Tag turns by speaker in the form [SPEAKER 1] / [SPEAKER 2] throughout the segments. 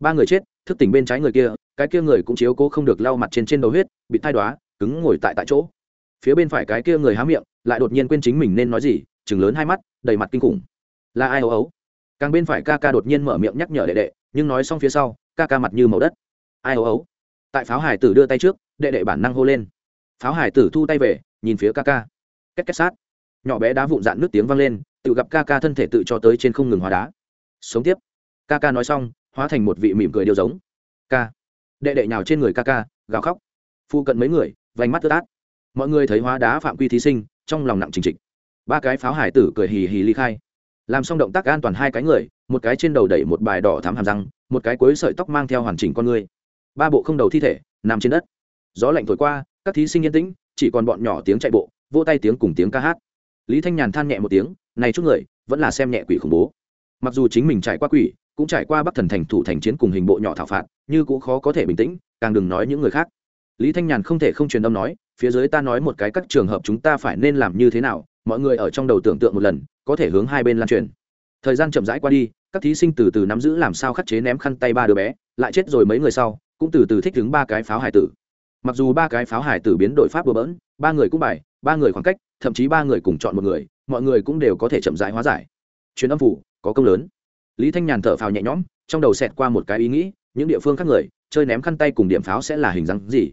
[SPEAKER 1] ba người chết, thức tỉnh bên trái người kia, cái kia người cũng chiếu cố không được lau mặt trên trên đầu huyết, bị thai đoá cứng ngồi tại tại chỗ. Phía bên phải cái kia người há miệng, lại đột nhiên quên chính mình nên nói gì chừng lớn hai mắt, đầy mặt kinh khủng. Là ai ấu ấu? Càng bên phải ca ca đột nhiên mở miệng nhắc nhở đệ đệ, nhưng nói xong phía sau, ca ca mặt như màu đất. Ai ấu ấu? Tại pháo hải tử đưa tay trước, đệ đệ bản năng hô lên. Pháo hải tử thu tay về, nhìn phía ca ca. Két két sát. Nhỏ bé đá vụn dạn nước tiếng vang lên, tự gặp ca ca thân thể tự cho tới trên không ngừng hóa đá. Sống tiếp. Ca ca nói xong hóa thành một vị mỉm cười điều giống. Ca. Đệ đệ nhào trên người ca ca, gào khóc. Phụ cận mấy người, vành mắt tớt át. Mọi người thấy hóa đá phạm quy thí sinh, trong lòng nặng trình trịch. Ba cái pháo hải tử cười hì hì ly khai. Làm xong động tác an toàn hai cái người, một cái trên đầu đẩy một bài đỏ thắm hàm răng, một cái cuối sợi tóc mang theo hoàn chỉnh con người. Ba bộ không đầu thi thể, nằm trên đất. Gió lạnh thổi qua, các thí sinh yên tĩnh, chỉ còn bọn nhỏ tiếng chạy bộ, vỗ tay tiếng cùng tiếng ca hát. Lý thanh nhàn than nhẹ một tiếng, này chút người, vẫn là xem nhẹ quỷ khủng bố. Mặc dù chính mình trải qua quỷ cũng trải qua bắc thần thành thủ thành chiến cùng hình bộ nhỏ thảo phạt, như cũng khó có thể bình tĩnh, càng đừng nói những người khác. Lý thanh nhàn không thể không truyền âm nói, phía dưới ta nói một cái các trường hợp chúng ta phải nên làm như thế nào, mọi người ở trong đầu tưởng tượng một lần, có thể hướng hai bên lan truyền. Thời gian chậm rãi qua đi, các thí sinh từ từ nắm giữ làm sao khắc chế ném khăn tay ba đứa bé, lại chết rồi mấy người sau, cũng từ từ thích đứng ba cái pháo hải tử. Mặc dù ba cái pháo hải tử biến đổi pháp bừa bỡn, ba người cũng bài, ba người khoảng cách, thậm chí ba người cùng chọn một người, mọi người cũng đều có thể chậm rãi hóa giải. Chuyến âm phủ, có công lớn lý thanh nhàn thở phào nhẹ nhõm, trong đầu xẹt qua một cái ý nghĩ, những địa phương khác người, chơi ném khăn tay cùng điểm pháo sẽ là hình dáng gì?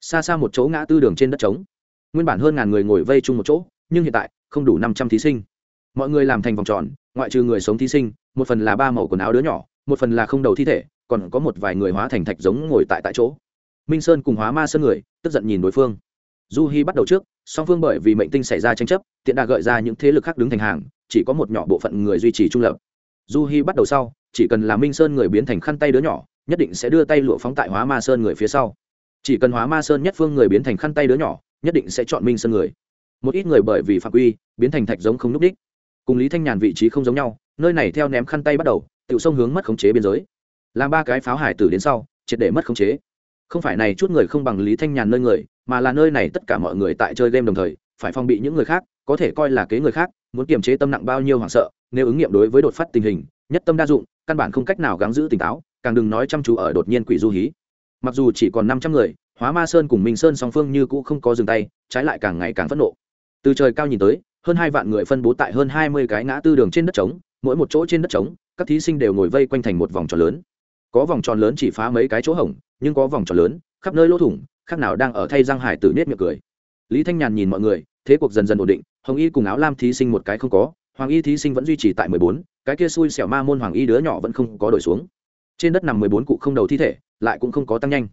[SPEAKER 1] Xa xa một chỗ ngã tư đường trên đất trống. Nguyên bản hơn ngàn người ngồi vây chung một chỗ, nhưng hiện tại, không đủ năm trăm thí sinh. Mọi người làm thành vòng tròn, ngoại trừ người sống thí sinh, một phần là ba màu quần áo đứa nhỏ, một phần là không đầu thi thể, còn có một vài người hóa thành thạch giống ngồi tại tại chỗ. Minh sơn cùng hóa ma sơn người, tức giận nhìn đối phương. Du hi bắt đầu trước, song phương bởi vì mệnh tinh xảy ra tranh chấp, tiện đà gợi ra những thế lực khác đứng thành hàng, chỉ có một nhỏ bộ phận người duy trì trung lập du hi bắt đầu sau, chỉ cần là minh sơn người biến thành khăn tay đứa nhỏ, nhất định sẽ đưa tay lụa phóng tại hóa ma sơn người phía sau. Chỉ cần hóa ma sơn nhất phương người biến thành khăn tay đứa nhỏ, nhất định sẽ chọn minh sơn người. Một ít người bởi vì phạm quy, biến thành thạch giống không núp đích. Cùng lý thanh nhàn vị trí không giống nhau, nơi này theo ném khăn tay bắt đầu tự sông hướng mất khống chế biên giới. Làm ba cái pháo hải tử đến sau, triệt để mất khống chế. Không phải này chút người không bằng lý thanh nhàn nơi người, mà là nơi này tất cả mọi người tại chơi game đồng thời, phải phong bị những người khác, có thể coi là kế người khác, muốn kiềm chế tâm nặng bao nhiêu hoảng sợ nếu ứng nghiệm đối với đột phát tình hình, nhất tâm đa dụng, căn bản không cách nào gắng giữ tỉnh táo, càng đừng nói chăm chú ở đột nhiên quỷ du hí. Mặc dù chỉ còn năm trăm người, hóa ma sơn cùng minh sơn song phương như cũ không có dừng tay, trái lại càng ngày càng phẫn nộ. Từ trời cao nhìn tới, hơn hai vạn người phân bố tại hơn hai mươi cái ngã tư đường trên đất trống, mỗi một chỗ trên đất trống, các thí sinh đều ngồi vây quanh thành một vòng tròn lớn. Có vòng tròn lớn chỉ phá mấy cái chỗ hổng, nhưng có vòng tròn lớn, khắp nơi lỗ thủng, khác nào đang ở thay răng hải tử nết miệng cười. Lý thanh nhàn nhìn mọi người, thế cuộc dần dần ổn định, hồng y cùng áo lam thí sinh một cái không có hoàng y thí sinh vẫn duy trì tại mười bốn, cái kia xui xẻo ma môn hoàng y đứa nhỏ vẫn không có đổi xuống. Trên đất nằm mười bốn cụ không đầu thi thể, lại cũng không có tăng nhanh.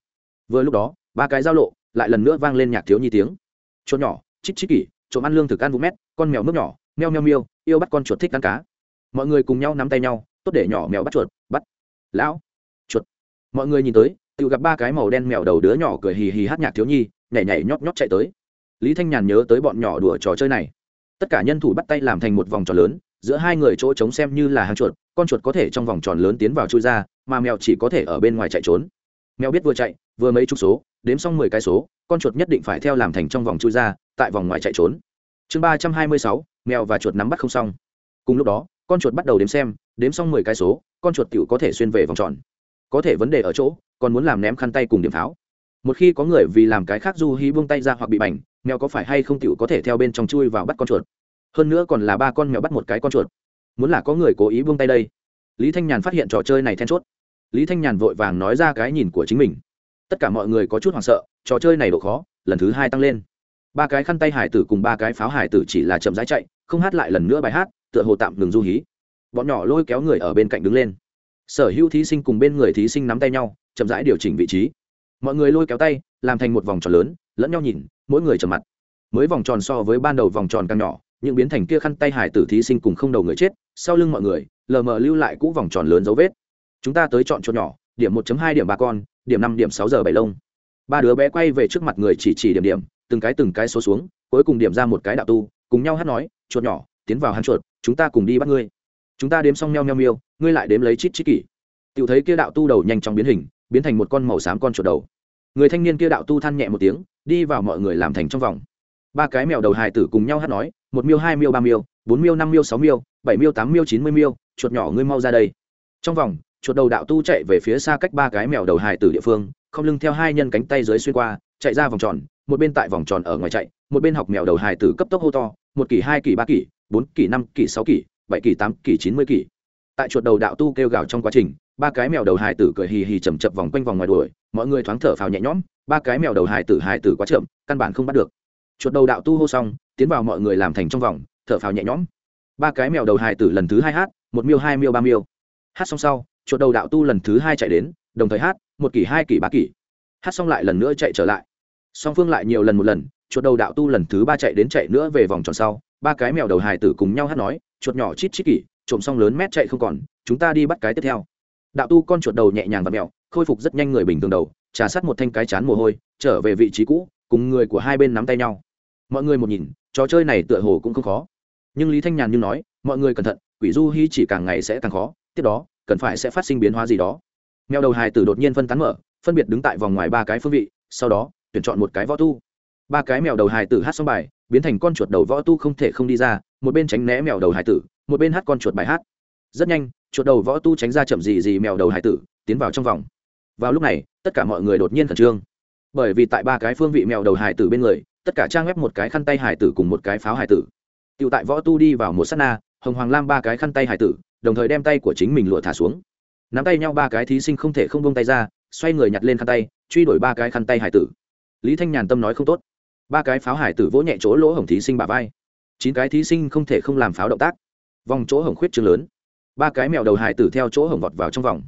[SPEAKER 1] Vừa lúc đó, ba cái giao lộ lại lần nữa vang lên nhạc thiếu nhi tiếng. Chốt nhỏ, chích chích kỷ, trộm ăn lương thực ăn vụ mét, con mèo nước nhỏ, meo meo miêu, yêu bắt con chuột thích ăn cá. Mọi người cùng nhau nắm tay nhau, tốt để nhỏ mèo bắt chuột, bắt. Lão, chuột. Mọi người nhìn tới, tự gặp ba cái màu đen mèo đầu đứa nhỏ cười hì hì hát nhạc thiếu nhi, nhảy nhảy nhót nhót chạy tới. Lý thanh nhàn nhớ tới bọn nhỏ đùa trò chơi này tất cả nhân thủ bắt tay làm thành một vòng tròn lớn, giữa hai người chỗ trống xem như là hàng chuột, con chuột có thể trong vòng tròn lớn tiến vào chui ra, mà mèo chỉ có thể ở bên ngoài chạy trốn. Mèo biết vừa chạy, vừa mấy chục số, đếm xong mười cái số, con chuột nhất định phải theo làm thành trong vòng chui ra, tại vòng ngoài chạy trốn. Chương ba trăm hai mươi sáu, mèo và chuột nắm bắt không xong. Cùng lúc đó, con chuột bắt đầu đếm xem, đếm xong mười cái số, con chuột t có thể xuyên về vòng tròn. Có thể vấn đề ở chỗ, còn muốn làm ném khăn tay cùng điểm pháo một khi có người vì làm cái khác du hí buông tay ra hoặc bị bành mèo có phải hay không tựu có thể theo bên trong chui vào bắt con chuột? Hơn nữa còn là ba con mèo bắt một cái con chuột. Muốn là có người cố ý buông tay đây. Lý thanh nhàn phát hiện trò chơi này then chốt. Lý thanh nhàn vội vàng nói ra cái nhìn của chính mình. Tất cả mọi người có chút hoảng sợ, trò chơi này độ khó, lần thứ hai tăng lên. Ba cái khăn tay hải tử cùng ba cái pháo hải tử chỉ là chậm rãi chạy, không hát lại lần nữa bài hát, tựa hồ tạm ngừng du hí. Bọn nhỏ lôi kéo người ở bên cạnh đứng lên. Sở hữu thí sinh cùng bên người thí sinh nắm tay nhau, chậm rãi điều chỉnh vị trí mọi người lôi kéo tay, làm thành một vòng tròn lớn, lẫn nhau nhìn, mỗi người trầm mặt. Mới vòng tròn so với ban đầu vòng tròn càng nhỏ, những biến thành kia khăn tay hải tử thí sinh cùng không đầu người chết, sau lưng mọi người, lờ mờ lưu lại cũ vòng tròn lớn dấu vết. Chúng ta tới chọn chỗ nhỏ, điểm 1 hai điểm ba con, điểm năm điểm sáu giờ bảy lông. Ba đứa bé quay về trước mặt người chỉ chỉ điểm điểm, từng cái từng cái số xuống, cuối cùng điểm ra một cái đạo tu, cùng nhau hát nói, chuột nhỏ, tiến vào hắn chuột, chúng ta cùng đi bắt ngươi. Chúng ta đếm xong nheo nheo miêu, ngươi lại đếm lấy chít chít kỷ. Tự thấy kia đạo tu đầu nhanh chóng biến hình biến thành một con màu xám con chuột đầu. Người thanh niên kia đạo tu than nhẹ một tiếng, đi vào mọi người làm thành trong vòng. Ba cái mèo đầu hài tử cùng nhau hát nói, một miêu, hai miêu, ba miêu, bốn miêu, năm miêu, sáu miêu, bảy miêu, tám miêu, chín mươi miêu, chuột nhỏ ngươi mau ra đây. Trong vòng, chuột đầu đạo tu chạy về phía xa cách ba cái mèo đầu hài tử địa phương, không lưng theo hai nhân cánh tay dưới xuyên qua, chạy ra vòng tròn, một bên tại vòng tròn ở ngoài chạy, một bên học mèo đầu hài tử cấp tốc hô to, một kỷ hai kỷ ba kỷ bốn kỷ năm kỷ sáu kỷ bảy kỷ tám kỷ chín mươi kỷ tại chuột đầu đạo tu kêu gào trong quá trình ba cái mèo đầu hài tử cười hì hì chầm chập vòng quanh vòng ngoài đuổi, mọi người thoáng thở phào nhẹ nhõm, ba cái mèo đầu hài tử hài tử quá chậm, căn bản không bắt được. Chuột đầu đạo tu hô xong, tiến vào mọi người làm thành trong vòng, thở phào nhẹ nhõm. Ba cái mèo đầu hài tử lần thứ hai hát, một miêu hai miêu ba miêu. Hát xong sau, chuột đầu đạo tu lần thứ hai chạy đến, đồng thời hát, một kỷ hai kỷ ba kỷ. Hát xong lại lần nữa chạy trở lại. Song phương lại nhiều lần một lần, chuột đầu đạo tu lần thứ ba chạy đến chạy nữa về vòng tròn sau, ba cái mèo đầu hài tử cùng nhau hát nói, chuột nhỏ chít chít kỷ, trộm xong lớn mét chạy không còn, chúng ta đi bắt cái tiếp theo đạo tu con chuột đầu nhẹ nhàng và mèo khôi phục rất nhanh người bình thường đầu, trà sát một thanh cái chán mồ hôi, trở về vị trí cũ, cùng người của hai bên nắm tay nhau. Mọi người một nhìn, trò chơi này tựa hồ cũng không khó. Nhưng lý thanh nhàn như nói, mọi người cẩn thận, quỷ du hy chỉ càng ngày sẽ càng khó, tiếp đó, cần phải sẽ phát sinh biến hóa gì đó. Mèo đầu hài tử đột nhiên phân tán mở, phân biệt đứng tại vòng ngoài ba cái phương vị, sau đó, tuyển chọn một cái võ tu. Ba cái mèo đầu hài tử hát xong bài, biến thành con chuột đầu võ tu không thể không đi ra, một bên tránh né mèo đầu hài tử, một bên hát con chuột bài hát. Rất nhanh chuột đầu võ tu tránh ra chậm gì gì mèo đầu hải tử, tiến vào trong vòng. Vào lúc này, tất cả mọi người đột nhiên khẩn trương. Bởi vì tại ba cái phương vị mèo đầu hải tử bên người, tất cả trang ép một cái khăn tay hải tử cùng một cái pháo hải tử. Tựu tại võ tu đi vào một s á t na, hồng hoàng lam ba cái khăn tay hải tử, đồng thời đem tay của chính mình lụa thả xuống. Nắm tay nhau ba cái thí sinh không thể không bông tay ra, xoay người nhặt lên khăn tay, truy đuổi ba cái khăn tay hải tử. Lý thanh nhàn tâm nói không tốt. Ba cái pháo hải tử vỗ nhẹ chỗ lỗ hổng thí sinh bà vai. Chín cái thí sinh không thể không làm pháo động tác. Vòng chỗ hổng khuyết trường lớn ba cái mèo đầu hải tử theo chỗ hổng vọt vào trong vòng.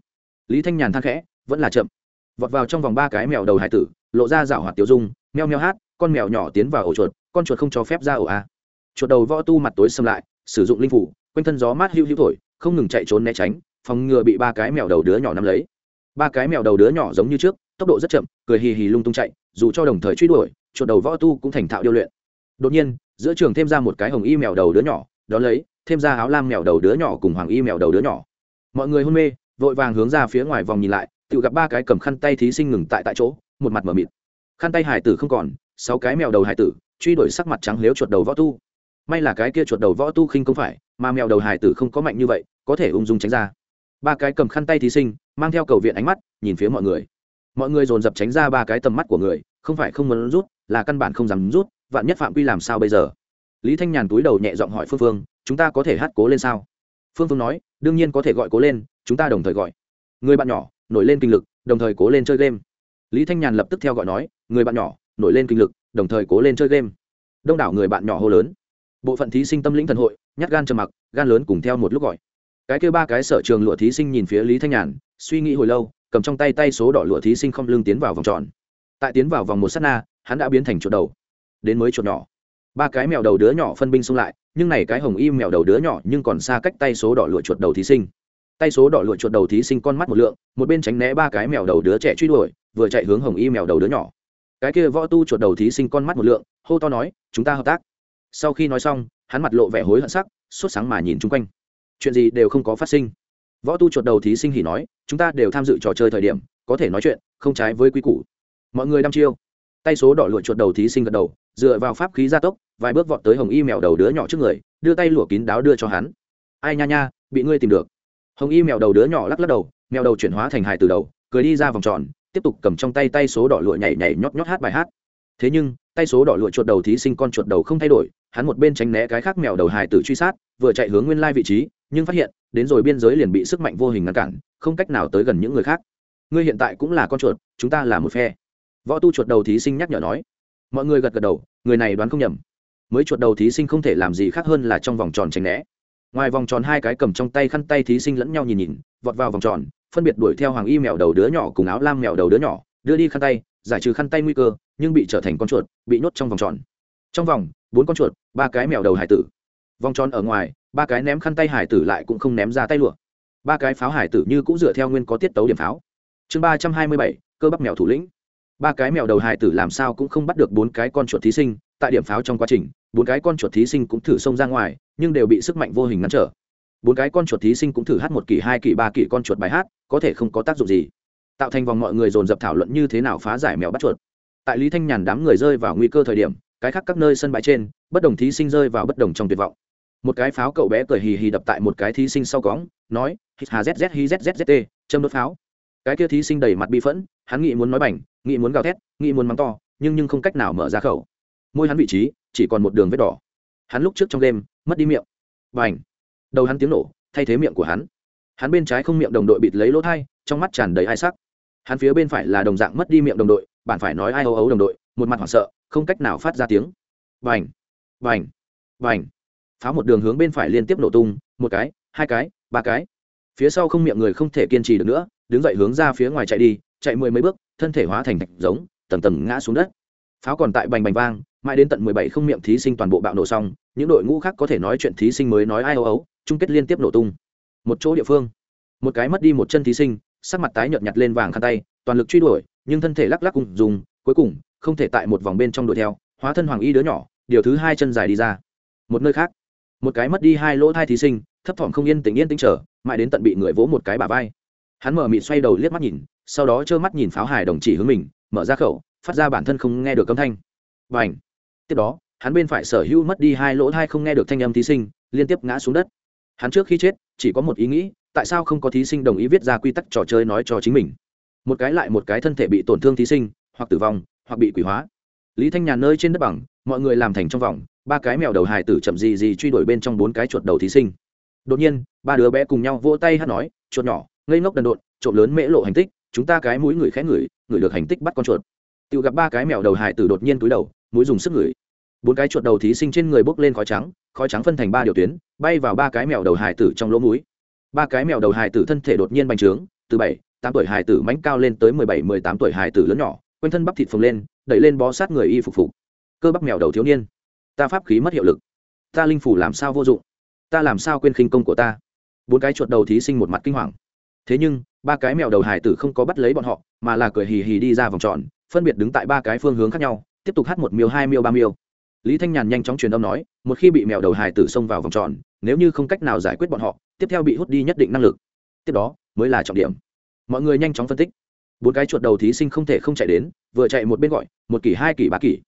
[SPEAKER 1] Lý thanh nhàn thang khẽ, vẫn là chậm. Vọt vào trong vòng ba cái mèo đầu hải tử, lộ ra rảo hoạt tiêu dung, meo meo hát, con mèo nhỏ tiến vào ổ chuột, con chuột không cho phép ra ổ a. Chuột đầu võ tu mặt tối xâm lại, sử dụng linh phủ, quanh thân gió mát hữu hữu thổi, không ngừng chạy trốn né tránh, phòng ngừa bị ba cái mèo đầu đứa nhỏ nắm lấy. Ba cái mèo đầu đứa nhỏ giống như trước, tốc độ rất chậm, cười hì hì lung tung chạy, dù cho đồng thời truy đuổi, chuột đầu võ tu cũng thành thạo điêu luyện. Đột nhiên, giữa trường thêm ra một cái hồng y mèo đầu đứa nhỏ đó lấy thêm ra áo lam mèo đầu đứa nhỏ cùng hoàng y mèo đầu đứa nhỏ. Mọi người hôn mê, vội vàng hướng ra phía ngoài vòng nhìn lại, tự gặp ba cái cầm khăn tay thí sinh ngừng tại tại chỗ, một mặt m ở mịt. Khăn tay hải tử không còn, sáu cái mèo đầu hải tử, truy đuổi sắc mặt trắng lếu chuột đầu võ tu. May là cái kia chuột đầu võ tu khinh không phải, mà mèo đầu hải tử không có mạnh như vậy, có thể ung dung tránh ra. Ba cái cầm khăn tay thí sinh, mang theo cầu viện ánh mắt, nhìn phía mọi người. Mọi người dồn dập tránh ra ba cái tầm mắt của người, không phải không muốn rút, là căn bản không dám rút, vạn nhất phạm quy làm sao bây giờ? Lý thanh nhàn túi đầu nhẹ giọng hỏi phương phương chúng ta có thể hát cố lên sao? Phương phương nói, đương nhiên có thể gọi cố lên, chúng ta đồng thời gọi. Người bạn nhỏ, nổi lên kinh lực, đồng thời cố lên chơi game. Lý thanh nhàn lập tức theo gọi nói, người bạn nhỏ, nổi lên kinh lực, đồng thời cố lên chơi game. Đông đảo người bạn nhỏ hô lớn. Bộ phận thí sinh tâm lĩnh thần hội, nhát gan trầm mặc, gan lớn cùng theo một lúc gọi. Cái kêu ba cái sở trường lụa thí sinh nhìn phía lý thanh nhàn, suy nghĩ hồi lâu, cầm trong tay tay số đỏ lụa thí sinh không lưng tiến vào vòng tròn. Tại tiến vào vòng một s á t na, hắn đã biến thành chuột đầu. Đến mới chuột nhỏ ba cái mèo đầu đứa nhỏ phân binh xung lại, nhưng này cái hồng y mèo đầu đứa nhỏ nhưng còn xa cách tay số đỏ lụa chuột đầu thí sinh. Tay số đỏ lụa chuột đầu thí sinh con mắt một lượng, một bên tránh né ba cái mèo đầu đứa trẻ truy đuổi, vừa chạy hướng hồng y mèo đầu đứa nhỏ. Cái kia võ tu chuột đầu thí sinh con mắt một lượng, hô to nói, chúng ta hợp tác. Sau khi nói xong, hắn mặt lộ vẻ hối hận sắc, sốt sáng mà nhìn chung quanh. Chuyện gì đều không có phát sinh. Võ tu chuột đầu thí sinh hỉ nói, chúng ta đều tham dự trò chơi thời điểm, có thể nói chuyện, không trái với quy củ. Mọi người đăm chiêu. Tay số đỏ lụa chuột đầu thí sinh gật đầu, dựa vào pháp khí gia tốc vài bước vọt tới hồng y mèo đầu đứa nhỏ trước người, đưa tay lụa kín đáo đưa cho hắn. Ai nha nha, bị ngươi tìm được. Hồng y mèo đầu đứa nhỏ lắc lắc đầu, mèo đầu chuyển hóa thành hài từ đầu, cười đi ra vòng tròn, tiếp tục cầm trong tay tay số đỏ lụa nhảy nhảy nhót nhót hát bài hát. Thế nhưng, tay số đỏ lụa chuột đầu thí sinh con chuột đầu không thay đổi, hắn một bên tránh né cái khác mèo đầu hài tử truy sát, vừa chạy hướng nguyên lai vị trí, nhưng phát hiện, đến rồi biên giới liền bị sức mạnh vô hình ngăn cản, không cách nào tới gần những người khác. Ngươi hiện tại cũng là con chuột, chúng ta là một phe. Võ tu chuột đầu thí sinh nhắc nhở nói. Mọi người gật gật đầu, người này đoán không nhầm mới chuột đầu thí sinh không thể làm gì khác hơn là trong vòng tròn tránh né. Ngoài vòng tròn hai cái cầm trong tay khăn tay thí sinh lẫn nhau nhìn nhìn, vọt vào vòng tròn, phân biệt đuổi theo hoàng y mèo đầu đứa nhỏ cùng áo lam mèo đầu đứa nhỏ, đưa đi khăn tay, giải trừ khăn tay nguy cơ, nhưng bị trở thành con chuột, bị nhốt trong vòng tròn. Trong vòng, bốn con chuột, ba cái mèo đầu hải tử. Vòng tròn ở ngoài, ba cái ném khăn tay hải tử lại cũng không ném ra tay lụa. Ba cái pháo hải tử như cũng dựa theo nguyên có tiết tấu điểm pháo. Chương ba trăm hai mươi bảy, cơ bắp mèo thủ lĩnh. Ba cái mèo đầu hải tử làm sao cũng không bắt được bốn cái con chuột thí sinh tại điểm pháo trong quá trình, bốn cái con chuột thí sinh cũng thử xông ra ngoài, nhưng đều bị sức mạnh vô hình ngăn trở. Bốn cái con chuột thí sinh cũng thử hát một kỳ, hai kỳ, ba kỳ con chuột bài hát, có thể không có tác dụng gì. Tạo thành vòng mọi người dồn dập thảo luận như thế nào phá giải mèo bắt chuột. Tại lý thanh nhàn đám người rơi vào nguy cơ thời điểm, cái khác các nơi sân bãi trên, bất đồng thí sinh rơi vào bất đồng trong tuyệt vọng. Một cái pháo cậu bé cười hì hì đập tại một cái thí sinh sau cóng nói hà zz hi zzzt châm đốt pháo. Cái kia thí sinh đầy mặt bi phẫn, hắn nghĩ muốn nói bảnh, nghĩ muốn gào thét, nghĩ muốn mắng to, nhưng nhưng không cách nào mở ra khẩu môi hắn vị trí chỉ còn một đường vết đỏ. Hắn lúc trước trong đêm mất đi miệng. Và ảnh đầu hắn tiếng nổ, thay thế miệng của hắn. Hắn bên trái không miệng đồng đội bịt lấy lỗ thai, trong mắt tràn đầy ai sắc. Hắn phía bên phải là đồng dạng mất đi miệng đồng đội, bạn phải nói ai âu ấu đồng đội, một mặt hoảng sợ, không cách nào phát ra tiếng. Vành và ảnh pháo một đường hướng bên phải liên tiếp nổ tung, một cái, hai cái, ba cái. Phía sau không miệng người không thể kiên trì được nữa, đứng dậy hướng ra phía ngoài chạy đi, chạy mười mấy bước, thân thể hóa thành thạch giống, tầng tầng ngã xuống đất. Pháo còn tại bành bành vang mãi đến tận mười bảy không miệng thí sinh toàn bộ bạo nổ xong, những đội ngũ khác có thể nói chuyện thí sinh mới nói ai ấu ấu, chung kết liên tiếp nổ tung. Một chỗ địa phương, một cái mất đi một chân thí sinh, sắc mặt tái nhợt nhặt lên vàng khăn tay, toàn lực truy đuổi, nhưng thân thể lắc lắc cùng dùng, cuối cùng, không thể tại một vòng bên trong đuổi theo, hóa thân hoàng y đứa nhỏ, điều thứ hai chân dài đi ra. Một nơi khác, một cái mất đi hai lỗ thai thí sinh, thấp thỏm không yên tĩnh yên tĩnh trở mãi đến tận bị người vỗ một cái bà vai. Hắn mở mịt xoay đầu liếc mắt nhìn, sau đó trơ mắt nhìn pháo hải đồng chỉ hướng mình, mở ra khẩu, phát ra bản thân không nghe được âm thanh. Bành! ảnh tiếp đó, hắn bên phải sở hữu mất đi hai lỗ thai không nghe được thanh âm thí sinh, liên tiếp ngã xuống đất. Hắn trước khi chết, chỉ có một ý nghĩ, tại sao không có thí sinh đồng ý viết ra quy tắc trò chơi nói cho chính mình? Một cái lại một cái thân thể bị tổn thương thí sinh, hoặc tử vong, hoặc bị quỷ hóa. Lý thanh nhàn nơi trên đất bằng, mọi người làm thành trong vòng, ba cái mèo đầu hài tử chậm gì gì truy đuổi bên trong bốn cái chuột đầu thí sinh. Đột nhiên, ba đứa bé cùng nhau vỗ tay hát nói, chuột nhỏ, ngây ngốc đần độn, trộm lớn mễ lộ hành tích, chúng ta cái mũi người khẽ ngửi ngửi được hành tích bắt con chuột. Tự gặp ba cái mèo đầu hài tử đột nhiên túi đầu mũi dùng sức ngửi. Bốn cái chuột đầu thí sinh trên người bốc lên khói trắng khói trắng phân thành ba điều tuyến, bay vào ba cái mèo đầu hài tử trong lỗ mũi. Ba cái mèo đầu hài tử thân thể đột nhiên bành trướng, từ bảy, tám tuổi hài tử mánh cao lên tới mười bảy, mười tám tuổi hài tử lớn nhỏ, quanh thân bắp thịt phồng lên, đẩy lên bó sát người y phục phục. Cơ bắp mèo đầu thiếu niên. Ta pháp khí mất hiệu lực. Ta linh phủ làm sao vô dụng? Ta làm sao quên khinh công của ta? Bốn cái chuột đầu thí sinh một mặt kinh hoàng. Thế nhưng, ba cái mèo đầu hài tử không có bắt lấy bọn họ, mà là cười hì hì đi ra vòng tròn, phân biệt đứng tại ba cái phương hướng khác nhau tiếp tục hát một miêu, hai miêu, ba miêu. Lý thanh nhàn nhanh chóng truyền âm nói, một khi bị mèo đầu hài tử xông vào vòng tròn, nếu như không cách nào giải quyết bọn họ, tiếp theo bị hút đi nhất định năng lực. Tiếp đó, mới là trọng điểm. Mọi người nhanh chóng phân tích. Bốn cái chuột đầu thí sinh không thể không chạy đến, vừa chạy một bên gọi, một kỷ hai kỷ ba kỷ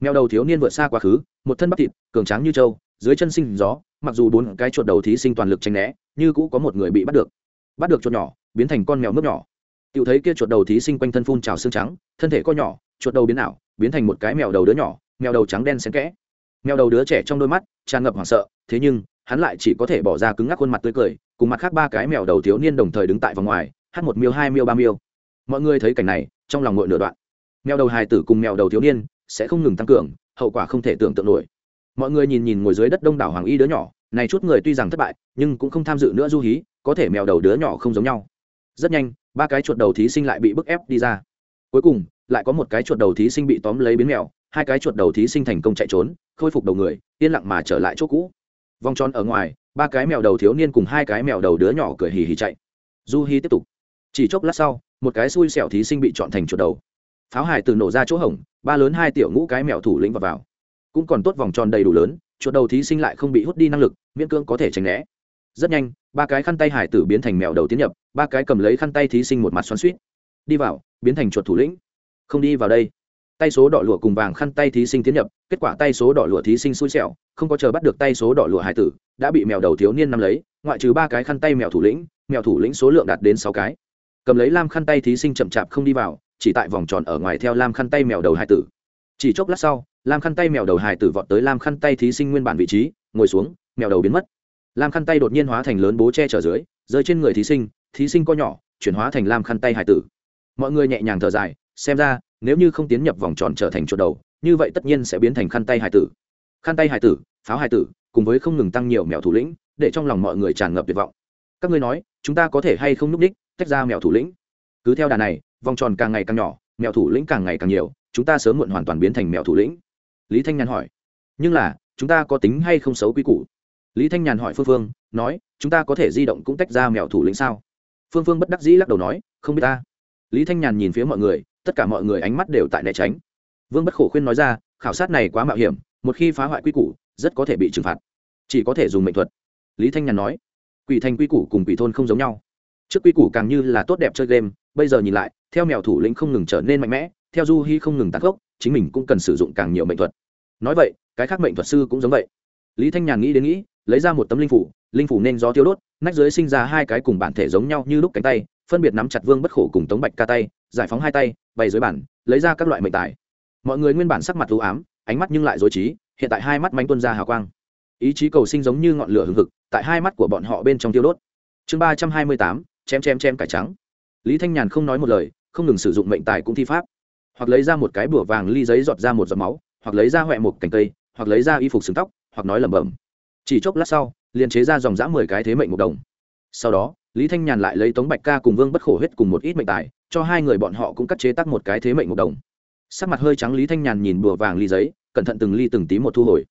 [SPEAKER 1] mèo đầu thiếu niên vượt xa quá khứ, một thân bắp thịt, cường tráng như trâu, dưới chân sinh gió, mặc dù bốn cái chuột đầu thí sinh toàn lực tranh né, như cũ có một người bị bắt được. Bắt được chuột nhỏ, biến thành con mèo nước nhỏ. Tự thấy kia chuột đầu thí sinh quanh thân phun trào xương trắng, thân thể co nhỏ, chuột đầu biến ảo biến thành một cái mèo đầu đứa nhỏ, mèo đầu trắng đen xen kẽ. Mèo đầu đứa trẻ trong đôi mắt tràn ngập hoảng sợ, thế nhưng, hắn lại chỉ có thể bỏ ra cứng ngắc khuôn mặt tươi cười, cùng mặt khác ba cái mèo đầu thiếu niên đồng thời đứng tại vòng ngoài, hát một miêu, hai miêu, ba miêu. Mọi người thấy cảnh này, trong lòng ngội nửa đoạn. Mèo đầu hài tử cùng mèo đầu thiếu niên sẽ không ngừng tăng cường, hậu quả không thể tưởng tượng nổi. Mọi người nhìn nhìn ngồi dưới đất đông đảo hoàng y đứa nhỏ, này chút người tuy rằng thất bại, nhưng cũng không tham dự nữa du hí, có thể mèo đầu đứa nhỏ không giống nhau. Rất nhanh, ba cái chuột đầu thí sinh lại bị bức ép đi ra. Cuối cùng lại có một cái chuột đầu thí sinh bị tóm lấy biến mèo hai cái chuột đầu thí sinh thành công chạy trốn khôi phục đầu người yên lặng mà trở lại chỗ cũ. Vòng tròn ở ngoài ba cái mèo đầu thiếu niên cùng hai cái mèo đầu đứa nhỏ cười hì hì chạy. Du hi tiếp tục. Chỉ chốc lát sau một cái xui xẻo thí sinh bị chọn thành chuột đầu. Pháo hải từ nổ ra chỗ hổng ba lớn hai tiểu ngũ cái mèo thủ lĩnh vào, vào. Cũng còn tốt vòng tròn đầy đủ lớn chuột đầu thí sinh lại không bị hút đi năng lực miễn cưỡng có thể tránh né. Rất nhanh ba cái khăn tay hải tử biến thành mèo đầu tiến nhập ba cái cầm lấy khăn tay thí sinh một mặt xoắn suýt đi vào biến thành chuột thủ lĩnh không đi vào đây. Tay số đỏ lụa cùng vàng khăn tay thí sinh tiến nhập, kết quả tay số đỏ lụa thí sinh xui xẻo, không có chờ bắt được tay số đỏ lụa hải tử, đã bị mèo đầu thiếu niên nắm lấy, ngoại trừ ba cái khăn tay mèo thủ lĩnh, mèo thủ lĩnh số lượng đạt đến sáu cái. Cầm lấy lam khăn tay thí sinh chậm chạp không đi vào, chỉ tại vòng tròn ở ngoài theo lam khăn tay mèo đầu hải tử. Chỉ chốc lát sau, lam khăn tay mèo đầu hải tử vọt tới lam khăn tay thí sinh nguyên bản vị trí, ngồi xuống, mèo đầu biến mất. Lam khăn tay đột nhiên hóa thành lớn bố che trở dưới, rơi trên người thí sinh thí sinh co nhỏ, chuyển hóa thành lam khăn tay hải tử. Mọi người nhẹ nhàng thở dài xem ra, nếu như không tiến nhập vòng tròn trở thành chuột đầu, như vậy tất nhiên sẽ biến thành khăn tay hải tử. Khăn tay hải tử, pháo hải tử, cùng với không ngừng tăng nhiều mèo thủ lĩnh, để trong lòng mọi người tràn ngập tuyệt vọng. Các ngươi nói, chúng ta có thể hay không núp ních, tách ra mèo thủ lĩnh? Cứ theo đà này, vòng tròn càng ngày càng nhỏ, mèo thủ lĩnh càng ngày càng nhiều, chúng ta sớm muộn hoàn toàn biến thành mèo thủ lĩnh. Lý thanh nhàn hỏi. Nhưng là, chúng ta có tính hay không xấu quy củ? Lý thanh nhàn hỏi phương phương, nói, chúng ta có thể di động cũng tách ra mèo thủ lĩnh sao? Phương phương bất đắc dĩ lắc đầu nói, không biết ta. Lý thanh nhàn nhìn phía mọi người tất cả mọi người ánh mắt đều tại né tránh. Vương bất khổ khuyên nói ra, khảo sát này quá mạo hiểm, một khi phá hoại quy củ, rất có thể bị trừng phạt. Chỉ có thể dùng mệnh thuật. Lý thanh nhàn nói, quỷ thành quy củ cùng quỷ thôn không giống nhau. Trước quy củ càng như là tốt đẹp chơi game, bây giờ nhìn lại, theo mèo thủ lĩnh không ngừng trở nên mạnh mẽ, theo du hy không ngừng tăng gốc chính mình cũng cần sử dụng càng nhiều mệnh thuật. Nói vậy, cái khác mệnh thuật sư cũng giống vậy. Lý thanh nhàn nghĩ đến nghĩ, lấy ra một tấm linh phủ linh phủ nên gió tiêu đốt, nách dưới sinh ra hai cái cùng bản thể giống nhau như lúc cánh tay phân biệt nắm chặt vương bất khổ cùng tống bạch ca tay, giải phóng hai tay, bày dưới bản lấy ra các loại mệnh tài. Mọi người nguyên bản sắc mặt u ám, ánh mắt nhưng lại dối trí, hiện tại hai mắt mánh tuân ra hào quang. Ý chí cầu sinh giống như ngọn lửa hừng hực, tại hai mắt của bọn họ bên trong tiêu đốt. Chương ba trăm hai mươi tám, chém chém chém cải trắng. Lý thanh nhàn không nói một lời, không ngừng sử dụng mệnh tài cũng thi pháp. Hoặc lấy ra một cái bửa vàng ly giấy giọt ra một giọt máu, hoặc lấy ra huệ một cành cây, hoặc lấy ra y phục xứng tóc, hoặc nói lẩm bẩm. Chỉ chốc lát sau, liền chế ra dòng dã mười cái thế mệnh một đồng. Sau đó lý thanh nhàn lại lấy tống bạch ca cùng vương bất khổ huyết cùng một ít mệnh tài, cho hai người bọn họ cũng cắt chế tắc một cái thế mệnh một đồng. Sắc mặt hơi trắng, lý thanh nhàn nhìn bùa vàng ly giấy, cẩn thận từng ly từng tí một thu hồi.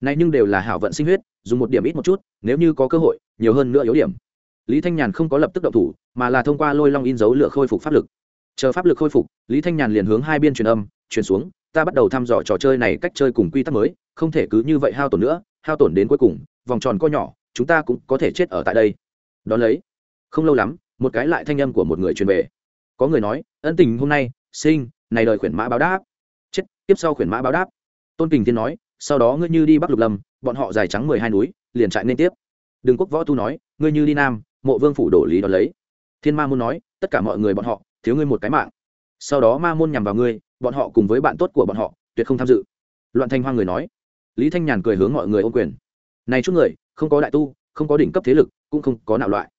[SPEAKER 1] Này nhưng đều là hảo vận sinh huyết, dùng một điểm ít một chút, nếu như có cơ hội, nhiều hơn nữa yếu điểm. Lý thanh nhàn không có lập tức động thủ, mà là thông qua lôi long in dấu lửa khôi phục pháp lực. Chờ pháp lực khôi phục, lý thanh nhàn liền hướng hai biên truyền âm, truyền xuống, ta bắt đầu thăm dò trò chơi này cách chơi cùng quy tắc mới, không thể cứ như vậy hao tổn nữa, hao tổn đến cuối cùng, vòng tròn co nhỏ, chúng ta cũng có thể chết ở tại đây. Đón lấy không lâu lắm, một cái lại thanh âm của một người truyền về. Có người nói, ân tình hôm nay, sinh, này đời khuyển mã báo đáp. Chết tiếp sau khuyển mã báo đáp. Tôn kình thiên nói, sau đó ngươi như đi bắc lục lâm, bọn họ dài trắng mười hai núi, liền chạy nên tiếp. Đường quốc võ tu nói, ngươi như đi nam, mộ vương phủ đổ lý đón lấy. Thiên ma môn nói, tất cả mọi người bọn họ, thiếu ngươi một cái mạng. Sau đó ma môn nhằm vào ngươi, bọn họ cùng với bạn tốt của bọn họ, tuyệt không tham dự. Loạn thanh hoa người nói. Lý thanh nhàn cười hướng mọi người ô quyền. Này chút người, không có đại tu, không có đỉnh cấp thế lực, cũng không có nạo loại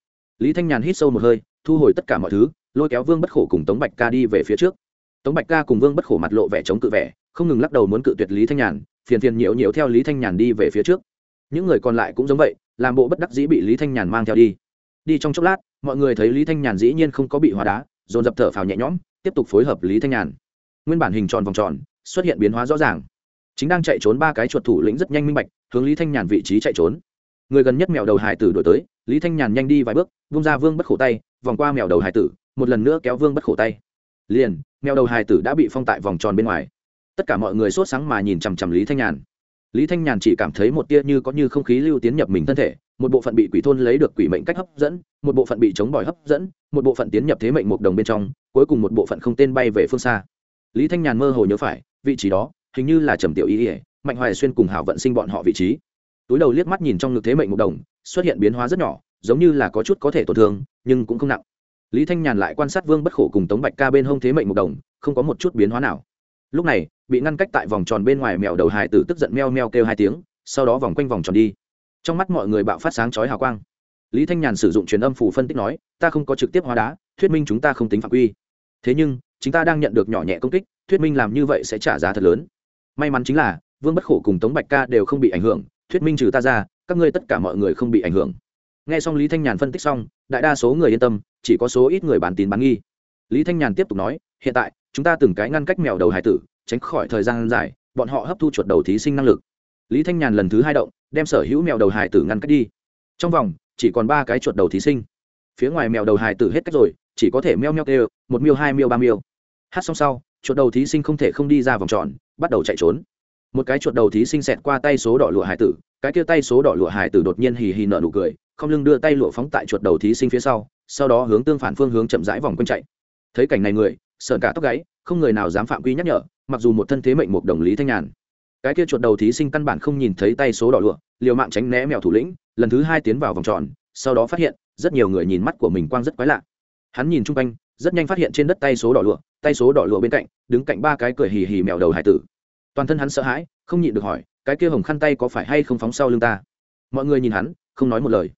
[SPEAKER 1] lý thanh nhàn hít sâu một hơi, thu hồi tất cả mọi thứ, lôi kéo vương bất khổ cùng tống bạch ca đi về phía trước. Tống bạch ca cùng vương bất khổ mặt lộ vẻ chống cự vẻ, không ngừng lắc đầu muốn cự tuyệt lý thanh nhàn, phiền phiền nhiễu nhiễu theo lý thanh nhàn đi về phía trước. Những người còn lại cũng giống vậy, làm bộ bất đắc dĩ bị lý thanh nhàn mang theo đi. Đi trong chốc lát, mọi người thấy lý thanh nhàn dĩ nhiên không có bị hóa đá, dồn dập thở phào nhẹ nhõm, tiếp tục phối hợp lý thanh nhàn. Nguyên bản hình tròn vòng tròn, xuất hiện biến hóa rõ ràng. Chính đang chạy trốn ba cái chuột thủ lĩnh rất nhanh minh bạch, hướng lý thanh nhàn vị trí chạy trốn người gần nhất mèo đầu hải tử đổi tới, lý thanh nhàn nhanh đi vài bước, vung ra vương bất khổ tay, vòng qua mèo đầu hải tử, một lần nữa kéo vương bất khổ tay. Liền, mèo đầu hải tử đã bị phong tại vòng tròn bên ngoài. Tất cả mọi người sốt sáng mà nhìn chằm chằm lý thanh nhàn. Lý thanh nhàn chỉ cảm thấy một tia như có như không khí lưu tiến nhập mình thân thể, một bộ phận bị quỷ thôn lấy được quỷ mệnh cách hấp dẫn, một bộ phận bị chống bỏi hấp dẫn, một bộ phận tiến nhập thế mệnh một đồng bên trong, cuối cùng một bộ phận không tên bay về phương xa. Lý thanh nhàn mơ hồ nhớ phải, vị trí đó hình như là trầm tiểu ý ỉa mạnh hoài xuyên cùng hảo vận sinh bọn họ vị trí túi đầu liếc mắt nhìn trong ngực thế mệnh một đồng, xuất hiện biến hóa rất nhỏ, giống như là có chút có thể tổn thương, nhưng cũng không nặng. Lý thanh nhàn lại quan sát vương bất khổ cùng tống bạch ca bên hông thế mệnh một đồng, không có một chút biến hóa nào. Lúc này, bị ngăn cách tại vòng tròn bên ngoài mèo đầu hài tử tức giận meo meo kêu hai tiếng, sau đó vòng quanh vòng tròn đi. Trong mắt mọi người bạo phát sáng chói hào quang. Lý thanh nhàn sử dụng truyền âm phủ phân tích nói, ta không có trực tiếp hóa đá, thuyết minh chúng ta không tính phạm quy. Thế nhưng, chúng ta đang nhận được nhỏ nhẹ công kích, thuyết minh làm như vậy sẽ trả giá thật lớn. May mắn chính là, vương bất khổ cùng tống bạch ca đều không bị ảnh hưởng thuyết minh trừ ta ra, các ngươi tất cả mọi người không bị ảnh hưởng. Nghe xong lý thanh nhàn phân tích xong, đại đa số người yên tâm, chỉ có số ít người bán tín bán nghi. Lý thanh nhàn tiếp tục nói, hiện tại, chúng ta từng cái ngăn cách mèo đầu hải tử, tránh khỏi thời gian dài, bọn họ hấp thu chuột đầu thí sinh năng lực. Lý thanh nhàn lần thứ hai động, đem sở hữu mèo đầu hải tử ngăn cách đi. Trong vòng, chỉ còn ba cái chuột đầu thí sinh. Phía ngoài mèo đầu hải tử hết cách rồi, chỉ có thể meo meo kêu, một miêu, hai miêu, ba miêu. Hát xong sau, chuột đầu thí sinh không thể không đi ra vòng tròn, bắt đầu chạy trốn một cái chuột đầu thí sinh xẹt qua tay số đỏ lụa hải tử, cái kia tay số đỏ lụa hải tử đột nhiên hì hì nở nụ cười, không lưng đưa tay lụa phóng tại chuột đầu thí sinh phía sau sau đó hướng tương phản phương hướng chậm rãi vòng quanh chạy. Thấy cảnh này người, sợn cả tóc gáy, không người nào dám phạm quy nhắc nhở, mặc dù một thân thế mệnh một đồng lý thanh nhàn. Cái kia chuột đầu thí sinh căn bản không nhìn thấy tay số đỏ lụa, liều mạng tránh né mèo thủ lĩnh, lần thứ hai tiến vào vòng tròn, sau đó phát hiện, rất nhiều người nhìn mắt của mình quang rất quái lạ. Hắn nhìn chung quanh, rất nhanh phát hiện trên đất tay số đỏ lụa, tay số đỏ lụa bên cạnh, đứng cạnh ba cái cười hì hì mèo đầu hải tử toàn thân hắn sợ hãi, không nhịn được hỏi, cái kia hồng khăn tay có phải hay không phóng sau lưng ta? Mọi người nhìn hắn, không nói một lời.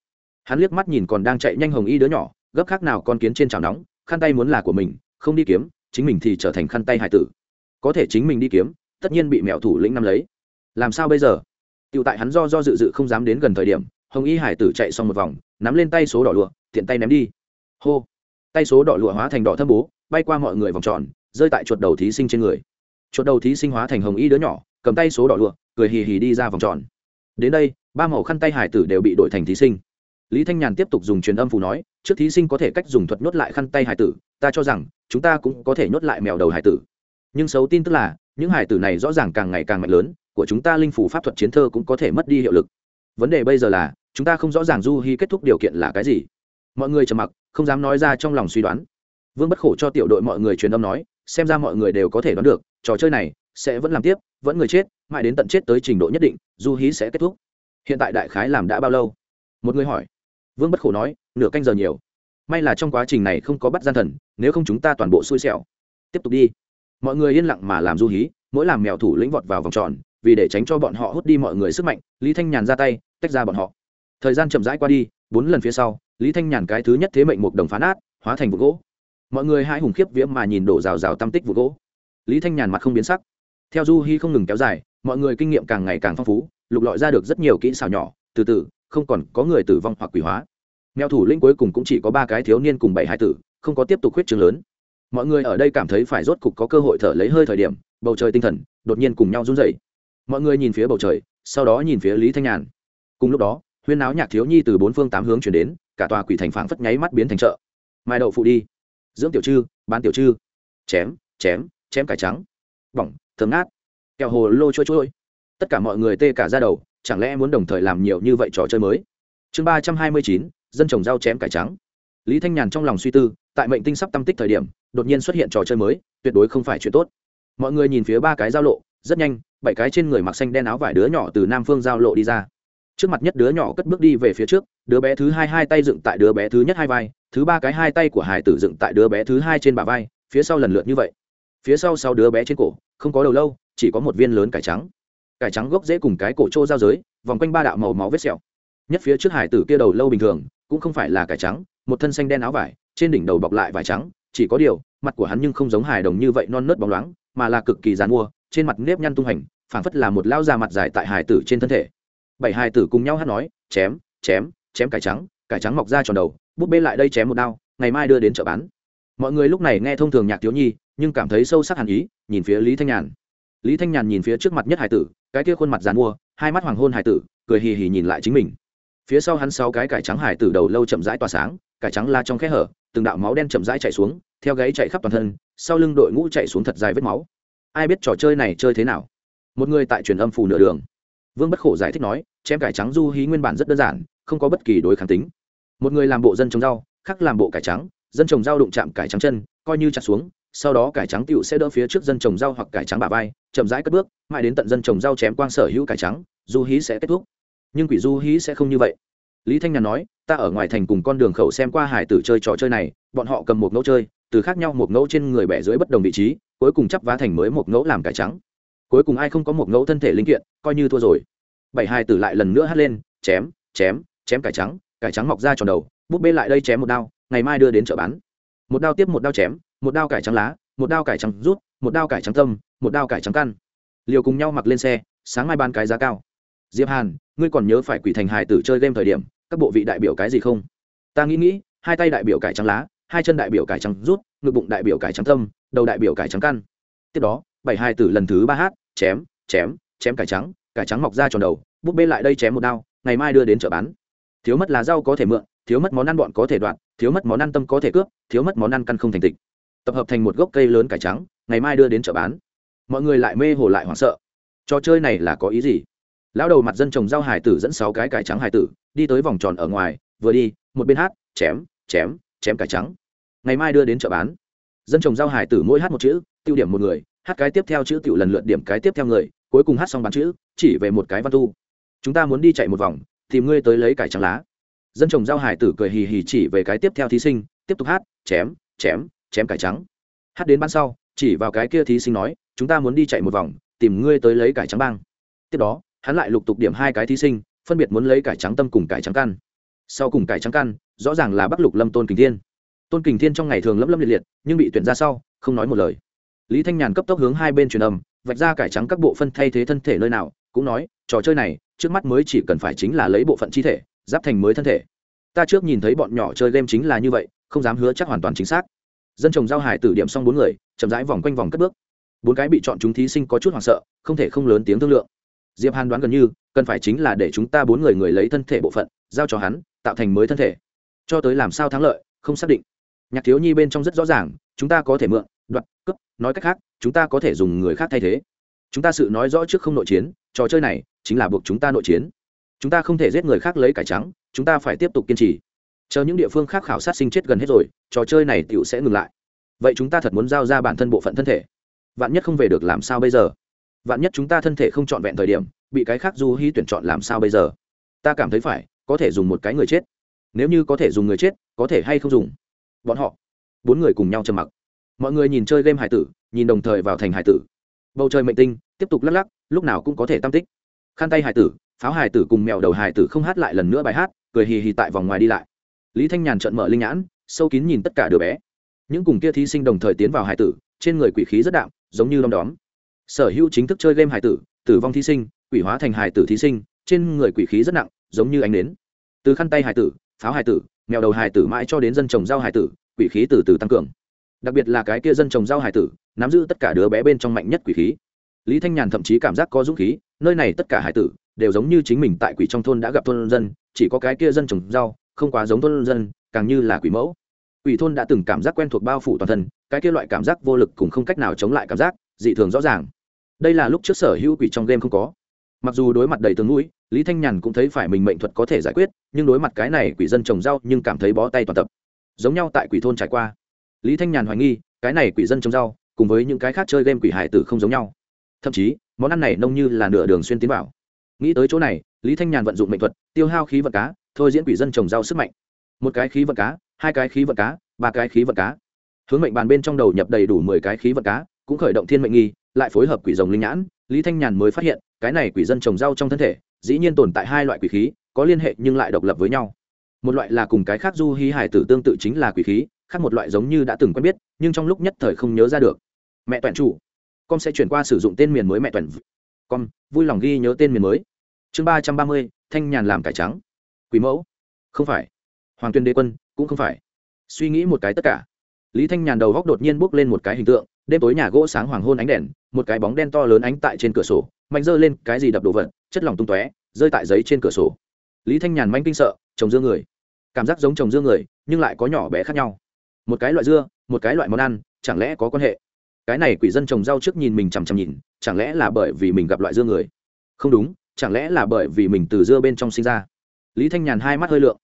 [SPEAKER 1] Hắn liếc mắt nhìn còn đang chạy nhanh hồng y đứa nhỏ, gấp khác nào con kiến trên chảo nóng, khăn tay muốn là của mình, không đi kiếm, chính mình thì trở thành khăn tay hải tử. Có thể chính mình đi kiếm, tất nhiên bị mẹo thủ lĩnh nắm lấy. Làm sao bây giờ? Tựu tại hắn do do dự dự không dám đến gần thời điểm, hồng y hải tử chạy xong một vòng, nắm lên tay số đỏ lụa, tiện tay ném đi. Hô! Tay số đỏ lụa hóa thành đỏ thâm bố, bay qua mọi người vòng tròn, rơi tại chuột đầu thí sinh trên người chuột đầu thí sinh hóa thành hồng y đứa nhỏ, cầm tay số đỏ lụa, cười hì hì đi ra vòng tròn. Đến đây, ba màu khăn tay hải tử đều bị đổi thành thí sinh. Lý thanh nhàn tiếp tục dùng truyền âm phù nói, trước thí sinh có thể cách dùng thuật nhốt lại khăn tay hải tử, ta cho rằng, chúng ta cũng có thể nhốt lại mèo đầu hải tử. Nhưng xấu tin tức là, những hải tử này rõ ràng càng ngày càng mạnh lớn, của chúng ta linh phủ pháp thuật chiến thơ cũng có thể mất đi hiệu lực. Vấn đề bây giờ là, chúng ta không rõ ràng du hy kết thúc điều kiện là cái gì. Mọi người trầm mặc, không dám nói ra trong lòng suy đoán. Vương bất khổ cho tiểu đội mọi người truyền âm nói xem ra mọi người đều có thể đoán được, trò chơi này sẽ vẫn làm tiếp, vẫn người chết, mãi đến tận chết tới trình độ nhất định, du hí sẽ kết thúc. Hiện tại đại khái làm đã bao lâu? Một người hỏi. Vương bất khổ nói, nửa canh giờ nhiều. May là trong quá trình này không có bắt gian thần, nếu không chúng ta toàn bộ xui xẻo. Tiếp tục đi. Mọi người yên lặng mà làm du hí, mỗi làm mèo thủ lĩnh vọt vào vòng tròn, vì để tránh cho bọn họ hút đi mọi người sức mạnh, lý thanh nhàn ra tay, tách ra bọn họ. Thời gian chậm rãi qua đi, bốn lần phía sau, lý thanh nhàn cái thứ nhất thế mệnh một đồng phán át hóa thành vụ gỗ mọi người hai hùng khiếp viễm mà nhìn đổ rào rào tam tích vụ gỗ. Lý thanh nhàn mặt không biến sắc. Theo du hy không ngừng kéo dài, mọi người kinh nghiệm càng ngày càng phong phú, lục lọi ra được rất nhiều kỹ xảo nhỏ, từ từ, không còn có người tử vong hoặc quỷ hóa. Mèo thủ lĩnh cuối cùng cũng chỉ có ba cái thiếu niên cùng bảy hải tử, không có tiếp tục khuyết trường lớn. Mọi người ở đây cảm thấy phải rốt cục có cơ hội thở lấy hơi thời điểm, bầu trời tinh thần đột nhiên cùng nhau run rẩy. Mọi người nhìn phía bầu trời, sau đó nhìn phía lý thanh nhàn. Cùng lúc đó, huyên áo nhạc thiếu nhi từ bốn phương tám hướng chuyển đến, cả tòa quỷ thành phảng phất nháy mắt biến thành chợ. Mai đậu phụ đi dưỡng tiểu trư, bán tiểu trư. Chém chém chém cải trắng. Bỏng, thơm ngát. Kẹo hồ lô trôi trôi. Tất cả mọi người tê cả ra đầu, chẳng lẽ muốn đồng thời làm nhiều như vậy trò chơi mới? Chương ba trăm hai mươi chín, dân trồng rau chém cải trắng. Lý thanh nhàn trong lòng suy tư, tại mệnh tinh sắp tâm tích thời điểm, đột nhiên xuất hiện trò chơi mới, tuyệt đối không phải chuyện tốt. Mọi người nhìn phía ba cái giao lộ, rất nhanh, bảy cái trên người mặc xanh đen áo vải đứa nhỏ từ nam phương giao lộ đi ra. Trước mặt nhất đứa nhỏ cất bước đi về phía trước đứa bé thứ hai hai tay dựng tại đứa bé thứ nhất hai vai, thứ ba cái hai tay của hải tử dựng tại đứa bé thứ hai trên bả vai, phía sau lần lượt như vậy. Phía sau sau đứa bé trên cổ, không có đầu lâu, chỉ có một viên lớn cải trắng. Cải trắng gốc dễ cùng cái cổ trô giao giới, vòng quanh ba đạo màu máu vết sẹo. Nhất phía trước hải tử kia đầu lâu bình thường, cũng không phải là cải trắng, một thân xanh đen áo vải, trên đỉnh đầu bọc lại vải trắng, chỉ có điều, mặt của hắn nhưng không giống hài đồng như vậy non nớt bóng loáng, mà là cực kỳ dàn mua, trên mặt nếp nhăn tung hành phảng phất là một lao già mặt dài tại hải tử trên thân thể. Bảy hải tử cùng nhau hát nói, chém chém chém cải trắng cải trắng mọc ra tròn đầu bút bê lại đây chém một đao, ngày mai đưa đến chợ bán. Mọi người lúc này nghe thông thường nhạc thiếu nhi, nhưng cảm thấy sâu sắc hẳn ý, nhìn phía lý thanh nhàn. Lý thanh nhàn nhìn phía trước mặt nhất hải tử, cái kia khuôn mặt dàn mua, hai mắt hoàng hôn hải tử, cười hì hì nhìn lại chính mình. Phía sau hắn sáu cái cải trắng hải tử đầu lâu chậm rãi tỏa sáng, cải trắng la trong khe hở, từng đạo máu đen chậm rãi chạy xuống, theo gáy chạy khắp toàn thân, sau lưng đội ngũ chạy xuống thật dài vết máu. Ai biết trò chơi này chơi thế nào? Một người tại truyền âm phủ nửa đường. Vương bất khổ giải thích nói, chém cải trắng du hí nguyên bản rất đơn giản không có bất kỳ đối kháng tính. Một người làm bộ dân trồng rau, khác làm bộ cải trắng, dân trồng rau đụng chạm cải trắng chân, coi như chặt xuống, sau đó cải trắng tựu sẽ đỡ phía trước dân trồng rau hoặc cải trắng bà vai, chậm rãi cất bước, mãi đến tận dân trồng rau chém quang sở hữu cải trắng, du hí sẽ kết thúc. Nhưng quỷ du hí sẽ không như vậy. Lý thanh nhàn nói, ta ở ngoài thành cùng con đường khẩu xem qua hải tử chơi trò chơi này, bọn họ cầm một ngẫu chơi, từ khác nhau một ngẫu trên người bẻ dưới bất đồng vị trí, cuối cùng chắp vá thành mới một ngẫu làm cải trắng. Cuối cùng ai không có một ngẫu thân thể linh kiện, coi như thua rồi. Bảy hai tử lại lần nữa hất lên, chém chém chém cải trắng cải trắng mọc ra tròn đầu búp bê lại đây chém một đao ngày mai đưa đến chợ bán một đao tiếp một đao chém một đao cải trắng lá một đao cải trắng rút một đao cải trắng tâm một đao cải trắng căn liều cùng nhau mặc lên xe sáng mai ban cái giá cao diệp hàn ngươi còn nhớ phải quỷ thành hài tử chơi game thời điểm các bộ vị đại biểu cái gì không ta nghĩ nghĩ hai tay đại biểu cải trắng lá hai chân đại biểu cải trắng rút ngực bụng đại biểu cải trắng tâm đầu đại biểu cải trắng căn tiếp đó bảy hai tử lần thứ ba hát chém chém chém cải trắng cải trắng mọc ra tròn đầu búp bê lại đây chém một đao ngày mai đưa đến chợ bán thiếu mất lá rau có thể mượn, thiếu mất món ăn bọn có thể đoạn thiếu mất món ăn tâm có thể cướp, thiếu mất món ăn căn không thành tịch. Tập hợp thành một gốc cây lớn cải trắng, ngày mai đưa đến chợ bán. Mọi người lại mê hồ lại hoảng sợ. Trò chơi này là có ý gì? Lão đầu mặt dân trồng rau hải tử dẫn sáu cái cải trắng hải tử, đi tới vòng tròn ở ngoài, vừa đi, một bên hát, chém chém chém cải trắng. Ngày mai đưa đến chợ bán. Dân trồng rau hải tử mỗi hát một chữ, tiêu điểm một người, hát cái tiếp theo chữ tiểu lần lượt điểm cái tiếp theo người, cuối cùng hát xong bán chữ, chỉ về một cái văn tu. Chúng ta muốn đi chạy một vòng tìm ngươi tới lấy cải trắng lá. Dân trồng rau hải tử cười hì hì chỉ về cái tiếp theo thí sinh, tiếp tục hát, chém chém chém cải trắng. Hát đến ban sau, chỉ vào cái kia thí sinh nói, chúng ta muốn đi chạy một vòng, tìm ngươi tới lấy cải trắng bang. Tiếp đó, hắn lại lục tục điểm hai cái thí sinh, phân biệt muốn lấy cải trắng tâm cùng cải trắng căn. Sau cùng cải trắng căn, rõ ràng là bắc lục lâm tôn kình thiên. Tôn kình thiên trong ngày thường lâm lâm liệt liệt, nhưng bị tuyển ra sau, không nói một lời. Lý thanh nhàn cấp tốc hướng hai bên truyền âm vạch ra cải trắng các bộ phân thay thế thân thể nơi nào, cũng nói, trò chơi này, trước mắt mới chỉ cần phải chính là lấy bộ phận chi thể, giáp thành mới thân thể. Ta trước nhìn thấy bọn nhỏ chơi game chính là như vậy, không dám hứa chắc hoàn toàn chính xác. Dân chồng giao hải tử điểm xong bốn người, chậm rãi vòng quanh vòng cất bước. Bốn cái bị chọn chúng thí sinh có chút hoảng sợ, không thể không lớn tiếng thương lượng. Diệp hàn đoán gần như, cần phải chính là để chúng ta bốn người người lấy thân thể bộ phận, giao cho hắn, tạo thành mới thân thể. Cho tới làm sao thắng lợi, không xác định. Nhạc thiếu nhi bên trong rất rõ ràng, chúng ta có thể mượn đoạt, cướp, nói cách khác, chúng ta có thể dùng người khác thay thế. Chúng ta sự nói rõ trước không nội chiến, trò chơi này chính là buộc chúng ta nội chiến. Chúng ta không thể giết người khác lấy cải trắng, chúng ta phải tiếp tục kiên trì. Chờ những địa phương khác khảo sát sinh chết gần hết rồi, trò chơi này tựu sẽ ngừng lại. Vậy chúng ta thật muốn giao ra bản thân bộ phận thân thể? Vạn nhất không về được làm sao bây giờ? Vạn nhất chúng ta thân thể không trọn vẹn thời điểm, bị cái khác du hy tuyển chọn làm sao bây giờ? Ta cảm thấy phải, có thể dùng một cái người chết. Nếu như có thể dùng người chết, có thể hay không dùng? Bọn họ, bốn người cùng nhau trầm mặc mọi người nhìn chơi game hải tử, nhìn đồng thời vào thành hải tử. Bầu trời mệnh tinh, tiếp tục lắc lắc, lúc nào cũng có thể tam tích. Khăn tay hải tử, pháo hải tử cùng mèo đầu hải tử không hát lại lần nữa bài hát, cười hì hì tại vòng ngoài đi lại. Lý thanh nhàn trợn mở linh nhãn, sâu kín nhìn tất cả đứa bé. Những cùng kia thí sinh đồng thời tiến vào hải tử, trên người quỷ khí rất đạm, giống như đom đóm. Sở hữu chính thức chơi game hải tử tử vong thí sinh, quỷ hóa thành hải tử thí sinh, trên người quỷ khí rất nặng, giống như ánh nến. Từ khăn tay hải tử, pháo hải tử mèo đầu hải tử mãi cho đến dân trồng rau hải tử, quỷ khí từ từ tăng cường đặc biệt là cái kia dân trồng rau hải tử, nắm giữ tất cả đứa bé bên trong mạnh nhất quỷ khí. Lý thanh nhàn thậm chí cảm giác có dũng khí, nơi này tất cả hải tử đều giống như chính mình tại quỷ trong thôn đã gặp thôn dân, chỉ có cái kia dân trồng rau, không quá giống thôn dân, càng như là quỷ mẫu. Quỷ thôn đã từng cảm giác quen thuộc bao phủ toàn thân, cái kia loại cảm giác vô lực cùng không cách nào chống lại cảm giác, dị thường rõ ràng. Đây là lúc trước sở hữu quỷ trong game không có. Mặc dù đối mặt đầy tướng mũi, lý thanh nhàn cũng thấy phải mình mệnh thuật có thể giải quyết, nhưng đối mặt cái này quỷ dân trồng rau nhưng cảm thấy bó tay toàn tập. Giống nhau tại quỷ thôn trải qua lý thanh nhàn hoài nghi, cái này quỷ dân trồng rau, cùng với những cái khác chơi game quỷ hải tử không giống nhau. Thậm chí, món ăn này nông như là nửa đường xuyên tiến vào. Nghĩ tới chỗ này, lý thanh nhàn vận dụng mệnh thuật, tiêu hao khí vật cá, thôi diễn quỷ dân trồng rau sức mạnh. Một cái khí vật cá, hai cái khí vật cá, ba cái khí vật cá. Hướng mệnh bàn bên trong đầu nhập đầy đủ mười cái khí vật cá, cũng khởi động thiên mệnh nghi, lại phối hợp quỷ rồng linh nhãn, lý thanh nhàn mới phát hiện, cái này quỷ dân trồng rau trong thân thể, dĩ nhiên tồn tại hai loại quỷ khí, có liên hệ nhưng lại độc lập với nhau. Một loại là cùng cái khác du hí hải tử tương tự chính là quỷ khí khác một loại giống như đã từng quen biết, nhưng trong lúc nhất thời không nhớ ra được. Mẹ toàn chủ. Con sẽ chuyển qua sử dụng tên miền mới mẹ toàn con vui lòng ghi nhớ tên miền mới. Chương ba trăm ba mươi, thanh nhàn làm cải trắng. Quý mẫu. Không phải. Hoàng tuyên đế quân, cũng không phải. Suy nghĩ một cái tất cả. Lý thanh nhàn đầu góc đột nhiên bước lên một cái hình tượng, đêm tối nhà gỗ sáng hoàng hôn ánh đèn, một cái bóng đen to lớn ánh tại trên cửa sổ, mạnh giơ lên cái gì đập đồ vật, chất lỏng tung tóe, rơi tại giấy trên cửa sổ. Lý thanh nhàn manh kinh sợ trồng dương người. Cảm giác giống trồng dương người, nhưng lại có nhỏ bé khác nhau một cái loại dưa, một cái loại món ăn, chẳng lẽ có quan hệ? Cái này quỷ dân trồng rau trước nhìn mình chằm chằm nhìn, chẳng lẽ là bởi vì mình gặp loại dưa người? Không đúng, chẳng lẽ là bởi vì mình từ dưa bên trong sinh ra? Lý thanh nhàn hai mắt hơi lượng.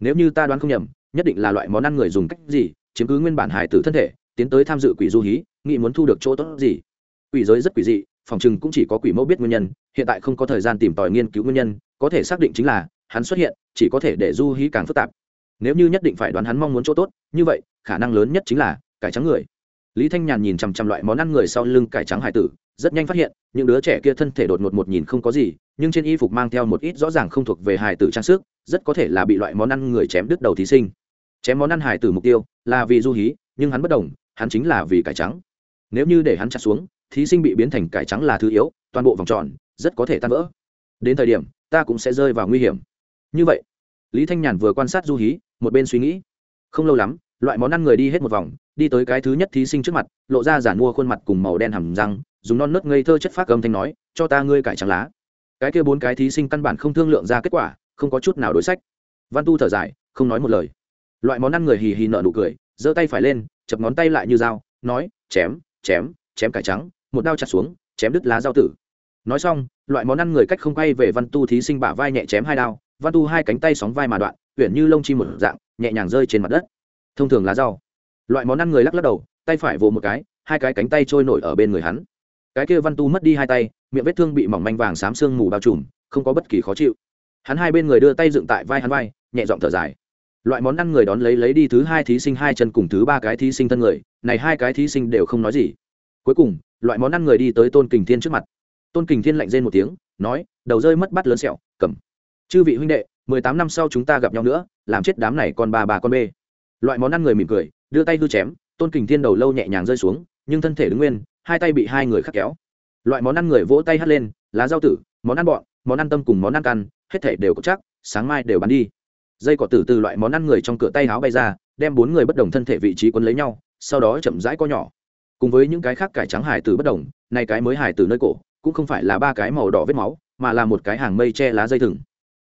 [SPEAKER 1] Nếu như ta đoán không nhầm, nhất định là loại món ăn người dùng cách gì, chiếm cứ nguyên bản hải tử thân thể, tiến tới tham dự quỷ du hí, nghĩ muốn thu được chỗ tốt gì? Quỷ giới rất quỷ dị, phòng chừng cũng chỉ có quỷ mẫu biết nguyên nhân, hiện tại không có thời gian tìm tòi nghiên cứu nguyên nhân, có thể xác định chính là hắn xuất hiện, chỉ có thể để du hí càng phức tạp. Nếu như nhất định phải đoán hắn mong muốn chỗ tốt, như vậy khả năng lớn nhất chính là cải trắng người. Lý thanh nhàn nhìn chằm chằm loại món ăn người sau lưng cải trắng hải tử, rất nhanh phát hiện, những đứa trẻ kia thân thể đột ngột một nhìn không có gì, nhưng trên y phục mang theo một ít rõ ràng không thuộc về hải tử trang sức, rất có thể là bị loại món ăn người chém đứt đầu thí sinh. Chém món ăn hải tử mục tiêu là vì du hí, nhưng hắn bất đồng, hắn chính là vì cải trắng. Nếu như để hắn chặt xuống, thí sinh bị biến thành cải trắng là thứ yếu, toàn bộ vòng tròn rất có thể tan vỡ. Đến thời điểm, ta cũng sẽ rơi vào nguy hiểm. Như vậy, lý thanh nhàn vừa quan sát du hí, một bên suy nghĩ. Không lâu lắm loại món ăn người đi hết một vòng, đi tới cái thứ nhất thí sinh trước mặt, lộ ra giản mua khuôn mặt cùng màu đen hầm răng, dùng non nớt ngây thơ chất phác âm thanh nói, cho ta ngươi cải trắng lá. Cái kia bốn cái thí sinh căn bản không thương lượng ra kết quả, không có chút nào đối sách. Văn tu thở dài, không nói một lời. Loại món ăn người hì hì nợ nụ cười, giơ tay phải lên, chập ngón tay lại như dao, nói, chém chém chém cải trắng, một đao chặt xuống, chém đứt lá dao tử. Nói xong, loại món ăn người cách không quay về văn tu thí sinh bả vai nhẹ chém hai đao, văn tu hai cánh tay sóng vai mà đoạn, uyển như lông chi một dạng, nhẹ nhàng rơi trên mặt đất thông thường lá rau. Loại món ăn người lắc lắc đầu, tay phải vỗ một cái, hai cái cánh tay trôi nổi ở bên người hắn. Cái kia văn tu mất đi hai tay, miệng vết thương bị mỏng manh vàng xám sương mù bao trùm, không có bất kỳ khó chịu. Hắn hai bên người đưa tay dựng tại vai hắn vai, nhẹ giọng thở dài. Loại món ăn người đón lấy lấy đi thứ hai thí sinh hai chân cùng thứ ba cái thí sinh thân người, này hai cái thí sinh đều không nói gì. Cuối cùng, loại món ăn người đi tới tôn kình thiên trước mặt. Tôn kình thiên lạnh rên một tiếng, nói, đầu rơi mất bắt lớn sẹo, cầm. Chư vị huynh đệ, mười tám năm sau chúng ta gặp nhau nữa, làm chết đám này con ba bà con bê loại món ăn người mỉm cười, đưa tay hư chém, tôn kình thiên đầu lâu nhẹ nhàng rơi xuống, nhưng thân thể đứng nguyên, hai tay bị hai người khắc kéo. Loại món ăn người vỗ tay hắt lên, lá rau tử, món ăn bọn, món ăn tâm cùng món ăn căn, hết thể đều có chắc, sáng mai đều bắn đi. Dây cỏ tử từ loại món ăn người trong cửa tay háo bay ra, đem bốn người bất đồng thân thể vị trí quấn lấy nhau, sau đó chậm rãi co nhỏ. Cùng với những cái khác cải trắng hải tử bất đồng, nay cái mới hải tử nơi cổ, cũng không phải là ba cái màu đỏ vết máu, mà là một cái hàng mây che lá dây thừng.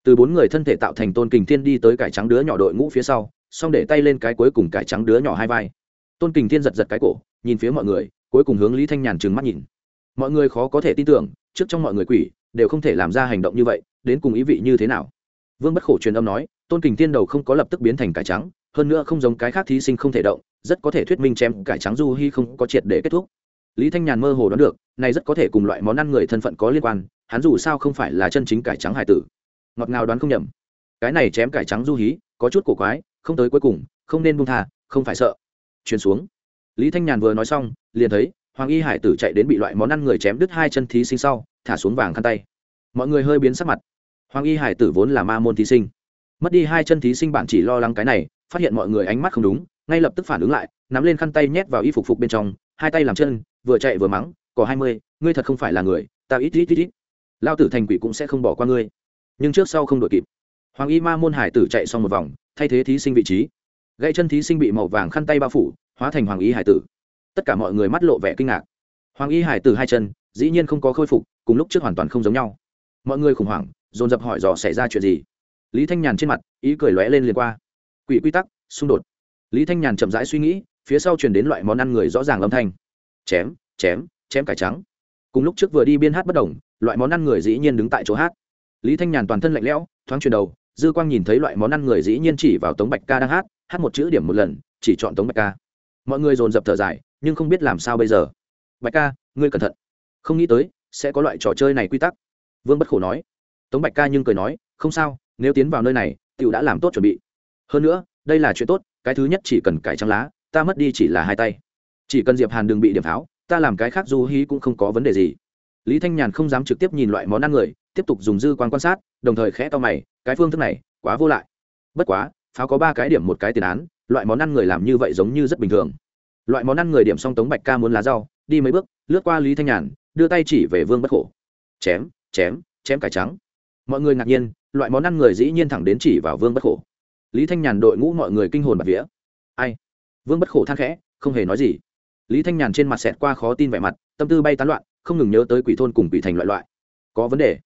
[SPEAKER 1] Từ bốn người thân thể tạo thành tôn kình thiên đi tới cải trắng đứa nhỏ đội ngũ phía sau xong để tay lên cái cuối cùng cải trắng đứa nhỏ hai vai. Tôn kình thiên giật giật cái cổ, nhìn phía mọi người, cuối cùng hướng lý thanh nhàn trừng mắt nhìn. Mọi người khó có thể tin tưởng, trước trong mọi người quỷ, đều không thể làm ra hành động như vậy, đến cùng ý vị như thế nào? Vương bất khổ truyền âm nói, tôn kình thiên đầu không có lập tức biến thành cải trắng, hơn nữa không giống cái khác thí sinh không thể động, rất có thể thuyết minh chém cải trắng du hy không có triệt để kết thúc. Lý thanh nhàn mơ hồ đoán được, này rất có thể cùng loại món ăn người thân phận có liên quan, hắn dù sao không phải là chân chính cải trắng hải tử. Ngọt ngào đoán không nhầm. Cái này chém cải trắng du hí, có chút cổ quái không tới cuối cùng, không nên buông tha, không phải sợ. Truyền xuống. Lý thanh nhàn vừa nói xong, liền thấy hoàng y hải tử chạy đến bị loại món ăn người chém đứt hai chân thí sinh sau, thả xuống vàng khăn tay. Mọi người hơi biến sắc mặt. Hoàng y hải tử vốn là ma môn thí sinh. Mất đi hai chân thí sinh bạn chỉ lo lắng cái này, phát hiện mọi người ánh mắt không đúng, ngay lập tức phản ứng lại, nắm lên khăn tay nhét vào y phục phục bên trong, hai tay làm chân, vừa chạy vừa mắng, có hai mươi, ngươi thật không phải là người, ta ít ít ít ít. Lao tử thành quỷ cũng sẽ không bỏ qua ngươi. Nhưng trước sau không đội kịp. Hoàng y ma môn hải tử chạy xong một vòng thay thế thí sinh vị trí. Gãy chân thí sinh bị màu vàng khăn tay bao phủ, hóa thành hoàng y hải tử. Tất cả mọi người mắt lộ vẻ kinh ngạc. Hoàng y hải tử hai chân, dĩ nhiên không có khôi phục, cùng lúc trước hoàn toàn không giống nhau. Mọi người khủng hoảng, dồn dập hỏi dò xảy ra chuyện gì. Lý thanh nhàn trên mặt, ý cười lóe lên liền qua. Quỷ quy tắc, xung đột. Lý thanh nhàn chậm rãi suy nghĩ, phía sau truyền đến loại món ăn người rõ ràng âm thanh. Chém chém chém cải trắng. Cùng lúc trước vừa đi biên hát bất đồng, loại món ăn người dĩ nhiên đứng tại chỗ hát. Lý thanh nhàn toàn thân lạnh lẽo, thoáng chuyển đầu dư quang nhìn thấy loại món ăn người dĩ nhiên chỉ vào tống bạch ca đang hát hát một chữ điểm một lần, chỉ chọn tống bạch ca. Mọi người dồn dập thở dài, nhưng không biết làm sao bây giờ. Bạch ca, ngươi cẩn thận. Không nghĩ tới, sẽ có loại trò chơi này quy tắc. Vương bất khổ nói. Tống bạch ca nhưng cười nói, không sao, nếu tiến vào nơi này t i ể u đã làm tốt chuẩn bị. Hơn nữa, đây là chuyện tốt, cái thứ nhất chỉ cần cải trắng lá, ta mất đi chỉ là hai tay. Chỉ cần diệp hàn đừng bị điểm pháo, ta làm cái khác du hí cũng không có vấn đề gì. Lý thanh nhàn không dám trực tiếp nhìn loại món ăn người, tiếp tục dùng dư quan quan sát, đồng thời khẽ to mày cái phương thức này quá vô lại. Bất quá, pháo có ba cái điểm một cái tiền án, loại món ăn người làm như vậy giống như rất bình thường. Loại món ăn người điểm song tống bạch ca muốn lá rau, đi mấy bước, lướt qua lý thanh nhàn, đưa tay chỉ về vương bất khổ. Chém chém chém cải trắng. Mọi người ngạc nhiên, loại món ăn người dĩ nhiên thẳng đến chỉ vào vương bất khổ. Lý thanh nhàn đội ngũ mọi người kinh hồn bạt vía. Ai? Vương bất khổ than khẽ, không hề nói gì. Lý thanh nhàn trên mặt xẹt qua khó tin vẻ mặt, tâm tư bay tán loạn, không ngừng nhớ tới quỷ thôn cùng quỷ thành loại loại. Có vấn đề.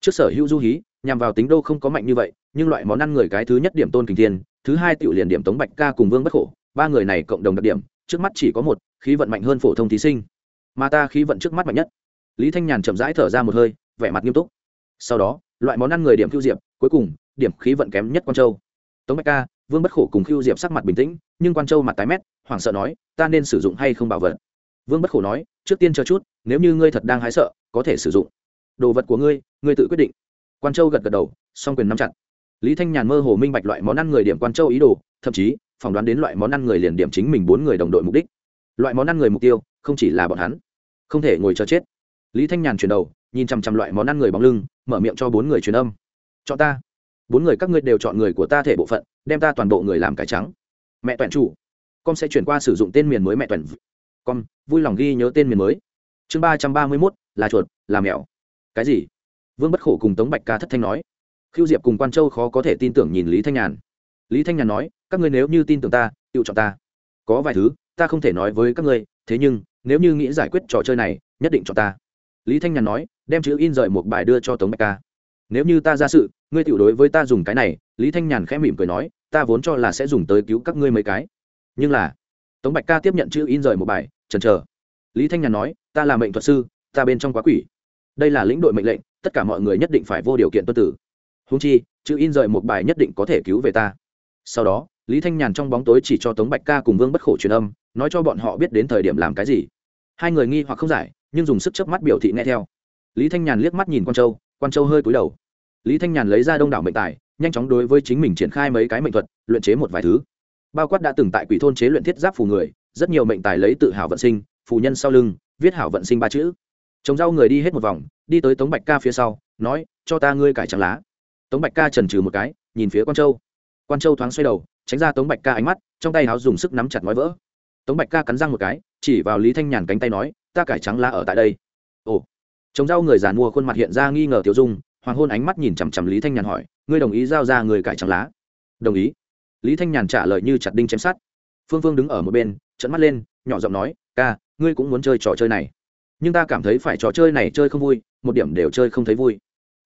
[SPEAKER 1] Trước sở hữu du hí nhằm vào tính đô không có mạnh như vậy, nhưng loại món ăn người cái thứ nhất điểm tôn kình thiên, thứ hai tiểu liền điểm tống bạch ca cùng vương bất khổ, ba người này cộng đồng đặc điểm, trước mắt chỉ có một, khí vận mạnh hơn phổ thông thí sinh. Mà ta khí vận trước mắt mạnh nhất. Lý thanh nhàn chậm rãi thở ra một hơi, vẻ mặt nghiêm túc. Sau đó, loại món ăn người điểm khiêu diệp, cuối cùng, điểm khí vận kém nhất quan châu. Tống bạch ca, vương bất khổ cùng khiêu diệp sắc mặt bình tĩnh, nhưng quan châu mặt tái mét, hoảng sợ nói, ta nên sử dụng hay không bảo vật? Vương bất khổ nói, trước tiên cho chút, nếu như ngươi thật đang hái sợ, có thể sử dụng. Đồ vật của ngươi ngươi tự quyết định quan châu gật gật đầu, song quyền nắm chặt. Lý thanh nhàn mơ hồ minh bạch loại món ăn người điểm quan châu ý đồ, thậm chí, phỏng đoán đến loại món ăn người liền điểm chính mình bốn người đồng đội mục đích. Loại món ăn người mục tiêu, không chỉ là bọn hắn. Không thể ngồi chờ chết. Lý thanh nhàn chuyển đầu, nhìn chằm chằm loại món ăn người bóng lưng, mở miệng cho bốn người truyền âm. Chọn ta. Bốn người các ngươi đều chọn người của ta thể bộ phận, đem ta toàn bộ người làm cải trắng. Mẹ toàn chủ. Con sẽ chuyển qua sử dụng tên miền mới mẹ toàn con vui lòng ghi nhớ tên miền mới. Chương ba trăm ba mươi mốt, là chuột, là mèo. Cái gì? Vương bất khổ cùng tống bạch ca thất thanh nói. Khiêu diệp cùng quan châu khó có thể tin tưởng nhìn lý thanh nhàn. Lý thanh nhàn nói, các ngươi nếu như tin tưởng ta, tự chọn ta. Có vài thứ, ta không thể nói với các ngươi, thế nhưng, nếu như nghĩ giải quyết trò chơi này, nhất định chọn ta. Lý thanh nhàn nói, đem chữ in rời một bài đưa cho tống bạch ca. Nếu như ta ra sự, ngươi tiểu đối với ta dùng cái này, lý thanh nhàn khẽ mỉm cười nói, ta vốn cho là sẽ dùng tới cứu các ngươi mấy cái. Nhưng là, tống bạch ca tiếp nhận chữ in rời một bài trần trờ lý thanh nhàn nói, ta là mệnh thuật sư, ta bên trong quá quỷ. Đây là lĩnh đội mệnh lệnh tất cả mọi người nhất định phải vô điều kiện tuân tử. Húng chi, chữ in rời một bài nhất định có thể cứu về ta. Sau đó, lý thanh nhàn trong bóng tối chỉ cho tống bạch ca cùng vương bất khổ truyền âm, nói cho bọn họ biết đến thời điểm làm cái gì. Hai người nghi hoặc không giải, nhưng dùng sức chớp mắt biểu thị nghe theo. Lý thanh nhàn liếc mắt nhìn quan châu quan châu hơi cúi đầu. Lý thanh nhàn lấy ra đông đảo mệnh tài, nhanh chóng đối với chính mình triển khai mấy cái mệnh thuật, luyện chế một vài thứ. Bao quát đã từng tại quỷ thôn chế luyện thiết giáp phù người, rất nhiều mệnh tài lấy tự hào vận sinh, phù nhân sau lưng, viết hảo vận sinh ba chữ. Trồng rau người đi hết một vòng đi tới tống bạch ca phía sau, nói, cho ta ngươi cải trắng lá. Tống bạch ca trần trừ một cái, nhìn phía quan châu. Quan châu thoáng xoay đầu, tránh ra tống bạch ca ánh mắt, trong tay háo dùng sức nắm chặt nói vỡ. Tống bạch ca cắn răng một cái, chỉ vào lý thanh nhàn cánh tay nói, ta cải trắng lá ở tại đây. Ồ. Trồng rau người giàn mua khuôn mặt hiện ra nghi ngờ tiêu dung, hoàng hôn ánh mắt nhìn chằm chằm lý thanh nhàn hỏi, ngươi đồng ý giao ra người cải trắng lá? Đồng ý. Lý thanh nhàn trả lời như chặt đinh chém sát phương phương đứng ở một bên trận mắt lên, nhỏ giọng nói, ca, ngươi cũng muốn chơi trò chơi này. Nhưng ta cảm thấy phải trò chơi này chơi không vui một điểm đều chơi không thấy vui.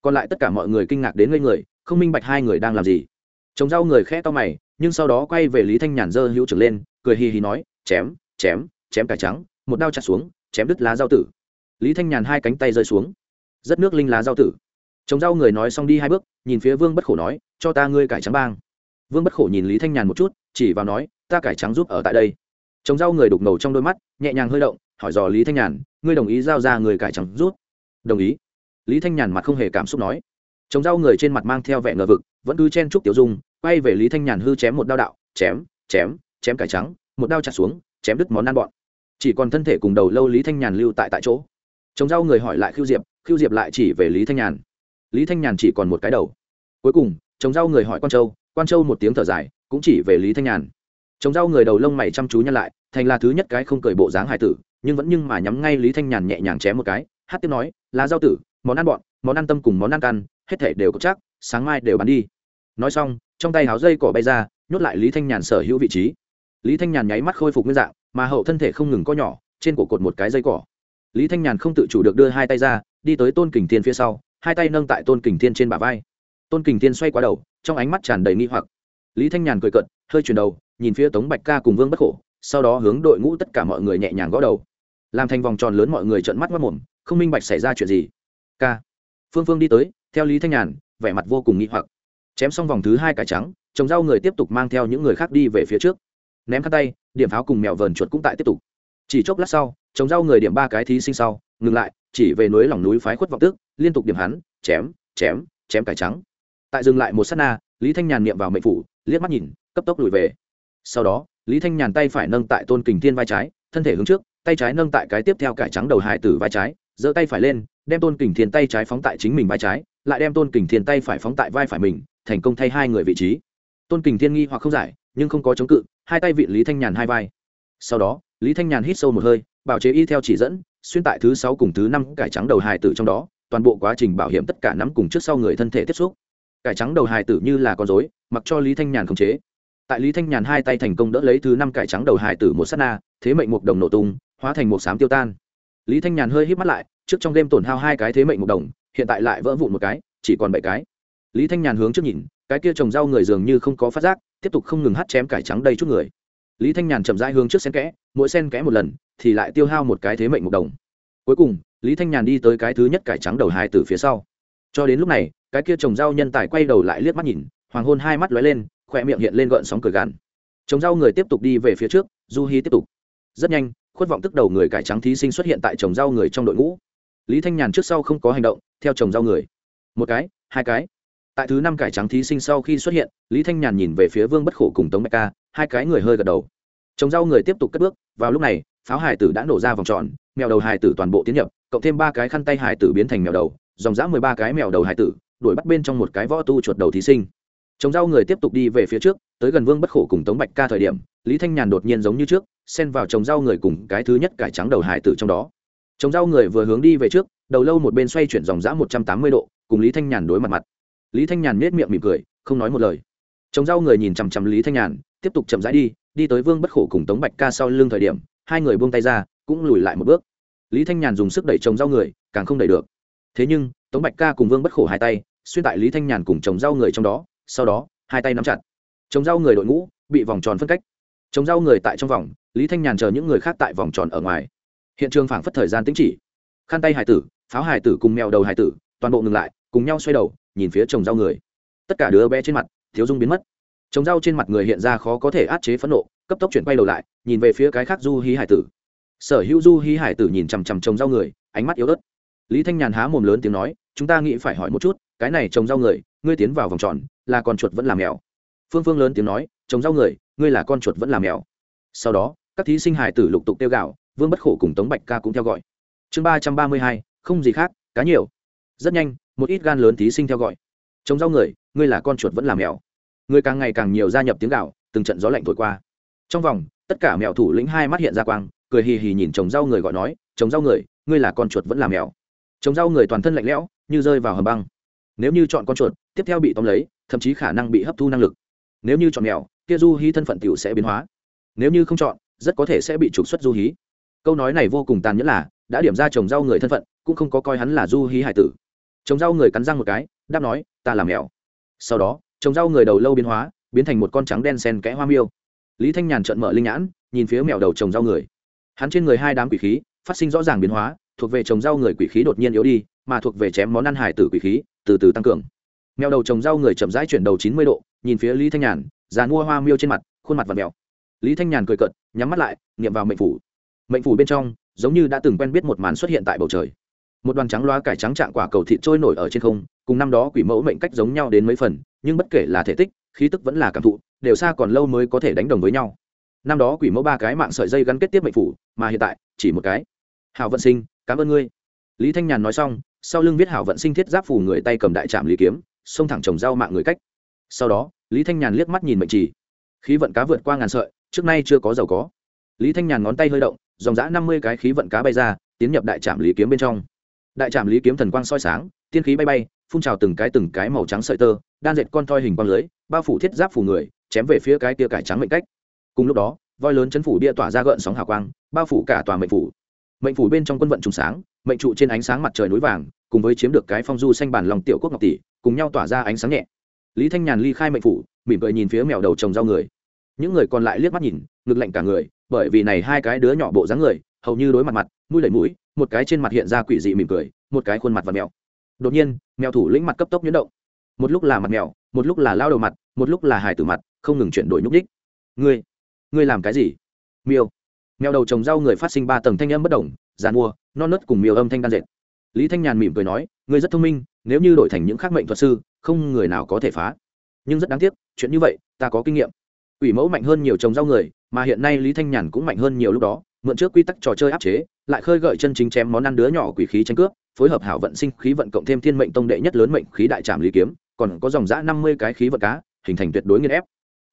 [SPEAKER 1] Còn lại tất cả mọi người kinh ngạc đến ngây người, không minh bạch hai người đang làm gì. Trồng rau người khẽ to mày, nhưng sau đó quay về lý thanh nhàn dơ hữu trưởng lên, cười hì hì nói, chém chém chém cải trắng, một đao chặt xuống, chém đứt lá rau tử. Lý thanh nhàn hai cánh tay rơi xuống. Rất nước linh lá rau tử. Trồng rau người nói xong đi hai bước, nhìn phía vương bất khổ nói, cho ta ngươi cải trắng bang. Vương bất khổ nhìn lý thanh nhàn một chút, chỉ vào nói, ta cải trắng giúp ở tại đây. Trồng rau người đục ngầu trong đôi mắt, nhẹ nhàng hơi động, hỏi dò lý thanh nhàn, ngươi đồng ý giao ra người cải trắng rút đồng ý. Lý thanh nhàn mặt không hề cảm xúc nói. Trồng rau người trên mặt mang theo vẻ ngờ vực, vẫn cứ chen chúc tiểu dung, quay về lý thanh nhàn hư chém một đao đạo, chém chém chém cải trắng, một đao chặt xuống, chém đứt món ăn bọn. Chỉ còn thân thể cùng đầu lâu lý thanh nhàn lưu tại tại chỗ. Trồng rau người hỏi lại khiêu diệp khiêu diệp lại chỉ về lý thanh nhàn. Lý thanh nhàn chỉ còn một cái đầu. Cuối cùng, trồng rau người hỏi quan châu quan châu một tiếng thở dài, cũng chỉ về lý thanh nhàn. Trồng rau người đầu lông mày chăm chú nhăn lại, thành là thứ nhất cái không cởi bộ dáng hải tử, nhưng vẫn nhưng mà nhắm ngay lý thanh nhàn nhẹ nhàng chém một cái hát tiếp nói lá rau tử, món ăn bọn, món ăn tâm cùng món ăn căn, hết thể đều có chắc, sáng mai đều bán đi. Nói xong, trong tay háo dây cỏ bay ra, nhốt lại lý thanh nhàn sở hữu vị trí. Lý thanh nhàn nháy mắt khôi phục nguyên dạng, mà hậu thân thể không ngừng co nhỏ, trên cổ cột một cái dây cỏ. Lý thanh nhàn không tự chủ được đưa hai tay ra, đi tới tôn kình thiên phía sau, hai tay nâng tại tôn kình thiên trên bả vai. Tôn kình thiên xoay qua đầu, trong ánh mắt tràn đầy nghi hoặc. Lý thanh nhàn cười cận hơi chuyển đầu, nhìn phía tống bạch ca cùng vương bất khổ, sau đó hướng đội ngũ tất cả mọi người nhẹ nhàng gõ đầu làm thành vòng tròn lớn mọi người trợn mắt mất mồm không minh bạch xảy ra chuyện gì. K. Phương phương đi tới, theo lý thanh nhàn, vẻ mặt vô cùng nghi hoặc. Chém xong vòng thứ hai cải trắng, trồng rau người tiếp tục mang theo những người khác đi về phía trước. Ném khăn tay, điểm pháo cùng mèo vờn chuột cũng tại tiếp tục. Chỉ chốc lát sau, trồng rau người điểm ba cái thí sinh sau, ngừng lại, chỉ về núi lòng núi phái khuất vọng tức, liên tục điểm hắn, chém chém chém cải trắng. Tại dừng lại một s á t na, lý thanh nhàn niệm vào mệnh phủ, liếc mắt nhìn, cấp tốc lùi về. Sau đó, lý thanh nhàn tay phải nâng tại tôn kình thiên vai trái, thân thể hướng trước tay trái nâng tại cái tiếp theo cải trắng đầu hải tử vai trái, giơ tay phải lên, đem tôn kình thiên tay trái phóng tại chính mình vai trái, lại đem tôn kình thiên tay phải phóng tại vai phải mình, thành công thay hai người vị trí. Tôn kình thiên nghi hoặc không giải, nhưng không có chống cự, hai tay vị lý thanh nhàn hai vai. Sau đó, lý thanh nhàn hít sâu một hơi, bảo chế y theo chỉ dẫn, xuyên tại thứ sáu cùng thứ năm cải trắng đầu hài tử trong đó, toàn bộ quá trình bảo hiểm tất cả nắm cùng trước sau người thân thể tiếp xúc. Cải trắng đầu hài tử như là con dối mặc cho lý thanh nhàn khống chế. Tại lý thanh nhàn hai tay thành công đỡ lấy thứ năm cải trắng đầu hài tử một s á t na, thế mệnh mục đồng nổ tung hóa thành một sám tiêu tan. Lý thanh nhàn hơi hít mắt lại, trước trong đêm tổn hao hai cái thế mệnh một đồng, hiện tại lại vỡ vụn một cái, chỉ còn bảy cái. Lý thanh nhàn hướng trước nhìn, cái kia trồng rau người dường như không có phát giác, tiếp tục không ngừng hắt chém cải trắng đầy chút người. Lý thanh nhàn chậm rãi hướng trước sen kẽ, mỗi sen kẽ một lần, thì lại tiêu hao một cái thế mệnh một đồng. Cuối cùng, lý thanh nhàn đi tới cái thứ nhất cải trắng đầu hai từ phía sau. Cho đến lúc này, cái kia trồng rau nhân tài quay đầu lại liếc mắt nhìn, hoàng hôn hai mắt lóe lên, khỏe miệng hiện lên gợn sóng cười gàn trồng rau người tiếp tục đi về phía trước, du hi tiếp tục. Rất nhanh khuất vọng tức đầu người cải trắng thí sinh xuất hiện tại trồng rau người trong đội ngũ. Lý thanh nhàn trước sau không có hành động, theo trồng rau người. Một cái, hai cái. Tại thứ năm cải trắng thí sinh sau khi xuất hiện, lý thanh nhàn nhìn về phía vương bất khổ cùng tống bạch ca, hai cái người hơi gật đầu. Trồng rau người tiếp tục cất bước, vào lúc này, pháo hải tử đã nổ ra vòng tròn, mèo đầu hải tử toàn bộ tiến nhập, cộng thêm ba cái khăn tay hải tử biến thành mèo đầu, dòng dã mười ba cái mèo đầu hải tử, đuổi bắt bên trong một cái võ tu chuột đầu thí sinh trồng rau người tiếp tục đi về phía trước, tới gần vương bất khổ cùng tống bạch ca thời điểm, lý thanh nhàn đột nhiên giống như trước, xen vào trồng rau người cùng cái thứ nhất cải trắng đầu hải tử trong đó. Trồng rau người vừa hướng đi về trước, đầu lâu một bên xoay chuyển dòng dã một trăm tám mươi độ, cùng lý thanh nhàn đối mặt mặt. Lý thanh nhàn nết miệng mỉm cười, không nói một lời. Trồng rau người nhìn chằm chằm lý thanh nhàn, tiếp tục chậm rãi đi đi tới vương bất khổ cùng tống bạch ca sau lưng thời điểm, hai người buông tay ra, cũng lùi lại một bước. Lý thanh nhàn dùng sức đẩy trồng rau người, càng không đẩy được. Thế nhưng, tống bạch ca cùng vương bất khổ hai tay, xuyên tại lý thanh nhàn cùng trồng rau người trong đó sau đó, hai tay nắm chặt. Trồng rau người đội ngũ bị vòng tròn phân cách. Trồng rau người tại trong vòng, lý thanh nhàn chờ những người khác tại vòng tròn ở ngoài. Hiện trường phảng phất thời gian tính chỉ. Khăn tay hải tử, pháo hải tử cùng mèo đầu hải tử, toàn bộ ngừng lại, cùng nhau xoay đầu, nhìn phía trồng rau người. Tất cả đứa bé trên mặt, thiếu dung biến mất. Trồng rau trên mặt người hiện ra khó có thể át chế phẫn nộ, cấp tốc chuyển quay đầu lại, nhìn về phía cái khác du hí hải tử. Sở hữu du hí hải tử nhìn chằm chằm trồng rau người, ánh mắt yếu ớt. Lý thanh nhàn há mồm lớn tiếng nói, chúng ta nghĩ phải hỏi một chút, cái này trồng rau người ngươi tiến vào vòng tròn, là con chuột vẫn làm mèo. Phương phương lớn tiếng nói, trồng rau người, ngươi là con chuột vẫn làm mèo. Sau đó, các thí sinh hải tử lục tục tiêu gạo vương bất khổ cùng tống bạch ca cũng theo gọi. Chương ba trăm ba mươi hai, không gì khác, cá nhiều. Rất nhanh, một ít gan lớn thí sinh theo gọi. Trồng rau người, ngươi là con chuột vẫn làm mèo. Người càng ngày càng nhiều gia nhập tiếng gạo từng trận gió lạnh thổi qua. Trong vòng, tất cả mèo thủ lĩnh hai mắt hiện ra quang, cười hì hì nhìn trồng rau người gọi nói, trồng rau người, ngươi là con chuột vẫn làm mèo. Trồng rau người toàn thân lạnh lẽo, như rơi vào hầm băng. Nếu như chọn con chuột tiếp theo bị tóm lấy, thậm chí khả năng bị hấp thu năng lực. Nếu như chọn mèo, kia du hí thân phận t i ể u sẽ biến hóa. Nếu như không chọn, rất có thể sẽ bị trục xuất du hí. Câu nói này vô cùng tàn nhẫn là, đã điểm ra trồng rau người thân phận, cũng không có coi hắn là du hí hải tử. Trồng rau người cắn răng một cái, đáp nói, ta làm mèo. Sau đó, trồng rau người đầu lâu biến hóa, biến thành một con trắng đen sen kẽ hoa miêu. Lý thanh nhàn trợn mở linh nhãn, nhìn phía mèo đầu trồng rau người. Hắn trên người hai đám quỷ khí, phát sinh rõ ràng biến hóa, thuộc về trồng rau người quỷ khí đột nhiên yếu đi, mà thuộc về chém món ăn hải tử quỷ khí, từ từ tăng cường mèo đầu trồng rau người chậm rãi chuyển đầu chín mươi độ, nhìn phía lý thanh nhàn dàn mua hoa miêu trên mặt, khuôn mặt và mèo lý thanh nhàn cười cợt, nhắm mắt lại nghiệm vào mệnh phủ. Mệnh phủ bên trong, giống như đã từng quen biết một màn xuất hiện tại bầu trời. Một đoàn trắng loa cải trắng trạng quả cầu thịt trôi nổi ở trên không, cùng năm đó quỷ mẫu mệnh cách giống nhau đến mấy phần, nhưng bất kể là thể tích, khí tức vẫn là cảm thụ, đều xa còn lâu mới có thể đánh đồng với nhau. Năm đó quỷ mẫu ba cái mạng sợi dây gắn kết tiếp mệnh phủ, mà hiện tại, chỉ một cái. Hảo vận sinh, cảm ơn ngươi. Lý thanh nhàn nói xong, sau lưng viết hảo vận sinh thiết giáp phủ người tay cầm đại trạm lý kiếm xông thẳng trồng rau mạng người cách. Sau đó, lý thanh nhàn liếc mắt nhìn mệnh trì. Khí vận cá vượt qua ngàn sợi, trước nay chưa có giàu có. Lý thanh nhàn ngón tay hơi động, dòng giã năm mươi cái khí vận cá bay ra, tiến nhập đại trạm lý kiếm bên trong. Đại trạm lý kiếm thần quang soi sáng, tiên khí bay bay, phun trào từng cái từng cái màu trắng sợi tơ, đan dệt con toi hình quang lưới, bao phủ thiết giáp phủ người, chém về phía cái tia cải trắng mệnh cách. Cùng lúc đó, voi lớn chấn phủ bia tỏa ra gợn sóng hào quang, bao phủ cả tòa mệnh phủ. Mệnh phủ bên trong quân vận trùng sáng, mệnh trụ trên ánh sáng mặt trời núi vàng, cùng với chiếm được cái phong du xanh bản lòng tiểu quốc ngọc tỷ cùng nhau tỏa ra ánh sáng nhẹ. Lý thanh nhàn ly khai mệnh phủ, mỉm cười nhìn phía mèo đầu trồng rau người. Những người còn lại liếc mắt nhìn, ngực lạnh cả người, bởi vì này hai cái đứa nhỏ bộ dáng người, hầu như đối mặt mặt, mũi lẩy mũi, một cái trên mặt hiện ra quỷ dị mỉm cười, một cái khuôn mặt và mèo. Đột nhiên, mèo thủ lĩnh mặt cấp tốc nhuyễn động. Một lúc là mặt mèo, một lúc là lao đầu mặt, một lúc là hài tử mặt, không ngừng chuyển đổi nhúc đích ngươi ngươi làm cái gì? Miêu. Mèo đầu trồng rau người phát sinh ba tầng thanh âm bất đồng giàn mua, non nớt cùng miêu âm thanh đan dệt lý thanh nhàn mỉm cười nói, ngươi rất thông minh, nếu như đổi thành những khác mệnh thuật sư, không người nào có thể phá. Nhưng rất đáng tiếc, chuyện như vậy, ta có kinh nghiệm. Ủy mẫu mạnh hơn nhiều trồng rau người, mà hiện nay lý thanh nhàn cũng mạnh hơn nhiều lúc đó, mượn trước quy tắc trò chơi áp chế, lại khơi gợi chân chính chém món ăn đứa nhỏ quỷ khí tranh cướp, phối hợp hảo vận sinh khí vận cộng thêm thiên mệnh tông đệ nhất lớn mệnh khí đại trạm lý kiếm, còn có dòng giã năm mươi cái khí vận cá, hình thành tuyệt đối nghiên ép.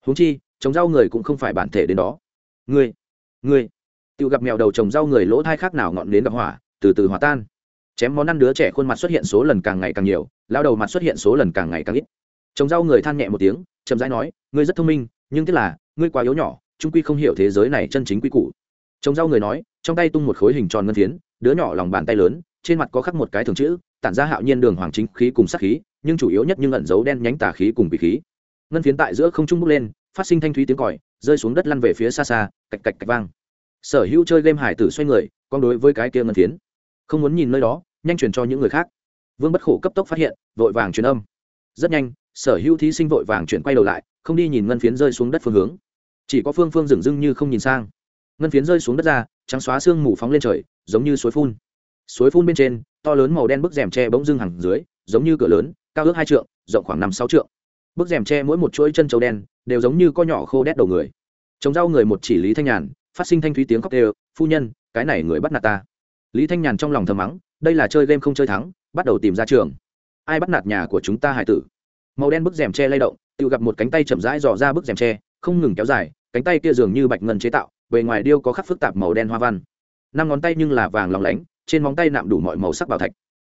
[SPEAKER 1] Húng chi trồng rau người cũng không phải bản thể đến đó. Ngươi ngươi, tự gặp mèo đầu trồng rau người lỗ thai khác nào ngọn đến gặp hỏa, từ từ hòa tan chém món ăn đứa trẻ khuôn mặt xuất hiện số lần càng ngày càng nhiều, lao đầu mặt xuất hiện số lần càng ngày càng ít. Trồng rau người than nhẹ một tiếng, chậm rãi nói, ngươi rất thông minh, nhưng tức là, ngươi quá yếu nhỏ trung quy không hiểu thế giới này chân chính quy củ. Trồng rau người nói, trong tay tung một khối hình tròn ngân phiến, đứa nhỏ lòng bàn tay lớn, trên mặt có khắc một cái thường chữ, tản ra hạo nhiên đường hoàng chính khí cùng sắc khí, nhưng chủ yếu nhất nhưng ẩn giấu đen nhánh tà khí cùng bị khí. Ngân phiến tại giữa không trung bốc lên, phát sinh thanh thúy tiếng còi, rơi xuống đất lăn về phía xa xa, cạch cạch cạch vang. Sở hữu chơi game hải tử xoay người, con đối với cái kia ngân phiến không muốn nhìn nơi đó, nhanh truyền cho những người khác. Vương bất khổ cấp tốc phát hiện, vội vàng truyền âm. Rất nhanh, sở hữu thí sinh vội vàng chuyển quay đầu lại, không đi nhìn ngân phiến rơi xuống đất phương hướng. Chỉ có phương phương dừng dưng như không nhìn sang. Ngân phiến rơi xuống đất ra, trắng xóa sương mù phóng lên trời, giống như suối phun. Suối phun bên trên, to lớn màu đen bức rèm tre bỗng dưng hẳn dưới, giống như cửa lớn, cao ước hai trượng, rộng khoảng năm sáu trượng. Bức rèm tre mỗi một chuỗi chân trâu đen, đều giống như co nhỏ khô đét đầu người. Trồng rau người một chỉ lý thanh nhàn, phát sinh thanh thúy tiếng khóc đều, phu nhân, cái này người bắt nạt ta lý thanh nhàn trong lòng thầm mắng, đây là chơi game không chơi thắng, bắt đầu tìm ra trường. Ai bắt nạt nhà của chúng ta hải tử? Màu đen bức rèm tre lay động, tự gặp một cánh tay chậm rãi dò ra bức rèm tre, không ngừng kéo dài, cánh tay kia dường như bạch ngân chế tạo, bề ngoài điêu có khắc phức tạp màu đen hoa văn. Năm ngón tay nhưng là vàng lòng lánh, trên móng tay nạm đủ mọi màu sắc bảo thạch.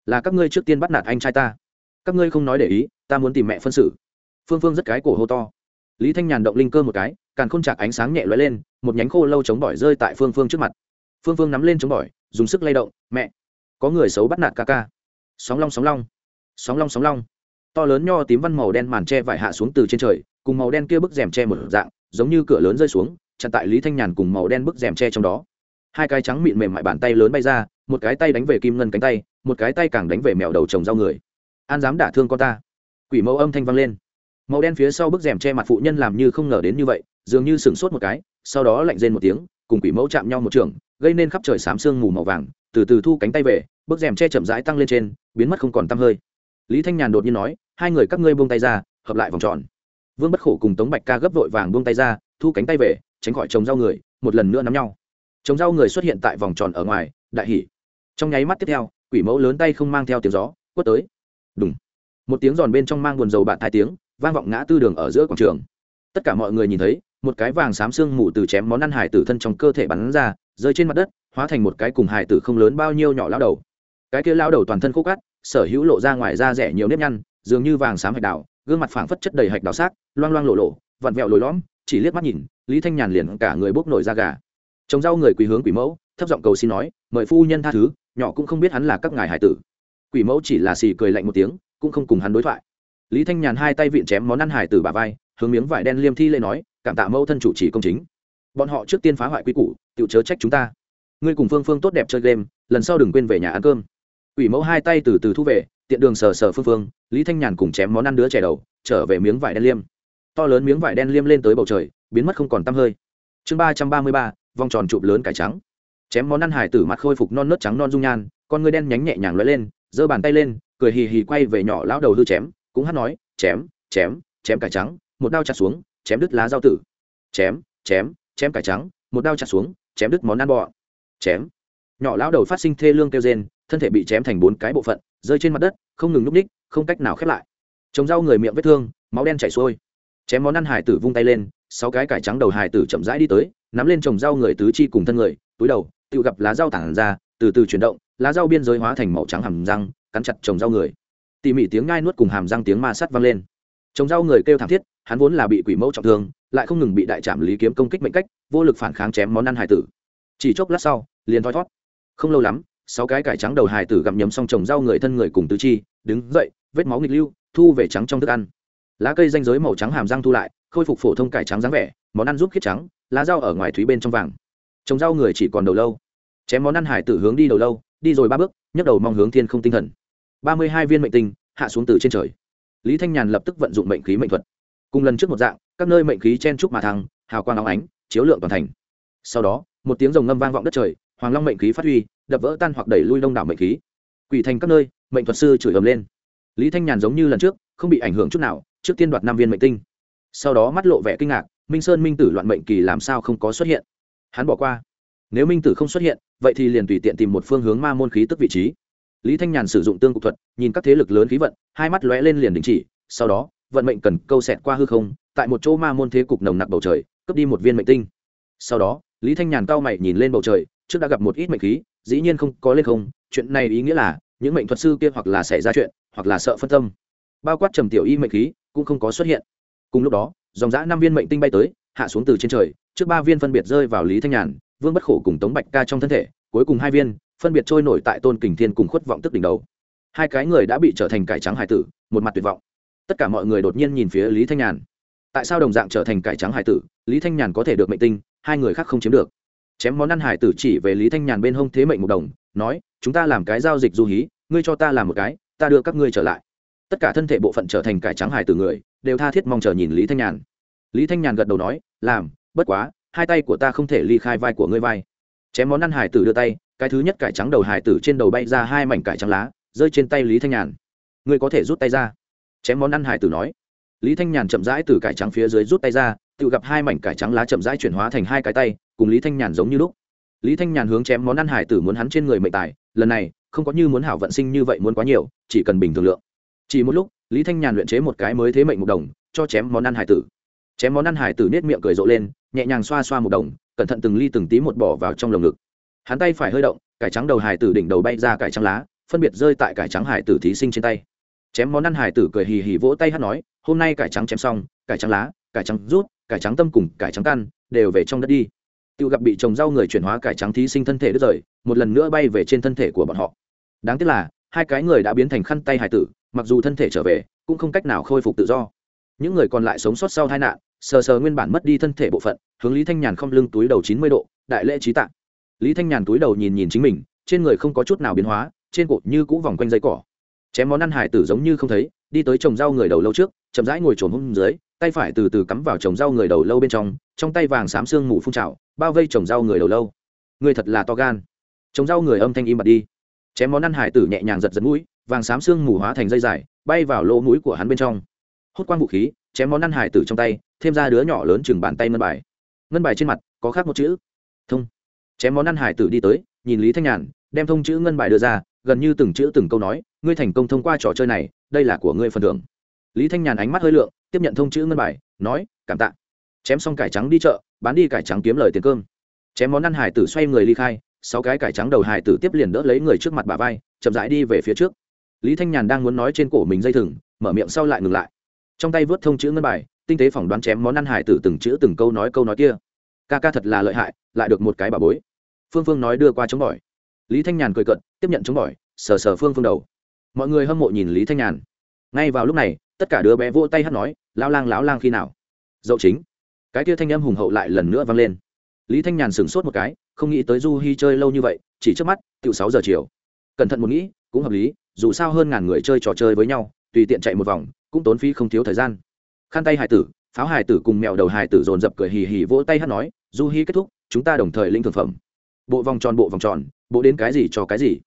[SPEAKER 1] Là các ngươi trước tiên bắt nạt anh trai ta. Các ngươi không nói để ý, ta muốn tìm mẹ phân xử. Phương phương rất cái cổ hô to. Lý thanh nhàn động linh cơ một cái càng khôn chạc ánh sáng nhẹ lóe lên, một nhánh khô lâu chống bỏi rơi tại phương phương trước mặt. Phương phương nắm lên chống bỏi dùng sức lay động, mẹ. Có người xấu bắt nạt ca ca. Sóng long sóng long. Sóng long sóng long. To lớn nho tím văn màu đen màn tre vải hạ xuống từ trên trời, cùng màu đen kia bức rèm tre một dạng, giống như cửa lớn rơi xuống, chặn tại lý thanh nhàn cùng màu đen bức rèm tre trong đó. Hai cái trắng mịn mềm mại bàn tay lớn bay ra, một cái tay đánh về kim ngân cánh tay, một cái tay càng đánh về mèo đầu trồng rau người. An dám đả thương con ta. Quỷ mẫu âm thanh vang lên màu đen phía sau bức rèm che mặt phụ nhân làm như không ngờ đến như vậy, dường như sửng sốt một cái, sau đó lạnh rên một tiếng, cùng quỷ mẫu chạm nhau một trường, gây nên khắp trời xám sương mù màu vàng, từ từ thu cánh tay về, bức rèm che chậm rãi tăng lên trên, biến mất không còn tăm hơi. Lý thanh nhàn đột nhiên nói, hai người các ngươi buông tay ra, hợp lại vòng tròn. Vương bất khổ cùng tống bạch ca gấp vội vàng buông tay ra, thu cánh tay về, tránh khỏi trồng rau người, một lần nữa nắm nhau. Trồng rau người xuất hiện tại vòng tròn ở ngoài, đại hỉ. Trong nháy mắt tiếp theo, quỷ mẫu lớn tay không mang theo tiếng gió, quất tới. Đúng một tiếng giòn bên trong mang buồn dầu bạn thai tiếng vang vọng ngã tư đường ở giữa quảng trường. Tất cả mọi người nhìn thấy, một cái vàng xám xương mù từ chém món ăn hải tử thân trong cơ thể bắn ra, rơi trên mặt đất, hóa thành một cái cùng hải tử không lớn bao nhiêu nhỏ lao đầu. Cái kia lao đầu toàn thân khô cát, sở hữu lộ ra ngoài da rẻ nhiều nếp nhăn, dường như vàng xám hạch đào, gương mặt phảng phất chất đầy hạch đào xác, loang loang lộ lộ, vặn vẹo lồi lõm, chỉ liếc mắt nhìn, lý thanh nhàn liền cả người bốc nổi da gà. Trồng rau người quỳ hướng quỷ mẫu, thấp giọng cầu xin nói, mời phu nhân tha thứ, nhỏ cũng không biết hắn là các ngài hải tử. Quỷ mẫu chỉ là xì cười lạnh một tiếng, cũng không cùng hắn đối thoại lý thanh nhàn hai tay vịn chém món ăn hải tử bà vai, hướng miếng vải đen liêm thi lê nói, cảm tạ mẫu thân chủ trì công chính. Bọn họ trước tiên phá hoại quy củ tự chớ trách chúng ta. Ngươi cùng phương phương tốt đẹp chơi game, lần sau đừng quên về nhà ăn cơm. Ủy mẫu hai tay từ từ thu về, tiện đường sờ sờ phương phương, lý thanh nhàn cùng chém món ăn đứa trẻ đầu, trở về miếng vải đen liêm. To lớn miếng vải đen liêm lên tới bầu trời, biến mất không còn tăm hơi. Chương ba trăm ba mươi ba, vòng tròn chụp lớn cải trắng. Chém món ăn hải tử mặt khôi phục non nớt trắng non dung nhan, con ngươi đen nhánh nhẹ nhàng lóe lên, giơ bàn tay lên, cười hì hì quay về nhỏ lão đầu hư chém cũng hát nói, chém chém chém cải trắng, một đao chặt xuống, chém đứt lá rau tử. Chém chém chém cải trắng, một đao chặt xuống, chém đứt món ăn bọ chém. Nhỏ lão đầu phát sinh thê lương kêu rên, thân thể bị chém thành bốn cái bộ phận, rơi trên mặt đất, không ngừng núp ních không cách nào khép lại. Trồng rau người miệng vết thương, máu đen chảy xuôi. Chém món ăn hải tử vung tay lên, sáu cái cải trắng đầu hải tử chậm rãi đi tới, nắm lên trồng rau người tứ chi cùng thân người, túi đầu, tự gặp lá rau tản ra, từ từ chuyển động, lá rau biên giới hóa thành màu trắng hầm răng, cắn chặt trồng rau người tỉ mỉ tiếng ngai nuốt cùng hàm răng tiếng ma sắt vang lên. Trồng rau người kêu thảm thiết, hắn vốn là bị quỷ mẫu trọng thương, lại không ngừng bị đại trạm lý kiếm công kích mệnh cách, vô lực phản kháng chém món ăn hải tử. Chỉ chốc lát sau, liền thoi thót. Không lâu lắm, sáu cái cải trắng đầu hải tử gặm nhấm xong trồng rau người thân người cùng tứ chi, đứng dậy, vết máu nghịch lưu, thu về trắng trong thức ăn. Lá cây danh giới màu trắng hàm răng thu lại, khôi phục phổ thông cải trắng dáng vẻ, món ăn giúp khiết trắng, lá rau ở ngoài thúy bên trong vàng. Trồng rau người chỉ còn đầu lâu. Chém món ăn hải tử hướng đi đầu lâu, đi rồi ba bước, nhấc đầu mong hướng thiên không tinh thần ba mươi hai viên mệnh tinh hạ xuống từ trên trời. Lý thanh nhàn lập tức vận dụng mệnh khí mệnh thuật. Cùng lần trước một dạng, các nơi mệnh khí chen trúc mà thăng, hào quang óng ánh, chiếu lượng toàn thành. Sau đó, một tiếng rồng ngâm vang vọng đất trời, hoàng long mệnh khí phát huy, đập vỡ tan hoặc đẩy lui đông đảo mệnh khí. Quỷ thành các nơi, mệnh thuật sư chửi ầm lên. Lý thanh nhàn giống như lần trước, không bị ảnh hưởng chút nào, trước tiên đoạt năm viên mệnh tinh. Sau đó mắt lộ vẻ kinh ngạc, minh sơn minh tử loạn mệnh kỳ làm sao không có xuất hiện? Hắn bỏ qua. Nếu minh tử không xuất hiện, vậy thì liền tùy tiện tìm một phương hướng ma môn khí tức vị trí lý thanh nhàn sử dụng tương cục thuật, nhìn các thế lực lớn khí vận, hai mắt lóe lên liền đình chỉ, sau đó, vận mệnh cần câu xẹt qua hư không, tại một chỗ ma môn thế cục nồng nặc bầu trời, cướp đi một viên mệnh tinh. Sau đó, lý thanh nhàn cao mày nhìn lên bầu trời, trước đã gặp một ít mệnh khí, dĩ nhiên không có lên không, chuyện này ý nghĩa là, những mệnh thuật sư kia hoặc là xảy ra chuyện, hoặc là sợ phân tâm. Bao quát trầm tiểu y mệnh khí, cũng không có xuất hiện. Cùng lúc đó, dòng giã năm viên mệnh tinh bay tới, hạ xuống từ trên trời, trước ba viên phân biệt rơi vào lý thanh nhàn, vương bất khổ cùng tống bạch ca trong thân thể, cuối cùng hai viên phân biệt trôi nổi tại tôn kình thiên cùng khuất vọng tức đỉnh đầu. Hai cái người đã bị trở thành cải trắng hải tử, một mặt tuyệt vọng. Tất cả mọi người đột nhiên nhìn phía lý thanh nhàn. Tại sao đồng dạng trở thành cải trắng hải tử, lý thanh nhàn có thể được mệnh tinh, hai người khác không chiếm được. Chém món ăn hải tử chỉ về lý thanh nhàn bên hông thế mệnh một đồng, nói, chúng ta làm cái giao dịch du hí, ngươi cho ta làm một cái, ta đưa các ngươi trở lại. Tất cả thân thể bộ phận trở thành cải trắng hải tử người, đều tha thiết mong chờ nhìn lý thanh nhàn. Lý thanh nhàn gật đầu nói, làm, bất quá, hai tay của ta không thể ly khai vai của ngươi vai. Chém món ăn hải tử đưa tay cái thứ nhất cải trắng đầu hải tử trên đầu bay ra hai mảnh cải trắng lá, rơi trên tay lý thanh nhàn. Ngươi có thể rút tay ra. Chém món ăn hải tử nói. Lý thanh nhàn chậm rãi từ cải trắng phía dưới rút tay ra, tự gặp hai mảnh cải trắng lá chậm rãi chuyển hóa thành hai cái tay, cùng lý thanh nhàn giống như lúc. Lý thanh nhàn hướng chém món ăn hải tử muốn hắn trên người mệnh tài, lần này, không có như muốn hảo vận sinh như vậy muốn quá nhiều, chỉ cần bình thường lượng. Chỉ một lúc, lý thanh nhàn luyện chế một cái mới thế mệnh một đồng, cho chém món ăn hải tử. Chém món ăn hải tử nết miệng cười rộ lên, nhẹ nhàng xoa xoa một đồng, cẩn thận từng ly từng tí một bỏ vào trong lồng ngực hắn tay phải hơi động, cải trắng đầu hải tử đỉnh đầu bay ra cải trắng lá, phân biệt rơi tại cải trắng hải tử thí sinh trên tay. Chém món ăn hải tử cười hì hì vỗ tay hát nói, hôm nay cải trắng chém xong, cải trắng lá, cải trắng rút, cải trắng tâm cùng cải trắng căn, đều về trong đất đi. Tự gặp bị trồng rau người chuyển hóa cải trắng thí sinh thân thể đứt rời, một lần nữa bay về trên thân thể của bọn họ. Đáng tiếc là, hai cái người đã biến thành khăn tay hải tử, mặc dù thân thể trở về, cũng không cách nào khôi phục tự do. Những người còn lại sống sót sau tai nạn, sờ sờ nguyên bản mất đi thân thể bộ phận, hướng lý thanh nhàn không lưng túi đầu chín mươi độ, đại lễ trí tạng lý thanh nhàn túi đầu nhìn nhìn chính mình, trên người không có chút nào biến hóa, trên cột như cũ vòng quanh dây cỏ. Chém món ăn hải tử giống như không thấy, đi tới trồng rau người đầu lâu trước, chậm rãi ngồi trồn hôm dưới, tay phải từ từ cắm vào trồng rau người đầu lâu bên trong trong tay vàng xám xương mù phun trào, bao vây trồng rau người đầu lâu. Người thật là to gan. Trồng rau người âm thanh im bặt đi. Chém món ăn hải tử nhẹ nhàng giật giật mũi, vàng xám xương mù hóa thành dây dài, bay vào lỗ mũi của hắn bên trong. Hốt quang vũ khí, chém món ăn hải tử trong tay, thêm ra đứa nhỏ lớn chừng bàn tay ngân bài. Ngân bài trên mặt có khác một chữ. Thông chém món ăn hải tử đi tới, nhìn lý thanh nhàn, đem thông chữ ngân bài đưa ra, gần như từng chữ từng câu nói, ngươi thành công thông qua trò chơi này, đây là của ngươi phần thưởng. Lý thanh nhàn ánh mắt hơi lượng, tiếp nhận thông chữ ngân bài, nói, cảm tạ. Chém xong cải trắng đi chợ, bán đi cải trắng kiếm lời tiền cơm. Chém món ăn hải tử xoay người ly khai, sáu cái cải trắng đầu hải tử tiếp liền đỡ lấy người trước mặt bà vai, chậm rãi đi về phía trước. Lý thanh nhàn đang muốn nói trên cổ mình dây thừng, mở miệng sau lại ngừng lại. Trong tay vớt thông chữ ngân bài, tinh tế phỏng đoán chém món ăn hải tử từng chữ từng câu nói câu nói kia. Ca ca thật là lợi hại, lại được một cái bà bối phương phương nói đưa qua chống bỏi. Lý thanh nhàn cười cận tiếp nhận chống bỏi, sờ sờ phương phương đầu. Mọi người hâm mộ nhìn lý thanh nhàn. Ngay vào lúc này, tất cả đứa bé vỗ tay hát nói lao lang, lão lang khi nào? Dậu chính. Cái kia thanh âm hùng hậu lại lần nữa vang lên. Lý thanh nhàn sửng sốt một cái, không nghĩ tới du hi chơi lâu như vậy, chỉ trước mắt tự sáu giờ chiều. Cẩn thận một nghĩ, cũng hợp lý, dù sao hơn ngàn người chơi trò chơi với nhau, tùy tiện chạy một vòng, cũng tốn phí không thiếu thời gian. Khăn tay hải tử, pháo hải tử cùng mèo đầu hải tử dồn dập cười hì hì vỗ tay hát nói, du hi kết thúc, chúng ta đồng thời linh thực phẩm bộ vòng tròn, bộ vòng tròn, bộ đến cái gì cho cái gì.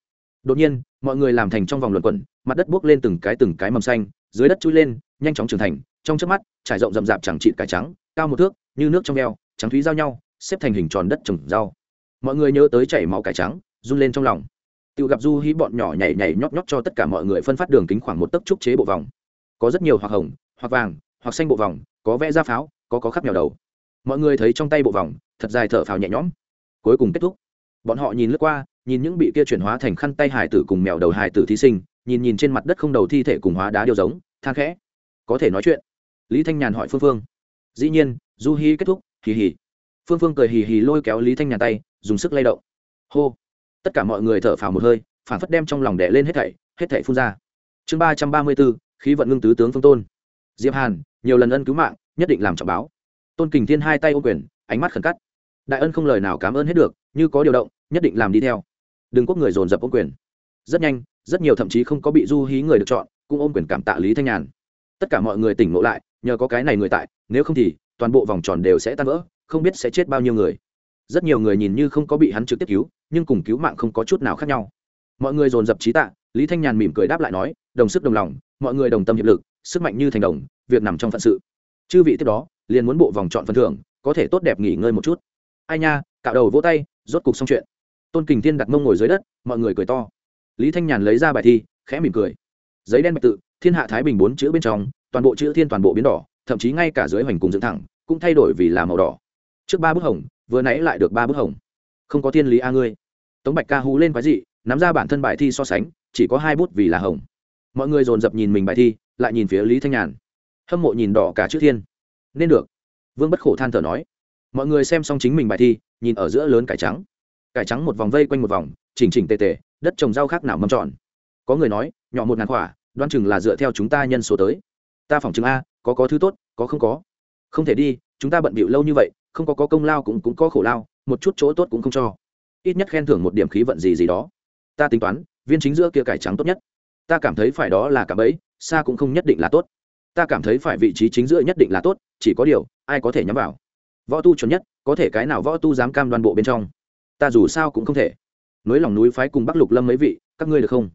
[SPEAKER 1] Đột nhiên, mọi người làm thành trong vòng luẩn quẩn, mặt đất buốc lên từng cái từng cái mầm xanh, dưới đất chui lên, nhanh chóng trưởng thành, trong trước mắt, trải rộng rậm rạp chẳng trị cải trắng, cao một thước, như nước trong veo, trắng thúy giao nhau, xếp thành hình tròn đất trồng rau. Mọi người nhớ tới chảy máu cải trắng, run lên trong lòng. Tự gặp du hí bọn nhỏ nhảy nhảy nhót nhót cho tất cả mọi người phân phát đường kính khoảng một tấc trúc chế bộ vòng. Có rất nhiều hoặc hồng hoặc vàng hoặc xanh bộ vòng, có vẽ ra pháo, có có khắp mèo đầu. Mọi người thấy trong tay bộ vòng, thật dài thở phào nhẹ nhõm. Cuối cùng kết thúc bọn họ nhìn lướt qua, nhìn những bị kia chuyển hóa thành khăn tay hải tử cùng mèo đầu hải tử thí sinh, nhìn nhìn trên mặt đất không đầu thi thể cùng hóa đá điều giống, than khẽ. Có thể nói chuyện. Lý thanh nhàn hỏi phương phương. Dĩ nhiên, du hi kết thúc, hì hì. Phương phương cười hì hì lôi kéo lý thanh nhàn tay, dùng sức lay động. Hô. Tất cả mọi người thở phào một hơi phản phất đem trong lòng đẻ lên hết thảy hết thảy phun ra. Chương ba trăm ba mươi bốn khí vận ngưng tứ tướng phương tôn. Diệp hàn, nhiều lần ân cứu mạng, nhất định làm trọng báo. Tôn kình thiên hai tay ô quyền, ánh mắt khẩn cắt đại ân không lời nào cảm ơn hết được như có điều động, nhất định làm đi theo. Đừng quốc người dồn dập ôm quyền. Rất nhanh, rất nhiều thậm chí không có bị du hí người được chọn, cũng ôm quyền cảm tạ lý thanh nhàn. Tất cả mọi người tỉnh ngộ lại, nhờ có cái này người tại, nếu không thì, toàn bộ vòng tròn đều sẽ tan vỡ, không biết sẽ chết bao nhiêu người. Rất nhiều người nhìn như không có bị hắn trực tiếp cứu, nhưng cùng cứu mạng không có chút nào khác nhau. Mọi người dồn dập trí tạ, lý thanh nhàn mỉm cười đáp lại nói, đồng sức đồng lòng, mọi người đồng tâm hiệp lực, sức mạnh như thành đồng, việc nằm trong phận sự. Chư vị tiếp đó, liền muốn bộ vòng chọn phần thưởng, có thể tốt đẹp nghỉ ngơi một chút. Ai nha, cạo đầu vỗ tay rốt cục xong chuyện. Tôn kình thiên đặt mông ngồi dưới đất, mọi người cười to. Lý thanh nhàn lấy ra bài thi, khẽ mỉm cười. Giấy đen bạch tự, thiên hạ thái bình bốn chữ bên trong, toàn bộ chữ thiên toàn bộ biến đỏ, thậm chí ngay cả dưới hoành cùng dựng thẳng, cũng thay đổi vì là màu đỏ. Trước ba bức hồng, vừa nãy lại được ba bức hồng. Không có thiên lý a ngươi. Tống bạch ca hú lên quái dị, nắm ra bản thân bài thi so sánh, chỉ có hai bút vì là hồng. Mọi người dồn dập nhìn mình bài thi, lại nhìn phía lý thanh nhàn. Hâm mộ nhìn đỏ cả chữ thiên. Nên được. Vương bất khổ than thở nói mọi người xem xong chính mình bài thi, nhìn ở giữa lớn cải trắng. Cải trắng một vòng vây quanh một vòng, chỉnh chỉnh tề tề, đất trồng rau khác nào mâm tròn. Có người nói, nhỏ một ngàn quả đoan chừng là dựa theo chúng ta nhân số tới. Ta phỏng chừng a, có có thứ tốt, có không có. Không thể đi, chúng ta bận bịu lâu như vậy, không có có công lao cũng cũng có khổ lao, một chút chỗ tốt cũng không cho. Ít nhất khen thưởng một điểm khí vận gì gì đó. Ta tính toán, viên chính giữa kia cải trắng tốt nhất. Ta cảm thấy phải đó là cả bấy xa cũng không nhất định là tốt. Ta cảm thấy phải vị trí chính giữa nhất định là tốt, chỉ có điều, ai có thể nhắm vào? Võ tu chuẩn nhất, có thể cái nào võ tu dám cam đoan bộ bên trong? Ta dù sao cũng không thể. Nối lòng núi phái cùng bắc lục lâm mấy vị, các ngươi được không?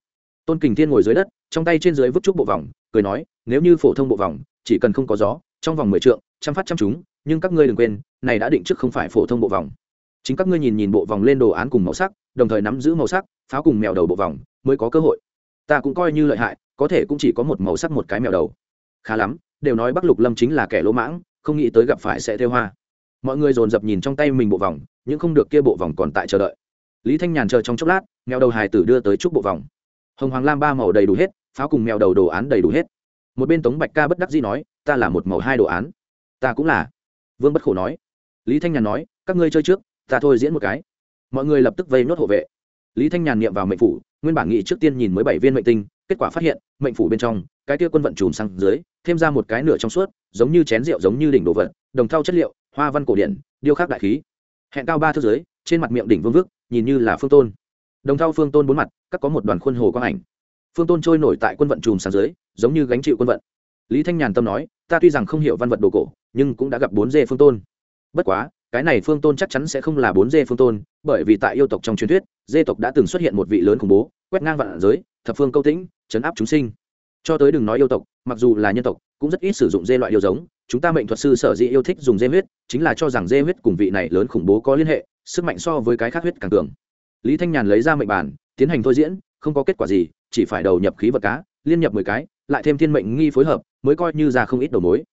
[SPEAKER 1] Tôn kình thiên ngồi dưới đất, trong tay trên dưới vứt chút bộ vòng, cười nói, nếu như phổ thông bộ vòng, chỉ cần không có gió, trong vòng mười trượng chăm phát chăm chúng nhưng các ngươi đừng quên, này đã định trước không phải phổ thông bộ vòng. Chính các ngươi nhìn nhìn bộ vòng lên đồ án cùng màu sắc, đồng thời nắm giữ màu sắc, pháo cùng mèo đầu bộ vòng, mới có cơ hội. Ta cũng coi như lợi hại, có thể cũng chỉ có một màu sắc một cái mèo đầu. Khá lắm, đều nói bắc lục lâm chính là kẻ lỗ mãng, không nghĩ tới gặp phải sẽ theo hoa mọi người dồn dập nhìn trong tay mình bộ vòng nhưng không được kia bộ vòng còn tại chờ đợi. Lý thanh nhàn chờ trong chốc lát, mèo đầu hài tử đưa tới chúc bộ vòng. Hồng hoàng lam ba màu đầy đủ hết, pháo cùng mèo đầu đồ án đầy đủ hết. Một bên tống bạch ca bất đắc dĩ nói, ta là một màu hai đồ án. Ta cũng là. Vương bất khổ nói. Lý thanh nhàn nói, các ngươi chơi trước, ta thôi diễn một cái. Mọi người lập tức vây nốt hộ vệ. Lý thanh nhàn niệm vào mệnh phủ, nguyên bản nghị trước tiên nhìn mới bảy viên mệnh tinh, kết quả phát hiện, mệnh phủ bên trong, cái kia quân vận chùm sang dưới, thêm ra một cái nửa trong suốt, giống như chén rượu giống như đỉnh đồ vật, đồng thau chất liệu hoa văn cổ điển, điêu khắc đại khí. Hẹn cao ba thước dưới, trên mặt miệng đỉnh vương vức, nhìn như là phương tôn. Đồng thau phương tôn bốn mặt, các có một đoàn khuôn hồ quang ảnh. Phương tôn trôi nổi tại quân vận chùm sáng dưới, giống như gánh chịu quân vận. Lý thanh nhàn tâm nói, ta tuy rằng không hiểu văn vật đồ cổ, nhưng cũng đã gặp bốn dê phương tôn. Bất quá, cái này phương tôn chắc chắn sẽ không là bốn dê phương tôn, bởi vì tại yêu tộc trong truyền thuyết, dê tộc đã từng xuất hiện một vị lớn khủng bố, quét ngang vạn giới, thập phương câu tĩnh, chấn áp chúng sinh. Cho tới đừng nói yêu tộc, mặc dù là nhân tộc, cũng rất ít sử dụng dê loại điều giống chúng ta mệnh thuật sư sở dĩ yêu thích dùng dê huyết, chính là cho rằng dê huyết cùng vị này lớn khủng bố có liên hệ, sức mạnh so với cái khác huyết càng cường. Lý thanh nhàn lấy ra mệnh bản, tiến hành thôi diễn, không có kết quả gì, chỉ phải đầu nhập khí vật cá, liên nhập mười cái, lại thêm thiên mệnh nghi phối hợp, mới coi như ra không ít đầu mối.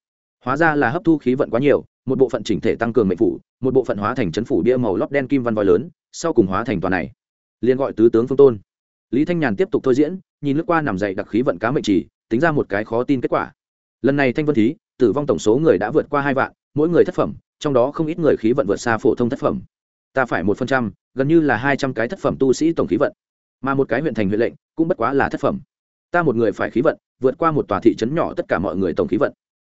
[SPEAKER 1] Hóa ra là hấp thu khí vận quá nhiều, một bộ phận chỉnh thể tăng cường mệnh phủ, một bộ phận hóa thành chấn phủ bia màu lót đen kim văn voi lớn, sau cùng hóa thành toàn này. Liền gọi tứ tướng phương tôn. Lý thanh nhàn tiếp tục thôi diễn, nhìn lướt qua nằm dậy đặc khí vận cá mệnh chỉ, tính ra một cái khó tin kết quả. Lần này thanh vân thí tử vong tổng số người đã vượt qua hai vạn, mỗi người thất phẩm, trong đó không ít người khí vận vượt xa phổ thông thất phẩm. Ta phải một phần trăm, gần như là hai trăm cái thất phẩm tu sĩ tổng khí vận. Mà một cái huyện thành huyện lệnh cũng bất quá là thất phẩm. Ta một người phải khí vận, vượt qua một tòa thị trấn nhỏ tất cả mọi người tổng khí vận.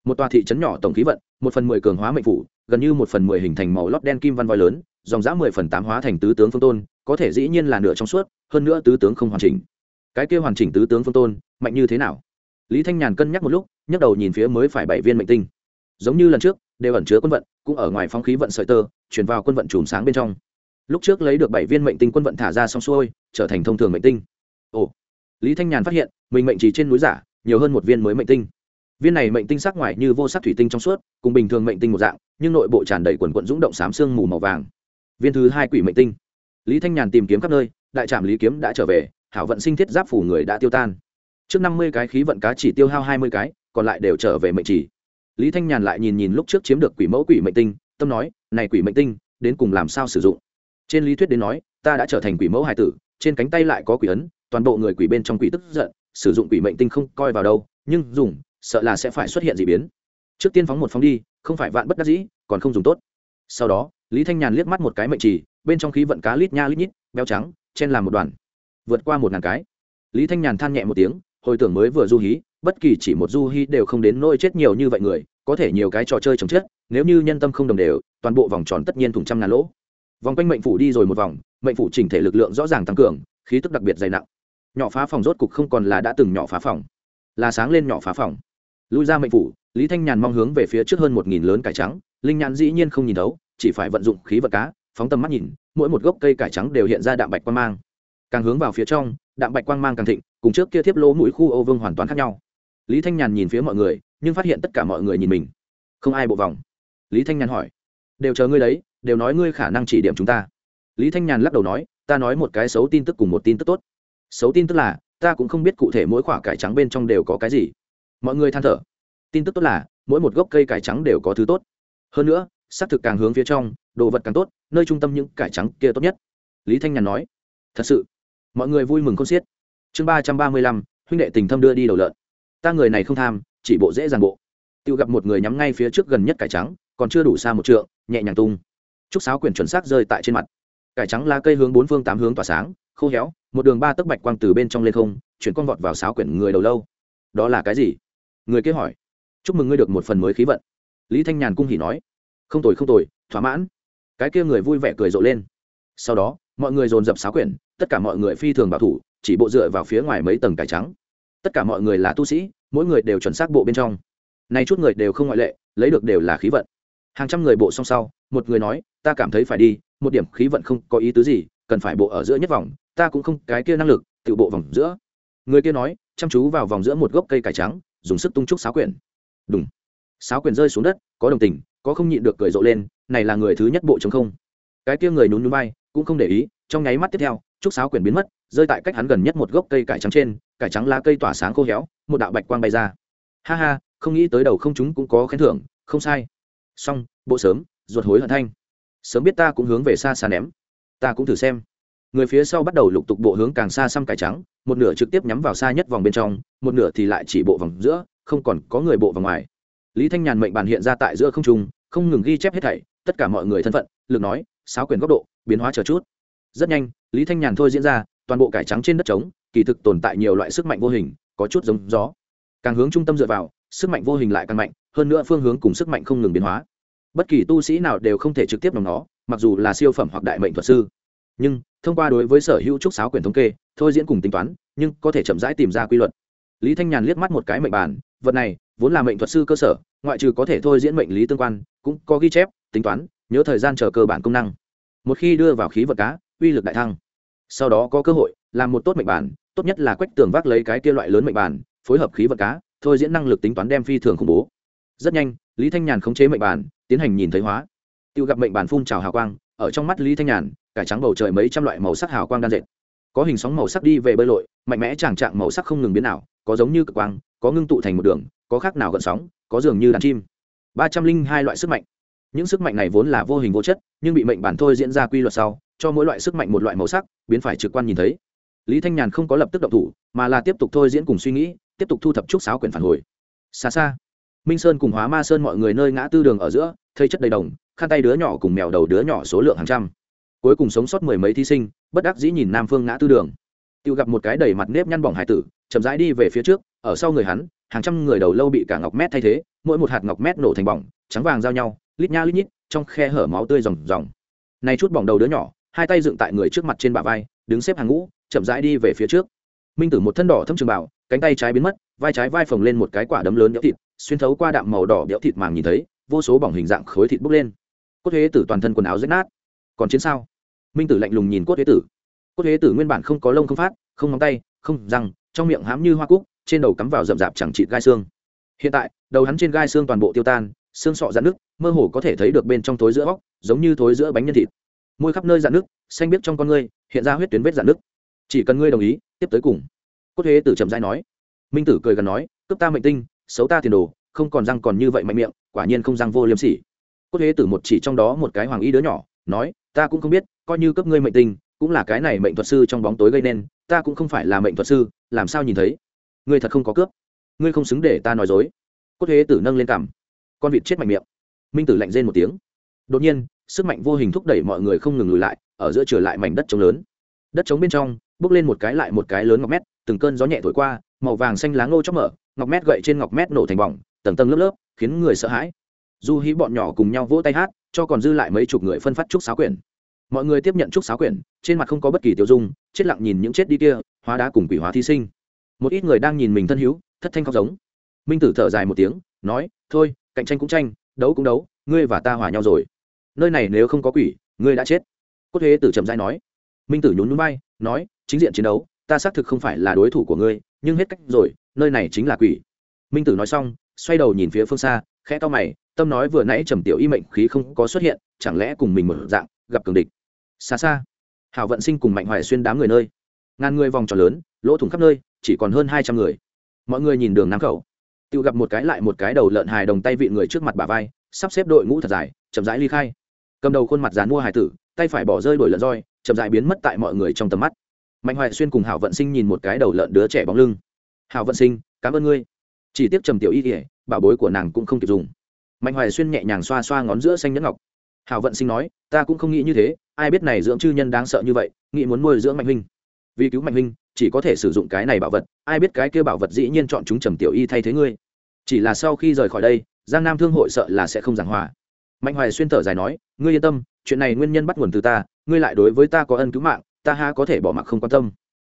[SPEAKER 1] Một tòa thị trấn nhỏ tổng khí vận, một phần mười cường hóa mệnh phủ, gần như một phần mười hình thành màu lót đen kim văn voi lớn, dòng giã mười phần tám hóa thành tứ tướng phương tôn, có thể dĩ nhiên là nửa trong suốt, hơn nữa tứ tướng không hoàn chỉnh. Cái kia hoàn chỉnh tứ tướng phương tôn, mạnh như thế nào? Lý thanh nhàn cân nhắc một lúc, nhấc đầu nhìn phía mới phải bảy viên mệnh tinh. Giống như lần trước, đều ẩn chứa quân vận, cũng ở ngoài phong khí vận sợi tơ, chuyển vào quân vận chùm sáng bên trong. Lúc trước lấy được bảy viên mệnh tinh quân vận thả ra xong xuôi, trở thành thông thường mệnh tinh. Ồ. Lý thanh nhàn phát hiện, mình mệnh chỉ trên núi giả, nhiều hơn một viên mới mệnh tinh. Viên này mệnh tinh sắc ngoài như vô sắc thủy tinh trong suốt, cùng bình thường mệnh tinh một dạng, nhưng nội bộ tràn đầy quần quận rúng động xám sương mù màu vàng. Viên thứ hai quỷ mệnh tinh. Lý thanh nhàn tìm kiếm khắp nơi, đại trạm lý kiếm đã trở về, hảo vận sinh thiết giáp phủ người đã tiêu tan trước năm mươi cái khí vận cá chỉ tiêu hao hai mươi cái, còn lại đều trở về mệnh chỉ lý thanh nhàn lại nhìn nhìn lúc trước chiếm được quỷ mẫu quỷ mệnh tinh, tâm nói, này quỷ mệnh tinh, đến cùng làm sao sử dụng? Trên lý thuyết đến nói, ta đã trở thành quỷ mẫu hải tử, trên cánh tay lại có quỷ ấn, toàn bộ người quỷ bên trong quỷ tức giận, sử dụng quỷ mệnh tinh không coi vào đâu, nhưng dùng, sợ là sẽ phải xuất hiện d ị biến. Trước tiên phóng một phóng đi, không phải vạn bất đắc dĩ, còn không dùng tốt. Sau đó, lý thanh nhàn liếc mắt một cái mệnh trì, bên trong khí vận cá lít nha lít nhít, béo trắng, chen làm một đoàn. Vượt qua một ngàn cái. Lý thanh nhàn than nhẹ một tiếng hồi tưởng mới vừa du hí, bất kỳ chỉ một du hí đều không đến nôi chết nhiều như vậy người, có thể nhiều cái trò chơi chồng chết, nếu như nhân tâm không đồng đều, toàn bộ vòng tròn tất nhiên thùng trăm ngàn lỗ. Vòng quanh mệnh phủ đi rồi một vòng, mệnh phủ chỉnh thể lực lượng rõ ràng tăng cường, khí tức đặc biệt dày nặng. Nhỏ phá phòng rốt cục không còn là đã từng nhỏ phá phòng, là sáng lên nhỏ phá phòng. Lui ra mệnh phủ, lý thanh nhàn mong hướng về phía trước hơn một nghìn lớn cải trắng, linh nhãn dĩ nhiên không nhìn thấu, chỉ phải vận dụng khí vật cá, phóng tầm mắt nhìn, mỗi một gốc cây cải trắng đều hiện ra đạm bạch quan mang càng hướng vào phía trong, đạm bạch quang mang càng thịnh, cùng trước kia thiếp lỗ mũi khu ô vương hoàn toàn khác nhau. Lý thanh nhàn nhìn phía mọi người, nhưng phát hiện tất cả mọi người nhìn mình. Không ai bộ vòng. Lý thanh nhàn hỏi, đều chờ ngươi đấy, đều nói ngươi khả năng chỉ điểm chúng ta. Lý thanh nhàn lắc đầu nói, ta nói một cái xấu tin tức cùng một tin tức tốt. Xấu tin tức là, ta cũng không biết cụ thể mỗi khoả cải trắng bên trong đều có cái gì. Mọi người than thở, tin tức tốt là, mỗi một gốc cây cải trắng đều có thứ tốt. Hơn nữa, xác thực càng hướng phía trong, đồ vật càng tốt, nơi trung tâm những cải trắng kia tốt nhất. Lý thanh nhàn nói, thật sự mọi người vui mừng con xiết. Chương ba trăm ba mươi lăm, huynh đệ tình thâm đưa đi đầu lợn. Ta người này không tham, chỉ bộ dễ dàng bộ. Tự gặp một người nhắm ngay phía trước gần nhất cải trắng, còn chưa đủ xa một trượng, nhẹ nhàng tung. Trúc sáo quyển chuẩn xác rơi tại trên mặt. Cải trắng lá cây hướng bốn phương tám hướng tỏa sáng, khô héo, một đường ba tấc bạch quang từ bên trong lên không, chuyển con vọt vào sáo quyển người đầu lâu. Đó là cái gì? Người kia hỏi. Chúc mừng ngươi được một phần mới khí vận. Lý thanh nhàn cung hỉ nói. Không tồi không tồi, thỏa mãn. Cái kia người vui vẻ cười rộ lên. Sau đó, mọi người dồn dập sáo quyển tất cả mọi người phi thường bảo thủ, chỉ bộ dựa vào phía ngoài mấy tầng cải trắng. Tất cả mọi người là tu sĩ, mỗi người đều chuẩn xác bộ bên trong. Nay chút người đều không ngoại lệ, lấy được đều là khí vận. Hàng trăm người bộ song sau, một người nói, ta cảm thấy phải đi, một điểm khí vận không có ý tứ gì, cần phải bộ ở giữa nhất vòng, ta cũng không, cái kia năng lực, tự bộ vòng giữa. Người kia nói, chăm chú vào vòng giữa một gốc cây cải trắng, dùng sức tung trúc sáo quyển. Đúng sáo quyển rơi xuống đất, có đồng tình, có không nhịn được cười rộ lên, này là người thứ nhất bộ chống không. Cái kia người nhún nhún bay cũng không để ý, trong nháy mắt tiếp theo trúc sáo quyển biến mất, rơi tại cách hắn gần nhất một gốc cây cải trắng trên, cải trắng lá cây tỏa sáng khô héo, một đạo bạch quang bay ra. Ha ha, không nghĩ tới đầu không chúng cũng có khen thưởng, không sai. Xong, bộ sớm, ruột hối hận thanh. Sớm biết ta cũng hướng về xa xa ném. Ta cũng thử xem. Người phía sau bắt đầu lục tục bộ hướng càng xa xăm cải trắng, một nửa trực tiếp nhắm vào xa nhất vòng bên trong, một nửa thì lại chỉ bộ vòng giữa, không còn có người bộ vào ngoài. Lý thanh nhàn mệnh bàn hiện ra tại giữa không trung, không ngừng ghi chép hết thảy, tất cả mọi người thân phận, lực nói, sáo quyền góc độ, biến hóa chờ chút rất nhanh, lý thanh nhàn thôi diễn ra, toàn bộ cải trắng trên đất trống, kỳ thực tồn tại nhiều loại sức mạnh vô hình, có chút giống gió. Càng hướng trung tâm dựa vào, sức mạnh vô hình lại càng mạnh, hơn nữa phương hướng cùng sức mạnh không ngừng biến hóa. Bất kỳ tu sĩ nào đều không thể trực tiếp nòng nó, mặc dù là siêu phẩm hoặc đại mệnh thuật sư. Nhưng, thông qua đối với sở hữu trúc sáo quyền thống kê, thôi diễn cùng tính toán, nhưng có thể chậm rãi tìm ra quy luật. Lý thanh nhàn liếc mắt một cái mệnh bản, vật này, vốn là mệnh thuật sư cơ sở, ngoại trừ có thể thôi diễn mệnh lý tương quan, cũng có ghi chép, tính toán, nhớ thời gian chờ cơ bản công năng. Một khi đưa vào khí vật cá uy lực đại thăng. Sau đó có cơ hội, làm một tốt mệnh bản, tốt nhất là quách tường vác lấy cái kia loại lớn mệnh bản, phối hợp khí vật cá, thôi diễn năng lực tính toán đem phi thường khủng bố. Rất nhanh, lý thanh nhàn khống chế mệnh bản, tiến hành nhìn thấy hóa. Tự gặp mệnh bản phun trào hào quang, ở trong mắt lý thanh nhàn, cải trắng bầu trời mấy trăm loại màu sắc hào quang đan dệt. Có hình sóng màu sắc đi về bơi lội, mạnh mẽ tràng trạng màu sắc không ngừng biến nào có giống như cực quang, có ngưng tụ thành một đường, có khác nào gợn sóng, có dường như đàn chim. Ba trăm linh hai loại sức mạnh. Những sức mạnh này vốn là vô hình vô chất, nhưng bị mệnh bản thôi diễn ra quy luật sau cho mỗi loại sức mạnh một loại màu sắc, biến phải trực quan nhìn thấy. Lý thanh nhàn không có lập tức động thủ, mà là tiếp tục thôi diễn cùng suy nghĩ, tiếp tục thu thập trúc sáo quyển phản hồi. Xa xa, minh sơn cùng hóa ma sơn mọi người nơi ngã tư đường ở giữa, thây chất đầy đồng, khăn tay đứa nhỏ cùng mèo đầu đứa nhỏ số lượng hàng trăm. Cuối cùng sống sót mười mấy thí sinh, bất đắc dĩ nhìn nam phương ngã tư đường. Tự gặp một cái đầy mặt nếp nhăn bỏng hải tử, chậm rãi đi về phía trước, ở sau người hắn, hàng trăm người đầu lâu bị cả ngọc mét thay thế, mỗi một hạt ngọc mét nổ thành bỏng, trắng vàng giao nhau, lít nha lít nhít, trong khe hở máu tươi ròng ròng. Này chút bỏng đầu đứa nhỏ hai tay dựng tại người trước mặt trên bả vai, đứng xếp hàng ngũ, chậm rãi đi về phía trước. Minh tử một thân đỏ thâm trường bảo cánh tay trái biến mất, vai trái vai phồng lên một cái quả đấm lớn béo thịt, xuyên thấu qua đạm màu đỏ béo thịt màng nhìn thấy, vô số bỏng hình dạng khối thịt bốc lên. Cốt huế tử toàn thân quần áo rách nát. Còn chiến sao? Minh tử lạnh lùng nhìn cốt huế tử. Cốt huế tử nguyên bản không có lông không phát, không móng tay, không răng, trong miệng hám như hoa cúc, trên đầu cắm vào rậm rạp chẳng chịt gai xương. Hiện tại, đầu hắn trên gai xương toàn bộ tiêu tan, xương sọ dạn nước mơ hồ có thể thấy được bên trong thối giữa bóc giống như thối giữa bánh nhân thịt môi khắp nơi dạn nước, xanh biết trong con ngươi, hiện ra huyết tuyến vết dạn nước. Chỉ cần ngươi đồng ý, tiếp tới cùng. Cốt thế tử chậm dai nói. Minh tử cười gần nói, cướp ta mệnh tinh, xấu ta tiền đồ, không còn răng còn như vậy mạnh miệng, quả nhiên không răng vô liêm sỉ. Cốt thế tử một chỉ trong đó một cái hoàng y đứa nhỏ, nói, ta cũng không biết, coi như cấp ngươi mệnh tinh, cũng là cái này mệnh thuật sư trong bóng tối gây nên, ta cũng không phải là mệnh thuật sư, làm sao nhìn thấy? Ngươi thật không có cướp. Ngươi không xứng để ta nói dối. Cốt thế tử nâng lên cằm. Con vịt chết mạnh miệng. Minh tử lạnh rên một tiếng. Đột nhiên sức mạnh vô hình thúc đẩy mọi người không ngừng lùi lại, ở giữa trở lại mảnh đất trống lớn. Đất trống bên trong, bước lên một cái lại một cái lớn ngọc mét, từng cơn gió nhẹ thổi qua, màu vàng xanh lá ngô chóc mở, ngọc mét gậy trên ngọc mét nổ thành bỏng, tầng tầng lớp lớp, khiến người sợ hãi. Du hí bọn nhỏ cùng nhau vỗ tay hát, cho còn dư lại mấy chục người phân phát trúc sáo quyển. Mọi người tiếp nhận trúc sáo quyển, trên mặt không có bất kỳ tiêu dung, chết lặng nhìn những chết đi kia, hóa đá cùng quỷ hóa thí sinh. Một ít người đang nhìn mình thân hữu, thất thanh khóc giống. Minh tử thở dài một tiếng, nói, thôi, cạnh tranh cũng tranh, đấu cũng đấu, ngươi và ta hòa nhau rồi nơi này nếu không có quỷ, ngươi đã chết. Cốt thế tử trầm dai nói. Minh tử nhún núi bay nói, chính diện chiến đấu, ta xác thực không phải là đối thủ của ngươi, nhưng hết cách rồi, nơi này chính là quỷ. Minh tử nói xong, xoay đầu nhìn phía phương xa, khẽ to mày, tâm nói vừa nãy trầm tiểu y mệnh khí không có xuất hiện, chẳng lẽ cùng mình mở dạng, gặp cường địch. Xa xa, hảo vận sinh cùng mạnh hoài xuyên đám người nơi. Ngàn người vòng tròn lớn, lỗ thủng khắp nơi, chỉ còn hơn hai trăm người. Mọi người nhìn đường nam khẩu. Tự gặp một cái lại một cái đầu lợn hài đồng tay vị người trước mặt bà vai, sắp xếp đội ngũ thật dài, chậm rãi ly khai cầm đầu khuôn mặt dán mua hải tử, tay phải bỏ rơi đổi lợn roi, chậm rãi biến mất tại mọi người trong tầm mắt. Mạnh hoài xuyên cùng hảo vận sinh nhìn một cái đầu lợn đứa trẻ bóng lưng. Hảo vận sinh, cảm ơn ngươi. Chỉ tiếc trầm tiểu y kỉa bảo bối của nàng cũng không kịp dùng. Mạnh hoài xuyên nhẹ nhàng xoa xoa ngón giữa xanh nhẫn ngọc. Hảo vận sinh nói, ta cũng không nghĩ như thế, ai biết này dưỡng chư nhân đáng sợ như vậy, nghĩ muốn nuôi dưỡng mạnh huynh. Vì cứu mạnh huynh, chỉ có thể sử dụng cái này bảo vật, ai biết cái kia bảo vật dĩ nhiên chọn chúng trầm tiểu y thay thế ngươi. Chỉ là sau khi rời khỏi đây, giang nam thương hội sợ là sẽ không giảng hòa mạnh hoài xuyên thở dài nói, ngươi yên tâm, chuyện này nguyên nhân bắt nguồn từ ta, ngươi lại đối với ta có ân cứu mạng, ta ha có thể bỏ mặc không quan tâm.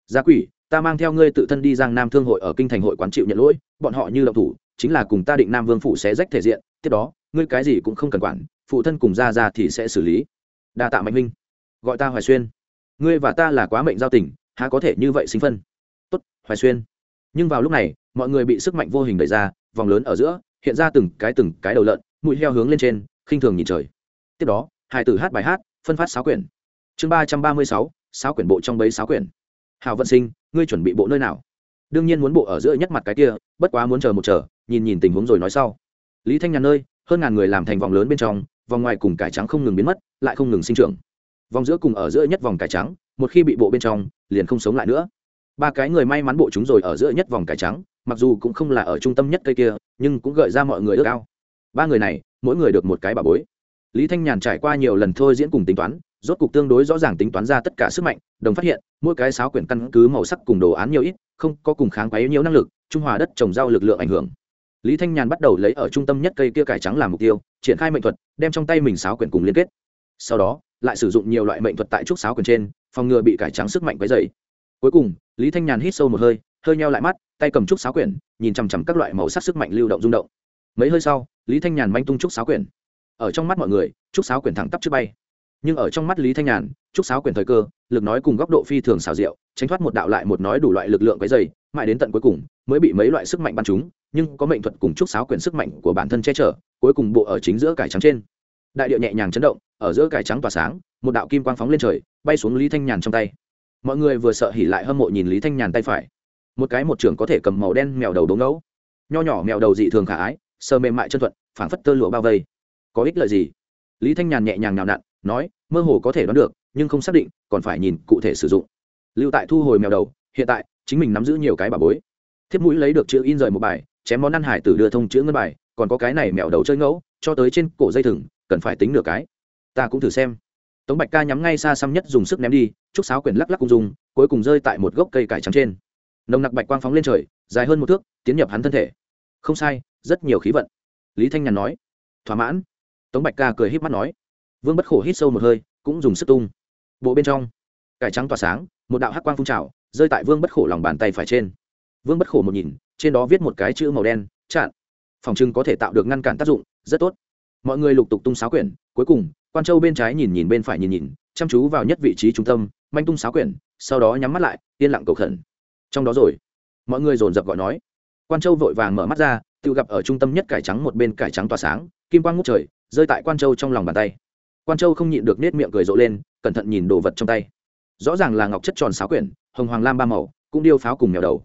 [SPEAKER 1] Gia quỷ, ta mang theo ngươi tự thân đi giang nam thương hội ở kinh thành hội quán chịu nhận lỗi, bọn họ như động thủ, chính là cùng ta định nam vương phủ sẽ rách thể diện, tiếp đó, ngươi cái gì cũng không cần quản, phụ thân cùng ra ra thì sẽ xử lý. Đa tạ mạnh minh gọi ta hoài xuyên. Ngươi và ta là quá mệnh giao tình, há có thể như vậy sinh phân? Tốt, hoài xuyên. Nhưng vào lúc này, mọi người bị sức mạnh vô hình đẩy ra, vòng lớn ở giữa, hiện ra từng cái từng cái đầu lợn, mũi heo hướng lên trên khinh thường nhìn trời. Tiếp đó, hai tử hát bài hát, phân phát sáu quyển. Chương ba trăm ba mươi sáu sáu quyển bộ trong bấy sáu quyển. Hào vận sinh, ngươi chuẩn bị bộ nơi nào? Đương nhiên muốn bộ ở giữa nhất mặt cái kia, bất quá muốn chờ một chờ, nhìn nhìn tình huống rồi nói sau. Lý thanh nhàn nơi hơn ngàn người làm thành vòng lớn bên trong, vòng ngoài cùng cải trắng không ngừng biến mất, lại không ngừng sinh trưởng. Vòng giữa cùng ở giữa nhất vòng cải trắng, một khi bị bộ bên trong, liền không sống lại nữa. Ba cái người may mắn bộ chúng rồi ở giữa nhất vòng cải trắng, mặc dù cũng không là ở trung tâm nhất cây kia, nhưng cũng gợi ra mọi người ước ao. Ba người này mỗi người được một cái bà bối. Lý thanh nhàn trải qua nhiều lần thôi diễn cùng tính toán, rốt cục tương đối rõ ràng tính toán ra tất cả sức mạnh, đồng phát hiện, mỗi cái sáo quyển căn cứ màu sắc cùng đồ án nhiều ít, không có cùng kháng quấy nhiều năng lực, trung hòa đất trồng rau lực lượng ảnh hưởng. Lý thanh nhàn bắt đầu lấy ở trung tâm nhất cây kia cải trắng làm mục tiêu, triển khai mệnh thuật, đem trong tay mình sáo quyển cùng liên kết. Sau đó, lại sử dụng nhiều loại mệnh thuật tại trúc sáo quyển trên, phòng ngừa bị cải trắng sức mạnh quấy dày cuối cùng, lý thanh nhàn hít sâu một hơi hơi nheo lại mắt, tay cầm trúc sáo quyển, nhìn chằm chằm các loại màu sắc sức mạnh lưu động rung động mấy hơi sau, lý thanh nhàn manh tung trúc sáo quyển. Ở trong mắt mọi người trúc sáo quyển thẳng tắp trước bay. Nhưng ở trong mắt lý thanh nhàn trúc sáo quyển thời cơ, lực nói cùng góc độ phi thường xào rượu tránh thoát một đạo lại một nói đủ loại lực lượng cái dày mãi đến tận cuối cùng, mới bị mấy loại sức mạnh bắn chúng nhưng có mệnh thuật cùng trúc sáo quyển sức mạnh của bản thân che chở, cuối cùng bộ ở chính giữa cải trắng trên. Đại điệu nhẹ nhàng chấn động, ở giữa cải trắng tỏa sáng, một đạo kim quang phóng lên trời, bay xuống lý thanh nhàn trong tay. Mọi người vừa sợ hỉ lại hâm mộ nhìn lý thanh nhàn tay phải. Một cái một trưởng có thể cầm màu đen mèo đầu đống ngẫu. Nho nhỏ mèo đầu dị thường khả ái sờ mềm mại chân thuận, phảng phất tơ lụa bao vây. Có ích lợi gì? Lý thanh nhàn nhẹ nhàng nào nặn, nói, mơ hồ có thể đoán được, nhưng không xác định, còn phải nhìn cụ thể sử dụng. Lưu tại thu hồi mèo đầu, hiện tại, chính mình nắm giữ nhiều cái bà bối. Thiếp mũi lấy được chữ in rời một bài, chém món ăn hải tử đưa thông chữ ngân bài, còn có cái này mèo đầu chơi ngẫu, cho tới trên cổ dây thừng, cần phải tính nửa cái. Ta cũng thử xem. Tống bạch ca nhắm ngay xa xăm nhất dùng sức ném đi chúc sáo quyển lắc lắc cùng dùng, cuối cùng rơi tại một gốc cây cải trắng trên. Nồng nặc bạch quang phóng lên trời, dài hơn một thước, tiến nhập hắn thân thể không sai, rất nhiều khí vận. Lý thanh nhàn nói. Thỏa mãn. Tống bạch ca cười h í p mắt nói. Vương bất khổ hít sâu một hơi, cũng dùng sức tung. Bộ bên trong, cải trắng tỏa sáng, một đạo hắc quang phun trào, rơi tại vương bất khổ lòng bàn tay phải trên. Vương bất khổ một nhìn, trên đó viết một cái chữ màu đen, chặn. Phòng trưng có thể tạo được ngăn cản tác dụng, rất tốt. Mọi người lục tục tung sáo quyển, cuối cùng, quan châu bên trái nhìn nhìn bên phải nhìn nhìn, chăm chú vào nhất vị trí trung tâm, manh tung sáo quyển, sau đó nhắm mắt lại, yên lặng cầu khẩn. Trong đó rồi, mọi người dồn dập gọi nói quan châu vội vàng mở mắt ra, tự gặp ở trung tâm nhất cải trắng một bên cải trắng tỏa sáng, kim quang ngút trời, rơi tại quan châu trong lòng bàn tay. Quan châu không nhịn được nết miệng cười rộ lên, cẩn thận nhìn đồ vật trong tay. Rõ ràng là ngọc chất tròn sáo quyển, hồng hoàng lam ba màu, cũng điêu pháo cùng mèo đầu.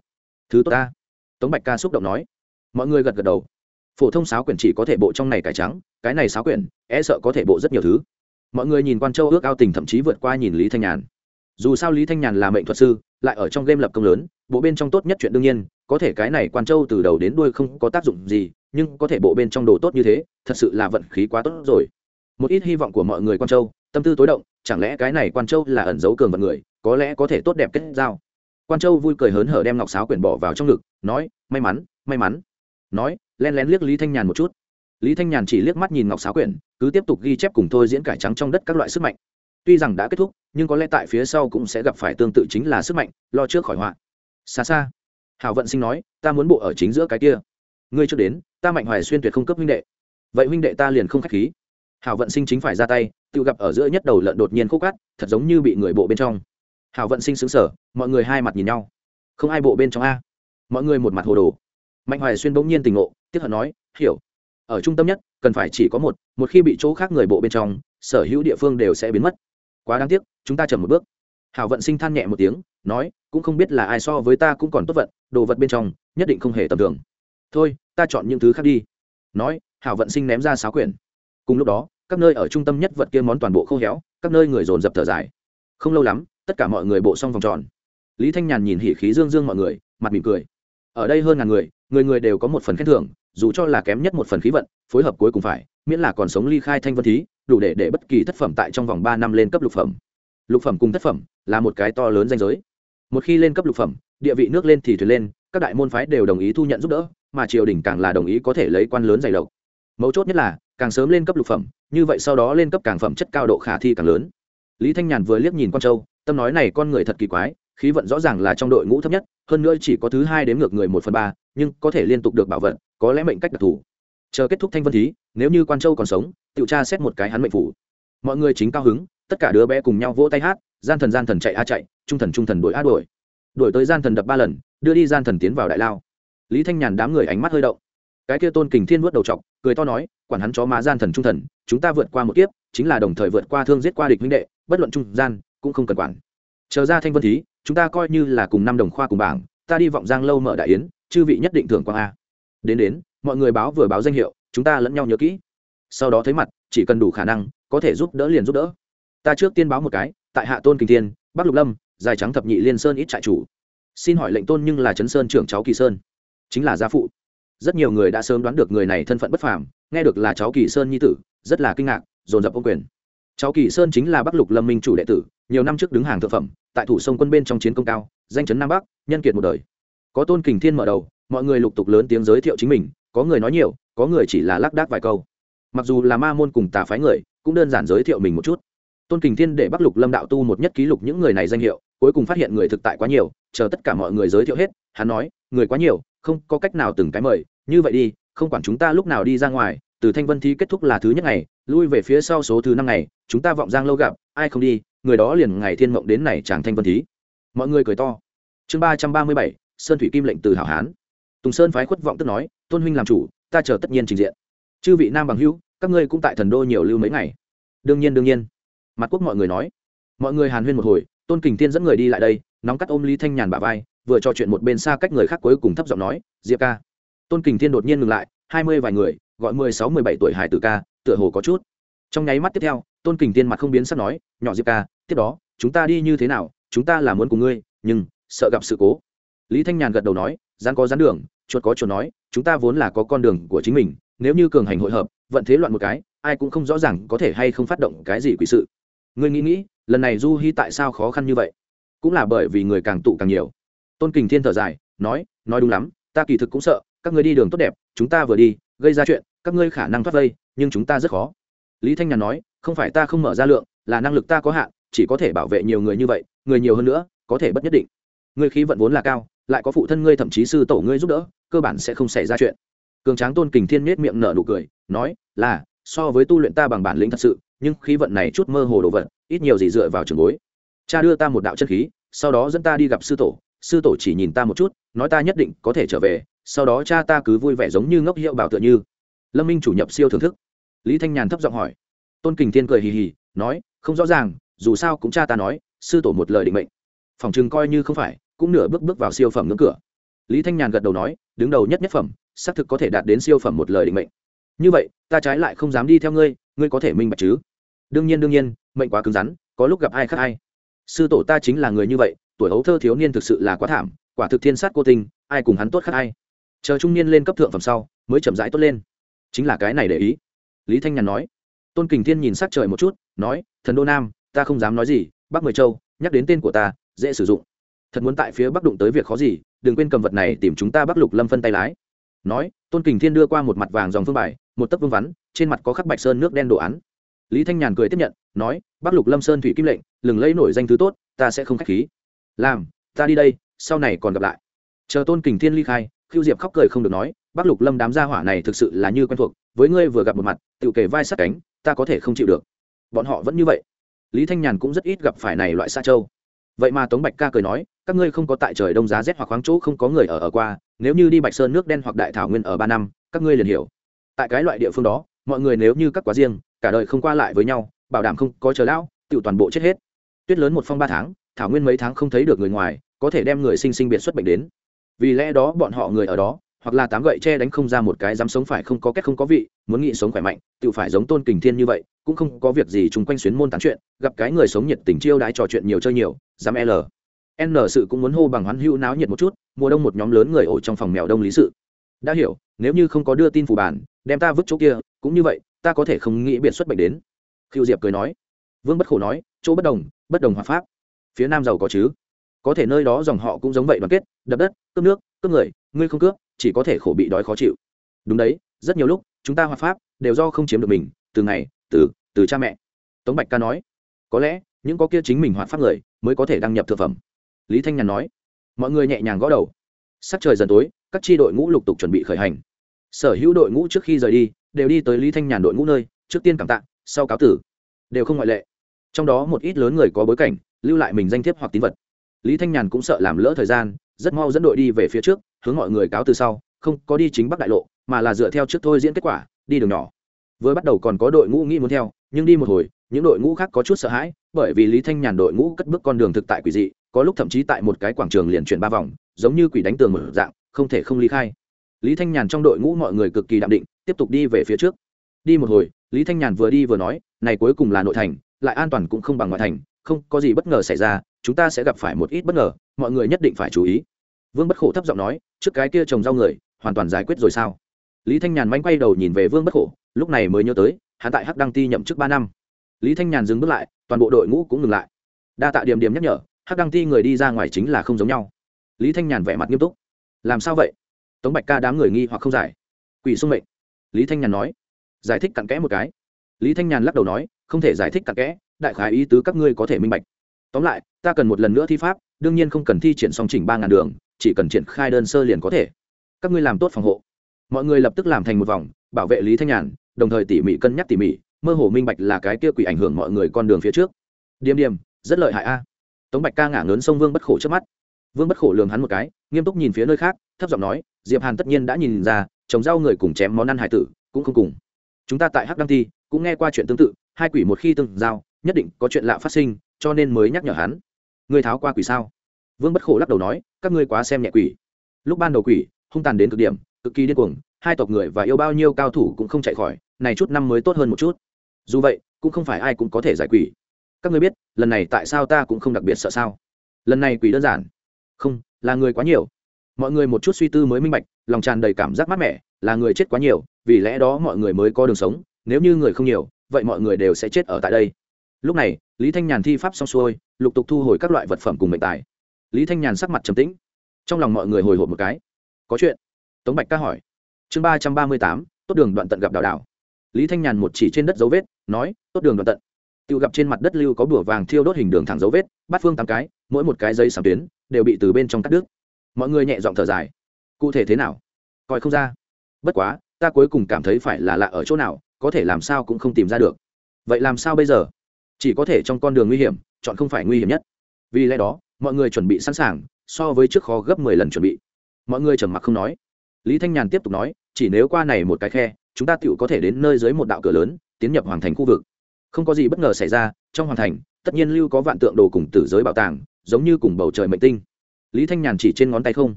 [SPEAKER 1] Thứ tốt ta. Tống bạch ca xúc động nói. Mọi người gật gật đầu. Phổ thông sáo quyển chỉ có thể bộ trong này cải trắng, cái này sáo quyển e sợ có thể bộ rất nhiều thứ. Mọi người nhìn quan châu ước ao tình thậm chí vượt qua nhìn lý thanh nhàn. Dù sao lý thanh nhàn là mệnh thuật sư, lại ở trong game lập công lớn, bộ bên trong tốt nhất chuyện đương nhiên có thể cái này quan châu từ đầu đến đuôi không có tác dụng gì, nhưng có thể bộ bên trong đồ tốt như thế, thật sự là vận khí quá tốt rồi. Một ít hy vọng của mọi người quan châu, tâm tư tối động, chẳng lẽ cái này quan châu là ẩn dấu cường vận người, có lẽ có thể tốt đẹp kết giao. Quan châu vui cười hớn hở đem ngọc sáo quyển bỏ vào trong ngực, nói, may mắn may mắn. Nói, len lén liếc lý thanh nhàn một chút. Lý thanh nhàn chỉ liếc mắt nhìn ngọc sáo quyển, cứ tiếp tục ghi chép cùng thôi diễn cải trắng trong đất các loại sức mạnh. Tuy rằng đã kết thúc, nhưng có lẽ tại phía sau cũng sẽ gặp phải tương tự chính là sức mạnh, lo trước khỏi họa. Xa xa hảo vận sinh nói, ta muốn bộ ở chính giữa cái kia. Ngươi trước đến, ta mạnh hoài xuyên tuyệt không cấp huynh đệ. Vậy huynh đệ ta liền không k h á c h khí. Hảo vận sinh chính phải ra tay, tự gặp ở giữa nhất đầu lợn đột nhiên khúc cắt thật giống như bị người bộ bên trong. Hảo vận sinh xứng sở mọi người hai mặt nhìn nhau. Không ai bộ bên trong a. Mọi người một mặt hồ đồ. Mạnh hoài xuyên bỗng nhiên tình ngộ tiếp hận nói, hiểu. Ở trung tâm nhất, cần phải chỉ có một một khi bị chỗ khác người bộ bên trong, sở hữu địa phương đều sẽ biến mất. Quá đáng tiếc, chúng ta chậm một bước. Hảo vận sinh than nhẹ một tiếng, nói, cũng không biết là ai so với ta cũng còn tốt vận đồ vật bên trong, nhất định không hề tầm thường. Thôi, ta chọn những thứ khác đi. Nói, hảo vận sinh ném ra sáu quyển. Cùng lúc đó, các nơi ở trung tâm nhất vật kia món toàn bộ khô héo, các nơi người dồn dập thở dài. Không lâu lắm, tất cả mọi người bộ xong vòng tròn. Lý thanh nhàn nhìn hỉ khí dương dương mọi người, mặt mỉm cười. Ở đây hơn ngàn người người người đều có một phần khen thưởng, dù cho là kém nhất một phần khí vận, phối hợp cuối cùng phải, miễn là còn sống ly khai thanh vân thí, đủ để để bất kỳ thất phẩm tại trong vòng ba năm lên cấp lục phẩm. Lục phẩm cùng thất phẩm là một cái to lớn danh giới. Một khi lên cấp lục phẩm địa vị nước lên thì thuyền lên, các đại môn phái đều đồng ý thu nhận giúp đỡ, mà triều đình càng là đồng ý có thể lấy quan lớn dày lộc. Mấu chốt nhất là, càng sớm lên cấp lục phẩm, như vậy sau đó lên cấp càng phẩm chất cao độ khả thi càng lớn. Lý thanh nhàn vừa liếc nhìn con trâu tâm nói này con người thật kỳ quái, khí vận rõ ràng là trong đội ngũ thấp nhất, hơn nữa chỉ có thứ hai đến ngược người một phần ba, nhưng có thể liên tục được bảo vận, có lẽ mệnh cách đặc thù. Chờ kết thúc thanh vân thí, nếu như quan châu còn sống tự tra xét một cái hắn mệnh phủ. Mọi người chính cao hứng, tất cả đứa bé cùng nhau vỗ tay hát, gian thần gian thần chạy a chạy, trung thần trung thần đuổi a đuổi đuổi tới gian thần đập ba lần, đưa đi gian thần tiến vào đại lao. Lý thanh nhàn đám người ánh mắt hơi động. Cái kia tôn kình thiên vớt đầu t cười to nói, quản hắn chó má gian thần trung thần, chúng ta vượt qua một kiếp, chính là đồng thời vượt qua thương giết qua địch minh đệ, bất luận trung gian, cũng không cần quản. Chờ ra thanh vân thí, chúng ta coi như là cùng năm đồng khoa cùng bảng, ta đi vọng giang lâu mở đại yến, chư vị nhất định thưởng quang a. Đến đến, mọi người báo vừa báo danh hiệu, chúng ta lẫn nhau nhớ kỹ. Sau đó thấy mặt, chỉ cần đủ khả năng, có thể giúp đỡ liền giúp đỡ. Ta trước tiên báo một cái, tại hạ tôn kinh thiên, bắc lục lâm dài trắng thập nhị liên sơn ít trại chủ. Xin hỏi lệnh tôn nhưng là trấn sơn trưởng cháu kỳ sơn. Chính là gia phụ. Rất nhiều người đã sớm đoán được người này thân phận bất phàm, nghe được là cháu kỳ sơn nhi tử, rất là kinh ngạc, dồn dập ô quyền. Cháu kỳ sơn chính là bắc lục lâm minh chủ đệ tử, nhiều năm trước đứng hàng thượng phẩm, tại thủ sông quân bên trong chiến công cao, danh chấn nam bắc, nhân kiệt một đời. Có tôn kình thiên mở đầu, mọi người lục tục lớn tiếng giới thiệu chính mình, có người nói nhiều, có người chỉ là lác đác vài câu. Mặc dù là ma môn cùng tà phái người, cũng đơn giản giới thiệu mình một chút tôn kình thiên để bắc lục lâm đạo tu một nhất ký lục những người này danh hiệu, cuối cùng phát hiện người thực tại quá nhiều, chờ tất cả mọi người giới thiệu hết, hắn nói, người quá nhiều, không có cách nào từng cái mời, như vậy đi, không quản chúng ta lúc nào đi ra ngoài, từ thanh vân thi kết thúc là thứ nhất ngày, lui về phía sau số thứ năm ngày, chúng ta vọng giang lâu gặp, ai không đi, người đó liền ngày thiên mộng đến này chàng thanh vân thí. Mọi người cười to. Chương ba trăm ba mươi bảy, sơn thủy kim lệnh từ hảo hán. Tùng sơn phái khuất vọng tức nói, tôn huynh làm chủ, ta chờ tất nhiên trình diện. Chư vị nam bằng hữu, các ngươi cũng tại thần đô nhiều lưu mấy ngày. Đương nhiên đương nhiên mặt quốc mọi người nói, mọi người hàn huyên một hồi, tôn kình tiên dẫn người đi lại đây, nóng cắt ôm lý thanh nhàn bà vai, vừa trò chuyện một bên xa cách người khác cuối cùng thấp giọng nói, diệp ca. Tôn kình thiên đột nhiên ngừng lại, hai mươi vài người, gọi mười sáu, mười bảy tuổi hải tử ca, tựa hồ có chút. Trong nháy mắt tiếp theo, tôn kình tiên mặt không biến sắc nói, nhỏ diệp ca, tiếp đó, chúng ta đi như thế nào, chúng ta là muốn cùng ngươi, nhưng sợ gặp sự cố. Lý thanh nhàn gật đầu nói rắn có rắn đường, chuột có chuột nói, chúng ta vốn là có con đường của chính mình, nếu như cường hành hội hợp, vận thế loạn một cái, ai cũng không rõ ràng có thể hay không phát động cái gì quỷ sự ngươi nghĩ nghĩ, lần này du hy tại sao khó khăn như vậy? Cũng là bởi vì người càng tụ càng nhiều. Tôn kình thiên thở dài, nói nói đúng lắm, ta kỳ thực cũng sợ, các ngươi đi đường tốt đẹp, chúng ta vừa đi, gây ra chuyện, các ngươi khả năng thoát vây, nhưng chúng ta rất khó. Lý thanh nhàn nói, không phải ta không mở ra lượng, là năng lực ta có hạn, chỉ có thể bảo vệ nhiều người như vậy, người nhiều hơn nữa, có thể bất nhất định. Ngươi khí vận vốn là cao, lại có phụ thân ngươi thậm chí sư tổ ngươi giúp đỡ, cơ bản sẽ không xảy ra chuyện. Cường tráng tôn kình thiên miết miệng nở nụ cười, nói, là, so với tu luyện ta bằng bản lĩnh thật sự nhưng khí vận này chút mơ hồ đồ vật, ít nhiều gì dựa vào trường bối. Cha đưa ta một đạo chân khí, sau đó dẫn ta đi gặp sư tổ sư tổ chỉ nhìn ta một chút, nói ta nhất định có thể trở về, sau đó cha ta cứ vui vẻ giống như ngốc hiệu bảo tựa như. Lâm minh chủ nhập siêu thưởng thức. Lý thanh nhàn thấp giọng hỏi. Tôn kình thiên cười hì hì, nói, không rõ ràng, dù sao cũng cha ta nói, sư tổ một lời định mệnh. Phòng chừng coi như không phải, cũng nửa bước bước vào siêu phẩm ngưỡng cửa. Lý thanh nhàn gật đầu nói, đứng đầu nhất nhất phẩm, xác thực có thể đạt đến siêu phẩm một lời định mệnh. Như vậy, ta trái lại không dám đi theo ngươi ngươi có thể minh bạch chứ? Đương nhiên đương nhiên, mệnh quá cứng rắn, có lúc gặp ai khác ai. Sư tổ ta chính là người như vậy, tuổi hấu thơ thiếu niên thực sự là quá thảm, quả thực thiên sát cô tình ai cùng hắn tốt khác ai. Chờ trung niên lên cấp thượng phẩm sau, mới chậm rãi tốt lên. Chính là cái này để ý. Lý thanh nhàn nói. Tôn kình thiên nhìn sát trời một chút, nói, thần đô nam, ta không dám nói gì, bắc mười châu, nhắc đến tên của ta, dễ sử dụng. Thật muốn tại phía bắc đụng tới việc khó gì, đừng quên cầm vật này tìm chúng ta bắc lục lâm phân tay lái. Nói, tôn kình thiên đưa qua một mặt vàng dòng phương bài, một tấc vương vắn, trên mặt có khắc bạch sơn nước đen đồ án lý thanh nhàn cười tiếp nhận, nói bắc lục lâm sơn thủy kim lệnh, lừng lấy nổi danh thứ tốt, ta sẽ không k h á c h khí. Làm, ta đi đây, sau này còn gặp lại. Chờ tôn kình thiên ly khai khiêu diệp khóc cười không được nói bắc lục lâm đám gia hỏa này thực sự là như quen thuộc, với ngươi vừa gặp một mặt tự kể vai sát cánh, ta có thể không chịu được. Bọn họ vẫn như vậy. Lý thanh nhàn cũng rất ít gặp phải này loại xa châu. Vậy mà tống bạch ca cười nói, các ngươi không có tại trời đông giá rét hoặc khoáng chỗ không có người ở ở qua, nếu như đi bạch sơn nước đen hoặc đại thảo nguyên ở ba năm, các ngươi liền hiểu. Tại cái loại địa phương đó, mọi người nếu như các quá riêng cả đời không qua lại với nhau, bảo đảm không có chờ lão tự toàn bộ chết hết. Tuyết lớn một phong ba tháng, thảo nguyên mấy tháng không thấy được người ngoài, có thể đem người sinh sinh biệt xuất bệnh đến. Vì lẽ đó bọn họ người ở đó, hoặc là tám gậy che đánh không ra một cái dám sống phải không có cách không có vị, muốn nghĩ sống khỏe mạnh tự phải giống tôn kình thiên như vậy, cũng không có việc gì chung quanh xuyến môn tán chuyện, gặp cái người sống nhiệt tình chiêu đãi trò chuyện nhiều chơi nhiều, dám l. N sự cũng muốn hô bằng hoán hữu náo nhiệt một chút, mùa đông một nhóm lớn người ổ trong phòng mèo đông lý sự. Đã hiểu, nếu như không có đưa tin phủ bản, đem ta vứt chỗ kia, cũng như vậy ta có thể không nghĩ biện xuất bệnh đến. Khiêu diệp cười nói. Vương bất khổ nói, chỗ bất đồng bất đồng hòa pháp. Phía nam giàu có chứ? Có thể nơi đó dòng họ cũng giống vậy đoàn kết, đập đất, cướp nước, cướp người, ngươi không cướp, chỉ có thể khổ bị đói khó chịu. Đúng đấy, rất nhiều lúc, chúng ta hòa pháp đều do không chiếm được mình, từ ngày, từ từ cha mẹ. Tống bạch ca nói. Có lẽ, những có kia chính mình hoạt pháp người mới có thể đăng nhập thực phẩm. Lý thanh nhàn nói. Mọi người nhẹ nhàng gõ đầu. Sắc trời dần tối, các tri đội ngũ lục tục chuẩn bị khởi hành. Sở hữu đội ngũ trước khi rời đi đều đi tới lý thanh nhàn đội ngũ nơi, trước tiên cảm tạ, sau cáo tử. Đều không ngoại lệ. Trong đó một ít lớn người có bối cảnh, lưu lại mình danh thiếp hoặc tín vật. Lý thanh nhàn cũng sợ làm lỡ thời gian, rất mau dẫn đội đi về phía trước, hướng mọi người cáo từ sau, không có đi chính bắc đại lộ, mà là dựa theo trước thôi diễn kết quả, đi đường nhỏ. Vừa bắt đầu còn có đội ngũ nghĩ muốn theo, nhưng đi một hồi, những đội ngũ khác có chút sợ hãi, bởi vì lý thanh nhàn đội ngũ cất bước con đường thực tại quỷ dị, có lúc thậm chí tại một cái quảng trường liền chuyển ba vòng, giống như quỷ đánh tường một dạng, không thể không ly khai. Lý thanh nhàn trong đội ngũ mọi người cực kỳ đạm định tiếp tục đi về phía trước. Đi một hồi, lý thanh nhàn vừa đi vừa nói, này cuối cùng là nội thành, lại an toàn cũng không bằng ngoại thành, không có gì bất ngờ xảy ra, chúng ta sẽ gặp phải một ít bất ngờ, mọi người nhất định phải chú ý. Vương bất khổ thấp giọng nói, trước cái kia trồng rau người, hoàn toàn giải quyết rồi sao? Lý thanh nhàn manh quay đầu nhìn về vương bất khổ, lúc này mới nhớ tới, hắn tại hắc đăng ti nhậm chức ba năm. Lý thanh nhàn dừng bước lại, toàn bộ đội ngũ cũng ngừng lại. Đa tạ điểm điểm nhắc nhở, hắc đăng ti người đi ra ngoài chính là không giống nhau. Lý thanh nhàn vẻ mặt nghiêm túc. Làm sao vậy? Tống bạch ca đám người nghi hoặc không giải. Quỷ sung mệnh lý thanh nhàn nói. Giải thích cặn kẽ một cái. Lý thanh nhàn lắc đầu nói, không thể giải thích cặn kẽ, đại khái ý tứ các ngươi có thể minh bạch. Tóm lại, ta cần một lần nữa thi pháp, đương nhiên không cần thi triển song chỉnh ba ngàn đường, chỉ cần triển khai đơn sơ liền có thể. Các ngươi làm tốt phòng hộ. Mọi người lập tức làm thành một vòng, bảo vệ lý thanh nhàn, đồng thời tỉ mỉ cân nhắc tỉ mỉ, mơ hồ minh bạch là cái kia quỷ ảnh hưởng mọi người con đường phía trước. Điềm điềm, rất lợi hại a. Tống bạch ca ngả ngớn sông vương bất khổ trước mắt. Vương bất khổ lường hắn một cái, nghiêm túc nhìn phía nơi khác, thấp giọng nói, diệp hàn tất nhiên đã nhìn ra trồng rau người cùng chém món ăn hải tử, cũng không cùng. Chúng ta tại hắc đăng thi cũng nghe qua chuyện tương tự, hai quỷ một khi tương giao, nhất định có chuyện lạ phát sinh, cho nên mới nhắc nhở hắn. Người tháo qua quỷ sao? Vương bất khổ lắc đầu nói, các ngươi quá xem nhẹ quỷ. Lúc ban đầu quỷ, hung tàn đến cực điểm, cực kỳ điên cuồng, hai tộc người và yêu bao nhiêu cao thủ cũng không chạy khỏi, này chút năm mới tốt hơn một chút. Dù vậy, cũng không phải ai cũng có thể giải quỷ. Các ngươi biết, lần này tại sao ta cũng không đặc biệt sợ sao? Lần này quỷ đơn giản. Không, là người quá nhiều. Mọi người một chút suy tư mới minh bạch lòng tràn đầy cảm giác mát mẻ, là người chết quá nhiều, vì lẽ đó mọi người mới có đường sống, nếu như người không nhiều, vậy mọi người đều sẽ chết ở tại đây. Lúc này, lý thanh nhàn thi pháp xong xuôi, lục tục thu hồi các loại vật phẩm cùng mệnh tài. Lý thanh nhàn sắc mặt trầm tĩnh, trong lòng mọi người hồi hộp một cái. Có chuyện? Tống bạch ca hỏi. Chương ba trăm ba mươi tám, tốt đường đoạn tận gặp đào đảo lý thanh nhàn một chỉ trên đất dấu vết, nói, tốt đường đoạn tận. Tự gặp trên mặt đất lưu có bửa vàng thiêu đốt hình đường thẳng dấu vết, bát phương tám cái, mỗi một cái dây sàm tuyến, đều bị từ bên trong cắt đứt. Mọi người nhẹ giọng thở dài cụ thể thế nào? Coi không ra. Bất quá, ta cuối cùng cảm thấy phải là lạ ở chỗ nào, có thể làm sao cũng không tìm ra được. Vậy làm sao bây giờ? Chỉ có thể trong con đường nguy hiểm, chọn không phải nguy hiểm nhất. Vì lẽ đó, mọi người chuẩn bị sẵn sàng, so với trước khó gấp mười lần chuẩn bị. Mọi người trầm mặc không nói. Lý thanh nhàn tiếp tục nói, chỉ nếu qua này một cái khe, chúng ta tựu có thể đến nơi dưới một đạo cửa lớn, tiến nhập hoàng thành khu vực. Không có gì bất ngờ xảy ra, trong hoàng thành, tất nhiên lưu có vạn tượng đồ cùng tử giới bảo tàng, giống như cùng bầu trời mệnh tinh. Lý thanh nhàn chỉ trên ngón tay không.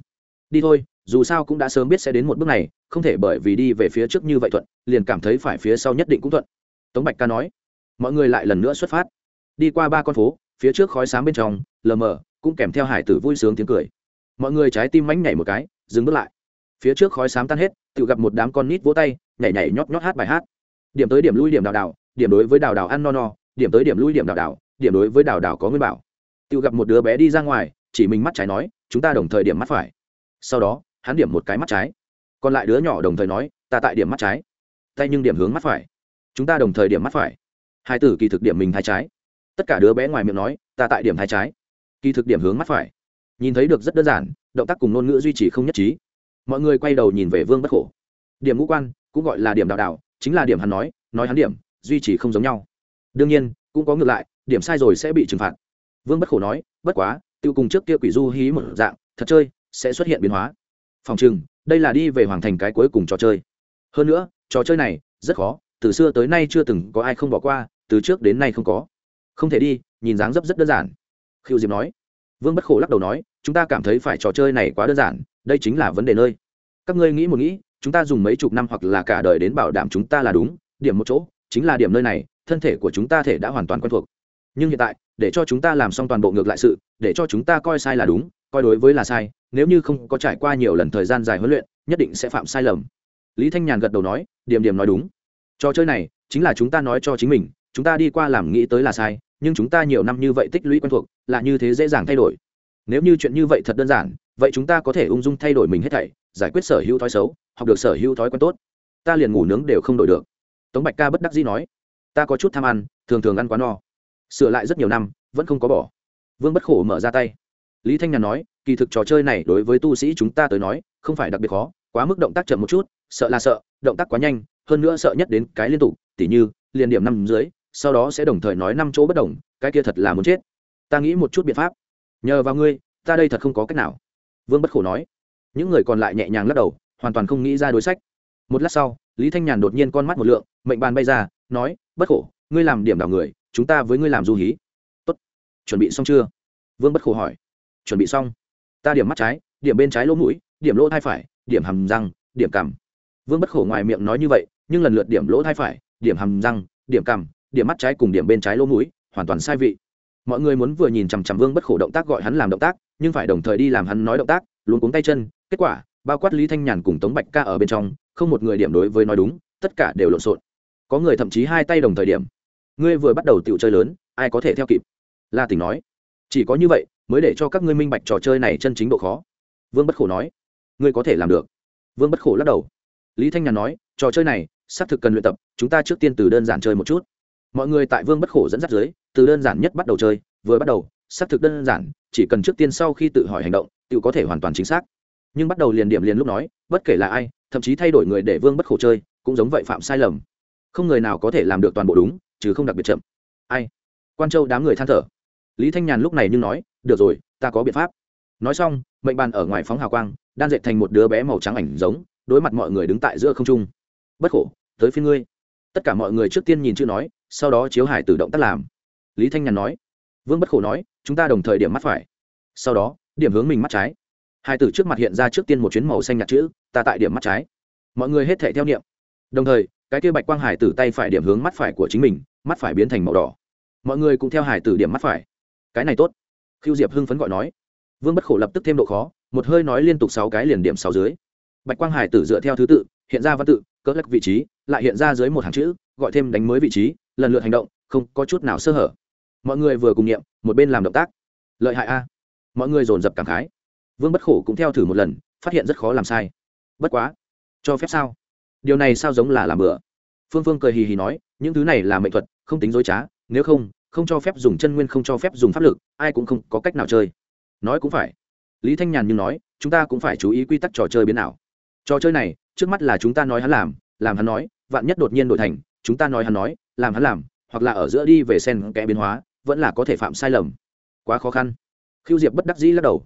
[SPEAKER 1] Đi thôi dù sao cũng đã sớm biết sẽ đến một bước này, không thể bởi vì đi về phía trước như vậy thuận, liền cảm thấy phải phía sau nhất định cũng thuận. Tống bạch ca nói. Mọi người lại lần nữa xuất phát. Đi qua ba con phố, phía trước khói sáng bên trong, lờ mờ, cũng kèm theo hải tử vui sướng tiếng cười. Mọi người trái tim mánh nhảy một cái, dừng bước lại. Phía trước khói sáng tan hết, tự gặp một đám con nít vỗ tay, nhảy nhảy nhót nhót hát bài hát. Điểm tới điểm lui điểm đào đào, điểm đối với đào đào ăn no no, điểm tới điểm lui điểm đào đào, điểm đối với đào đào có nguyên bảo. Tự gặp một đứa bé đi ra ngoài, chỉ mình mắt trái nói, chúng ta đồng thời điểm mắt phải. Sau đó hắn điểm một cái mắt trái. Còn lại đứa nhỏ đồng thời nói, ta tại điểm mắt trái. Tay nhưng điểm hướng mắt phải. Chúng ta đồng thời điểm mắt phải. Hai tử kỳ thực điểm mình hai trái. Tất cả đứa bé ngoài miệng nói, ta tại điểm hai trái. Kỳ thực điểm hướng mắt phải. Nhìn thấy được rất đơn giản, động tác cùng ngôn ngữ duy trì không nhất trí. Mọi người quay đầu nhìn về vương bất khổ. Điểm ngũ quan cũng gọi là điểm đạo đạo, chính là điểm hắn nói nói hắn điểm, duy trì không giống nhau. Đương nhiên, cũng có ngược lại, điểm sai rồi sẽ bị trừng phạt. Vương bất khổ nói, bất quá, tiêu cùng trước kia quỷ du hí một dạng, thật chơi, sẽ xuất hiện biến hóa phòng chừng, đây là đi về hoàng thành cái cuối cùng trò chơi. Hơn nữa, trò chơi này rất khó, từ xưa tới nay chưa từng có ai không bỏ qua, từ trước đến nay không có. Không thể đi, nhìn dáng dấp rất đơn giản. Khiêu diệp nói. Vương bất khổ lắc đầu nói, chúng ta cảm thấy phải trò chơi này quá đơn giản, đây chính là vấn đề nơi. Các ngươi nghĩ một nghĩ, chúng ta dùng mấy chục năm hoặc là cả đời đến bảo đảm chúng ta là đúng, điểm một chỗ, chính là điểm nơi này, thân thể của chúng ta thể đã hoàn toàn quen thuộc. Nhưng hiện tại, để cho chúng ta làm xong toàn bộ ngược lại sự, để cho chúng ta coi sai là đúng coi đối với là sai, nếu như không có trải qua nhiều lần thời gian dài huấn luyện, nhất định sẽ phạm sai lầm. Lý thanh nhàn gật đầu nói, điểm điểm nói đúng. Trò chơi này chính là chúng ta nói cho chính mình, chúng ta đi qua làm nghĩ tới là sai, nhưng chúng ta nhiều năm như vậy tích lũy quen thuộc, là như thế dễ dàng thay đổi. Nếu như chuyện như vậy thật đơn giản, vậy chúng ta có thể ung dung thay đổi mình hết thảy, giải quyết sở hữu thói xấu, học được sở hữu thói quen tốt. Ta liền ngủ nướng đều không đổi được. Tống bạch ca bất đắc dĩ nói, ta có chút tham ăn, thường thường ăn quá no. Sửa lại rất nhiều năm, vẫn không có bỏ. Vương bất khổ mở ra tay lý thanh nhàn nói, kỳ thực trò chơi này đối với tu sĩ chúng ta tới nói, không phải đặc biệt khó, quá mức động tác chậm một chút, sợ là sợ, động tác quá nhanh, hơn nữa sợ nhất đến cái liên tục, tỉ như, liền điểm năm dưới, sau đó sẽ đồng thời nói năm chỗ bất đồng, cái kia thật là muốn chết. Ta nghĩ một chút biện pháp. Nhờ vào ngươi, ta đây thật không có cách nào. Vương bất khổ nói. Những người còn lại nhẹ nhàng lắc đầu, hoàn toàn không nghĩ ra đối sách. Một lát sau, lý thanh nhàn đột nhiên con mắt một lượng, mệnh bàn bay ra, nói, bất khổ, ngươi làm điểm đảo người, chúng ta với ngươi làm du hí. Tốt, chuẩn bị xong chưa? Vương bất khổ hỏi chuẩn bị xong. Ta điểm mắt trái, điểm bên trái lỗ mũi, điểm lỗ thai phải, điểm hầm răng, điểm cằm. Vương bất khổ ngoài miệng nói như vậy, nhưng lần lượt điểm lỗ thai phải, điểm hầm răng, điểm cằm, điểm mắt trái cùng điểm bên trái lỗ mũi, hoàn toàn sai vị. Mọi người muốn vừa nhìn chằm chằm vương bất khổ động tác gọi hắn làm động tác, nhưng phải đồng thời đi làm hắn nói động tác luôn cuống tay chân, kết quả, bao quát lý thanh nhàn cùng tống bạch ca ở bên trong, không một người điểm đối với nói đúng, tất cả đều lộn xộn. Có người thậm chí hai tay đồng thời điểm. Ngươi vừa bắt đầu tiểu chơi lớn, ai có thể theo kịp? La tỉnh nói chỉ có như vậy, mới để cho các ngươi minh bạch trò chơi này chân chính độ khó. Vương bất khổ nói. Ngươi có thể làm được. Vương bất khổ lắc đầu. Lý thanh nhàn nói, trò chơi này, xác thực cần luyện tập, chúng ta trước tiên từ đơn giản chơi một chút. Mọi người tại vương bất khổ dẫn dắt dưới, từ đơn giản nhất bắt đầu chơi, vừa bắt đầu, xác thực đơn giản, chỉ cần trước tiên sau khi tự hỏi hành động, tự có thể hoàn toàn chính xác. Nhưng bắt đầu liền điểm liền lúc nói, bất kể là ai, thậm chí thay đổi người để vương bất khổ chơi, cũng giống vậy phạm sai lầm. Không người nào có thể làm được toàn bộ đúng chứ không đặc biệt chậm. Ai? Quan châu đám người than thở lý thanh nhàn lúc này nhưng nói, được rồi, ta có biện pháp. Nói xong, mệnh bàn ở ngoài phóng hào quang, đan dệt thành một đứa bé màu trắng ảnh giống, đối mặt mọi người đứng tại giữa không trung. Bất khổ, tới phía ngươi. Tất cả mọi người trước tiên nhìn chữ nói, sau đó chiếu hải tự động tác làm. Lý thanh nhàn nói, vương bất khổ nói, chúng ta đồng thời điểm mắt phải. Sau đó, điểm hướng mình mắt trái. Hai tử trước mặt hiện ra trước tiên một chuyến màu xanh nhạt chữ, ta tại điểm mắt trái. Mọi người hết thể theo niệm. Đồng thời, cái kia bạch quang hải tử tay phải điểm hướng mắt phải của chính mình, mắt phải biến thành màu đỏ. Mọi người cũng theo hải tử điểm mắt phải cái này tốt. Khiêu diệp hưng phấn gọi nói. Vương bất khổ lập tức thêm độ khó, một hơi nói liên tục sáu cái liền điểm sáu dưới. Bạch quang hải tử dựa theo thứ tự, hiện ra văn tự, cỡ lắc vị trí, lại hiện ra dưới một hàng chữ, gọi thêm đánh mới vị trí, lần lượt hành động, không có chút nào sơ hở. Mọi người vừa cùng nghiệm, một bên làm động tác. Lợi hại a. Mọi người dồn dập cảm khái. Vương bất khổ cũng theo thử một lần, phát hiện rất khó làm sai. Bất quá, cho phép sao? Điều này sao giống là làm bừa? Phương phương cười hì hì nói, những thứ này là mệnh thuật, không tính dối trá, nếu không không cho phép dùng chân nguyên, không cho phép dùng pháp lực, ai cũng không có cách nào chơi. Nói cũng phải. Lý thanh nhàn nhưng nói, chúng ta cũng phải chú ý quy tắc trò chơi biến nào trò chơi này, trước mắt là chúng ta nói hắn làm làm hắn nói, vạn nhất đột nhiên đổi thành, chúng ta nói hắn nói, làm hắn làm, hoặc là ở giữa đi về sen kẽ biến hóa, vẫn là có thể phạm sai lầm. Quá khó khăn. Khiêu diệp bất đắc dĩ lắc đầu.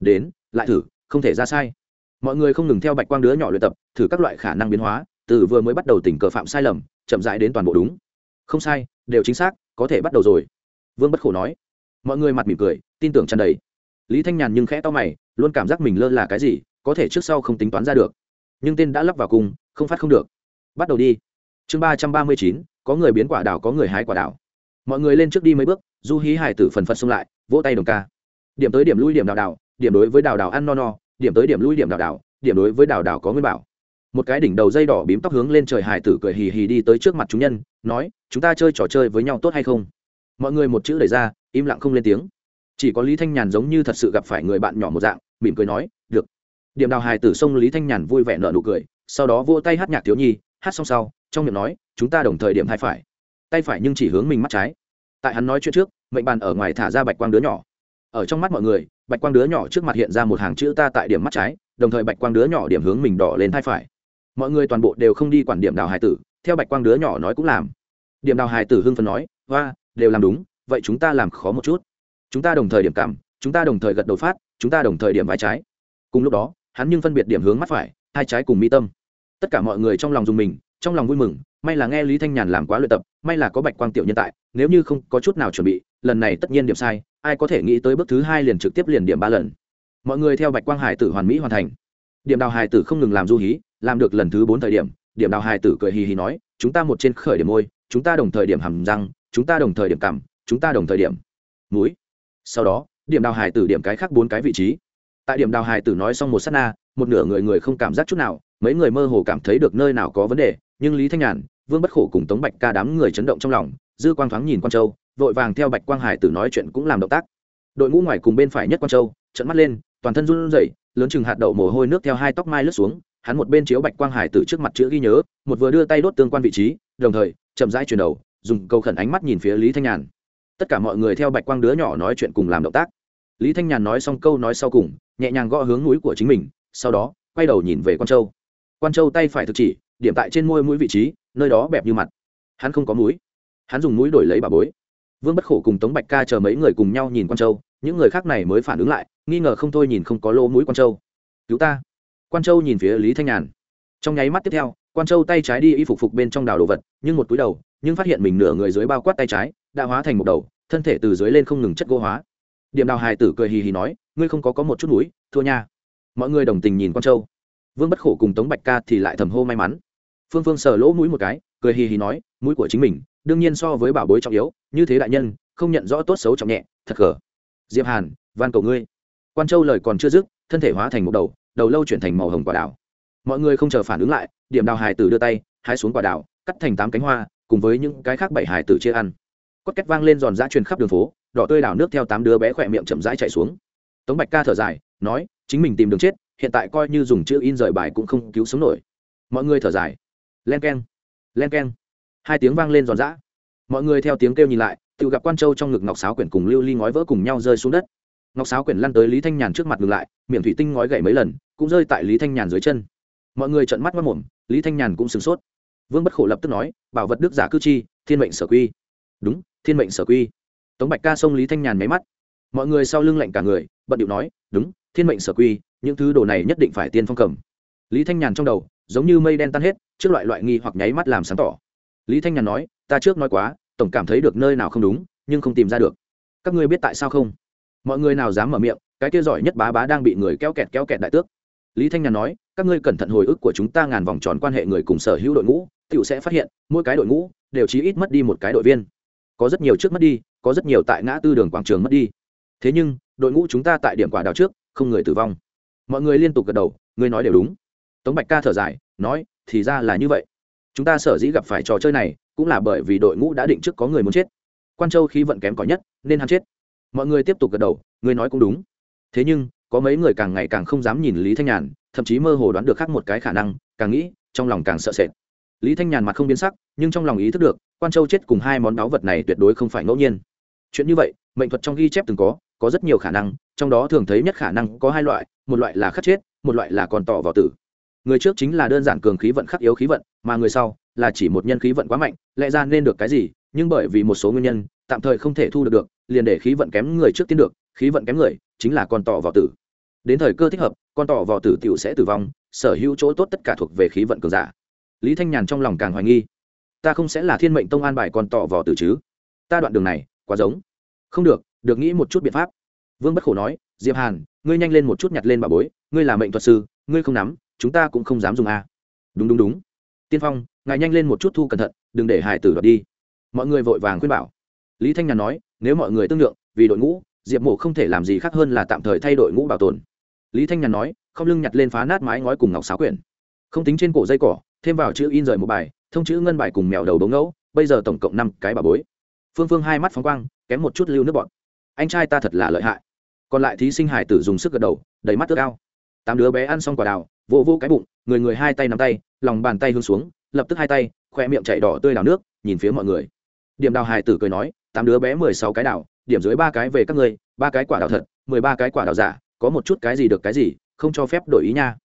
[SPEAKER 1] Đến, lại thử, không thể ra sai. Mọi người không ngừng theo bạch quang đứa nhỏ luyện tập, thử các loại khả năng biến hóa, từ vừa mới bắt đầu tình cờ phạm sai lầm, chậm dại đến toàn bộ đúng. Không sai, đều chính xác có thể bắt đầu rồi. Vương bất khổ nói. Mọi người mặt mỉm cười, tin tưởng tràn đầy. Lý thanh nhàn nhưng khẽ to mày, luôn cảm giác mình lơ là cái gì, có thể trước sau không tính toán ra được. Nhưng tên đã lắp vào cùng, không phát không được. Bắt đầu đi. Chương ba trăm ba mươi chín, có người biến quả đảo, có người hái quả đảo. Mọi người lên trước đi mấy bước, du hí hải tử phần phật xông lại, vỗ tay đồng ca. Điểm tới điểm lui điểm đào đào điểm đối với đào đào ăn no no, điểm tới điểm lui điểm đào đào điểm đối với đào đào có nguyên bảo. Một cái đỉnh đầu dây đỏ bím tóc hướng lên trời hải tử cười hì hì đi tới trước mặt chúng nhân nói, chúng ta chơi trò chơi với nhau tốt hay không? Mọi người một chữ đẩy ra, im lặng không lên tiếng. Chỉ có lý thanh nhàn giống như thật sự gặp phải người bạn nhỏ một dạng, mỉm cười nói, được. Điểm đào hài tử sông lý thanh nhàn vui vẻ nợ nụ cười, sau đó vỗ tay hát nhạc thiếu nhi, hát xong sau, trong miệng nói, chúng ta đồng thời điểm hai phải. Tay phải nhưng chỉ hướng mình mắt trái. Tại hắn nói chuyện trước, mệnh bàn ở ngoài thả ra bạch quang đứa nhỏ. Ở trong mắt mọi người, bạch quang đứa nhỏ trước mặt hiện ra một hàng chữ ta tại điểm mắt trái, đồng thời bạch quang đứa nhỏ điểm hướng mình đỏ lên thai phải mọi người toàn bộ đều không đi quản điểm đào hải tử, theo bạch quang đứa nhỏ nói cũng làm. Điểm đào hải tử hưng phần nói hoa đều làm đúng, vậy chúng ta làm khó một chút. Chúng ta đồng thời điểm cảm, chúng ta đồng thời gật đầu phát, chúng ta đồng thời điểm vai trái. Cùng lúc đó, hắn nhưng phân biệt điểm hướng mắt phải, hai trái cùng mi tâm. Tất cả mọi người trong lòng dùng mình, trong lòng vui mừng, may là nghe lý thanh nhàn làm quá luyện tập, may là có bạch quang tiểu nhân tại, nếu như không có chút nào chuẩn bị, lần này tất nhiên điểm sai, ai có thể nghĩ tới bước thứ hai liền trực tiếp liền điểm ba lần. Mọi người theo bạch quang hải tử hoàn mỹ hoàn thành. Điểm đào hải tử không ngừng làm du hí làm được lần thứ bốn thời điểm điểm đào hải tử cười hì hì nói chúng ta một trên khởi điểm môi chúng ta đồng thời điểm hầm răng chúng ta đồng thời điểm cằm, chúng ta đồng thời điểm mũi. Sau đó điểm đào hải tử điểm cái khác bốn cái vị trí. Tại điểm đào hải tử nói xong một s á t na một nửa người người không cảm giác chút nào mấy người mơ hồ cảm thấy được nơi nào có vấn đề nhưng lý thanh nhàn vương bất khổ cùng tống bạch ca đám người chấn động trong lòng dư quang thoáng nhìn quan châu vội vàng theo bạch quang hải tử nói chuyện cũng làm động tác. Đội ngũ ngoài cùng bên phải nhất quan châu trận mắt lên toàn thân run rẩy lớn chừng hạt đậu mồ hôi nước theo hai tóc mai lướt xuống hắn một bên chiếu bạch quang hải từ trước mặt chữ ghi nhớ, một vừa đưa tay đốt tương quan vị trí, đồng thời, chậm rãi chuyển đầu, dùng câu khẩn ánh mắt nhìn phía lý thanh nhàn. Tất cả mọi người theo bạch quang đứa nhỏ nói chuyện cùng làm động tác. Lý thanh nhàn nói xong câu nói sau cùng, nhẹ nhàng gõ hướng mũi của chính mình, sau đó, quay đầu nhìn về quan châu. Quan châu tay phải thực chỉ, điểm tại trên môi mũi vị trí, nơi đó bẹp như mặt. Hắn không có mũi. Hắn dùng mũi đổi lấy bà bối. Vương bất khổ cùng tống bạch ca chờ mấy người cùng nhau nhìn quan châu, những người khác này mới phản ứng lại, nghi ngờ không thôi nhìn không có lỗ mũi quan châu. Cứu ta quan châu nhìn phía lý thanh nhàn. Trong nháy mắt tiếp theo, quan châu tay trái đi y phục phục bên trong đào đồ vật, nhưng một túi đầu, nhưng phát hiện mình nửa người dưới bao quát tay trái, đã hóa thành một đầu, thân thể từ dưới lên không ngừng chất gỗ hóa. Điểm đào hài tử cười hì hì nói, ngươi không có có một chút núi, thua nha. Mọi người đồng tình nhìn quan châu. Vương bất khổ cùng tống bạch ca thì lại thầm hô may mắn. Phương phương sờ lỗ mũi một cái, cười hì hì nói, mũi của chính mình, đương nhiên so với bảo bối trọng yếu, như thế đại nhân, không nhận rõ tốt xấu trọng nhẹ, thật cờ diệp hàn, van cầu ngươi. Quan châu lời còn chưa dứt, thân thể hóa thành một đầu đầu lâu chuyển thành màu hồng quả đào. Mọi người không chờ phản ứng lại, điểm đào hài tử đưa tay, hái xuống quả đào, cắt thành tám cánh hoa, cùng với những cái khác bảy hài tử chia ăn. Quất cách vang lên giòn dã truyền khắp đường phố, đỏ tươi đào nước theo tám đứa bé khỏe miệng chậm rãi chạy xuống. Tống bạch ca thở dài, nói, chính mình tìm đường chết, hiện tại coi như dùng chữ in rời bài cũng không cứu sống nổi. Mọi người thở dài. Len k e n len k e n hai tiếng vang lên giòn giã. Mọi người theo tiếng kêu nhìn lại, tự gặp quan châu trong ngực ngọc sáo quyển cùng lưu ly ngói vỡ cùng nhau rơi xuống đất ngọc sáo quyển lăn tới lý thanh nhàn trước mặt ngừng lại, miệng thủy tinh ngói gậy mấy lần, cũng rơi tại lý thanh nhàn dưới chân. Mọi người trợn mắt mất mồm, lý thanh nhàn cũng sửng sốt. Vương bất khổ lập tức nói, bảo vật đức giả cư chi, thiên mệnh sở quy. Đúng, thiên mệnh sở quy. Tống bạch ca xông lý thanh nhàn máy mắt. Mọi người sau lưng lạnh cả người, bận điệu nói, đúng, thiên mệnh sở quy, những thứ đồ này nhất định phải tiên phong cầm. Lý thanh nhàn trong đầu, giống như mây đen tan hết, trước loại loại nghi hoặc nháy mắt làm sáng tỏ. Lý thanh nhàn nói, ta trước nói quá, tổng cảm thấy được nơi nào không đúng, nhưng không tìm ra được. Các ngươi biết tại sao không? Mọi người nào dám mở miệng, cái kia giỏi nhất bá bá đang bị người kéo kẹt kéo kẹt đại tước. Lý thanh nhàn nói, các ngươi cẩn thận hồi ức của chúng ta ngàn vòng tròn quan hệ người cùng sở hữu đội ngũ t i ể u sẽ phát hiện, mỗi cái đội ngũ, đều chí ít mất đi một cái đội viên. Có rất nhiều trước mất đi, có rất nhiều tại ngã tư đường quảng trường mất đi. Thế nhưng, đội ngũ chúng ta tại điểm quả đào trước, không người tử vong. Mọi người liên tục gật đầu, ngươi nói đều đúng. Tống bạch ca thở dài, nói, thì ra là như vậy. Chúng ta sở dĩ gặp phải trò chơi này, cũng là bởi vì đội ngũ đã định trước có người muốn chết. Quan châu khi vận kém có nhất, nên hắn chết mọi người tiếp tục gật đầu, ngươi nói cũng đúng. Thế nhưng, có mấy người càng ngày càng không dám nhìn lý thanh nhàn, thậm chí mơ hồ đoán được khác một cái khả năng, càng nghĩ, trong lòng càng sợ sệt. Lý thanh nhàn mặt không biến sắc, nhưng trong lòng ý thức được, quan châu chết cùng hai món báu vật này tuyệt đối không phải ngẫu nhiên. Chuyện như vậy, mệnh thuật trong ghi chép từng có có rất nhiều khả năng, trong đó thường thấy nhất khả năng có hai loại, một loại là khắc chết, một loại là còn tỏ vào tử. Người trước chính là đơn giản cường khí vận khắc yếu khí vận, mà người sau là chỉ một nhân khí vận quá mạnh, lẽ ra nên được cái gì nhưng bởi vì một số nguyên nhân, tạm thời không thể thu được được, liền để khí vận kém người trước tiên được, khí vận kém người chính là con tỏ vào tử. Đến thời cơ thích hợp, con tỏ vò tử tiểu sẽ tử vong, sở hữu chỗ tốt tất cả thuộc về khí vận cường giả. Lý thanh nhàn trong lòng càng hoài nghi. Ta không sẽ là thiên mệnh tông an bài con tỏ vò tử chứ? Ta đoạn đường này, quá giống. Không được được nghĩ một chút biện pháp. Vương bất khổ nói, diệp hàn, ngươi nhanh lên một chút nhặt lên bà bối, ngươi là mệnh thuật sư, ngươi không nắm, chúng ta cũng không dám dùng a. Đúng đúng đúng. Tiên phong, ngài nhanh lên một chút thu cẩn thận, đừng để hải tử đoạt đi mọi người vội vàng khuyên bảo. Lý thanh nhàn nói, nếu mọi người tương lượng, vì đội ngũ, diệp mộ không thể làm gì khác hơn là tạm thời thay đội ngũ bảo tồn. Lý thanh nhàn nói, không lưng nhặt lên phá nát mái ngói cùng ngọc sáo quyển. Không tính trên cổ dây cỏ, thêm vào chữ in rời một bài, thông chữ ngân bài cùng mèo đầu đống ngẫu, bây giờ tổng cộng năm cái bà bối. Phương phương hai mắt phóng quang, kém một chút lưu nước bọn anh trai ta thật là lợi hại. Còn lại thí sinh hải tử dùng sức gật đầu, đầy mắt tước ao. Tám đứa bé ăn xong quả đào, vô vô cái bụng, người người hai tay nắm tay, lòng bàn tay hướng xuống, lập tức hai tay, khoe miệng chạy đỏ tươi đào nước, nhìn phía mọi người điểm đào hải tử cười nói, tám đứa bé mười sáu cái đào, điểm dưới ba cái về các ngươi, ba cái quả đào thật, mười ba cái quả đào giả, có một chút cái gì được cái gì, không cho phép đổi ý nha.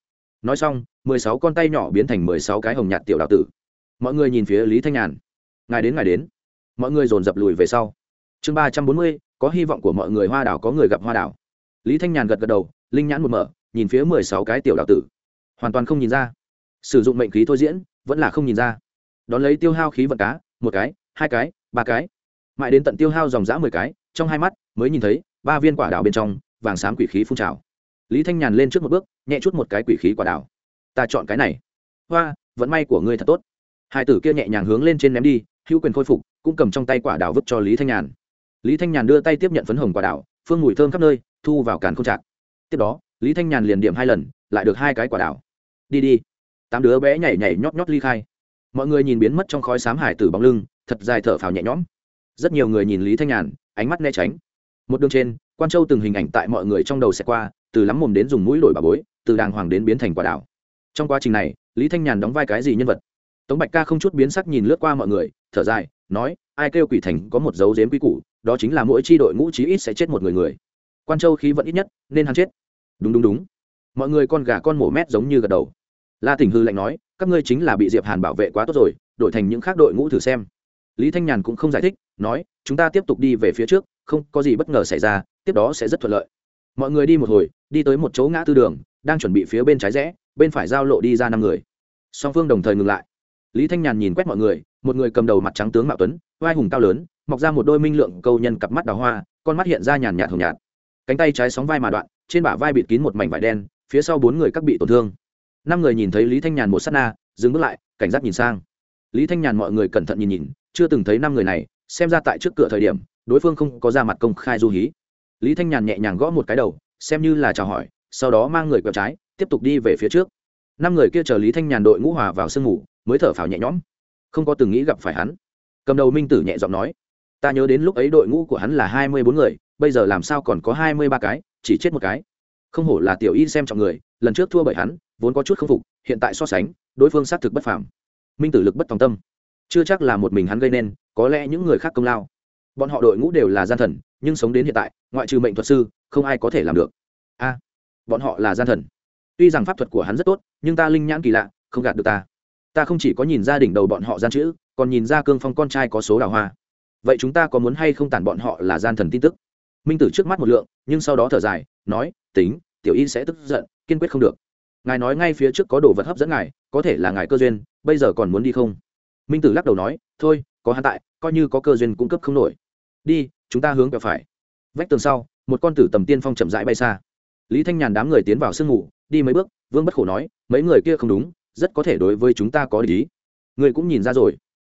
[SPEAKER 1] Nói xong, mười sáu con tay nhỏ biến thành mười sáu cái hồng nhạt tiểu đào tử. Mọi người nhìn phía lý thanh nhàn. Ngài đến ngài đến. Mọi người dồn dập lùi về sau. Chương ba trăm bốn mươi, có hy vọng của mọi người hoa đảo, có người gặp hoa đảo. Lý thanh nhàn gật gật đầu, linh nhãn một mở, nhìn phía mười sáu cái tiểu đào tử. Hoàn toàn không nhìn ra. Sử dụng mệnh khí thôi diễn, vẫn là không nhìn ra. Đón lấy tiêu hao khí vận cá, một cái, hai cái ba cái. Mãi đến tận tiêu hao dòng dã mười cái, trong hai mắt mới nhìn thấy ba viên quả đào bên trong vàng xám quỷ khí phun trào. Lý thanh nhàn lên trước một bước, nhẹ chút một cái quỷ khí quả đào ta chọn cái này. Hoa, vận may của ngươi thật tốt. Hai tử kia nhẹ nhàng hướng lên trên ném đi, hữu quyền khôi phục, cũng cầm trong tay quả đào vứt cho lý thanh nhàn. Lý thanh nhàn đưa tay tiếp nhận phấn hồng quả đào phương mùi thơm khắp nơi, thu vào càn không chạc tiếp đó, lý thanh nhàn liền điểm hai lần, lại được hai cái quả đào đi đi. Tám đứa bé nhảy nhảy nhót nhót ly khai. Mọi người nhìn biến mất trong khói xám hải tử bóng lưng thật dài thở phào nhẹ nhõm. Rất nhiều người nhìn lý thanh nhàn, ánh mắt né tránh. Một đường trên, quan châu từng hình ảnh tại mọi người trong đầu sẽ qua, từ lắm mồm đến dùng mũi đổi bà bối, từ đàng hoàng đến biến thành quả đảo. Trong quá trình này, lý thanh nhàn đóng vai cái gì nhân vật? Tống bạch ca không chút biến sắc nhìn lướt qua mọi người, thở dài, nói, ai kêu quỷ thành có một dấu dếm quy củ, đó chính là mỗi tri đội ngũ chí ít sẽ chết một người người. Quan châu khí vẫn ít nhất, nên hắn chết. Đúng đúng đúng. Mọi người con gà con mổ mét giống như gật đầu. La tỉnh hư lạnh nói, các ngươi chính là bị diệp hàn bảo vệ quá tốt rồi, đổi thành những khác đội ngũ thử xem lý thanh nhàn cũng không giải thích, nói, chúng ta tiếp tục đi về phía trước, không có gì bất ngờ xảy ra, tiếp đó sẽ rất thuận lợi. Mọi người đi một hồi, đi tới một chỗ ngã tư đường, đang chuẩn bị phía bên trái rẽ, bên phải giao lộ đi ra năm người. Song phương đồng thời ngừng lại. Lý thanh nhàn nhìn quét mọi người, một người cầm đầu mặt trắng tướng mạo tuấn, vai hùng cao lớn, mọc ra một đôi minh lượng câu nhân cặp mắt đào hoa, con mắt hiện ra nhàn nhạt hồng nhạt. Cánh tay trái sóng vai mà đoạn, trên bả vai bịt kín một mảnh vải đen, phía sau bốn người các bị tổn thương. Năm người nhìn thấy lý thanh nhàn một s á t na, dừng bước lại, cảnh giác nhìn sang. Lý thanh nhàn mọi người cẩn thận nhìn nhìn chưa từng thấy năm người này, xem ra tại trước cửa thời điểm, đối phương không có ra mặt công khai du hí. Lý thanh nhàn nhẹ nhàng gõ một cái đầu, xem như là chào hỏi, sau đó mang người quẹo trái, tiếp tục đi về phía trước. Năm người kia chờ lý thanh nhàn đội ngũ hòa vào sương ngủ mới thở phào nhẹ nhõm. Không có từng nghĩ gặp phải hắn. Cầm đầu minh tử nhẹ giọng nói, ta nhớ đến lúc ấy đội ngũ của hắn là hai mươi bốn người, bây giờ làm sao còn có hai mươi ba cái, chỉ chết một cái. Không hổ là tiểu y xem trọng người, lần trước thua bởi hắn, vốn có chút k phục, hiện tại so sánh, đối phương xác thực bất phàm. Minh tử lực bất tòng tâm chưa chắc là một mình hắn gây nên, có lẽ những người khác công lao. Bọn họ đội ngũ đều là gian thần, nhưng sống đến hiện tại, ngoại trừ mệnh thuật sư, không ai có thể làm được. A, bọn họ là gian thần. Tuy rằng pháp thuật của hắn rất tốt, nhưng ta linh nhãn kỳ lạ, không gạt được ta. Ta không chỉ có nhìn ra đỉnh đầu bọn họ gian chữ, còn nhìn ra cương phong con trai có số đào hoa. Vậy chúng ta có muốn hay không tản bọn họ là gian thần tin tức? Minh tử trước mắt một lượng, nhưng sau đó thở dài, nói, tính, tiểu y sẽ tức giận, kiên quyết không được. Ngài nói ngay phía trước có đồ vật hấp dẫn ngài, có thể là ngài cơ duyên, bây giờ còn muốn đi không? Minh tử lắc đầu nói, thôi, có hắn tại, coi như có cơ duyên cung cấp không nổi. Đi, chúng ta hướng vào phải. Vách tường sau, một con tử tầm tiên phong chậm rãi bay xa. Lý thanh nhàn đám người tiến vào sương ngủ đi mấy bước, vương bất khổ nói, mấy người kia không đúng, rất có thể đối với chúng ta có lý. Người cũng nhìn ra rồi.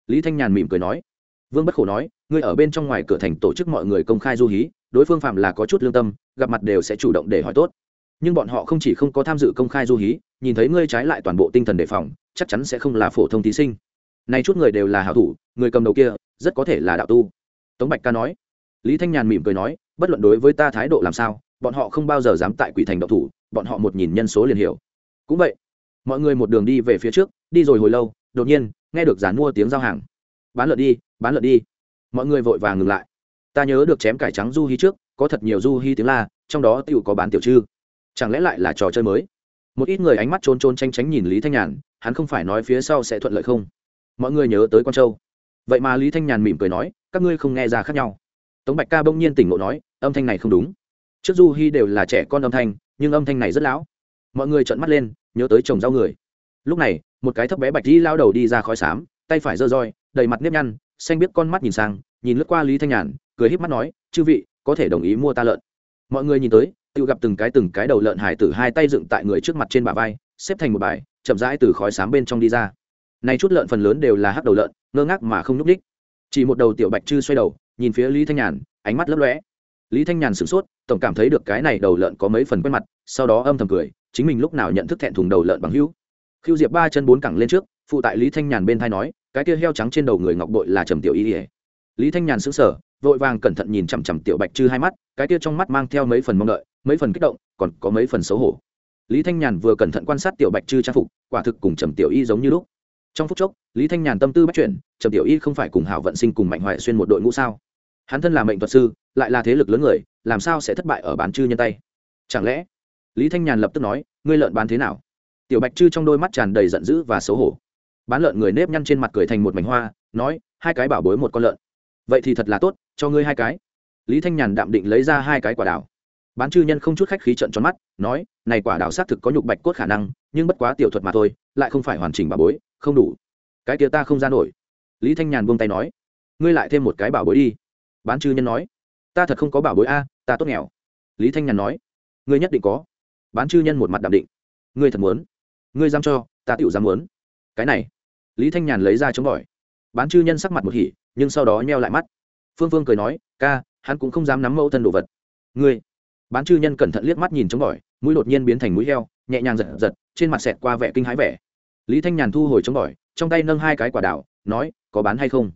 [SPEAKER 1] Lý thanh nhàn mỉm cười nói, vương bất khổ nói, ngươi ở bên trong ngoài cửa thành tổ chức mọi người công khai du hí, đối phương phạm là có chút lương tâm, gặp mặt đều sẽ chủ động để hỏi tốt. Nhưng bọn họ không chỉ không có tham dự công khai du hí, nhìn thấy ngươi trái lại toàn bộ tinh thần đề phòng, chắc chắn sẽ không là phổ thông thí sinh nay chút người đều là hảo thủ, người cầm đầu kia, rất có thể là đạo tu. Tống bạch ca nói. Lý thanh nhàn mỉm cười nói, bất luận đối với ta thái độ làm sao, bọn họ không bao giờ dám tại quỷ thành độc thủ, bọn họ một nhìn nhân số liền hiểu. Cũng vậy, mọi người một đường đi về phía trước, đi rồi hồi lâu, đột nhiên, nghe được dàn mua tiếng giao hàng. Bán lợn đi, bán lợn đi. Mọi người vội vàng ngừng lại. Ta nhớ được chém cải trắng du hi trước, có thật nhiều du hi tiếng la, trong đó tựu có bán tiểu trư chẳng lẽ lại là trò chơi mới? Một ít người ánh mắt trôn trôn tranh tránh nhìn lý thanh nhàn, hắn không phải nói phía sau sẽ thuận lợi không? Mọi người nhớ tới con trâu vậy mà lý thanh nhàn mỉm cười nói, các ngươi không nghe ra khác nhau. Tống bạch ca bỗng nhiên tỉnh ngộ nói, âm thanh này không đúng. Trước du hy đều là trẻ con âm thanh, nhưng âm thanh này rất lão. Mọi người trợn mắt lên, nhớ tới chồng rau người. Lúc này, một cái thấp bé bạch đi lao đầu đi ra khói xám, tay phải giơ roi, đầy mặt nếp nhăn, xanh biết con mắt nhìn sang, nhìn lướt qua lý thanh nhàn, cười híp mắt nói, chư vị, có thể đồng ý mua ta lợn. Mọi người nhìn tới, tự gặp từng cái từng cái đầu lợn hải tử hai tay dựng tại người trước mặt trên bả vai, xếp thành một bài, chậm rãi từ khói xám bên trong đi ra này chút lợn phần lớn đều là hắc đầu lợn, ngơ ngác mà không nhúc nhích. chỉ một đầu tiểu bạch chư xoay đầu, nhìn phía lý thanh nhàn, ánh mắt lấp lóe. Lý thanh nhàn sửng sốt, tổng cảm thấy được cái này đầu lợn có mấy phần quen mặt, sau đó âm thầm cười, chính mình lúc nào nhận thức thẹn thùng đầu lợn bằng hữu. Khưu diệp ba chân bốn cẳng lên trước, phụ tại lý thanh nhàn bên tai nói, cái kia heo trắng trên đầu người ngọc bội là trầm tiểu y. Lý thanh nhàn sững sờ, vội vàng cẩn thận nhìn chằm chằm tiểu bạch chư hai mắt, cái kia trong mắt mang theo mấy phần mong đợi, mấy phần kích động, còn có mấy phần xấu hổ. Lý thanh nhàn vừa cẩn thận quan sát tiểu bạch chư trang phục, quả thực cùng trầm tiểu y giống như lúc trong phút chốc, lý thanh nhàn tâm tư bắt chuyển, trầm tiểu y không phải cùng hảo vận sinh cùng mạnh hoại xuyên một đội ngũ sao? Hắn thân là mệnh thuật sư, lại là thế lực lớn người, làm sao sẽ thất bại ở bán chư nhân tay? Chẳng lẽ? Lý thanh nhàn lập tức nói, ngươi lợn bán thế nào? Tiểu bạch chư trong đôi mắt tràn đầy giận dữ và xấu hổ. Bán lợn người nếp nhăn trên mặt cười thành một mảnh hoa, nói, hai cái bảo bối một con lợn. Vậy thì thật là tốt, cho ngươi hai cái. Lý thanh nhàn đạm định lấy ra hai cái quả đào. Bán chư nhân không chút khách khí trận tròn mắt, nói, này quả đào xác thực có nhục bạch cốt khả năng, nhưng bất quá tiểu thuật mà thôi, lại không phải hoàn chỉnh bảo bối không đủ. Cái kia ta không ra nổi. Lý thanh nhàn buông tay nói, ngươi lại thêm một cái bảo bối đi. Bán chư nhân nói, ta thật không có bảo bối a, ta tốt nghèo. Lý thanh nhàn nói, ngươi nhất định có. Bán chư nhân một mặt đảm định, ngươi thật muốn. Ngươi dám cho, ta tựu dám muốn. Cái này, lý thanh nhàn lấy ra chống bỏi. Bán chư nhân sắc mặt một hỉ, nhưng sau đó nheo lại mắt. Phương phương cười nói, ca, hắn cũng không dám nắm mẫu thân đồ vật. Ngươi? Bán chư nhân cẩn thận liếc mắt nhìn chống bỏi, mũi đột nhiên biến thành mũi heo, nhẹ nhàng giật giật, trên mặt xẹt qua vẻ kinh hãi vẻ lý thanh nhàn thu hồi chống bỏi trong tay nâng hai cái quả đảo nói, có bán hay không?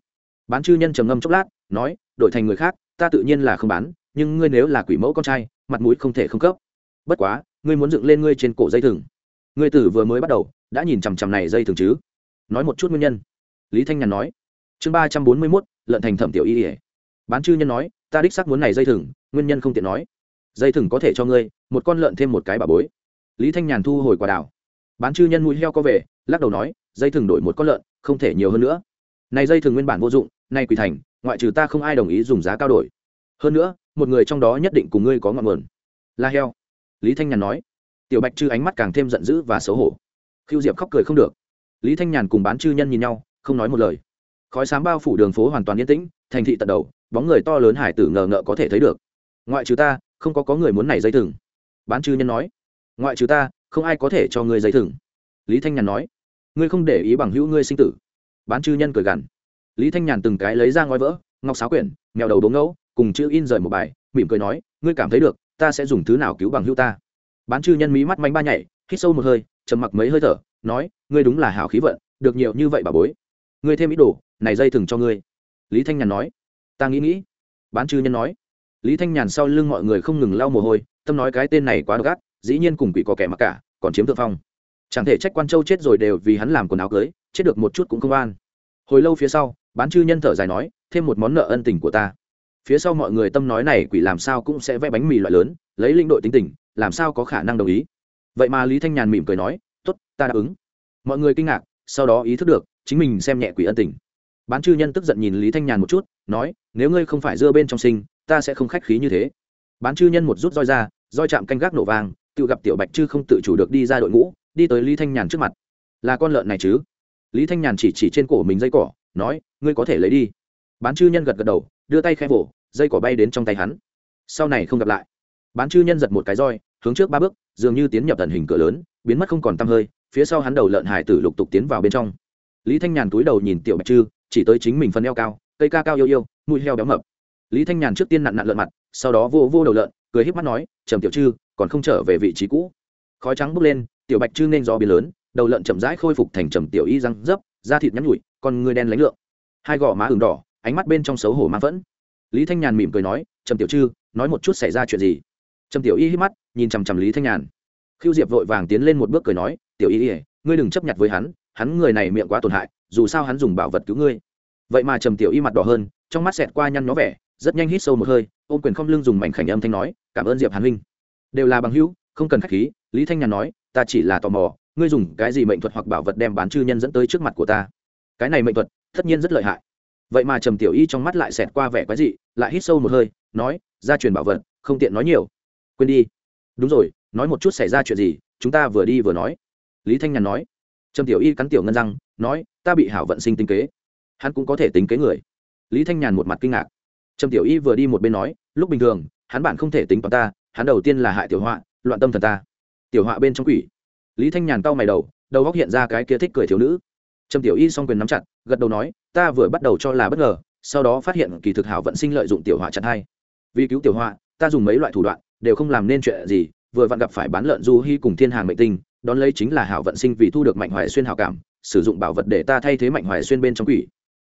[SPEAKER 1] Bán chư nhân trầm ngâm chốc lát, nói, đổi thành người khác, ta tự nhiên là không bán, nhưng ngươi nếu là quỷ mẫu con trai, mặt mũi không thể không cấp. Bất quá, ngươi muốn dựng lên ngươi trên cổ dây thừng. Ngươi tử vừa mới bắt đầu, đã nhìn chằm chằm này dây thừng chứ? Nói một chút nguyên nhân. Lý thanh nhàn nói, chương ba trăm bốn mươi mốt lợn thành thẩm tiểu y ỉa bán chư nhân nói, ta đích xác muốn này dây thừng, nguyên nhân không tiện nói. Dây thừng có thể cho ngươi, một con lợn thêm một cái bà bối. Lý thanh nhàn thu hồi quả đảo bán chư nhân mũi heo có về lắc đầu nói, dây thừng đổi một con lợn, không thể nhiều hơn nữa. Này dây thừng nguyên bản vô dụng, nay quỳ thành, ngoại trừ ta không ai đồng ý dùng giá cao đổi. Hơn nữa, một người trong đó nhất định cùng ngươi có ngọn nguồn. La heo. Lý thanh nhàn nói. Tiểu bạch chư ánh mắt càng thêm giận dữ và xấu hổ. Khiêu diệp khóc cười không được. Lý thanh nhàn cùng bán chư nhân nhìn nhau, không nói một lời. Khói sáng bao phủ đường phố hoàn toàn yên tĩnh, thành thị tận đầu, bóng người to lớn hải tử ngờ ngợ có thể thấy được. Ngoại trừ ta, không có có người muốn này dây thừng. Bán chư nhân nói. Ngoại trừ ta, không ai có thể cho ngươi dây thừng lý thanh nhàn nói, ngươi không để ý bằng hữu ngươi sinh tử. Bán chư nhân cười gằn. Lý thanh nhàn từng cái lấy ra ngói vỡ, ngọc sáo quyển, mèo đầu đố ngẫu, cùng chữ in rời một bài, mỉm cười nói, ngươi cảm thấy được, ta sẽ dùng thứ nào cứu bằng hữu ta? Bán chư nhân mí mắt manh ba nhảy, hít sâu một hơi, trầm mặc mấy hơi thở, nói, ngươi đúng là hảo khí vận, được nhiều như vậy bà bối. Ngươi thêm ít đồ, này dây thừng cho ngươi. Lý thanh nhàn nói, ta nghĩ nghĩ. Bán chư nhân nói, lý thanh nhàn sau lưng mọi người không ngừng lau mồ hôi, tâm nói cái tên này quá độc ác, dĩ nhiên cùng quỷ có kẻ mặc cả, còn chiếm thượng phong chẳng thể trách quan châu chết rồi đều vì hắn làm quần áo cưới, chết được một chút cũng không an hồi lâu phía sau, bán chư nhân thở dài nói, thêm một món nợ ân tình của ta. Phía sau mọi người tâm nói này quỷ làm sao cũng sẽ vẽ bánh mì loại lớn, lấy linh đội tính tình, làm sao có khả năng đồng ý. Vậy mà lý thanh nhàn mỉm cười nói t ố t ta đáp ứng. Mọi người kinh ngạc, sau đó ý thức được, chính mình xem nhẹ quỷ ân tình. Bán chư nhân tức giận nhìn lý thanh nhàn một chút, nói, nếu ngươi không phải dưa bên trong sinh, ta sẽ không khách khí như thế. Bán chư nhân một rút roi ra, roi chạm canh gác nổ vàng, tự gặp tiểu bạch chư không tự chủ được đi ra đội ngũ đi tới lý thanh nhàn trước mặt. Là con lợn này chứ? Lý thanh nhàn chỉ chỉ trên cổ mình dây cỏ, nói, ngươi có thể lấy đi. Bán chư nhân gật gật đầu, đưa tay khe vỗ, dây cỏ bay đến trong tay hắn. Sau này không gặp lại. Bán chư nhân giật một cái roi, hướng trước ba bước, dường như tiến nhập thần hình cửa lớn, biến mất không còn tăm hơi, phía sau hắn đầu lợn hải tử lục tục tiến vào bên trong. Lý thanh nhàn túi đầu nhìn tiểu bạch chư, chỉ tới chính mình phân eo cao, cây ca cao yêu yêu mùi heo béo mập. Lý thanh nhàn trước tiên nặn nặn lợn mặt, sau đó vô vô đầu lợn, cười híp mắt nói, trầm tiểu chư, còn không trở về vị trí cũ. Khói trắng bốc lên tiểu bạch chư nên do biến lớn, đầu lợn chậm rãi khôi phục thành trầm tiểu y răng dấp, da thịt nhắn nhụi, con người đen lánh lượng. Hai gò má ửng đỏ, ánh mắt bên trong xấu hổ mang phẫn. Lý thanh nhàn mỉm cười nói, trầm tiểu chư, nói một chút xảy ra chuyện gì? Trầm tiểu y hít mắt, nhìn chằm chằm lý thanh nhàn. Khiêu diệp vội vàng tiến lên một bước cười nói, tiểu y ỉa ngươi đừng chấp nhận với hắn hắn người này miệng quá tổn hại, dù sao hắn dùng bảo vật cứu ngươi. Vậy mà trầm tiểu y mặt đỏ hơn, trong mắt xẹt qua nhăn nó vẻ, rất nhanh hít sâu một hơi, ôm quyền không lưng dùng mảnh khảnh âm thanh nói, cảm ơn diệp hàn huynh. Đều là bằng hữu, không cần khách khí, lý thanh nhàn nói ta chỉ là tò mò, ngươi dùng cái gì mệnh thuật hoặc bảo vật đem bán chư nhân dẫn tới trước mặt của ta? Cái này mệnh thuật, tất nhiên rất lợi hại. Vậy mà trầm tiểu y trong mắt lại xẹt qua vẻ quái dị, lại hít sâu một hơi, nói, gia truyền bảo vật, không tiện nói nhiều. Quên đi. Đúng rồi, nói một chút xảy ra chuyện gì, chúng ta vừa đi vừa nói. Lý thanh nhàn nói. Trầm tiểu y cắn tiểu ngân răng, nói, ta bị hảo vận sinh tính kế. Hắn cũng có thể tính kế người. Lý thanh nhàn một mặt kinh ngạc. Trầm tiểu y vừa đi một bên nói, lúc bình thường, hắn bạn không thể tính toán ta, hắn đầu tiên là hại tiểu họa, loạn tâm thần ta tiểu họa bên trong quỷ. Lý thanh nhàn cau mày đầu đầu góc hiện ra cái kia thích cười thiếu nữ. Trầm tiểu y song quyền nắm chặt, gật đầu nói, ta vừa bắt đầu cho là bất ngờ, sau đó phát hiện kỳ thực hảo vận sinh lợi dụng tiểu họa chặn hay. vì cứu tiểu họa, ta dùng mấy loại thủ đoạn, đều không làm nên chuyện gì, vừa vặn gặp phải bán lợn du hy cùng thiên hàng mệnh tinh, đón lấy chính là hảo vận sinh vì thu được mạnh hoài xuyên hảo cảm, sử dụng bảo vật để ta thay thế mạnh hoài xuyên bên trong quỷ.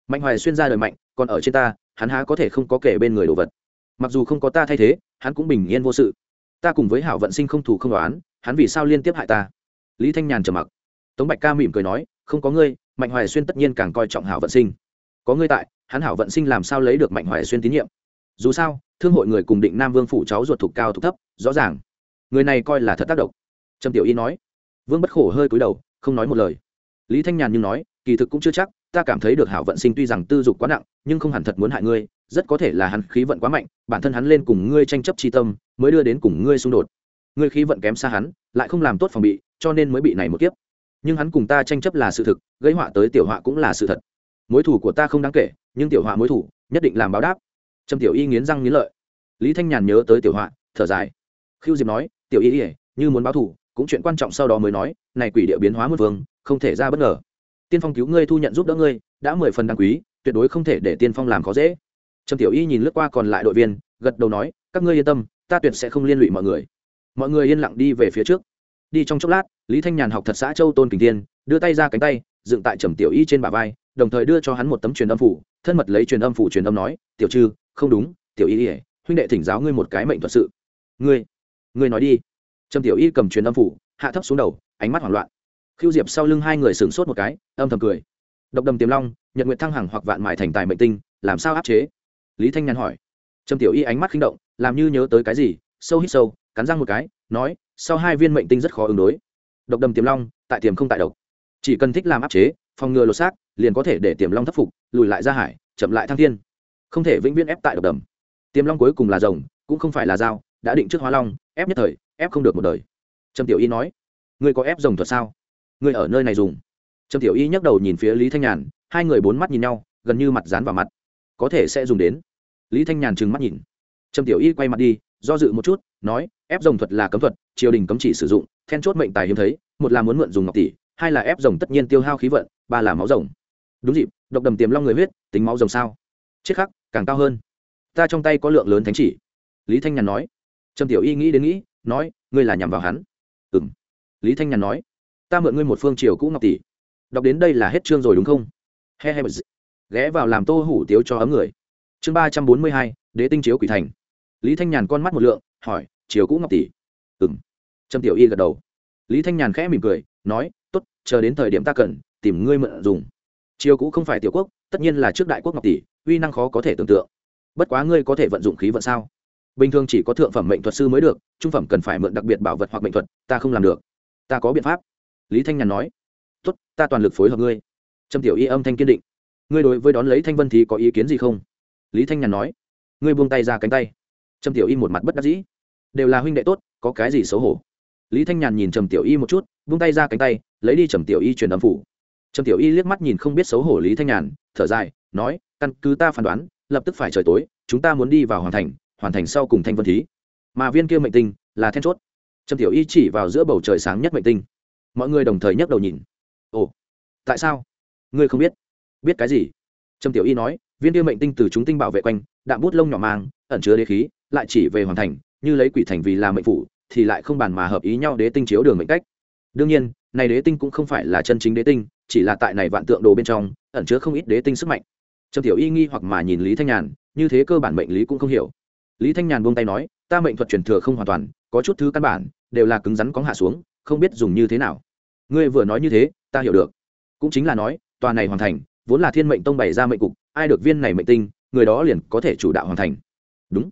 [SPEAKER 1] Mạnh hoài xuyên ra đời mạnh, còn ở trên ta, hắn há có thể không có kể bên người đồ vật. Mặc dù không có ta thay thế, hắn cũng bình yên vô sự. Ta cùng với hảo vận sinh không thủ không đoán hắn vì sao liên tiếp hại ta? Lý thanh nhàn trầm mặc. Tống bạch ca mỉm cười nói, không có ngươi, mạnh hoài xuyên tất nhiên càng coi trọng hảo vận sinh. Có ngươi tại, hắn hảo vận sinh làm sao lấy được mạnh hoài xuyên tín nhiệm? Dù sao, thương hội người cùng định nam vương phủ cháu ruột thục cao thục thấp, rõ ràng. Người này coi là thật tác động. Trầm tiểu y nói. Vương bất khổ hơi cúi đầu, không nói một lời. Lý thanh nhàn nhưng nói, kỳ thực cũng chưa chắc, ta cảm thấy được hảo vận sinh tuy rằng tư dục quá nặng, nhưng không hẳn thật muốn hại ngươi, rất có thể là hắn khí vận quá mạnh, bản thân hắn lên cùng ngươi tranh chấp tri tâm, mới đưa đến cùng ngươi xung đột ngươi khí vận kém xa hắn, lại không làm tốt phòng bị, cho nên mới bị này một kiếp. Nhưng hắn cùng ta tranh chấp là sự thực, gây họa tới tiểu họa cũng là sự thật. Mối thủ của ta không đáng kể, nhưng tiểu họa mối thủ nhất định làm báo đáp. Trầm tiểu y nghiến răng nghiến lợi. Lý thanh nhàn nhớ tới tiểu họa, thở dài. Khiêu diệp nói, tiểu y ỉa như muốn báo thủ cũng chuyện quan trọng sau đó mới nói, này quỷ địa biến hóa một vương không thể ra bất ngờ. Tiên phong cứu ngươi, thu nhận giúp đỡ ngươi, đã mười phần đáng quý, tuyệt đối không thể để tiên phong làm khó dễ. Trầm tiểu y nhìn lướt qua còn lại đội viên, gật đầu nói, các ngươi yên tâm, ta tuyệt sẽ không liên lụy mọi người mọi người yên lặng đi về phía trước. Đi trong chốc lát, lý thanh nhàn học thật xã châu tôn kình tiên đưa tay ra cánh tay, dựng tại trầm tiểu y trên bả vai, đồng thời đưa cho hắn một tấm truyền âm phủ, thân mật lấy truyền âm phủ truyền âm nói, tiểu trư, không đúng, tiểu y ỉa huynh đệ thỉnh giáo ngươi một cái mệnh thuật sự. Ngươi ngươi nói đi. Trầm tiểu y cầm truyền âm phủ, hạ thấp xuống đầu, ánh mắt hoảng loạn. Khiêu diệp sau lưng hai người sửng sốt một cái, âm thầm cười. Độc đầm tiềm long, nhật nguyện thăng hằng hoặc vạn mại thành tài mệnh tinh, làm sao áp chế? Lý thanh nhàn hỏi. Trầm tiểu y ánh mắt khinh động, làm như nhớ tới cái gì, sâu hít sâu cắn răng một cái, nói, sau hai viên mệnh tinh rất khó ứng đối. Độc đầm tiềm long, tại tiềm không tại độc. Chỉ cần thích làm áp chế, phòng ngừa lột xác, liền có thể để tiềm long thất phục, lùi lại ra hải, chậm lại thăng thiên. Không thể vĩnh viễn ép tại độc đầm. Tiềm long cuối cùng là rồng, cũng không phải là dao, đã định trước hóa long, ép nhất thời, ép không được một đời. Trầm tiểu y nói, ngươi có ép rồng thuật sao? Ngươi ở nơi này dùng. Trầm tiểu y nhắc đầu nhìn phía lý thanh nhàn, hai người bốn mắt nhìn nhau, gần như mặt dán vào mặt. Có thể sẽ dùng đến. Lý thanh nhàn trừng mắt nhìn. Trầm tiểu y quay mặt đi, do dự một chút, nói ép rồng thuật là cấm thuật, triều đình cấm chỉ sử dụng, then chốt mệnh tài hiếm thấy, một là muốn mượn dùng ngọc tỷ, hai là ép rồng tất nhiên tiêu hao khí vận, ba là máu rồng. Đúng dịp, độc đầm tiềm long người huyết, tính máu rồng sao? Chết khắc, càng cao hơn. Ta trong tay có lượng lớn thánh chỉ. Lý thanh nhàn nói. Trầm tiểu y nghĩ đến nghĩ, nói, ngươi là nhằm vào hắn. Ừ m lý thanh nhàn nói. Ta mượn ngươi một phương triều cũ ngọc tỷ. Đọc đến đây là hết chương rồi đúng không? He he ghé vào làm tô hủ tiếu cho ấm người. Chương ba trăm bốn mươi hai, đế tinh chiếu quỷ thành. Lý thanh nhàn con mắt một lượng, hỏi chiều cũ ngọc tỷ. Ừng trâm trầm tiểu y gật đầu. Lý thanh nhàn khẽ mỉm cười, nói t ố t chờ đến thời điểm ta cần, tìm ngươi mượn dùng. Chiều cũ không phải tiểu quốc, tất nhiên là trước đại quốc ngọc tỷ, uy năng khó có thể tưởng tượng. Bất quá ngươi có thể vận dụng khí vận sao? Bình thường chỉ có thượng phẩm mệnh thuật sư mới được, trung phẩm cần phải mượn đặc biệt bảo vật hoặc mệnh thuật, ta không làm được. Ta có biện pháp. Lý thanh nhàn nói. Tốt, ta toàn lực phối hợp ngươi. Trầm tiểu y âm thanh kiên định. Ngươi đối với đón lấy thanh vân thì có ý kiến gì không? Lý thanh nhàn nói. Ngươi buông tay ra cánh tay. Trầm tiểu y một mặt bất đắc dĩ đều là huynh đệ tốt, có cái gì xấu hổ? Lý thanh nhàn nhìn trầm tiểu y một chút buông tay ra cánh tay, lấy đi trầm tiểu y truyền âm phủ. Trầm tiểu y liếc mắt nhìn không biết xấu hổ lý thanh nhàn, thở dài, nói, căn cứ ta phán đoán, lập tức phải trời tối, chúng ta muốn đi vào hoàn thành hoàn thành sau cùng thanh vân thí. Mà viên kia mệnh tinh là then chốt. Trầm tiểu y chỉ vào giữa bầu trời sáng nhất mệnh tinh. Mọi người đồng thời nhấc đầu nhìn. Ồ, tại sao? Ngươi không biết? Biết cái gì? Trầm tiểu y nói, viên kia mệnh tinh từ chúng tinh bảo vệ quanh, đạm bút lông nhỏ mang, ẩn chứa đế khí, lại chỉ về hoàn thành như lấy quỷ thành vì là mệnh phủ, thì lại không bàn mà hợp ý nhau đế tinh chiếu đường mệnh cách. Đương nhiên, này đế tinh cũng không phải là chân chính đế tinh, chỉ là tại này vạn tượng đồ bên trong, ẩn chứa không ít đế tinh sức mạnh. Trầm tiểu y nghi hoặc mà nhìn lý thanh nhàn, như thế cơ bản mệnh lý cũng không hiểu. Lý thanh nhàn buông tay nói, ta mệnh thuật truyền thừa không hoàn toàn, có chút thứ căn bản, đều là cứng rắn có hạ xuống, không biết dùng như thế nào. Ngươi vừa nói như thế, ta hiểu được. Cũng chính là nói, tòa này hoàn thành, vốn là thiên mệnh tông bày ra mệnh cục, ai được viên này mệnh tinh, người đó liền có thể chủ đạo hoàn thành. Đúng.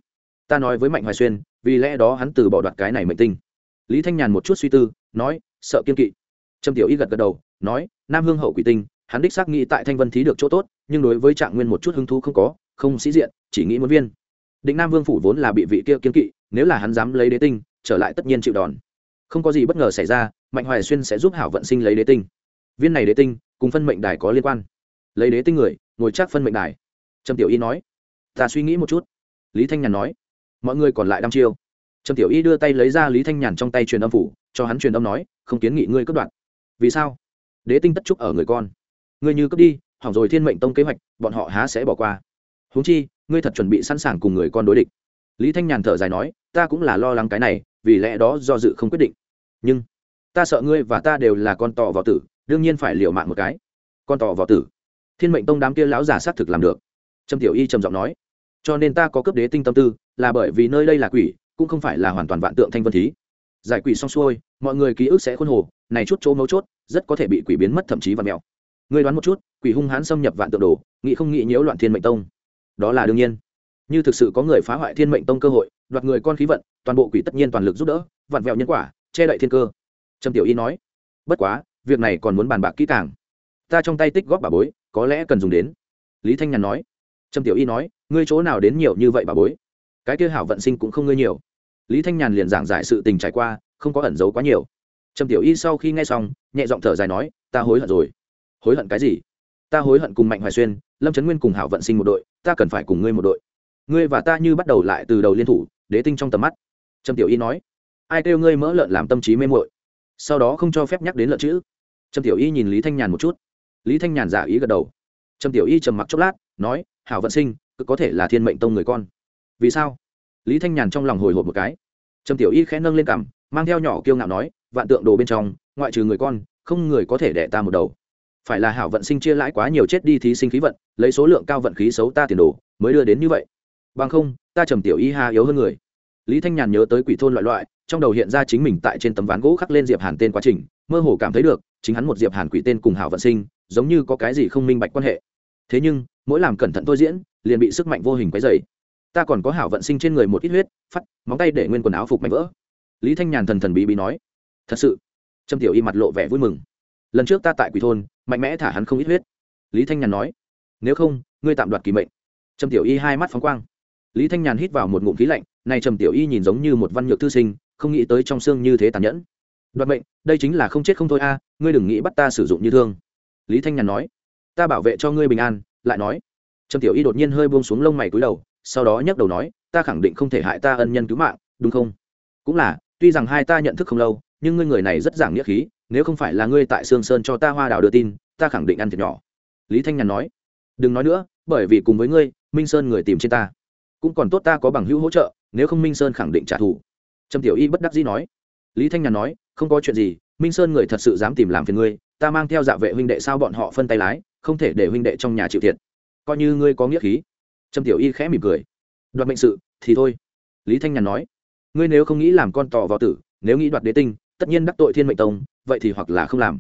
[SPEAKER 1] Ta nói với mạnh hoài xuyên vì lẽ đó hắn từ bỏ đoạt cái này mệnh tinh. Lý thanh nhàn một chút suy tư, nói, sợ kiên kỵ. Trầm tiểu y gật gật đầu, nói, nam hương hậu quỷ tinh, hắn đích xác nghĩ tại thanh vân thí được chỗ tốt, nhưng đối với trạng nguyên một chút hứng thú không có, không sĩ diện, chỉ nghĩ muốn viên. Định nam vương phủ vốn là bị vị kia kiên kỵ, nếu là hắn dám lấy đế tinh, trở lại tất nhiên chịu đòn. Không có gì bất ngờ xảy ra, mạnh hoài xuyên sẽ giúp hảo vận sinh lấy đế tinh. Viên này đế tinh, cùng phân mệnh đài có liên quan. Lấy đế tinh người, ngồi chắc phân mệnh đài. Trầm tiểu y nói, ta suy nghĩ một chút. Lý thanh nhàn nói mọi người còn lại đăm chiêu. Trầm tiểu y đưa tay lấy ra lý thanh nhàn trong tay truyền âm phủ, cho hắn truyền âm nói, không kiến nghị ngươi cất đoạn vì sao? Đế tinh tất trúc ở người con. Ngươi như cướp đi, hỏng rồi thiên mệnh tông kế hoạch, bọn họ há sẽ bỏ qua. Huống chi, ngươi thật chuẩn bị sẵn sàng cùng người con đối địch. Lý thanh nhàn thở dài nói, ta cũng là lo lắng cái này, vì lẽ đó do dự không quyết định. Nhưng, ta sợ ngươi và ta đều là con tò vào tử, đương nhiên phải liều mạng một cái. Con tò vào tử? Thiên mệnh tông đám kia lão giả xác thực làm được. Trầm tiểu y trầm giọng nói cho nên ta có cấp đế tinh tâm tư, là bởi vì nơi đây là quỷ, cũng không phải là hoàn toàn vạn tượng thanh vân thí. Giải quỷ xong xuôi, mọi người ký ức sẽ khôn hồ, này chút chỗ mấu chốt, rất có thể bị quỷ biến mất thậm chí và mèo. Ngươi đoán một chút, quỷ hung hãn xâm nhập vạn tượng đồ, nghĩ không nghĩ nhiễu loạn thiên mệnh tông? Đó là đương nhiên. Như thực sự có người phá hoại thiên mệnh tông cơ hội, đoạt người con khí vận, toàn bộ quỷ tất nhiên toàn lực giúp đỡ, vặn vẹo nhân quả, che đậy thiên cơ. Trầm tiểu y nói, bất quá, việc này còn muốn bàn bạc kỹ càng. Ta trong tay tích góp bà bối, có lẽ cần dùng đến. Lý thanh nhàn nói. Trầm tiểu y nói ngươi chỗ nào đến nhiều như vậy bà bối? Cái kia hảo vận sinh cũng không ngươi nhiều. Lý thanh nhàn liền giảng giải sự tình trải qua, không có ẩn giấu quá nhiều. Trầm tiểu y sau khi nghe xong, nhẹ giọng thở dài nói, ta hối hận rồi. Hối hận cái gì? Ta hối hận cùng mạnh hoài xuyên, lâm trấn nguyên cùng hảo vận sinh một đội, ta cần phải cùng ngươi một đội. Ngươi và ta như bắt đầu lại từ đầu liên thủ, đế tinh trong tầm mắt. Trầm tiểu y nói. Ai kêu ngươi mỡ lợn làm tâm trí mê muội? Sau đó không cho phép nhắc đến lợn chữ. Trầm tiểu y nhìn lý thanh nhàn một chút. Lý thanh nhàn giả ý gật đầu. Trầm tiểu y trầm mặc chốc lát, nói, hảo vận sinh cực có thể là thiên mệnh tông người con. Vì sao? Lý thanh nhàn trong lòng hồi hộp một cái. Trầm tiểu y khẽ nâng lên cằm, mang theo nhỏ kiêu ngạo nói, vạn tượng đồ bên trong, ngoại trừ người con, không người có thể đẻ ta một đầu. Phải là hảo vận sinh chia lãi quá nhiều chết đi thí sinh khí vận, lấy số lượng cao vận khí xấu ta tiền đồ, mới đưa đến như vậy. Bằng không, ta trầm tiểu y ha yếu hơn người. Lý thanh nhàn nhớ tới quỷ thôn loại loại, trong đầu hiện ra chính mình tại trên tấm ván gỗ khắc lên diệp hàn tên quá trình, mơ hồ cảm thấy được, chính hắn một diệp hàn quỷ tên cùng hảo vận sinh, giống như có cái gì không minh bạch quan hệ thế nhưng, mỗi làm cẩn thận thôi diễn, liền bị sức mạnh vô hình quấy dày ta còn có hảo vận sinh trên người một ít huyết phát móng tay để nguyên quần áo phục mạnh vỡ. Lý thanh nhàn thần thần bí bí nói. Thật sự. Trâm tiểu y mặt lộ vẻ vui mừng. Lần trước ta tại quỷ thôn, mạnh mẽ thả hắn không ít huyết. Lý thanh nhàn nói. Nếu không, ngươi tạm đoạt kỳ mệnh. Trâm tiểu y hai mắt phóng quang. Lý thanh nhàn hít vào một ngụm khí lạnh, này trầm tiểu y nhìn giống như một văn nhược thư sinh, không nghĩ tới trong xương như thế tàn nhẫn. Đoạt mệnh, đây chính là không chết không thôi a, ngươi đừng nghĩ bắt ta sử dụng như thương. Lý thanh nhàn nói ta bảo vệ cho ngươi bình an, lại nói. Trầm tiểu y đột nhiên hơi buông xuống lông mày cúi đầu, sau đó nhấc đầu nói, ta khẳng định không thể hại ta ân nhân cứu mạng, đúng không? Cũng là, tuy rằng hai ta nhận thức không lâu, nhưng ngươi người này rất giảng nghĩa khí, nếu không phải là ngươi tại sương sơn cho ta hoa đào đưa tin, ta khẳng định ăn thiệt nhỏ. Lý thanh nhàn nói, đừng nói nữa, bởi vì cùng với ngươi, minh sơn người tìm trên ta. Cũng còn tốt ta có bằng hữu hỗ trợ, nếu không minh sơn khẳng định trả thù. Trầm tiểu y bất đắc dĩ nói. Lý thanh nhàn nói, không có chuyện gì minh sơn người thật sự dám tìm làm phiền ngươi, ta mang theo dạ vệ huynh đệ sao bọn họ phân tay lái, không thể để huynh đệ trong nhà chịu thiệt. Coi như ngươi có nghĩa khí. Trâm tiểu y khẽ mỉm cười. Đoạt mệnh sự, thì thôi. Lý thanh nhàn nói. Ngươi nếu không nghĩ làm con tò vào tử, nếu nghĩ đoạt đế tinh, tất nhiên đắc tội thiên mệnh tông, vậy thì hoặc là không làm.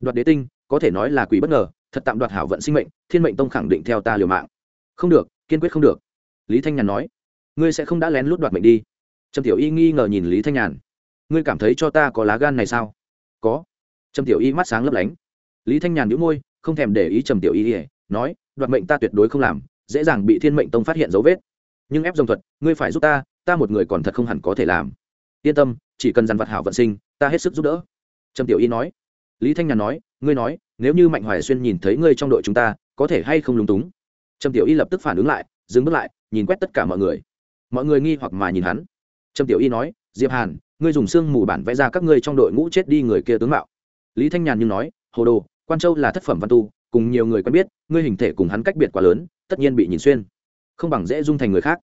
[SPEAKER 1] Đoạt đế tinh, có thể nói là quỷ bất ngờ, thật tạm đoạt hảo vận sinh mệnh, thiên mệnh tông khẳng định theo ta liều mạng. Không được, kiên quyết không được. Lý thanh nhàn nói. Ngươi sẽ không đã lén lút đoạt mệnh đi. Trầm tiểu y nghi ngờ nhìn lý thanh nhàn. Ngươi cảm thấy cho ta có lá gan này sao? Có. Trầm tiểu y mắt sáng lấp lánh. Lý thanh nhàn nhũ môi, không thèm để ý trầm tiểu y nói, đoạt mệnh ta tuyệt đối không làm, dễ dàng bị thiên mệnh tông phát hiện dấu vết. Nhưng ép dòng thuật, ngươi phải giúp ta ta một người còn thật không hẳn có thể làm. Yên tâm, chỉ cần dằn vặt hảo vận sinh, ta hết sức giúp đỡ. Trầm tiểu y nói. Lý thanh nhàn nói, ngươi nói, nếu như mạnh hoài xuyên nhìn thấy ngươi trong đội chúng ta, có thể hay không lúng túng? Trầm tiểu y lập tức phản ứng lại, dừng bước lại, nhìn quét tất cả mọi người. Mọi người nghi hoặc mà nhìn hắn. Trầm tiểu y nói, diệp hàn ngươi dùng xương mù bản vẽ ra các ngươi trong đội ngũ chết đi người kia tướng mạo. Lý thanh nhàn như nói, hồ đồ, quan châu là thất phẩm văn tu, cùng nhiều người quen biết, ngươi hình thể cùng hắn cách biệt quá lớn, tất nhiên bị nhìn xuyên, không bằng dễ dung thành người khác.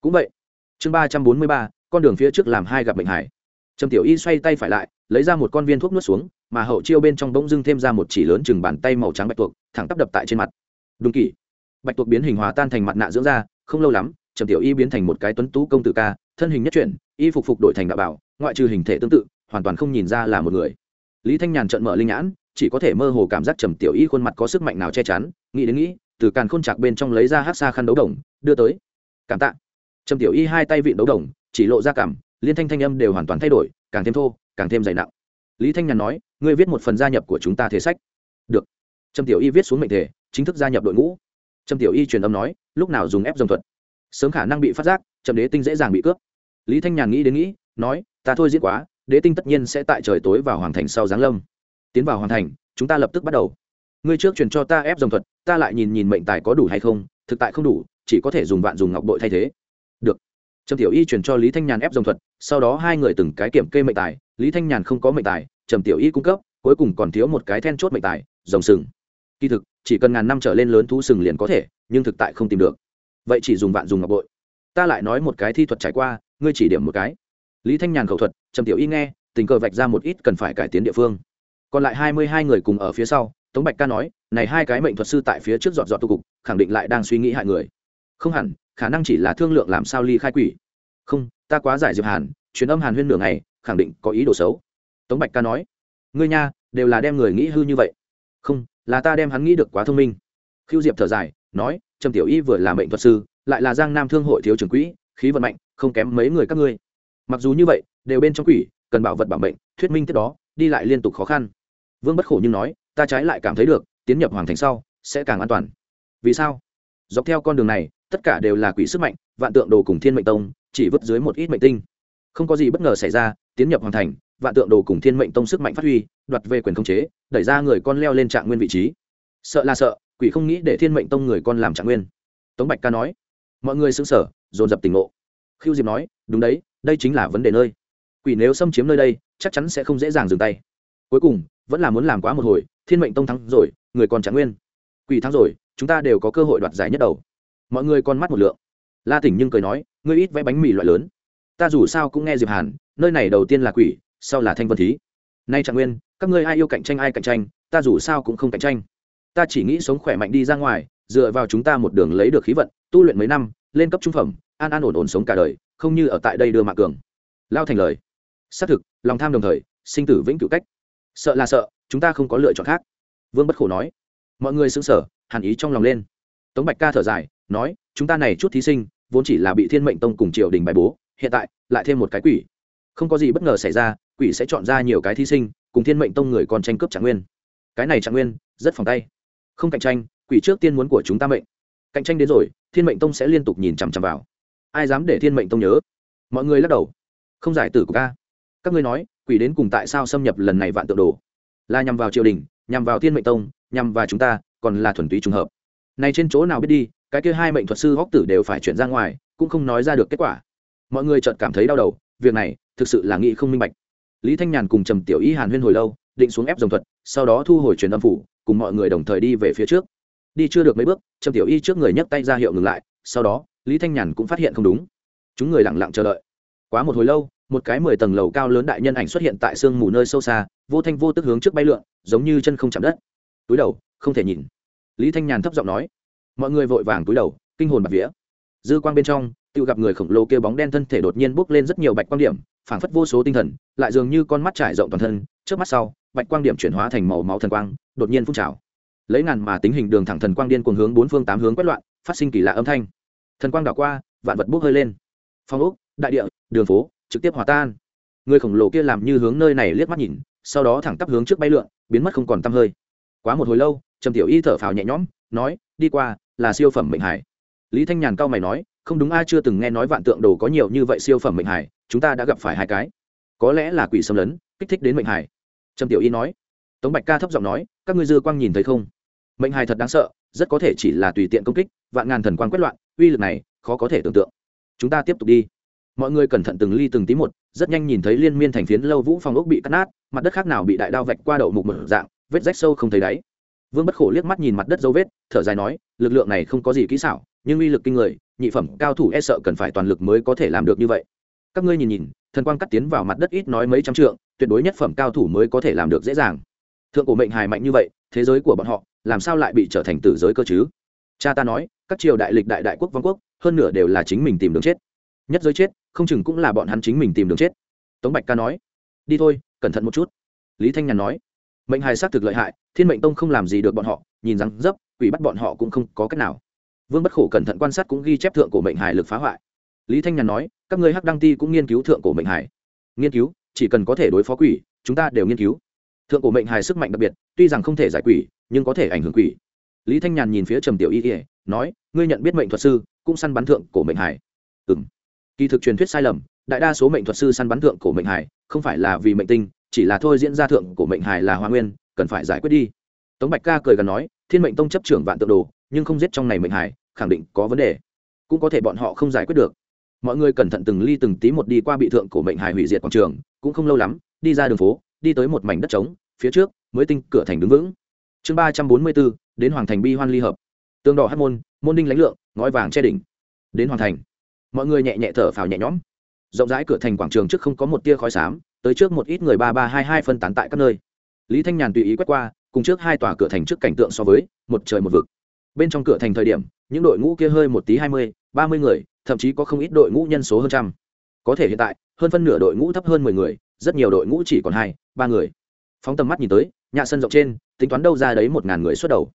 [SPEAKER 1] Cũng vậy, chương ba trăm bốn mươi ba, con đường phía trước làm hai gặp bệnh hải. Trầm tiểu y xoay tay phải lại, lấy ra một con viên thuốc nuốt xuống, mà hậu chiêu bên trong bỗng dưng thêm ra một chỉ lớn chừng bàn tay màu trắng bạch tuộc, thẳng tắp đập tại trên mặt. Đúng kỷ bạch tuộc biến hình hòa tan thành mặt nạ dưỡng ra không lâu lắm, trầm tiểu y biến thành một cái tuấn tú công tử ca, thân hình nhất chuyển, y phục phục đổi thành đạo bảo ngoại trừ hình thể tương tự, hoàn toàn không nhìn ra là một người. Lý thanh nhàn trợn mở linh nhãn, chỉ có thể mơ hồ cảm giác trầm tiểu y khuôn mặt có sức mạnh nào che chắn, nghĩ đến nghĩ, từ càn khôn chạc bên trong lấy ra hát xa khăn đấu đồng, đưa tới. Cảm tạ. Trầm tiểu y hai tay vịn đấu đồng, chỉ lộ ra cảm, liên thanh thanh âm đều hoàn toàn thay đổi, càng thêm thô, càng thêm dày nặng. Lý thanh nhàn nói, ngươi viết một phần gia nhập của chúng ta thế sách. Được. Trầm tiểu y viết xuống mệnh thể, chính thức gia nhập đội ngũ. Trầm tiểu y truyền âm nói, lúc nào dùng ép dòng thuật? Sớm khả năng bị phát giác trầm đế tinh dễ dàng bị cướp. Lý thanh nhàn nghĩ đến nghĩ, nói ta thôi diễn quá, đế tinh tất nhiên sẽ tại trời tối vào hoàng thành sau giáng lâm. Tiến vào hoàng thành, chúng ta lập tức bắt đầu. Ngươi trước truyền cho ta ép dòng thuật, ta lại nhìn nhìn mệnh tài có đủ hay không, thực tại không đủ, chỉ có thể dùng vạn dùng ngọc bội thay thế. Được. Trầm tiểu y truyền cho lý thanh nhàn ép dòng thuật, sau đó hai người từng cái kiểm kê mệnh tài, lý thanh nhàn không có mệnh tài, trầm tiểu y cung cấp, cuối cùng còn thiếu một cái then chốt mệnh tài, dòng sừng. Kỳ thực, chỉ cần ngàn năm trở lên lớn thú sừng liền có thể, nhưng thực tại không tìm được. Vậy chỉ dùng vạn dùng ngọc bội. Ta lại nói một cái thi thuật trải qua, ngươi chỉ điểm một cái lý thanh nhàn khẩu thuật, trầm tiểu y nghe, tình cờ vạch ra một ít cần phải cải tiến địa phương. Còn lại hai mươi hai người cùng ở phía sau, tống bạch ca nói, này hai cái mệnh thuật sư tại phía trước dọn dọn tu cục, khẳng định lại đang suy nghĩ hại người. Không hẳn, khả năng chỉ là thương lượng làm sao ly khai quỷ. Không, ta quá giải diệp hàn chuyến âm hàn huyên nửa ngày, khẳng định có ý đồ xấu. Tống bạch ca nói, ngươi nha, đều là đem người nghĩ hư như vậy. Không, là ta đem hắn nghĩ được quá thông minh. Khiêu diệp thở dài, nói, trầm tiểu y vừa là mệnh thuật sư, lại là giang nam thương hội thiếu trưởng quỹ, khí vận mạnh, không kém mấy người các ngươi mặc dù như vậy, đều bên trong quỷ, cần bảo vật bảo mệnh, thuyết minh tiếp đó, đi lại liên tục khó khăn. Vương bất khổ nhưng nói, ta trái lại cảm thấy được, tiến nhập hoàng thành sau, sẽ càng an toàn. Vì sao? Dọc theo con đường này, tất cả đều là quỷ sức mạnh, vạn tượng đồ cùng thiên mệnh tông, chỉ vứt dưới một ít mệnh tinh. Không có gì bất ngờ xảy ra, tiến nhập hoàng thành, vạn tượng đồ cùng thiên mệnh tông sức mạnh phát huy, đoạt về quyền khống chế, đẩy ra người con leo lên trạng nguyên vị trí. Sợ là sợ, quỷ không nghĩ để thiên mệnh tông người con làm trạng nguyên. Tống bạch ca nói. Mọi người xứng sở dồn dập tỉnh ngộ. Khiêu diệp nói, đúng đấy đây chính là vấn đề nơi. Quỷ nếu xâm chiếm nơi đây, chắc chắn sẽ không dễ dàng dừng tay. Cuối cùng, vẫn là muốn làm quá một hồi, thiên mệnh tông thắng rồi, người còn trạng nguyên. Quỷ thắng rồi, chúng ta đều có cơ hội đoạt giải nhất đầu. Mọi người con mắt một lượng. La tỉnh nhưng cười nói, ngươi ít vẽ bánh mì loại lớn. Ta dù sao cũng nghe diệp hàn, nơi này đầu tiên là quỷ, sau là thanh vân thí. Nay trạng nguyên, các ngươi ai yêu cạnh tranh ai cạnh tranh, ta dù sao cũng không cạnh tranh. Ta chỉ nghĩ sống khỏe mạnh đi ra ngoài, dựa vào chúng ta một đường lấy được khí vận, tu luyện mấy năm, lên cấp trung phẩm, an an ổn ổn sống cả đời không như ở tại đây đưa mạng cường. Lao thành lời. Xác thực, lòng tham đồng thời, sinh tử vĩnh cửu cách. Sợ là sợ, chúng ta không có lựa chọn khác. Vương bất khổ nói. Mọi người xứng sở hàn ý trong lòng lên. Tống bạch ca thở dài, nói, chúng ta này chút thí sinh, vốn chỉ là bị thiên mệnh tông cùng triều đình bài bố, hiện tại, lại thêm một cái quỷ. Không có gì bất ngờ xảy ra, quỷ sẽ chọn ra nhiều cái thí sinh, cùng thiên mệnh tông người còn tranh cướp trạng nguyên. Cái này trạng nguyên, rất phòng tay. Không cạnh tranh, quỷ trước tiên muốn của chúng ta mệnh. Cạnh tranh đến rồi, thiên mệnh tông sẽ liên tục nhìn chằm chằm vào ai dám để thiên mệnh tông nhớ? Mọi người lắc đầu. Không giải tử của ca. Các ngươi nói, quỷ đến cùng tại sao xâm nhập lần này vạn tượng đồ? Là nhằm vào triều đình, nhằm vào thiên mệnh tông, nhằm vào chúng ta, còn là thuần túy trùng hợp. Này trên chỗ nào biết đi, cái kia hai mệnh thuật sư góc tử đều phải chuyển ra ngoài, cũng không nói ra được kết quả. Mọi người chợt cảm thấy đau đầu, việc này, thực sự là nghĩ không minh bạch. Lý thanh nhàn cùng trầm tiểu y hàn huyên hồi lâu, định xuống ép dòng thuật, sau đó thu hồi truyền âm phủ, cùng mọi người đồng thời đi về phía trước. Đi chưa được mấy bước, trầm tiểu y trước người nhấc tay ra hiệu ngừng lại, sau đó lý thanh nhàn cũng phát hiện không đúng. Chúng người lặng lặng chờ đợi. Quá một hồi lâu, một cái mười tầng lầu cao lớn đại nhân ảnh xuất hiện tại sương mù nơi sâu xa, vô thanh vô tức hướng trước bay lượn, giống như chân không chạm đất. Túi đầu, không thể nhìn. Lý thanh nhàn thấp giọng nói. Mọi người vội vàng túi đầu, kinh hồn bạc vía. Dư quang bên trong, tự gặp người khổng lồ kêu bóng đen thân thể đột nhiên bốc lên rất nhiều bạch quang điểm, phảng phất vô số tinh thần, lại dường như con mắt trải rộng toàn thân. Trước mắt sau, bạch quang điểm chuyển hóa thành màu máu thần quang, đột nhiên phun trào. Lấy ngàn mà tính hình đường thẳng thần quang điên cuồng hướng bốn phương tám hướng quét loạn, phát sinh kỳ lạ âm thanh thần quang đảo qua, vạn vật bốc hơi lên. Phong ốc, đại địa, đường phố, trực tiếp hòa tan. Người khổng lồ kia làm như hướng nơi này liếc mắt nhìn, sau đó thẳng tắp hướng trước bay lượn, biến mất không còn tăm hơi. Quá một hồi lâu, trầm tiểu y thở phào nhẹ nhõm, nói, đi qua, là siêu phẩm mệnh hải. Lý thanh nhàn cao mày nói, không đúng, ai chưa từng nghe nói vạn tượng đồ có nhiều như vậy siêu phẩm mệnh hải, chúng ta đã gặp phải hai cái. Có lẽ là quỷ xâm lấn, kích thích đến mệnh hải. Trầm tiểu y nói. Tống bạch ca thấp giọng nói, các ngươi dư quang nhìn thấy không? Mệnh hải thật đáng sợ, rất có thể chỉ là tùy tiện công kích, vạn ngàn thần quang quét loạn uy lực này khó có thể tưởng tượng. Chúng ta tiếp tục đi. Mọi người cẩn thận từng ly từng tí một, rất nhanh nhìn thấy liên miên thành phiến lâu vũ phong ốc bị cắt nát, mặt đất khác nào bị đại đao vạch qua đậu mục một dạng, vết rách sâu không thấy đáy. Vương bất khổ liếc mắt nhìn mặt đất dấu vết, thở dài nói, lực lượng này không có gì kỹ xảo, nhưng uy lực kinh người, nhị phẩm, cao thủ e sợ cần phải toàn lực mới có thể làm được như vậy. Các ngươi nhìn nhìn, thần quang cắt tiến vào mặt đất ít nói mấy trăm trượng, tuyệt đối nhất phẩm cao thủ mới có thể làm được dễ dàng. Thượng cổ mệnh hài mạnh như vậy, thế giới của bọn họ, làm sao lại bị trở thành tử giới cơ chứ? Cha ta nói, các triều đại lịch đại đại quốc vương quốc, hơn nửa đều là chính mình tìm đường chết. Nhất giới chết, không chừng cũng là bọn hắn chính mình tìm đường chết. Tống bạch ca nói, đi thôi, cẩn thận một chút. Lý thanh nhàn nói, mệnh hài xác thực lợi hại, thiên mệnh tông không làm gì được bọn họ, nhìn rằng dấp, quỷ bắt bọn họ cũng không có cách nào. Vương bất khổ cẩn thận quan sát cũng ghi chép thượng cổ mệnh hài lực phá hoại. Lý thanh nhàn nói, các người hắc đăng ti cũng nghiên cứu thượng cổ mệnh hài. Nghiên cứu, chỉ cần có thể đối phó quỷ, chúng ta đều nghiên cứu. Thượng cổ mệnh hài sức mạnh đặc biệt, tuy rằng không thể giải quỷ, nhưng có thể ảnh hưởng quỷ lý thanh nhàn nhìn phía trầm tiểu y ỉa nói, ngươi nhận biết mệnh thuật sư, cũng săn bắn thượng cổ mệnh hải. ừ m kỳ thực truyền thuyết sai lầm, đại đa số mệnh thuật sư săn bắn thượng cổ mệnh hải, không phải là vì mệnh tinh, chỉ là thôi diễn ra thượng cổ mệnh hải là hoa nguyên, cần phải giải quyết đi. Tống bạch ca cười gần nói, thiên mệnh tông chấp trưởng vạn tượng đồ, nhưng không giết trong này mệnh hải, khẳng định có vấn đề. Cũng có thể bọn họ không giải quyết được. Mọi người cẩn thận từng ly từng tí một đi qua bị thượng cổ mệnh hải hủy diệt quảng trường, cũng không lâu lắm, đi ra đường phố, đi tới một mảnh đất trống, phía trước mới tinh cửa thành đứng vững. Chương ba trăm bốn mươi bốn đến hoàng thành bi hoan ly hợp. Tương đỏ hát môn môn đinh lãnh lượng, ngói vàng che đỉnh. Đến hoàng thành, mọi người nhẹ nhẹ thở phào nhẹ nhõm. Rộng rãi cửa thành quảng trường trước không có một tia khói xám, tới trước một ít người ba ba hai hai phân tán tại các nơi. Lý thanh nhàn tùy ý quét qua, cùng trước hai tòa cửa thành trước cảnh tượng so với, một trời một vực. Bên trong cửa thành thời điểm, những đội ngũ kia hơi một tí hai mươi, ba mươi người, thậm chí có không ít đội ngũ nhân số hơn trăm. Có thể hiện tại, hơn phân nửa đội ngũ thấp hơn mười người, rất nhiều đội ngũ chỉ còn hai, ba người. Phóng tầm mắt nhìn tới, nhà sân rộng trên, tính toán đâu ra đấy một ngàn người xuất đầu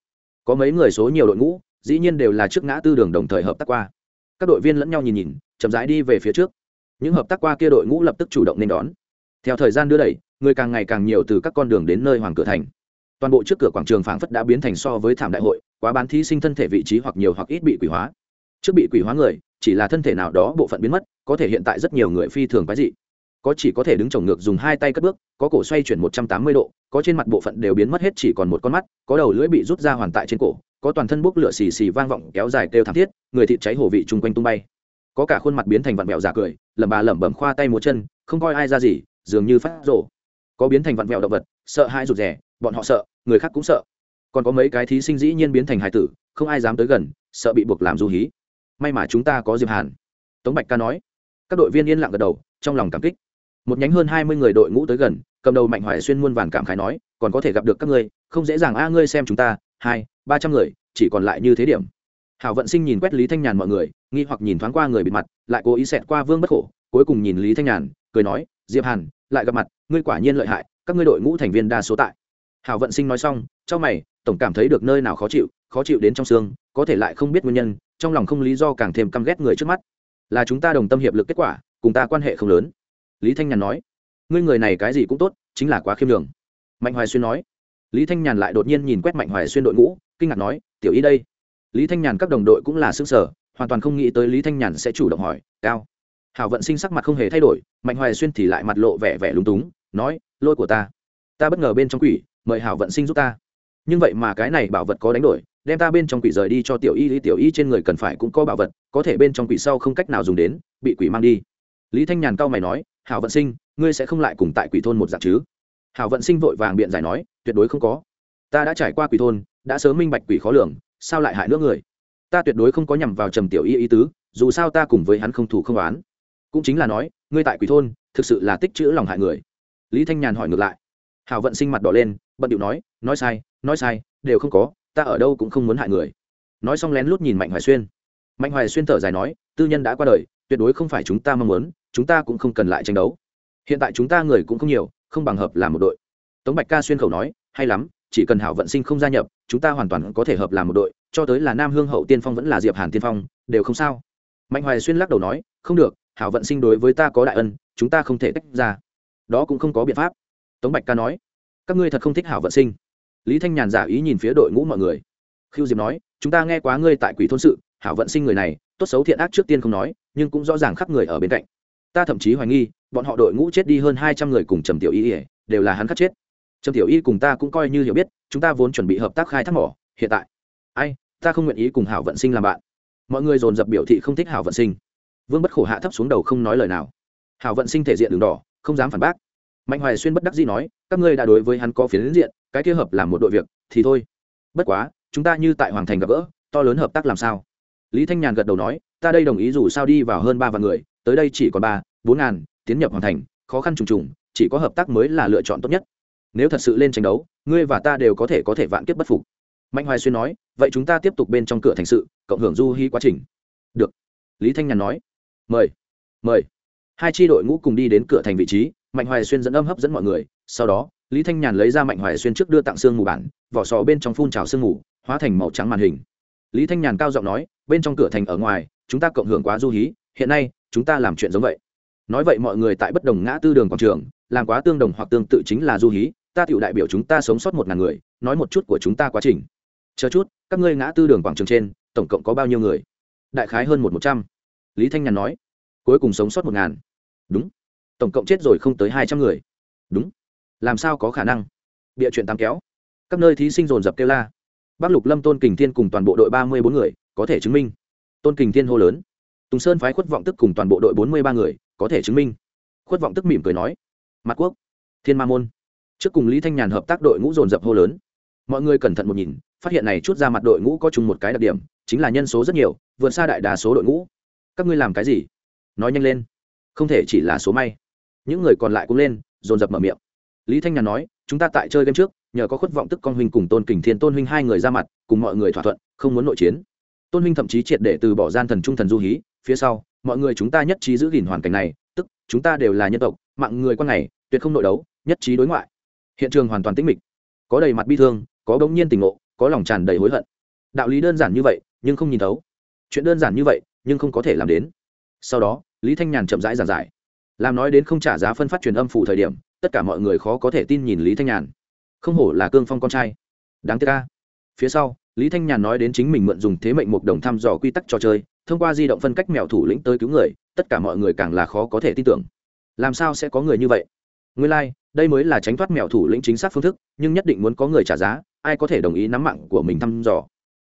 [SPEAKER 1] có mấy người số nhiều đội ngũ, dĩ nhiên đều là trước ngã tư đường đồng thời hợp tác qua. Các đội viên lẫn nhau nhìn nhìn, chậm rãi đi về phía trước. Những hợp tác qua kia đội ngũ lập tức chủ động nên đón. Theo thời gian đưa đẩy, người càng ngày càng nhiều từ các con đường đến nơi hoàng cửa thành. Toàn bộ trước cửa quảng trường phảng phất đã biến thành so với thảm đại hội, quá bán thí sinh thân thể vị trí hoặc nhiều hoặc ít bị quỷ hóa. Trước bị quỷ hóa người, chỉ là thân thể nào đó bộ phận biến mất, có thể hiện tại rất nhiều người phi thường quái dị có chỉ có thể đứng trồng ngược dùng hai tay cất bước, có cổ xoay chuyển một trăm tám mươi độ, có trên mặt bộ phận đều biến mất hết chỉ còn một con mắt, có đầu lưỡi bị rút ra hoàn tại trên cổ, có toàn thân bốc lửa xì xì vang vọng kéo dài kêu thảm thiết, người thịt cháy hổ vị chung quanh tung bay. Có cả khuôn mặt biến thành vặn vẹo giả cười, lẩm bà lẩm bẩm khoa tay múa chân, không coi ai ra gì, dường như phát rổ có biến thành vặn vẹo động vật, sợ hãi rụt rè, bọn họ sợ, người khác cũng sợ. Còn có mấy cái thí sinh dĩ nhiên biến thành hải tử, không ai dám tới gần, sợ bị buộc làm du hí. May mà chúng ta có diệp hàn. Tống bạch ca nói. Các đội viên yên lặng gật đầu, trong lòng cảm kích một nhánh hơn hai mươi người đội ngũ tới gần, cầm đầu mạnh hoài xuyên muôn vàn cảm khái nói, còn có thể gặp được các ngươi, không dễ dàng a, ngươi xem chúng ta, hai, ba trăm người, chỉ còn lại như thế điểm. Hảo vận sinh nhìn quét lý thanh nhàn mọi người, nghi hoặc nhìn thoáng qua người bịt mặt, lại cố ý xẹt qua vương bất khổ, cuối cùng nhìn lý thanh nhàn, cười nói, diệp hàn, lại gặp mặt, ngươi quả nhiên lợi hại, các ngươi đội ngũ thành viên đa số tại. Hảo vận sinh nói xong, trong mày, tổng cảm thấy được nơi nào khó chịu khó chịu đến trong xương, có thể lại không biết nguyên nhân, trong lòng không lý do càng thêm căm ghét người trước mắt. Là chúng ta đồng tâm hiệp lực kết quả, cùng ta quan hệ không lớn lý thanh nhàn nói, ngươi người này cái gì cũng tốt, chính là quá khiêm đường mạnh hoài xuyên nói, lý thanh nhàn lại đột nhiên nhìn quét mạnh hoài xuyên đội ngũ, kinh ngạc nói, tiểu ý đây. Lý thanh nhàn các đồng đội cũng là xương sở hoàn toàn không nghĩ tới lý thanh nhàn sẽ chủ động hỏi, cao. Hảo vận sinh sắc mặt không hề thay đổi, mạnh hoài xuyên thì lại mặt lộ vẻ vẻ lúng túng, nói, lôi của ta ta bất ngờ bên trong quỷ, mời hảo vận sinh giúp ta. Nhưng vậy mà cái này bảo vật có đánh đổi, đem ta bên trong quỷ rời đi cho tiểu y, lý tiểu y trên người cần phải cũng có bảo vật, có thể bên trong quỷ sau không cách nào dùng đến, bị quỷ mang đi. Lý thanh nhàn cao mày nói hảo vận sinh, ngươi sẽ không lại cùng tại quỷ thôn một dạng chứ? Hảo vận sinh vội vàng biện giải nói, tuyệt đối không có. Ta đã trải qua quỷ thôn, đã sớm minh bạch quỷ khó lường, sao lại hại nước người? Ta tuyệt đối không có nhằm vào trầm tiểu y ý tứ, dù sao ta cùng với hắn không thủ không oán. Cũng chính là nói, ngươi tại quỷ thôn, thực sự là tích chữ lòng hại người. Lý thanh nhàn hỏi ngược lại. Hảo vận sinh mặt đỏ lên, bận điệu nói nói sai nói sai, đều không có, ta ở đâu cũng không muốn hại người. Nói xong lén lút nhìn mạnh hoài xuyên. Mạnh hoài xuyên thở dài nói, tư nhân đã qua đời, tuyệt đối không phải chúng ta mong muốn chúng ta cũng không cần lại tranh đấu. Hiện tại chúng ta người cũng không nhiều, không bằng hợp làm một đội. Tống bạch ca xuyên khẩu nói, hay lắm, chỉ cần hảo vận sinh không gia nhập, chúng ta hoàn toàn có thể hợp làm một đội, cho tới là nam hương hậu tiên phong vẫn là diệp hàn tiên phong, đều không sao. Mạnh hoài xuyên lắc đầu nói, không được, hảo vận sinh đối với ta có đại ân, chúng ta không thể tách ra. Đó cũng không có biện pháp. Tống bạch ca nói, các ngươi thật không thích hảo vận sinh. Lý thanh nhàn giả ý nhìn phía đội ngũ mọi người. Khiêu diệp nói, chúng ta nghe quá ngươi tại quỷ thôn sự, hảo vận sinh người này, tốt xấu thiện ác trước tiên không nói, nhưng cũng rõ ràng khắp người ở bên cạnh ta thậm chí hoài nghi, bọn họ đội ngũ chết đi hơn hai trăm người cùng trầm tiểu y ỉa đều là hắn khắc chết. Trầm tiểu y cùng ta cũng coi như hiểu biết, chúng ta vốn chuẩn bị hợp tác khai thác mỏ, hiện tại. Ai, ta không nguyện ý cùng hảo vận sinh làm bạn. Mọi người dồn dập biểu thị không thích hảo vận sinh. Vương bất khổ hạ thấp xuống đầu không nói lời nào. Hảo vận sinh thể diện đường đỏ, không dám phản bác. Mạnh hoài xuyên bất đắc dĩ nói, các ngươi đã đối với hắn có phiến diện, cái kia hợp làm một đội việc, thì thôi. Bất quá, chúng ta như tại hoàng thành gặp gỡ, to lớn hợp tác làm sao? Lý thanh nhàn gật đầu nói, ta đây đồng ý dù sao đi vào hơn ba vạn người tới đây chỉ còn ba, bốn ngàn, tiến nhập hoàn thành, khó khăn trùng trùng, chỉ có hợp tác mới là lựa chọn tốt nhất. Nếu thật sự lên tranh đấu, ngươi và ta đều có thể có thể vạn kiếp bất phục. Mạnh hoài xuyên nói, vậy chúng ta tiếp tục bên trong cửa thành sự, cộng hưởng du hy quá trình. Được. Lý thanh nhàn nói, mời mời. Hai tri đội ngũ cùng đi đến cửa thành vị trí, mạnh hoài xuyên dẫn âm hấp dẫn mọi người. Sau đó, lý thanh nhàn lấy ra mạnh hoài xuyên trước đưa tặng xương mù bản, vỏ sò bên trong phun trào sương mù, hóa thành màu trắng màn hình. Lý thanh nhàn cao giọng nói, bên trong cửa thành ở ngoài, chúng ta cộng hưởng quá du hí hiện nay, chúng ta làm chuyện giống vậy. Nói vậy mọi người tại bất đồng ngã tư đường quảng trường, làm quá tương đồng hoặc tương tự chính là du hí, ta tiểu đại biểu chúng ta sống sót một ngàn người, nói một chút của chúng ta quá trình. Chờ chút, các ngươi ngã tư đường quảng trường trên, tổng cộng có bao nhiêu người? Đại khái hơn một một trăm. Lý thanh nhàn nói. Cuối cùng sống sót một ngàn. Đúng. Tổng cộng chết rồi không tới hai trăm người. Đúng. Làm sao có khả năng? Bịa chuyện tám kéo. Các nơi thí sinh dồn dập kêu la. Bắc lục lâm, tôn kình thiên cùng toàn bộ đội ba mươi bốn người, có thể chứng minh. Tôn kình thiên hô lớn tùng sơn phái khuất vọng tức cùng toàn bộ đội bốn mươi ba người, có thể chứng minh. Khuất vọng tức mỉm cười nói mặt quốc, thiên ma môn. Trước cùng lý thanh nhàn hợp tác đội ngũ dồn dập hô lớn. Mọi người cẩn thận một nhìn, phát hiện này chút ra mặt đội ngũ có chung một cái đặc điểm, chính là nhân số rất nhiều, vượt xa đại đa số đội ngũ. Các ngươi làm cái gì? Nói nhanh lên. Không thể chỉ là số may. Những người còn lại cũng lên, dồn dập mở miệng. Lý thanh nhàn nói, chúng ta tại chơi game trước, nhờ có khuất vọng tức con huynh cùng tôn kình thiên, tôn huynh hai người ra mặt, cùng mọi người thỏa thuận, không muốn nội chiến. Tôn huynh thậm chí triệt để từ bỏ gian thần trung thần du hí phía sau, mọi người chúng ta nhất trí giữ gìn hoàn cảnh này, tức, chúng ta đều là nhân tộc, mạng người quan này, tuyệt không nội đấu, nhất trí đối ngoại. Hiện trường hoàn toàn tĩnh mịch. Có đầy mặt bi thương, có bỗng nhiên tình ngộ, có lòng tràn đầy hối hận. Đạo lý đơn giản như vậy, nhưng không nhìn thấu. Chuyện đơn giản như vậy, nhưng không có thể làm đến. Sau đó, lý thanh nhàn chậm rãi giảng giải. Làm nói đến không trả giá phân phát truyền âm phụ thời điểm, tất cả mọi người khó có thể tin nhìn lý thanh nhàn. Không hổ là cương phong con trai. Đáng tiếc ca phía sau, lý thanh nhàn nói đến chính mình mượn dùng thế mệnh một đồng thăm dò quy tắc trò chơi thông qua di động phân cách mèo thủ lĩnh tới cứu người tất cả mọi người càng là khó có thể tin tưởng. Làm sao sẽ có người như vậy? Nguyên lai、like, đây mới là tránh thoát mèo thủ lĩnh chính xác phương thức nhưng nhất định muốn có người trả giá ai có thể đồng ý nắm mạng của mình thăm dò?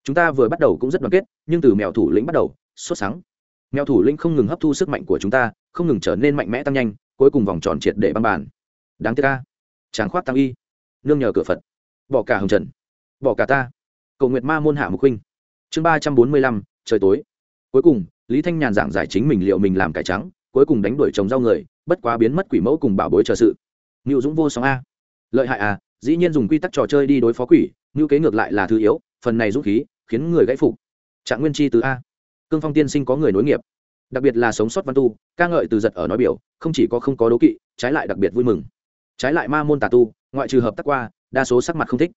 [SPEAKER 1] Chúng ta vừa bắt đầu cũng rất đoàn kết nhưng từ mèo thủ lĩnh bắt đầu sốt sáng. Mèo thủ lĩnh không ngừng hấp thu sức mạnh của chúng ta không ngừng trở nên mạnh mẽ tăng nhanh cuối cùng vòng tròn triệt để băng bàn. Đáng tiếc ca tráng khoát tăng y. Nương nhờ cửa phật. Bỏ cả hồng trần. Bỏ cả ta. Cầu nguyệt ma môn hạ mục huynh. Chương ba trăm bốn mươi lăm trời tối cuối cùng, lý thanh nhàn giảng giải chính mình liệu mình làm cải trắng, cuối cùng đánh đuổi trồng rau người, bất quá biến mất quỷ mẫu cùng bảo bối chờ sự. Ngưu dũng vô sóng a. Lợi hại à dĩ nhiên dùng quy tắc trò chơi đi đối phó quỷ, ngưu kế ngược lại là thứ yếu, phần này dũng khí, khiến người gãy phục. Trạng nguyên chi từ a. Cương phong tiên sinh có người nối nghiệp. Đặc biệt là sống sót văn tu, ca ngợi từ giật ở nói biểu, không chỉ có không có đố kỵ, trái lại đặc biệt vui mừng. Trái lại ma môn tà tu, ngoại trừ hợp tác qua, đa số sắc mặt không thích.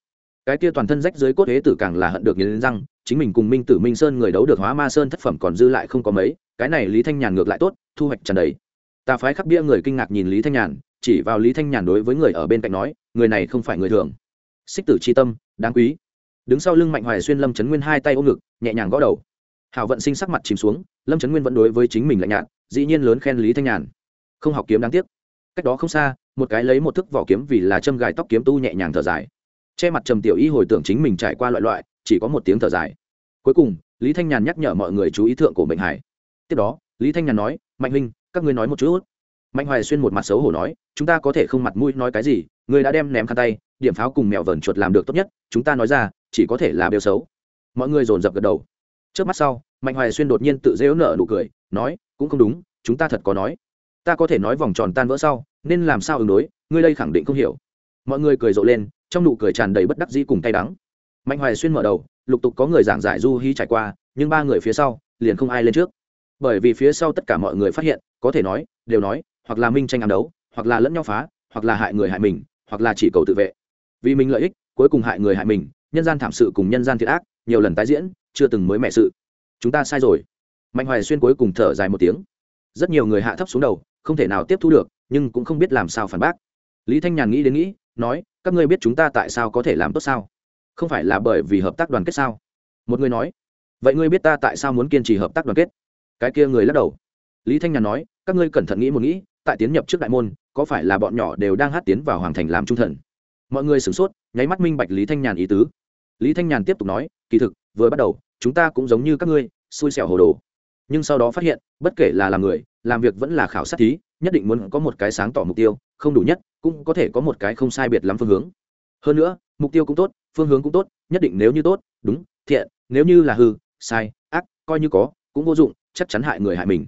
[SPEAKER 1] Cái kia toàn thân rách dưới cốt huế tử càng là hận được nghiến răng chính mình cùng minh tử minh sơn người đấu được hóa ma sơn thất phẩm còn dư lại không có mấy, cái này lý thanh nhàn ngược lại tốt, thu hoạch trần đầy. Tà phái khắc bia người kinh ngạc nhìn lý thanh nhàn, chỉ vào lý thanh nhàn đối với người ở bên cạnh nói, người này không phải người thường. Xích tử c h i tâm, đáng quý. Đứng sau lưng mạnh hoài xuyên lâm trấn nguyên hai tay ôm ngực, nhẹ nhàng gõ đầu. Hảo vận sinh sắc mặt chìm xuống, lâm trấn nguyên vẫn đối với chính mình lạnh nhạt, dĩ nhiên lớn khen lý thanh nhàn. Không học kiếm đáng tiếc. Cách đó không xa, một cái lấy một thức vỏ kiếm vì là châm gài tóc kiếm tu nhẹ nhàng thở dài. Che mặt trầm tiểu y hồi tưởng chính mình trải qua loại loại chỉ có một tiếng thở dài. Cuối cùng, lý thanh nhàn nhắc nhở mọi người chú ý thượng của mệnh hải tiếp đó, lý thanh nhàn nói, mạnh huynh, các ngươi nói một chút. Mạnh hoài xuyên một mặt xấu hổ nói, chúng ta có thể không mặt mũi nói cái gì người đã đem ném khăn tay, điểm pháo cùng mèo vờn chuột làm được tốt nhất, chúng ta nói ra, chỉ có thể là bêu xấu. Mọi người dồn dập gật đầu. Trước mắt sau, mạnh hoài xuyên đột nhiên tự dễu nợ nụ cười, nói, cũng không đúng, chúng ta thật có nói. Ta có thể nói vòng tròn tan vỡ sau, nên làm sao ứng đối, ngươi đây khẳng định không hiểu. Mọi người cười rộ lên, trong nụ cười tràn đầy bất đắc dĩ cùng cay đắng mạnh hoài xuyên mở đầu, lục tục có người giảng giải du hy trải qua, nhưng ba người phía sau, liền không ai lên trước. Bởi vì phía sau tất cả mọi người phát hiện, có thể nói, đều nói, hoặc là minh tranh ám đấu, hoặc là lẫn nhau phá, hoặc là hại người hại mình, hoặc là chỉ cầu tự vệ. Vì mình lợi ích, cuối cùng hại người hại mình, nhân gian thảm sự cùng nhân gian thiệt ác, nhiều lần tái diễn, chưa từng mới mẹ sự. Chúng ta sai rồi. Mạnh hoài xuyên cuối cùng thở dài một tiếng. Rất nhiều người hạ thấp xuống đầu, không thể nào tiếp thu được, nhưng cũng không biết làm sao phản bác. Lý thanh nhàn nghĩ đến nghĩ, nói, các ngươi biết chúng ta tại sao có thể làm tốt sao? Không phải là bởi vì hợp tác đoàn kết sao? Một người nói, vậy ngươi biết ta tại sao muốn kiên trì hợp tác đoàn kết? Cái kia người lắc đầu. Lý thanh nhàn nói, các ngươi cẩn thận nghĩ một nghĩ, tại tiến nhập trước đại môn, có phải là bọn nhỏ đều đang hát tiến vào hoàng thành làm trung thần? Mọi người sửng sốt, nháy mắt minh bạch lý thanh nhàn ý tứ. Lý thanh nhàn tiếp tục nói, kỳ thực, vừa bắt đầu, chúng ta cũng giống như các ngươi, xui xẻo hồ đồ. Nhưng sau đó phát hiện, bất kể là làm người, làm việc vẫn là khảo sát thí, nhất định muốn có một cái sáng tỏ mục tiêu, không đủ nhất, cũng có thể có một cái không sai biệt lắm phương hướng hơn nữa, mục tiêu cũng tốt, phương hướng cũng tốt, nhất định nếu như tốt, đúng, thiện, nếu như là hư, sai, ác, coi như có, cũng vô dụng, chắc chắn hại người hại mình.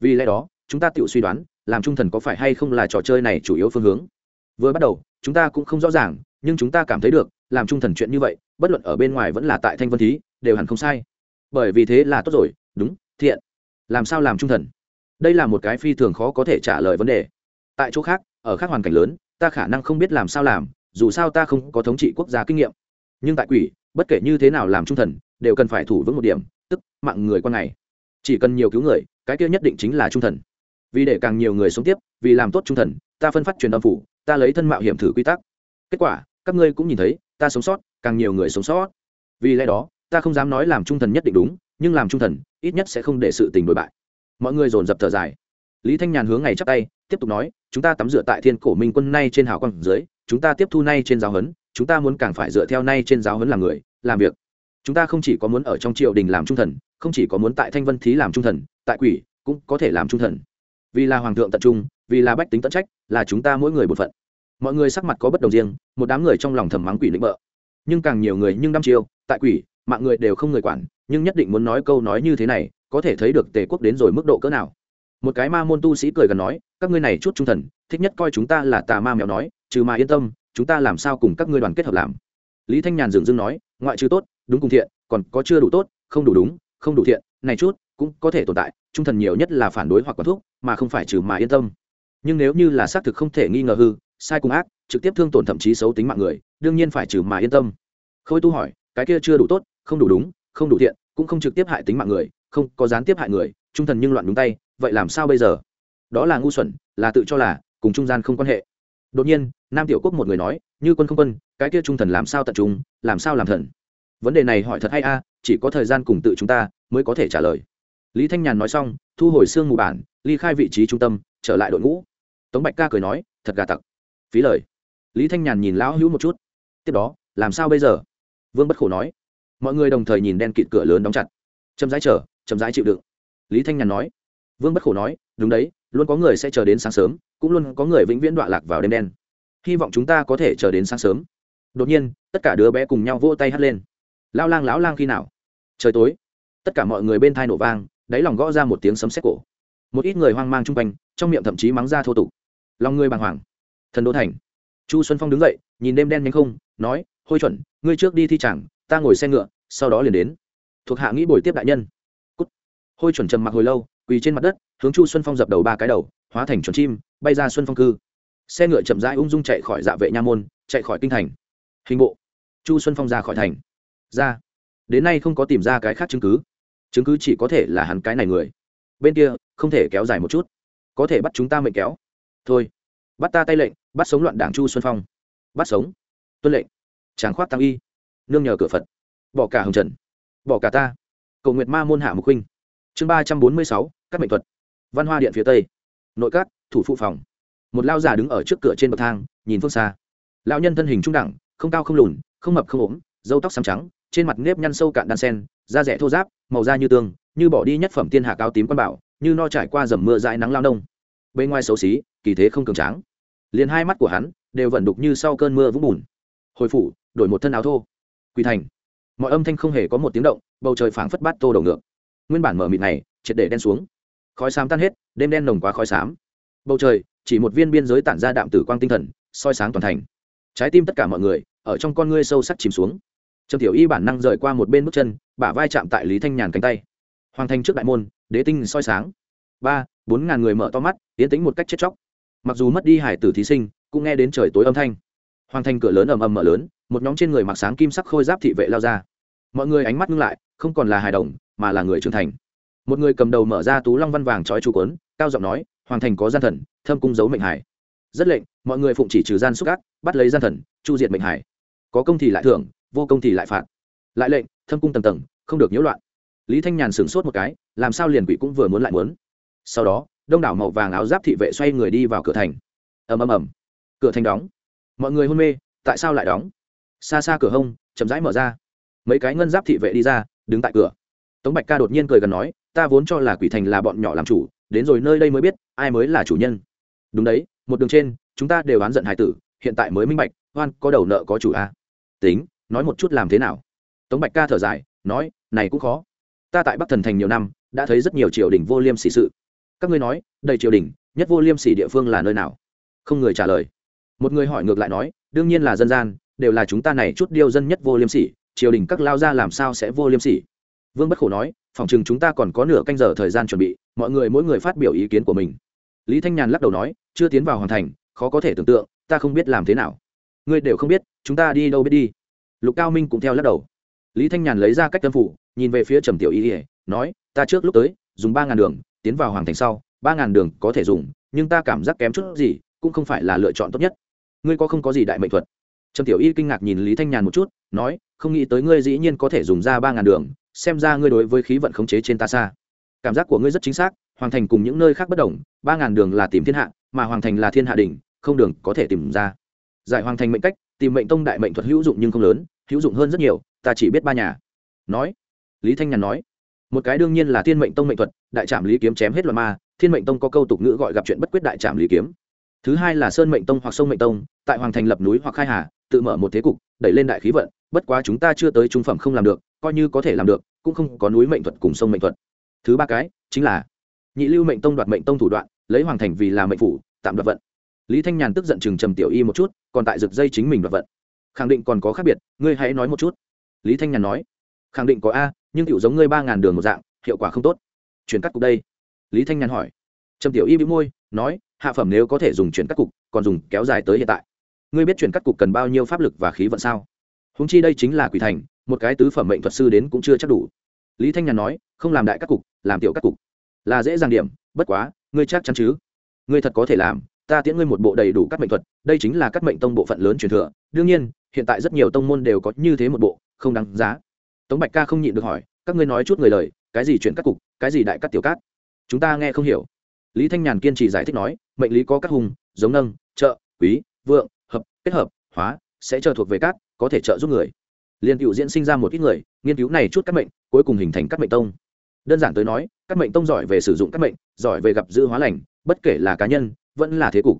[SPEAKER 1] Vì lẽ đó, chúng ta tự suy đoán, làm trung thần có phải hay không là trò chơi này chủ yếu phương hướng. Vừa bắt đầu, chúng ta cũng không rõ ràng, nhưng chúng ta cảm thấy được, làm trung thần chuyện như vậy, bất luận ở bên ngoài vẫn là tại thanh vân thí, đều hẳn không sai. Bởi vì thế là tốt rồi, đúng, thiện. Làm sao làm trung thần? Đây là một cái phi thường khó có thể trả lời vấn đề. Tại chỗ khác, ở khác hoàn cảnh lớn, ta khả năng không biết làm sao làm dù sao ta không có thống trị quốc gia kinh nghiệm. Nhưng tại quỷ, bất kể như thế nào làm trung thần, đều cần phải thủ vững một điểm, tức, mạng người con này. Chỉ cần nhiều cứu người, cái kia nhất định chính là trung thần. Vì để càng nhiều người sống tiếp, vì làm tốt trung thần, ta phân phát truyền âm phủ, ta lấy thân mạo hiểm thử quy tắc. Kết quả, các ngươi cũng nhìn thấy, ta sống sót, càng nhiều người sống sót. Vì lẽ đó, ta không dám nói làm trung thần nhất định đúng, nhưng làm trung thần, ít nhất sẽ không để sự tình đổi bại. Mọi người dồn dập thở dài. Lý thanh nhàn hướng ngày chắp tay, tiếp tục nói, chúng ta tắm rửa tại thiên cổ minh quân nay trên hào quang dưới chúng ta tiếp thu nay trên giáo huấn, chúng ta muốn càng phải dựa theo nay trên giáo huấn làm người, làm việc. Chúng ta không chỉ có muốn ở trong triều đình làm trung thần, không chỉ có muốn tại thanh vân thí làm trung thần, tại quỷ cũng có thể làm trung thần. Vì là hoàng thượng tận trung, vì là bách tính tận trách, là chúng ta mỗi người một phận. Mọi người sắc mặt có bất đồng riêng, một đám người trong lòng thầm mắng quỷ định bợ. Nhưng càng nhiều người nhưng đăm chiêu, tại quỷ, mạng người đều không người quản, nhưng nhất định muốn nói câu nói như thế này, có thể thấy được tề quốc đến rồi mức độ cỡ nào một cái ma môn tu sĩ cười gần nói, các ngươi này chút trung thần, thích nhất coi chúng ta là tà ma mèo nói, trừ mà yên tâm, chúng ta làm sao cùng các ngươi đoàn kết hợp làm? Lý thanh nhàn dừng dưng nói, ngoại trừ tốt, đúng cùng thiện, còn có chưa đủ tốt, không đủ đúng, không đủ thiện, này chút cũng có thể tồn tại, trung thần nhiều nhất là phản đối hoặc quản thuốc mà không phải trừ mà yên tâm. Nhưng nếu như là xác thực không thể nghi ngờ hư, sai cùng ác, trực tiếp thương tổn thậm chí xấu tính mạng người, đương nhiên phải trừ mà yên tâm. Khôi tu hỏi, cái kia chưa đủ tốt, không đủ đúng, không đủ thiện, cũng không trực tiếp hại tính mạng người, không có gián tiếp hại người, trung thần nhưng loạn đúng tay vậy làm sao bây giờ? Đó là ngu xuẩn, là tự cho là, cùng trung gian không quan hệ. Đột nhiên, nam tiểu quốc một người nói, như quân không quân, cái kia trung thần làm sao tận trung, làm sao làm thần? Vấn đề này hỏi thật hay a, chỉ có thời gian cùng tự chúng ta mới có thể trả lời. Lý thanh nhàn nói xong, thu hồi xương mù bản, ly khai vị trí trung tâm, trở lại đội ngũ. Tống bạch ca cười nói, thật gà tặc. Phí lời. Lý thanh nhàn nhìn lão hữu một chút. Tiếp đó, làm sao bây giờ? Vương bất khổ nói. Mọi người đồng thời nhìn đen kịt cửa lớn đóng chặt. Chậm rãi chờ, chậm rãi chịu đựng. Lý thanh nhàn nói vương bất khổ nói, đúng đấy, luôn có người sẽ chờ đến sáng sớm, cũng luôn có người vĩnh viễn đọa lạc vào đêm đen. Hy vọng chúng ta có thể chờ đến sáng sớm. Đột nhiên, tất cả đứa bé cùng nhau vỗ tay hắt lên. Lao lang, lão lang khi nào? Trời tối. Tất cả mọi người bên thai nổ vang, đáy lòng gõ ra một tiếng sấm xét cổ. Một ít người hoang mang chung quanh, trong miệng thậm chí mắng ra thô tục. Lòng người bàng hoàng. Thần đô thành. Chu xuân phong đứng dậy, nhìn đêm đen nhanh không, nói, hôi chuẩn, ngươi trước đi thi chẳng ta ngồi xe ngựa, sau đó liền đến. Thuộc hạ nghĩ buổi tiếp đại nhân. Cút. hôi chuẩn trầm mặc hồi lâu quỳ trên mặt đất, hướng chu xuân phong dập đầu ba cái đầu, hóa thành chuồn chim, bay ra xuân phong cư. Xe ngựa chậm rãi ung dung chạy khỏi dạ vệ nha môn, chạy khỏi kinh thành. Hình bộ. Chu xuân phong ra khỏi thành. Ra. Đến nay không có tìm ra cái khác chứng cứ. Chứng cứ chỉ có thể là hắn cái này người. Bên kia, không thể kéo dài một chút. Có thể bắt chúng ta mệnh kéo. Thôi. Bắt ta tay lệnh, bắt sống loạn đảng chu xuân phong. Bắt sống. Tuân lệnh. Tráng khoát tăng y. Nương nhờ cửa phật. Bỏ cả hồng trần. Bỏ cả ta. Cầu nguyệt ma môn hạ mục huynh chương ba trăm bốn mươi sáu, các mệnh thuật. Văn hoa điện phía tây. Nội các, thủ phụ phòng. Một lao già đứng ở trước cửa trên bậc thang, nhìn phương xa. Lão nhân thân hình trung đẳng, không cao không lùn, không mập không ốm dâu tóc xám trắng, trên mặt nếp nhăn sâu cạn đan sen, da rẻ thô giáp màu da như tương, như bỏ đi nhất phẩm tiên hạ cao tím quan bảo, như no trải qua dầm mưa dãi nắng lao nông. Bên ngoài xấu xí, kỳ thế không cường tráng. Liền hai mắt của hắn đều vận đục như sau cơn mưa vũng bùn. Hồi phủ, đổi một thân áo thô. Quỳ thành. Mọi âm thanh không hề có một tiếng động, bầu trời phảng phất bát tô đầu ngược nguyên bản mở mịt này, triệt để đen xuống. Khói xám tan hết, đêm đen nồng quá khói xám. Bầu trời, chỉ một viên biên giới tản ra đạm tử quang tinh thần, soi sáng toàn thành. Trái tim tất cả mọi người, ở trong con ngươi sâu sắc chìm xuống. Trầm tiểu y bản năng rời qua một bên bước chân, bả vai chạm tại lý thanh nhàn cánh tay. Hoàng thành trước đại môn, đế tinh soi sáng. Ba, bốn ngàn người mở to mắt tiến tính một cách chết chóc. Mặc dù mất đi hải tử thí sinh, cũng nghe đến trời tối âm thanh. Hoàng thành cửa lớn ầm ầm mở lớn, một nhóm trên người mặc sáng kim sắc khôi giáp thị vệ lao ra mọi người ánh mắt ngưng lại, không còn là hài đồng, mà là người trưởng thành. Một người cầm đầu mở ra tú long văn vàng trói chú quấn cao giọng nói, hoàng thành có gian thần, thâm cung giấu mệnh hải. Rất lệnh, mọi người phụng chỉ trừ gian xúc ác, bắt lấy gian thần, chu diệt mệnh hải. Có công thì lại thưởng, vô công thì lại phạt. Lại lệnh, thâm cung tầng tầng, không được nhiễu loạn. Lý thanh nhàn sửng sốt một cái, làm sao liền quỷ cũng vừa muốn lại muốn. Sau đó, đông đảo màu vàng áo giáp thị vệ xoay người đi vào cửa thành. Ầm ầm ầm. Cửa thành đóng. Mọi người hôn mê, tại sao lại đóng? Xa xa cửa hông, chậm rãi mở ra mấy cái ngân giáp thị vệ đi ra, đứng tại cửa. Tống bạch ca đột nhiên cười gần nói, ta vốn cho là quỷ thành là bọn nhỏ làm chủ, đến rồi nơi đây mới biết, ai mới là chủ nhân. Đúng đấy, một đường trên, chúng ta đều oán giận hải tử, hiện tại mới minh bạch hoan có đầu nợ có chủ a tính, nói một chút làm thế nào? Tống bạch ca thở dài, nói, này cũng khó. Ta tại bắc thần thành nhiều năm, đã thấy rất nhiều triều đình vô liêm sỉ sự. Các ngươi nói, đầy triều đình, nhất vô liêm sỉ địa phương là nơi nào? Không người trả lời. Một người hỏi ngược lại nói, đương nhiên là dân gian, đều là chúng ta này chút điêu dân nhất vô liêm sỉ triều đình các lao ra làm sao sẽ vô liêm sỉ? Vương bất khổ nói, phòng chừng chúng ta còn có nửa canh giờ thời gian chuẩn bị, mọi người mỗi người phát biểu ý kiến của mình. Lý thanh nhàn lắc đầu nói, chưa tiến vào hoàn thành, khó có thể tưởng tượng, ta không biết làm thế nào. Ngươi đều không biết, chúng ta đi đâu biết đi. Lục cao minh cũng theo lắc đầu. Lý thanh nhàn lấy ra cách tâm phủ, nhìn về phía trầm tiểu y ỉa nói, ta trước lúc tới, dùng ba ngàn đường, tiến vào hoàng thành sau, ba ngàn đường có thể dùng, nhưng ta cảm giác kém chút gì, cũng không phải là lựa chọn tốt nhất. Ngươi có không có gì đại mệnh thuật? Trầm tiểu y kinh ngạc nhìn lý thanh nhàn một chút, nói, không nghĩ tới ngươi dĩ nhiên có thể dùng ra ba ngàn đường, xem ra ngươi đối với khí vận khống chế trên ta xa. Cảm giác của ngươi rất chính xác, hoàng thành cùng những nơi khác bất đồng, ba ngàn đường là tìm thiên hạ, mà hoàng thành là thiên hạ đỉnh, không đường có thể tìm ra. Giải hoàng thành mệnh cách, tìm mệnh tông đại mệnh thuật hữu dụng nhưng không lớn, hữu dụng hơn rất nhiều, ta chỉ biết ba nhà. Nói, lý thanh nhàn nói, một cái đương nhiên là thiên mệnh tông mệnh thuật, đại trạm lý kiếm chém hết loạn ma, thiên mệnh tông có câu tục ngữ gọi gặp chuyện bất quyết đại trạm lý kiếm. Thứ hai là sơn mệnh tông hoặc sông mệnh tông, tại hoàng thành lập núi hoặc khai hà tự mở một thế cục, đẩy lên đại khí vận, bất quá chúng ta chưa tới trung phẩm không làm được, coi như có thể làm được, cũng không có núi mệnh thuật cùng sông mệnh thuật. Thứ ba cái, chính là nhị lưu mệnh tông đoạt mệnh tông thủ đoạn, lấy hoàng thành vì là mệnh phủ, tạm đoạt vận. Lý thanh nhàn tức giận chừng trầm tiểu y một chút, còn tại rực dây chính mình đoạt vận. Khẳng định còn có khác biệt, ngươi hãy nói một chút. Lý thanh nhàn nói, khẳng định có a, nhưng kiểu giống ngươi ba ngàn đường một dạng, hiệu quả không tốt. Chuyển cắt cục đây. Lý thanh nhàn hỏi. Trầm tiểu y bị môi, nói, hạ phẩm nếu có thể dùng chuyển cắt cục, còn dùng kéo dài tới hiện tại ngươi biết chuyển cắt cục cần bao nhiêu pháp lực và khí vận sao? Húng chi đây chính là quỷ thành, một cái tứ phẩm mệnh thuật sư đến cũng chưa chắc đủ. Lý thanh nhàn nói, không làm đại cắt cục, làm tiểu cắt cục. Là dễ dàng điểm, bất quá, ngươi chắc chắn chứ? Ngươi thật có thể làm, ta tiễn ngươi một bộ đầy đủ các mệnh thuật, đây chính là các mệnh tông bộ phận lớn truyền thừa. Đương nhiên, hiện tại rất nhiều tông môn đều có như thế một bộ, không đáng giá. Tống bạch ca không nhịn được hỏi, các ngươi nói chút người lời, cái gì chuyển cắt cục, cái gì đại cắt tiểu cát chúng ta nghe không hiểu. Lý thanh nhàn kiên trì giải thích nói, mệnh lý có các hùng, giống nâng, trợ, quý, vượng kết hợp, hóa, sẽ trợ thuộc về cát, có thể trợ giúp người. Liên cựu diễn sinh ra một ít người, nghiên cứu này chút các mệnh, cuối cùng hình thành các mệnh tông. Đơn giản tới nói các mệnh tông giỏi về sử dụng các mệnh, giỏi về gặp giữ hóa lành, bất kể là cá nhân, vẫn là thế cục.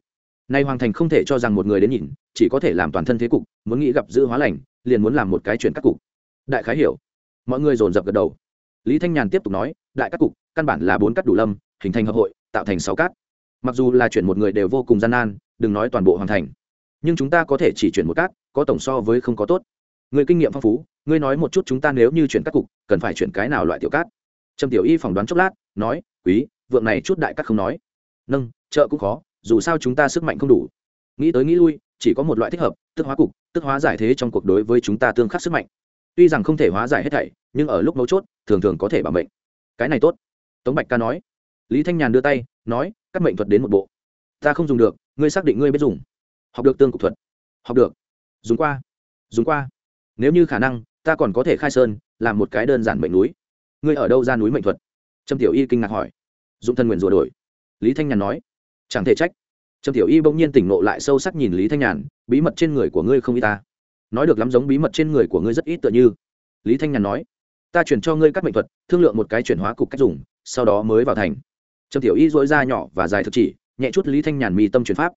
[SPEAKER 1] Nay hoàng thành không thể cho rằng một người đến nhìn, chỉ có thể làm toàn thân thế cục, muốn nghĩ gặp giữ hóa lành, liền muốn làm một cái chuyện các cục. Đại khái hiểu. Mọi người dồn dập gật đầu. Lý thanh nhàn tiếp tục nói, đại các cục, căn bản là bốn cắt đủ lâm, hình thành hợp hội, tạo thành sáu cát. Mặc dù là chuyển một người đều vô cùng gian nan, đừng nói toàn bộ hoàn thành nhưng chúng ta có thể chỉ chuyển một cát, có tổng so với không có tốt. Người kinh nghiệm phong phú, ngươi nói một chút chúng ta nếu như chuyển các cục, cần phải chuyển cái nào loại tiểu cát? Trầm tiểu y phỏng đoán chốc lát, nói, quý, vượng này chút đại cát không nói. Nâng, chợ cũng khó, dù sao chúng ta sức mạnh không đủ. Nghĩ tới nghĩ lui, chỉ có một loại thích hợp, tức hóa cục, tức hóa giải thế trong cuộc đối với chúng ta tương khắc sức mạnh. Tuy rằng không thể hóa giải hết thảy, nhưng ở lúc mấu chốt, thường thường có thể bảo mệnh. Cái này tốt. Tống bạch ca nói. Lý thanh nhàn đưa tay, nói các mệnh thuật đến một bộ. Ta không dùng được, ngươi xác định ngươi biết dùng học được tương cục thuật. Học được. Dùng qua. Dùng qua. Nếu như khả năng, ta còn có thể khai sơn, làm một cái đơn giản mệnh núi. Ngươi ở đâu ra núi mệnh thuật? Trâm tiểu y kinh ngạc hỏi. Dụng thân nguyện rùa đổi. Lý thanh nhàn nói. Chẳng thể trách. Trâm tiểu y bỗng nhiên tỉnh nộ lại sâu sắc nhìn lý thanh nhàn, bí mật trên người của ngươi không y ta. Nói được lắm giống bí mật trên người của ngươi rất ít tựa như. Lý thanh nhàn nói. Ta chuyển cho ngươi các mệnh thuật, thương lượng một cái chuyển hóa cục cách dùng, sau đó mới vào thành. Trâm tiểu y dỗi ra nhỏ và dài thực chỉ, nhẹ chút lý thanh nhàn mi tâm chuyển pháp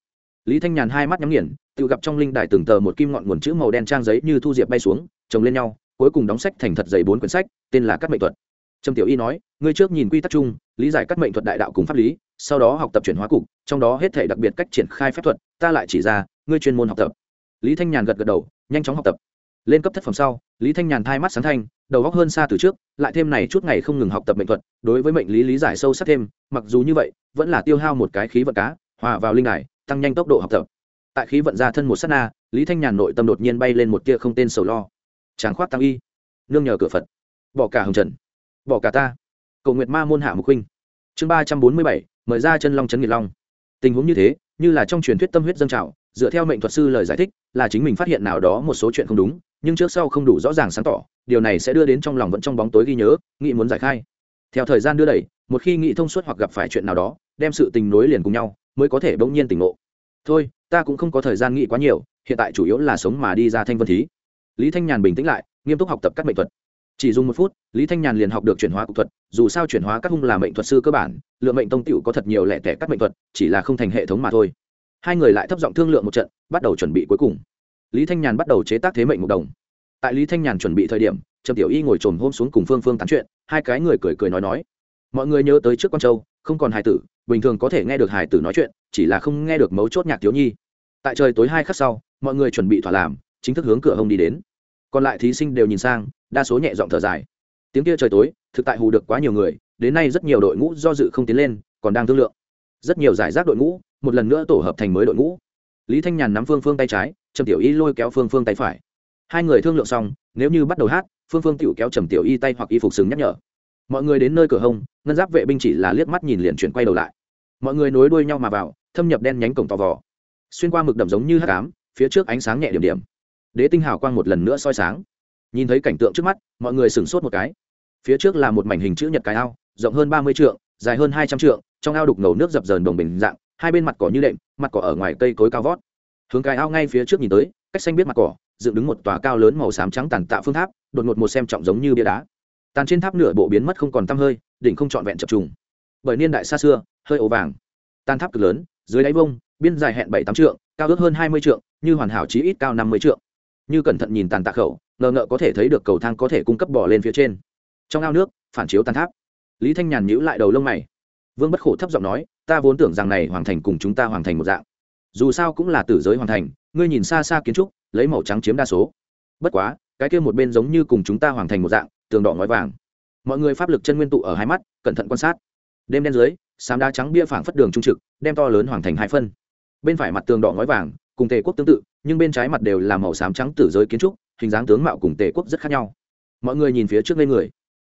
[SPEAKER 1] lý thanh nhàn hai mắt nhắm nghiền, tự gặp trong linh đài từng tờ một kim ngọn nguồn chữ màu đen trang giấy như thu diệp bay xuống, chồng lên nhau, cuối cùng đóng sách thành thật dày bốn quyển sách, tên là các mệnh thuật. Trầm tiểu y nói, ngươi trước nhìn quy tắc chung, lý giải các mệnh thuật đại đạo cùng pháp lý, sau đó học tập chuyển hóa cục, trong đó hết thể đặc biệt cách triển khai phép thuật, ta lại chỉ ra, ngươi chuyên môn học tập. Lý thanh nhàn gật gật đầu, nhanh chóng học tập. Lên cấp thất phẩm sau, lý thanh nhàn thai mắt sáng thanh, đầu góc hơn xa từ trước, lại thêm này chút ngày không ngừng học tập mệnh thuật, đối với mệnh lý lý giải sâu sắc thêm, mặc dù như vậy, vẫn là tiêu hao một cái khí vật cá, hòa vào linh đài tăng nhanh tốc độ học tập. Tại khí vận ra thân một s á t na, lý thanh nhàn nội tâm đột nhiên bay lên một tia không tên sầu lo. Tráng khoát tăng y, nương nhờ cửa phật, bỏ cả hồng trần, bỏ cả ta. Cầu nguyệt ma môn hạ mục huynh. Chương ba trăm bốn mươi bảy, mời ra chân long trấn nghiệt long. Tình huống như thế, như là trong truyền thuyết tâm huyết dân trào, dựa theo mệnh thuật sư lời giải thích, là chính mình phát hiện nào đó một số chuyện không đúng, nhưng trước sau không đủ rõ ràng sáng tỏ, điều này sẽ đưa đến trong lòng vẫn trong bóng tối ghi nhớ, nghĩ muốn giải khai. Theo thời gian đưa đẩy, một khi nghĩ thông suốt hoặc gặp phải chuyện nào đó, đem sự tình nối liền cùng nhau mới có thể bỗng nhiên tỉnh ngộ. Thôi, ta cũng không có thời gian nghĩ quá nhiều, hiện tại chủ yếu là sống mà đi ra thanh vân thí. Lý thanh nhàn bình tĩnh lại, nghiêm túc học tập các mệnh thuật. Chỉ dùng một phút, lý thanh nhàn liền học được chuyển hóa cục thuật, dù sao chuyển hóa các hung là mệnh thuật sư cơ bản, lượng mệnh tông tựu có thật nhiều lẻ tẻ các mệnh thuật, chỉ là không thành hệ thống mà thôi. Hai người lại thấp giọng thương lượng một trận, bắt đầu chuẩn bị cuối cùng. Lý thanh nhàn bắt đầu chế tác thế mệnh một đồng. Tại lý thanh nhàn chuẩn bị thời điểm, trầm tiểu y ngồi trồm hôm xuống cùng phương phương tán chuyện, hai cái người cười cười nói nói. Mọi người nhớ tới trước con trâu không còn hài tử bình thường có thể nghe được hải tử nói chuyện, chỉ là không nghe được mấu chốt nhạc thiếu nhi. Tại trời tối hai khắc sau, mọi người chuẩn bị thỏa làm, chính thức hướng cửa hông đi đến. Còn lại thí sinh đều nhìn sang, đa số nhẹ giọng thở dài. Tiếng kia trời tối, thực tại hù được quá nhiều người, đến nay rất nhiều đội ngũ do dự không tiến lên, còn đang thương lượng. Rất nhiều giải rác đội ngũ, một lần nữa tổ hợp thành mới đội ngũ. Lý thanh nhàn nắm phương phương tay trái, trầm tiểu y lôi kéo phương phương tay phải. Hai người thương lượng xong, nếu như bắt đầu hát, phương phương tựu kéo trầm tiểu y tay hoặc y phục sừng nhắc nhở. Mọi người đến nơi cửa hông, ngân giáp vệ binh chỉ là liếc mắt nhìn liền chuyển quay đầu lại mọi người nối đuôi nhau mà vào, thâm nhập đen nhánh cổng tò vò. Xuyên qua mực đậm giống như hát cám phía trước ánh sáng nhẹ điểm điểm. Đế tinh hào quang một lần nữa soi sáng. Nhìn thấy cảnh tượng trước mắt, mọi người sửng sốt một cái. Phía trước là một mảnh hình chữ nhật cái ao, rộng hơn ba mươi trượng, dài hơn hai trăm trượng, trong ao đục ngầu nước dập dờn đồng bình dạng, hai bên mặt cỏ như đệm, mặt cỏ ở ngoài cây cối cao vót. Hướng cái ao ngay phía trước nhìn tới, cách xanh biết mặt cỏ, dựng đứng một tòa cao lớn màu xám trắng tàn tạ phương tháp, đột ngột một xem trọng giống như bia đá. Tàn trên tháp nửa bộ biến mất không còn tăm hơi, đỉnh không trọn vẹn chập trùng bởi niên đại xa xưa, hơi ố vàng. Tan tháp cực lớn, dưới đáy vông, biên dài hẹn bảy tám trượng, cao ước hơn hai mươi trượng, như hoàn hảo chí ít cao năm mươi trượng. Như cẩn thận nhìn tàn tạ khẩu, ngờ ngợ có thể thấy được cầu thang có thể cung cấp bỏ lên phía trên. Trong ao nước, phản chiếu tàn tháp. Lý thanh nhàn nhíu lại đầu lông mày. Vương bất khổ thấp giọng nói, ta vốn tưởng rằng này hoàng thành cùng chúng ta hoàng thành một dạng. Dù sao cũng là tử giới hoàng thành, ngươi nhìn xa xa kiến trúc, lấy màu trắng chiếm đa số. Bất quá, cái kia một bên giống như cùng chúng ta hoàng thành một dạng, tường đỏ ngói vàng. Mọi người pháp lực chân nguyên tụ ở hai mắt, cẩn thận quan sát đêm đen dưới, sám đá trắng bia phảng phất đường trung trực, đem to lớn hoàng thành hai phân. Bên phải mặt tường đỏ ngói vàng, cùng tề quốc tương tự, nhưng bên trái mặt đều là màu xám trắng tử giới kiến trúc, hình dáng tướng mạo cùng tề quốc rất khác nhau. Mọi người nhìn phía trước lên người.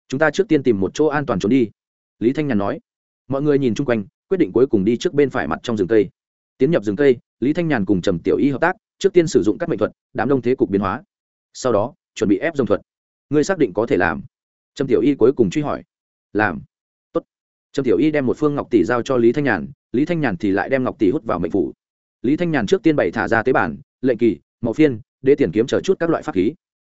[SPEAKER 1] Chúng ta trước tiên tìm một chỗ an toàn trốn đi. Lý thanh nhàn nói. Mọi người nhìn chung quanh, quyết định cuối cùng đi trước bên phải mặt trong rừng cây. Tiến nhập rừng cây, lý thanh nhàn cùng trầm tiểu y hợp tác, trước tiên sử dụng các mệnh thuật, đám đông thế cục biến hóa. Sau đó, chuẩn bị ép dòng thuật. Ngươi xác định có thể làm? Trầm tiểu y cuối cùng truy hỏi. Làm trầm tiểu y đem một phương ngọc tỷ giao cho lý thanh nhàn, lý thanh nhàn thì lại đem ngọc tỷ hút vào mệnh phủ. Lý thanh nhàn trước tiên bảy thả ra tế bản, lệnh kỳ, mậu phiên để tiền kiếm chờ chút các loại pháp khí.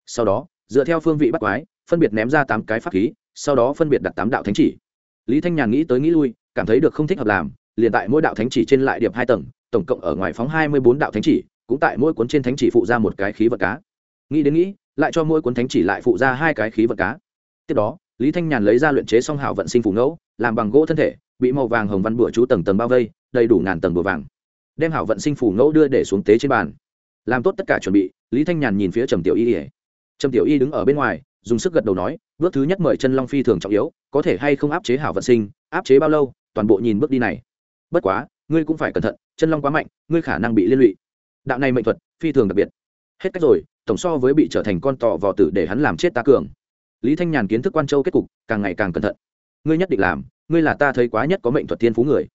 [SPEAKER 1] Sau đó, dựa theo phương vị bắt quái, phân biệt ném ra tám cái pháp khí, sau đó phân biệt đặt tám đạo thánh chỉ. Lý thanh nhàn nghĩ tới nghĩ lui, cảm thấy được không thích hợp làm, liền tại mỗi đạo thánh chỉ trên lại điệp hai tầng, tổng cộng ở ngoài phóng hai mươi bốn đạo thánh chỉ, cũng tại mỗi cuốn trên thánh chỉ phụ ra một cái khí vật cá. Nghĩ đến nghĩ, lại cho mỗi cuốn thánh chỉ lại phụ ra hai cái khí vật cá. Tiếp đó, lý thanh nhàn lấy ra luyện chế song hảo vận sinh phủ ngẫu làm bằng gỗ thân thể, bị màu vàng hồng văn bụa chú tầng tầng bao vây, đầy đủ ngàn tầng bùa vàng. Đem hảo vận sinh phủ ngẫu đưa để xuống tế trên bàn. Làm tốt tất cả chuẩn bị, lý thanh nhàn nhìn phía trầm tiểu y ỉa trầm tiểu y đứng ở bên ngoài, dùng sức gật đầu nói, bước thứ nhất mời chân long phi thường trọng yếu, có thể hay không áp chế hảo vận sinh, áp chế bao lâu, toàn bộ nhìn bước đi này. Bất quá, ngươi cũng phải cẩn thận, chân long quá mạnh, ngươi khả năng bị liên lụy. Đạo này mệnh thuật, phi thường đặc biệt. Hết cách rồi, tổng so với bị trở thành con tọ vò tử để hắn làm chết ta cường. Lý thanh nhàn kiến thức quan châu kết cục, càng ngày càng cẩn thận ngươi nhất định làm, ngươi là ta thấy quá nhất có mệnh thuật thiên phú người.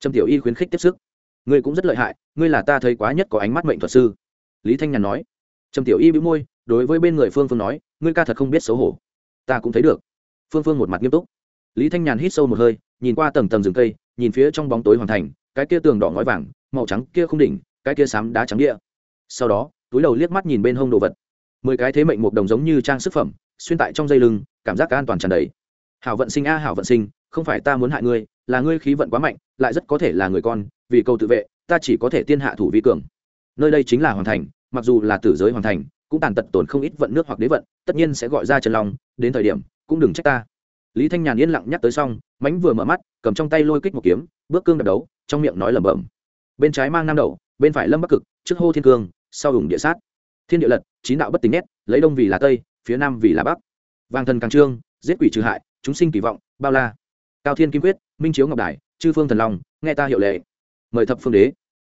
[SPEAKER 1] Trầm tiểu y khuyến khích tiếp sức. Ngươi cũng rất lợi hại, ngươi là ta thấy quá nhất có ánh mắt mệnh thuật sư. Lý thanh nhàn nói. Trầm tiểu y bị môi, đối với bên người phương phương nói, ngươi ca thật không biết xấu hổ. Ta cũng thấy được. Phương phương một mặt nghiêm túc. Lý thanh nhàn hít sâu một hơi, nhìn qua tầng tầng rừng cây, nhìn phía trong bóng tối hoàn thành, cái kia tường đỏ ngói vàng, màu trắng kia không đỉnh, cái kia xám đá trắng địa. Sau đó, túi đầu liếc mắt nhìn bên hông đồ vật. Mười cái thế mệnh một đồng giống như trang sức phẩm, xuyên tại trong dây lưng, cảm giác an toàn tràn đầy hảo vận sinh a, hảo vận sinh, không phải ta muốn hại ngươi, là ngươi khí vận quá mạnh, lại rất có thể là người con, vì câu tự vệ, ta chỉ có thể tiên hạ thủ vi cường. Nơi đây chính là hoàn thành, mặc dù là tử giới hoàn thành, cũng tàn tật tổn không ít vận nước hoặc đế vận, tất nhiên sẽ gọi ra trần long, đến thời điểm, cũng đừng trách ta. Lý thanh nhàn yên lặng nhắc tới xong mánh vừa mở mắt, cầm trong tay lôi kích một kiếm, bước cương đập đấu, trong miệng nói lẩm bẩm. Bên trái mang nam đậu bên phải lâm bắc cực, trước hô thiên cương, sau hùng địa sát. Thiên địa lật, chín đạo bất tính nét, lấy đông vì là tây, phía nam vì là bắc. Vàng thần càng trương, giết quỷ trừ hại chúng sinh kỳ vọng, bao la. Cao thiên kim quyết, minh chiếu ngọc đài, chư phương thần long, nghe ta hiệu lệ. Mời thập phương đế.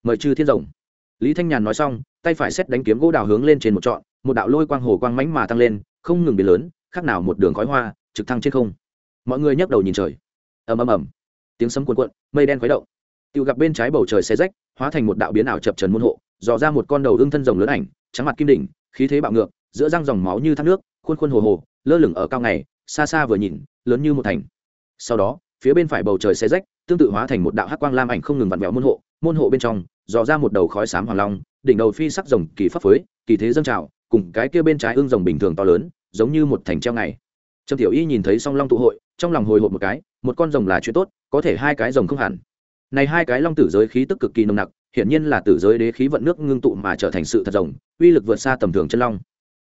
[SPEAKER 1] Mời chư thiên rồng. Lý thanh nhàn nói xong, tay phải xét đánh kiếm gỗ đào hướng lên trên một trọn, một đạo lôi quang hồ quang mánh mà tăng lên, không ngừng biến lớn, khác nào một đường khói hoa, trực thăng trên không. Mọi người nhấc đầu nhìn trời. Ầm ầm ầm. Tiếng sấm cuộn cuộn, mây đen khuấy động. Tự gặp bên trái bầu trời xe rách, hóa thành một đạo biến ảo chập trần môn hộ, dò ra một con đầu ưng thân rồng lớn ảnh, trắng mặt kim đỉnh, khí thế bạo ngược, giữa răng dòng máu như thác nước, khuôn khuôn hồ hồ, lơ lửng ở cao ngày, xa xa vừa nhìn lớn như một thành. Sau đó, phía bên phải bầu trời xe rách, tương tự hóa thành một đạo hắc quang lam ảnh không ngừng vặn vẹo môn hộ môn hộ bên trong, dò ra một đầu khói xám hoàng long, đỉnh đầu phi sắc rồng kỳ pháp phới, kỳ thế dâng trào, cùng cái kia bên trái ưng rồng bình thường to lớn, giống như một thành treo ngày. Trầm tiểu y nhìn thấy song long tụ hội, trong lòng hồi hộp một cái, một con rồng là chuyện tốt, có thể hai cái rồng không hẳn. Này hai cái long tử giới khí tức cực kỳ nồng nặc, hiển nhiên là tử giới đế khí vận nước ngưng tụ mà trở thành sự thật rồng, uy lực vượt xa tầm thường chân long.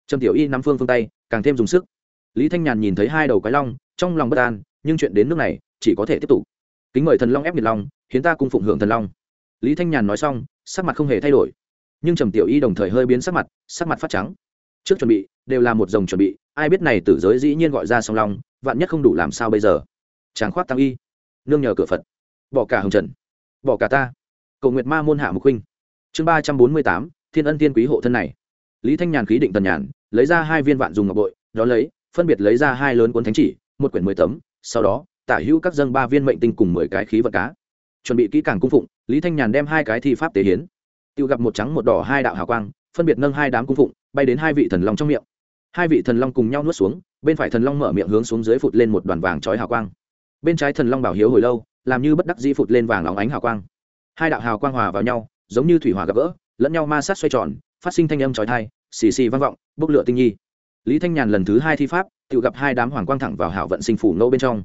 [SPEAKER 1] Trầm tiểu y nắm phương phương tay, càng thêm dùng sức. Lý thanh nhàn nhìn thấy hai đầu cái long trong lòng bất an, nhưng chuyện đến nước này chỉ có thể tiếp tục. Kính mời thần long ép nhiệt long khiến ta cung phụng hưởng thần long. Lý thanh nhàn nói xong, sắc mặt không hề thay đổi. Nhưng trầm tiểu y đồng thời hơi biến sắc mặt sắc mặt phát trắng. Trước chuẩn bị, đều là một dòng chuẩn bị, ai biết này tử giới dĩ nhiên gọi ra song long, vạn nhất không đủ làm sao bây giờ? Tráng khoát tăng y. Nương nhờ cửa phật. Bỏ cả hồng trần. Bỏ cả ta. Cầu nguyệt ma môn hạ mục huynh. Chương ba trăm bốn mươi tám, thiên ân thiên quý hộ thân này. Lý thanh nhàn khí định tần nhàn, lấy ra hai viên vạn dùng ngọc bội đó lấy, phân biệt lấy ra hai lớn cuốn thánh chỉ một quyển mười tấm, sau đó, tả hữu các dân ba viên mệnh tinh cùng mười cái khí vật cá. Chuẩn bị kỹ càng cung phụng, lý thanh nhàn đem hai cái thi pháp tế hiến. Tự gặp một trắng một đỏ hai đạo hào quang, phân biệt nâng hai đám cung phụng, bay đến hai vị thần long trong miệng. Hai vị thần long cùng nhau nuốt xuống, bên phải thần long mở miệng hướng xuống dưới phụt lên một đoàn vàng trói hào quang. Bên trái thần long bảo hiếu hồi lâu, làm như bất đắc dĩ phụt lên vàng óng ánh hào quang. Hai đạo hào quang hòa vào nhau, giống như thủy hỏa gặp gỡ, lẫn nhau ma sát xoay tròn, phát sinh thanh âm trói thai xì xì vang vọng, bốc lửa tinh nhi. Lý thanh nhàn lần thứ hai thi pháp tự gặp hai đám hoàng quang thẳng vào hảo vận sinh phủ ngẫu bên trong.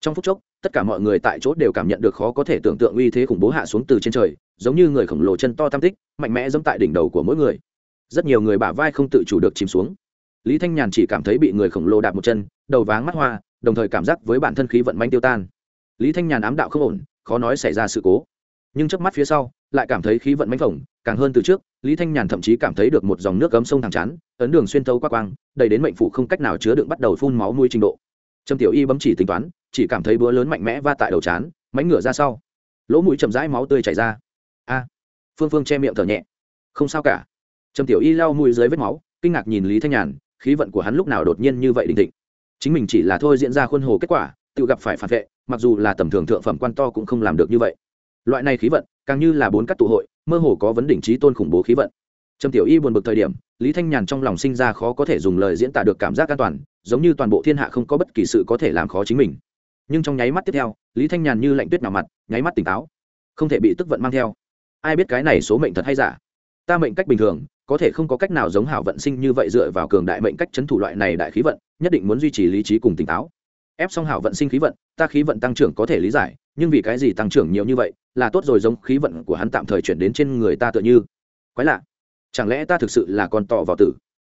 [SPEAKER 1] Trong phút chốc, tất cả mọi người tại chỗ đều cảm nhận được khó có thể tưởng tượng uy thế khủng bố hạ xuống từ trên trời, giống như người khổng lồ chân to tam tích, mạnh mẽ giống tại đỉnh đầu của mỗi người. Rất nhiều người bả vai không tự chủ được chìm xuống. Lý thanh nhàn chỉ cảm thấy bị người khổng lồ đạp một chân, đầu váng mắt hoa, đồng thời cảm giác với bản thân khí vận manh tiêu tan. Lý thanh nhàn ám đạo không ổn, khó nói xảy ra sự cố nhưng trước mắt phía sau, lại cảm thấy khí vận mánh phồng, càng hơn từ trước, lý thanh nhàn thậm chí cảm thấy được một dòng nước cấm sông thẳng chán, ấn đường xuyên thấu qua quang, đầy đến mệnh phụ không cách nào chứa đựng bắt đầu phun máu nuôi trình độ. Trâm tiểu y bấm chỉ tính toán, chỉ cảm thấy búa lớn mạnh mẽ va tại đầu chán mánh ngửa ra sau. Lỗ mũi chậm rãi máu tươi chảy ra. A! Phương phương che miệng thở nhẹ. Không sao cả. Trâm tiểu y lau mũi dưới vết máu, kinh ngạc nhìn lý thanh nhàn, khí vận của hắn lúc nào đột nhiên như vậy đình thịnh? Chính mình chỉ là thôi diễn ra khuôn hồ kết quả, tự gặp phải phản vệ, mặc dù là tầm thường thượng phẩm quan to cũng không làm được như vậy loại này khí vận, càng như là bốn cắt tụ hội, mơ hồ có vấn đỉnh trí tôn khủng bố khí vận. Trầm tiểu y buồn bực thời điểm, lý thanh nhàn trong lòng sinh ra khó có thể dùng lời diễn tả được cảm giác an toàn, giống như toàn bộ thiên hạ không có bất kỳ sự có thể làm khó chính mình. Nhưng trong nháy mắt tiếp theo, lý thanh nhàn như lạnh tuyết nào mặt, nháy mắt tỉnh táo. Không thể bị tức vận mang theo. Ai biết cái này số mệnh thật hay giả? Ta mệnh cách bình thường, có thể không có cách nào giống hảo vận sinh như vậy dựa vào cường đại mệnh cách chấn thủ loại này đại khí vận, nhất định muốn duy trì lý trí cùng tỉnh táo. Ép xong hảo vận sinh khí vận, ta khí vận tăng trưởng có thể lý giải nhưng vì cái gì tăng trưởng nhiều như vậy, là tốt rồi, giống khí vận của hắn tạm thời chuyển đến trên người ta tựa như. Quái lạ. Chẳng lẽ ta thực sự là con tọ vào tử?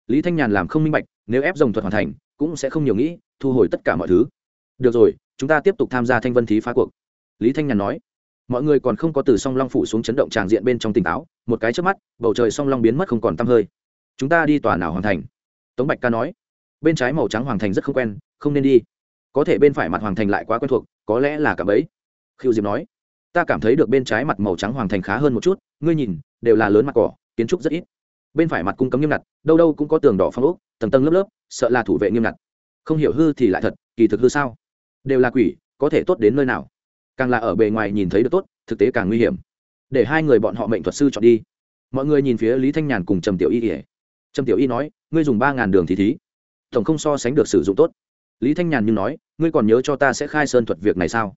[SPEAKER 1] Lý thanh nhàn làm không minh bạch, nếu ép dòng thuật hoàn thành, cũng sẽ không nhiều nghĩ, thu hồi tất cả mọi thứ. Được rồi, chúng ta tiếp tục tham gia thanh vân thí phá cuộc. Lý thanh nhàn nói. Mọi người còn không có từ song long phủ xuống chấn động tràng diện bên trong tỉnh táo, một cái trước mắt, bầu trời song long biến mất không còn tăm hơi. Chúng ta đi tòa nào hoàn thành? Tống bạch ca nói. Bên trái màu trắng hoàng thành rất không quen, không nên đi. Có thể bên phải mặt hoàng thành lại quá quen thuộc, có lẽ là cả bấy khiêu diệp nói, ta cảm thấy được bên trái mặt màu trắng hoàng thành khá hơn một chút, ngươi nhìn, đều là lớn mặt cỏ, kiến trúc rất ít. Bên phải mặt cung cấm nghiêm ngặt, đâu đâu cũng có tường đỏ phong ốc, tầng tầng lớp lớp, sợ là thủ vệ nghiêm ngặt. Không hiểu hư thì lại thật, kỳ thực hư sao? Đều là quỷ, có thể tốt đến nơi nào? Càng là ở bề ngoài nhìn thấy được tốt, thực tế càng nguy hiểm. Để hai người bọn họ mệnh thuật sư chọn đi. Mọi người nhìn phía lý thanh nhàn cùng trầm tiểu y ỉa trầm tiểu y nói, ngươi dùng ba ngàn đường thì thí. Tổng không so sánh được sử dụng tốt. Lý thanh nhàn nhưng nói, ngươi còn nhớ cho ta sẽ khai sơn thuật việc này sao?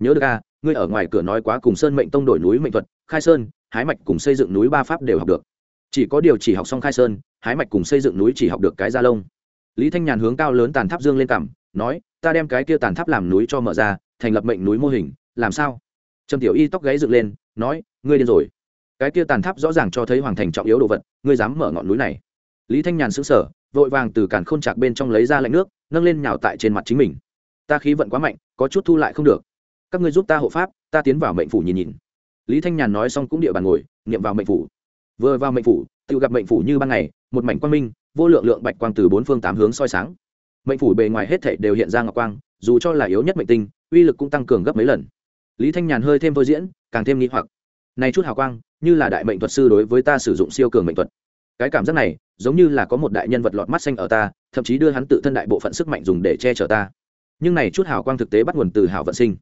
[SPEAKER 1] Nhớ được à ngươi ở ngoài cửa nói quá cùng sơn mệnh tông đổi núi mệnh thuật khai sơn hái mạch cùng xây dựng núi ba pháp đều học được. Chỉ có điều chỉ học xong khai sơn hái mạch cùng xây dựng núi chỉ học được cái gia lông. Lý thanh nhàn hướng cao lớn tàn tháp dương lên cảm, nói ta đem cái kia tàn tháp làm núi cho mở ra thành lập mệnh núi mô hình làm sao? Trầm tiểu y tóc gáy dựng lên nói ngươi điên rồi. Cái kia tàn tháp rõ ràng cho thấy hoàng thành trọng yếu đồ vật ngươi dám mở ngọn núi này. Lý thanh nhàn xứng sờ vội vàng từ càn khôn chạc bên trong lấy ra lạnh nước nâng lên nhào tại trên mặt chính mình. Ta khí vận quá mạnh có chút thu lại không được các ngươi giúp ta hộ pháp, ta tiến vào mệnh phủ nhìn nhìn. Lý thanh nhàn nói xong cũng địa bàn ngồi, niệm vào mệnh phủ. Vừa vào mệnh phủ, tự gặp mệnh phủ như ban ngày, một mảnh quang minh, vô lượng lượng bạch quang từ bốn phương tám hướng soi sáng. Mệnh phủ bề ngoài hết thảy đều hiện ra ngọc quang, dù cho là yếu nhất mệnh tinh, uy lực cũng tăng cường gấp mấy lần. Lý thanh nhàn hơi thêm vô diễn, càng thêm nghĩ hoặc. Này chút hào quang, như là đại mệnh thuật sư đối với ta sử dụng siêu cường mệnh thuật. Cái cảm giác này, giống như là có một đại nhân vật lọt mắt xanh ở ta, thậm chí đưa hắn tự thân đại bộ phận sức mạnh dùng để che chở ta. Nhưng này chút hào quang thực tế bắt nguồn từ hào vận sinh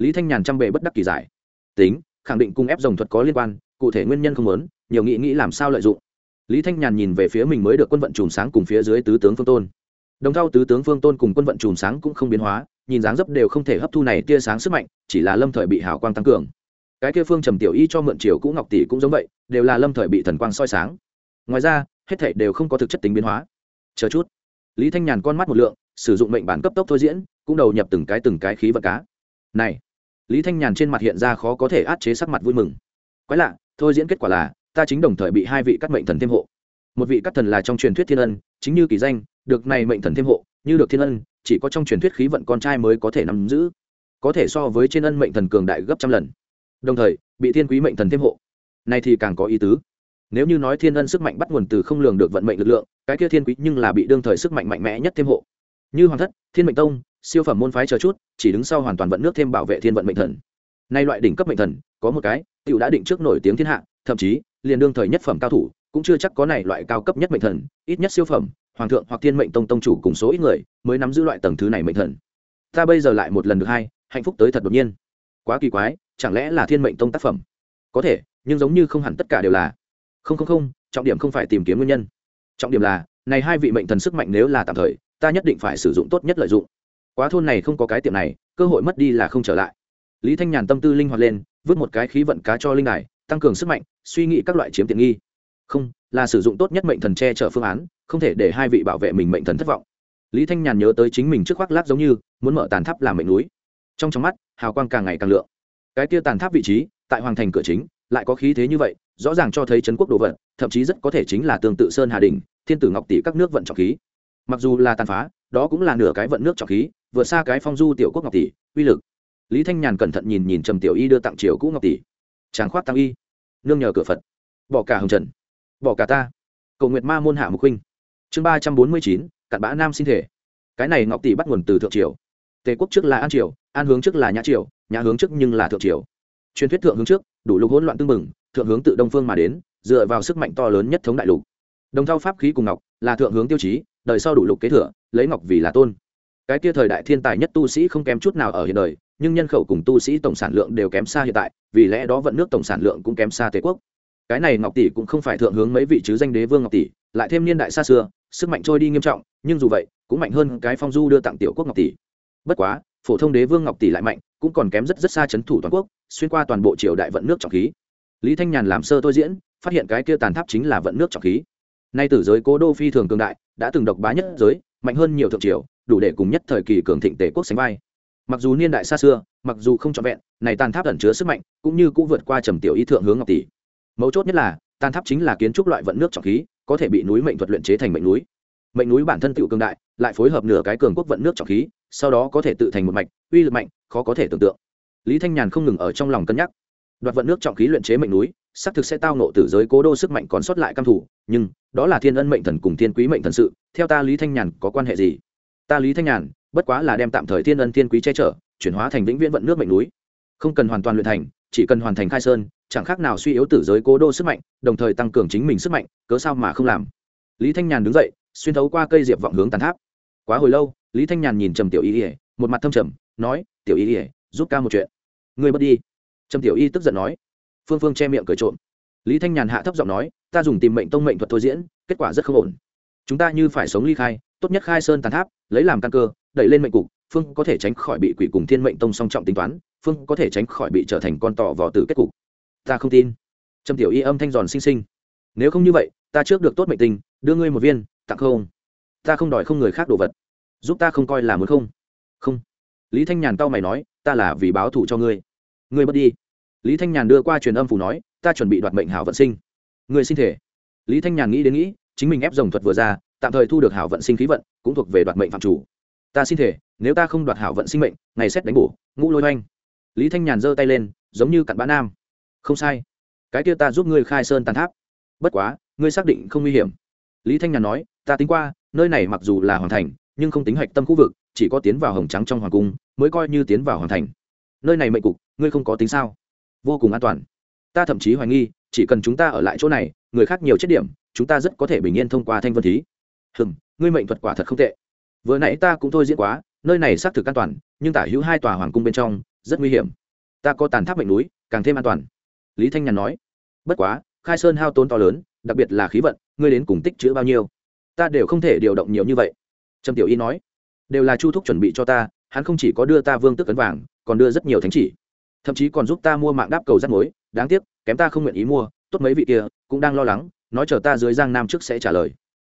[SPEAKER 1] lý thanh nhàn trăm bề bất đắc kỳ giải. Tính, khẳng định cung ép dòng thuật có liên quan, cụ thể nguyên nhân không lớn, nhiều nghị nghĩ làm sao lợi dụng. Lý thanh nhàn nhìn về phía mình mới được quân vận chùm sáng cùng phía dưới tứ tướng phương tôn. Đồng thao tứ tướng phương tôn cùng quân vận chùm sáng cũng không biến hóa, nhìn dáng dấp đều không thể hấp thu này tia sáng sức mạnh, chỉ là lâm thời bị hào quang tăng cường. Cái kia phương trầm tiểu y cho mượn chiều cũ ngọc tỷ cũng giống vậy, đều là lâm thời bị thần quang soi sáng. Ngoài ra, hết thể đều không có thực chất tính biến hóa. Chờ chút. Lý thanh nhàn con mắt một lượng, sử dụng mệnh bản cấp tốc thôi diễn, cũng đầu nhập từng cái từng cái khí vật cá. Này lý thanh nhàn trên mặt hiện ra khó có thể át chế sắc mặt vui mừng. Quái lạ, thôi diễn kết quả là, ta chính đồng thời bị hai vị cắt mệnh thần thêm hộ. Một vị cắt thần là trong truyền thuyết thiên ân, chính như kỳ danh, được này mệnh thần thêm hộ, như được thiên ân, chỉ có trong truyền thuyết khí vận con trai mới có thể nắm giữ. Có thể so với trên ân mệnh thần cường đại gấp trăm lần. Đồng thời, bị thiên quý mệnh thần thêm hộ. Này thì càng có ý tứ. Nếu như nói thiên ân sức mạnh bắt nguồn từ không lường được vận mệnh lực lượng, cái kia thiên quý nhưng là bị đương thời sức mạnh mạnh mẽ nhất thêm hộ. Như hoàng thất, thiên mệnh tông siêu phẩm môn phái chờ chút, chỉ đứng sau hoàn toàn vận nước thêm bảo vệ thiên vận mệnh thần. Nay loại đỉnh cấp mệnh thần, có một cái tựu đã định trước nổi tiếng thiên hạ, thậm chí, liền đương thời nhất phẩm cao thủ, cũng chưa chắc có này loại cao cấp nhất mệnh thần, ít nhất siêu phẩm, hoàng thượng hoặc thiên mệnh tông tông chủ cùng số ít người, mới nắm giữ loại tầng thứ này mệnh thần. Ta bây giờ lại một lần được hai, hạnh phúc tới thật đột nhiên. Quá kỳ quái, chẳng lẽ là thiên mệnh tông tác phẩm? Có thể, nhưng giống như không hẳn tất cả đều là. Không không không, trọng điểm không phải tìm kiếm nguyên nhân. Trọng điểm là, này hai vị mệnh thần sức mạnh nếu là tạm thời, ta nhất định phải sử dụng tốt nhất lợi dụng quá thôn này không có cái tiệm này, cơ hội mất đi là không trở lại. Lý thanh nhàn tâm tư linh hoạt lên, vứt một cái khí vận cá cho linh đài, tăng cường sức mạnh, suy nghĩ các loại chiếm tiện nghi. Không, là sử dụng tốt nhất mệnh thần che chở phương án, không thể để hai vị bảo vệ mình mệnh thần thất vọng. Lý thanh nhàn nhớ tới chính mình trước khoác lát giống như, muốn mở tàn tháp làm mệnh núi. Trong trong mắt, hào quang càng ngày càng lượng. Cái tia tàn tháp vị trí, tại hoàng thành cửa chính, lại có khí thế như vậy, rõ ràng cho thấy trấn quốc đồ vật, thậm chí rất có thể chính là tương tự sơn hà đình, thiên tử ngọc tỷ các nước vận trọng khí. Mặc dù là tàn phá, đó cũng là nửa cái vận nước trọng khí vượt xa cái phong du tiểu quốc ngọc tỷ, uy lực. Lý thanh nhàn cẩn thận nhìn nhìn trầm tiểu y đưa tặng triều cũ ngọc tỷ. Tráng khoát tăng y, nương nhờ cửa phật. Bỏ cả hồng trần, bỏ cả ta. Cầu nguyệt ma môn hạ mục huynh. Chương ba trăm bốn mươi chín, cặn bã nam sinh thể. Cái này ngọc tỷ bắt nguồn từ thượng triều. Tề quốc trước là an triều, an hướng trước là nhã triều, nhã hướng trước nhưng là thượng triều. Truyền thuyết thượng hướng trước, đủ lục hỗn loạn tương mừng thượng hướng tự đông phương mà đến, dựa vào sức mạnh to lớn nhất thống đại lục. Đồng thao pháp khí cùng ngọc là thượng hướng tiêu chí, đời sau đủ lục kế thừa, lấy ngọc vì là tôn cái kia thời đại thiên tài nhất tu sĩ không kém chút nào ở hiện đời, nhưng nhân khẩu cùng tu sĩ tổng sản lượng đều kém xa hiện tại, vì lẽ đó vận nước tổng sản lượng cũng kém xa tề quốc. Cái này ngọc tỷ cũng không phải thượng hướng mấy vị chứ danh đế vương ngọc tỷ, lại thêm niên đại xa xưa, sức mạnh trôi đi nghiêm trọng, nhưng dù vậy, cũng mạnh hơn cái phong du đưa tặng tiểu quốc ngọc tỷ. Bất quá, phổ thông đế vương ngọc tỷ lại mạnh, cũng còn kém rất rất xa chấn thủ toàn quốc, xuyên qua toàn bộ triều đại vận nước trọng khí. Lý thanh nhàn làm sơ tôi diễn, phát hiện cái kia tàn tháp chính là vận nước trọng khí. Nay tử giới cố đô phi thường cường đại, đã từng độc bá nhất giới, mạnh hơn nhiều thượng triều đủ để cùng nhất thời kỳ cường thịnh tề quốc sánh vai. Mặc dù niên đại xa xưa, mặc dù không trọn vẹn, này tàn tháp ẩn chứa sức mạnh, cũng như cũng vượt qua trầm tiểu ý thượng hướng ngọc tỷ. Mấu chốt nhất là, tàn tháp chính là kiến trúc loại vận nước trọng khí, có thể bị núi mệnh thuật luyện chế thành mệnh núi. Mệnh núi bản thân tự cường đại, lại phối hợp nửa cái cường quốc vận nước trọng khí, sau đó có thể tự thành một mạch, uy lực mạnh, khó có thể tưởng tượng. Lý thanh nhàn không ngừng ở trong lòng cân nhắc. Đoạt vận nước trọng khí luyện chế mệnh núi, xác thực sẽ tao nộ tử giới cố đô sức mạnh còn sót lại căm thủ, nhưng đó là thiên ân mệnh thần cùng thiên quý mệnh thần sự, theo ta lý thanh nhàn có quan hệ gì? Ta lý thanh nhàn, bất quá là đem tạm thời thiên ân thiên quý che chở, chuyển hóa thành vĩnh viễn vận nước mệnh núi. Không cần hoàn toàn luyện thành, chỉ cần hoàn thành khai sơn, chẳng khác nào suy yếu tử giới cố đô sức mạnh, đồng thời tăng cường chính mình sức mạnh, cớ sao mà không làm? Lý thanh nhàn đứng dậy, xuyên thấu qua cây diệp vọng hướng tàn tháp. Quá hồi lâu, lý thanh nhàn nhìn trầm tiểu y ỉa một mặt thâm trầm, nói, tiểu y ỉa giúp ca một chuyện. Người mất đi. Trầm tiểu y tức giận nói. Phương phương che miệng cười trộm. Lý thanh nhàn hạ thấp giọng nói, ta dùng tìm mệnh tông mệnh thuật thôi diễn, kết quả rất không ổn. Chúng ta như phải sống ly khai, tốt nhất khai sơn tàn tháp lấy làm căn cơ, đẩy lên mệnh cục, phương có thể tránh khỏi bị quỷ cùng thiên mệnh tông song trọng tính toán, phương có thể tránh khỏi bị trở thành con tỏ vò tử kết cục. Ta không tin. Trầm tiểu y âm thanh giòn xinh xinh. Nếu không như vậy, ta trước được tốt mệnh tình, đưa ngươi một viên, tặng không? Ta không đòi không người khác đồ vật. Giúp ta không coi là muốn không? Không. Lý thanh nhàn tao mày nói, ta là vì báo thù cho ngươi. Ngươi mất đi. Lý thanh nhàn đưa qua truyền âm phủ nói, ta chuẩn bị đoạt mệnh hảo vận sinh. Ngươi xin thể. Lý thanh nhàn nghĩ đến nghĩ, chính mình ép dòng thuật vừa ra tạm thời thu được hảo vận sinh khí vận, cũng thuộc về đoạt mệnh phạm chủ. Ta xin thể nếu ta không đoạt hảo vận sinh mệnh, ngày xét đánh bổ, ngũ lôi oanh. Lý thanh nhàn giơ tay lên, giống như cặn bã nam. Không sai. Cái kia ta giúp ngươi khai sơn tàn tháp. Bất quá, ngươi xác định không nguy hiểm. Lý thanh nhàn nói, ta tính qua, nơi này mặc dù là hoàn thành, nhưng không tính hạch tâm khu vực, chỉ có tiến vào hồng trắng trong hoàng cung, mới coi như tiến vào hoàn thành. Nơi này mệnh cục, ngươi không có tính sao? Vô cùng an toàn. Ta thậm chí hoài nghi, chỉ cần chúng ta ở lại chỗ này, người khác nhiều chết điểm, chúng ta rất có thể bình yên thông qua thanh vân thí hừng ngươi mệnh thuật quả thật không tệ. Vừa nãy ta cũng thôi diễn quá, nơi này xác thực an toàn, nhưng tả hữu hai tòa hoàng cung bên trong, rất nguy hiểm. Ta có tàn tháp mệnh núi, càng thêm an toàn. Lý thanh nhàn nói. Bất quá, khai sơn hao tốn to lớn, đặc biệt là khí vận, ngươi đến cùng tích chữ bao nhiêu? Ta đều không thể điều động nhiều như vậy. Trầm tiểu y nói. Đều là chu thúc chuẩn bị cho ta, hắn không chỉ có đưa ta vương tức cấn vàng, còn đưa rất nhiều thánh chỉ. Thậm chí còn giúp ta mua mạng đáp cầu rắt mối, đáng tiếc, kém ta không nguyện ý mua, tốt mấy vị kia cũng đang lo lắng, nói chờ ta dưới giang nam trước sẽ trả lời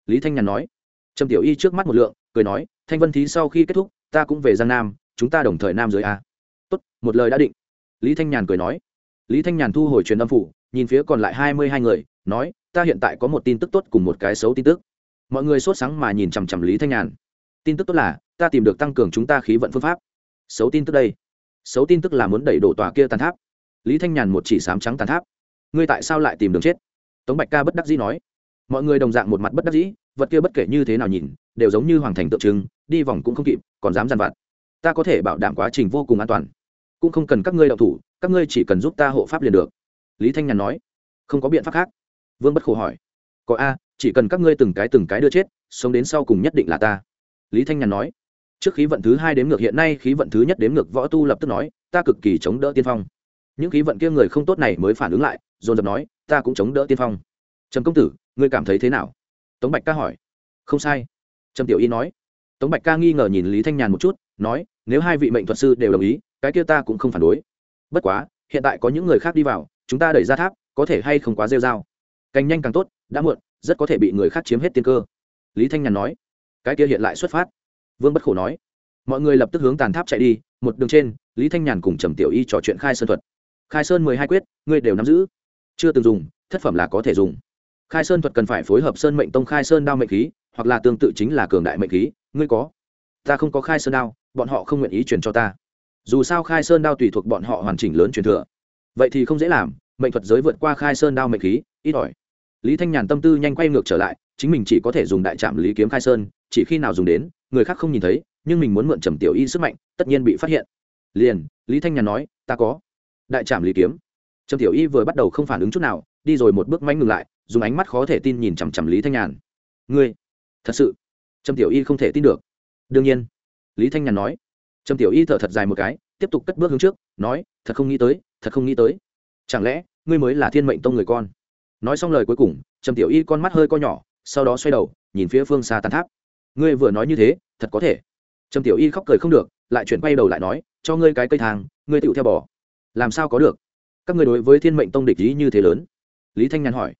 [SPEAKER 1] lý thanh nhàn nói. Trầm tiểu y trước mắt một lượng, cười nói, thanh vân thí sau khi kết thúc, ta cũng về giang nam, chúng ta đồng thời nam dưới a. Tốt, một lời đã định. Lý thanh nhàn cười nói. Lý thanh nhàn thu hồi truyền âm phủ, nhìn phía còn lại hai mươi hai người, nói, ta hiện tại có một tin tức tốt cùng một cái xấu tin tức. Mọi người sốt sáng mà nhìn chằm chằm lý thanh nhàn. Tin tức tốt là, ta tìm được tăng cường chúng ta khí vận phương pháp. Xấu tin tức đây. Xấu tin tức là muốn đẩy đổ tòa kia tàn tháp. Lý thanh nhàn một chỉ sám trắng tàn tháp. Ngươi tại sao lại tìm đường chết? Tống bạch ca bất đắc dĩ nói mọi người đồng dạng một mặt bất đắc dĩ, vật kia bất kể như thế nào nhìn, đều giống như hoàng thành tượng trưng, đi vòng cũng không kịp, còn dám dằn vặt. Ta có thể bảo đảm quá trình vô cùng an toàn. Cũng không cần các ngươi đậu thủ, các ngươi chỉ cần giúp ta hộ pháp liền được. Lý thanh nhàn nói. Không có biện pháp khác. Vương bất khổ hỏi. Có a, chỉ cần các ngươi từng cái từng cái đưa chết, sống đến sau cùng nhất định là ta. Lý thanh nhàn nói. Trước khí vận thứ hai đếm ngược hiện nay khí vận thứ nhất đếm ngược võ tu lập tức nói, ta cực kỳ chống đỡ tiên phong. Những khí vận kia người không tốt này mới phản ứng lại, dồn dập nói, ta cũng chống đỡ tiên phong. Trầm công tử ngươi cảm thấy thế nào? Tống bạch ca hỏi. Không sai. Trầm tiểu y nói. Tống bạch ca nghi ngờ nhìn lý thanh nhàn một chút, nói, nếu hai vị mệnh thuật sư đều đồng ý, cái kia ta cũng không phản đối. Bất quá, hiện tại có những người khác đi vào, chúng ta đẩy ra tháp, có thể hay không quá rêu r a o càng nhanh càng tốt, đã muộn, rất có thể bị người khác chiếm hết tiên cơ. Lý thanh nhàn nói. Cái kia hiện lại xuất phát. Vương bất khổ nói. Mọi người lập tức hướng tàn tháp chạy đi, một đường trên, lý thanh nhàn cùng trầm tiểu y trò chuyện khai sơn thuật. Khai sơn mười hai quyết, ngươi đều nắm giữ. Chưa từng dùng, thất phẩm là có thể dùng khai sơn thuật cần phải phối hợp sơn mệnh tông khai sơn đao mệnh khí, hoặc là tương tự chính là cường đại mệnh khí. Ngươi có? Ta không có khai sơn đao, bọn họ không nguyện ý truyền cho ta. Dù sao khai sơn đao tùy thuộc bọn họ hoàn chỉnh lớn truyền thừa. Vậy thì không dễ làm, mệnh thuật giới vượt qua khai sơn đao mệnh khí, ít ỏi. Lý thanh nhàn tâm tư nhanh quay ngược trở lại, chính mình chỉ có thể dùng đại trạm lý kiếm khai sơn, chỉ khi nào dùng đến, người khác không nhìn thấy, nhưng mình muốn mượn trầm tiểu y sức mạnh, tất nhiên bị phát hiện. Liền, lý thanh nhàn nói, ta có đại trạm lý kiếm. Trầm tiểu y vừa bắt đầu không phản ứng chút nào, đi rồi một bước manh ngừng lại dùng ánh mắt khó thể tin nhìn chằm chằm lý thanh nhàn. Ngươi, thật sự? Trầm tiểu y không thể tin được. Đương nhiên. Lý thanh nhàn nói. Trầm tiểu y thở thật dài một cái, tiếp tục cất bước hướng trước, nói, thật không nghĩ tới, thật không nghĩ tới. Chẳng lẽ, ngươi mới là thiên mệnh tông người con? Nói xong lời cuối cùng trầm tiểu y con mắt hơi co nhỏ, sau đó xoay đầu, nhìn phía phương xa tàn tháp. Ngươi vừa nói như thế, thật có thể. Trầm tiểu y khóc cười không được, lại chuyển quay đầu lại nói, cho ngươi cái cây thang, ngươi tựu theo bỏ làm sao có được? Các ngươi đối với thiên mệnh tông địch ý như thế lớn? Lý thanh nhàn hỏi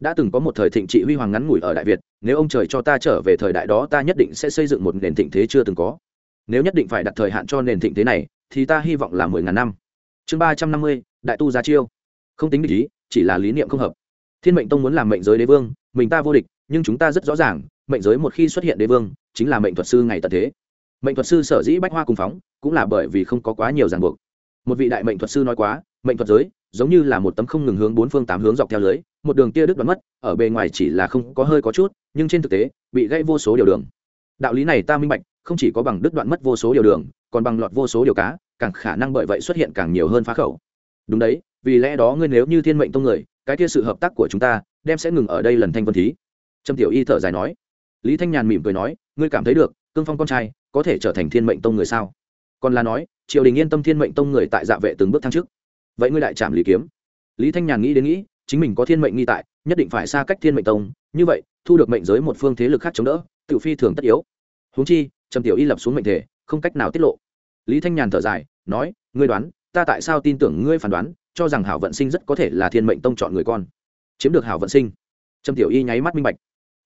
[SPEAKER 1] đã từng có một thời thịnh trị huy hoàng ngắn ngủi ở đại việt, nếu ông trời cho ta trở về thời đại đó ta nhất định sẽ xây dựng một nền thịnh thế chưa từng có. Nếu nhất định phải đặt thời hạn cho nền thịnh thế này, thì ta hy vọng là mười ngàn năm. Chương ba trăm năm mươi, đại tu gia chiêu. Không tính địch ý, chỉ là lý niệm không hợp. Thiên mệnh tông muốn làm mệnh giới đế vương, mình ta vô địch, nhưng chúng ta rất rõ ràng, mệnh giới một khi xuất hiện đế vương, chính là mệnh thuật sư ngày tận thế. Mệnh thuật sư sở dĩ bách hoa cùng phóng, cũng là bởi vì không có quá nhiều ràng buộc. Một vị đại mệnh thuật sư nói quá, mệnh thuật giới giống như là một tấm không ngừng hướng bốn phương tám hướng dọc theo lưới, một đường kia đứt đoạn mất, ở bề ngoài chỉ là không có hơi có chút, nhưng trên thực tế, bị gãy vô số điều đường. Đạo lý này ta minh bạch, không chỉ có bằng đứt đoạn mất vô số điều đường, còn bằng lọt vô số điều cá, càng khả năng bởi vậy xuất hiện càng nhiều hơn phá khẩu. Đúng đấy, vì lẽ đó ngươi nếu như thiên mệnh tông người, cái kia sự hợp tác của chúng ta, đem sẽ ngừng ở đây lần thanh vân thí. Trâm tiểu y thở dài nói. Lý thanh nhàn mỉm cười nói, ngươi cảm thấy được, cương phong con trai, có thể trở thành thiên mệnh tông người sao? Còn là nói, triều đình yên tâm thiên mệnh tông người tại dạ vệ từng bước thăng trước vậy ngươi đại trạm lý kiếm. Lý thanh nhàn nghĩ đến nghĩ, chính mình có thiên mệnh nghi tại, nhất định phải xa cách thiên mệnh tông. Như vậy, thu được mệnh giới một phương thế lực khác chống đỡ tự phi thường tất yếu. Huống chi, trầm tiểu y lập xuống mệnh thể, không cách nào tiết lộ. Lý thanh nhàn thở dài, nói, ngươi đoán, ta tại sao tin tưởng ngươi phán đoán, cho rằng hảo vận sinh rất có thể là thiên mệnh tông chọn người con. Chiếm được hảo vận sinh. Trầm tiểu y nháy mắt minh bạch.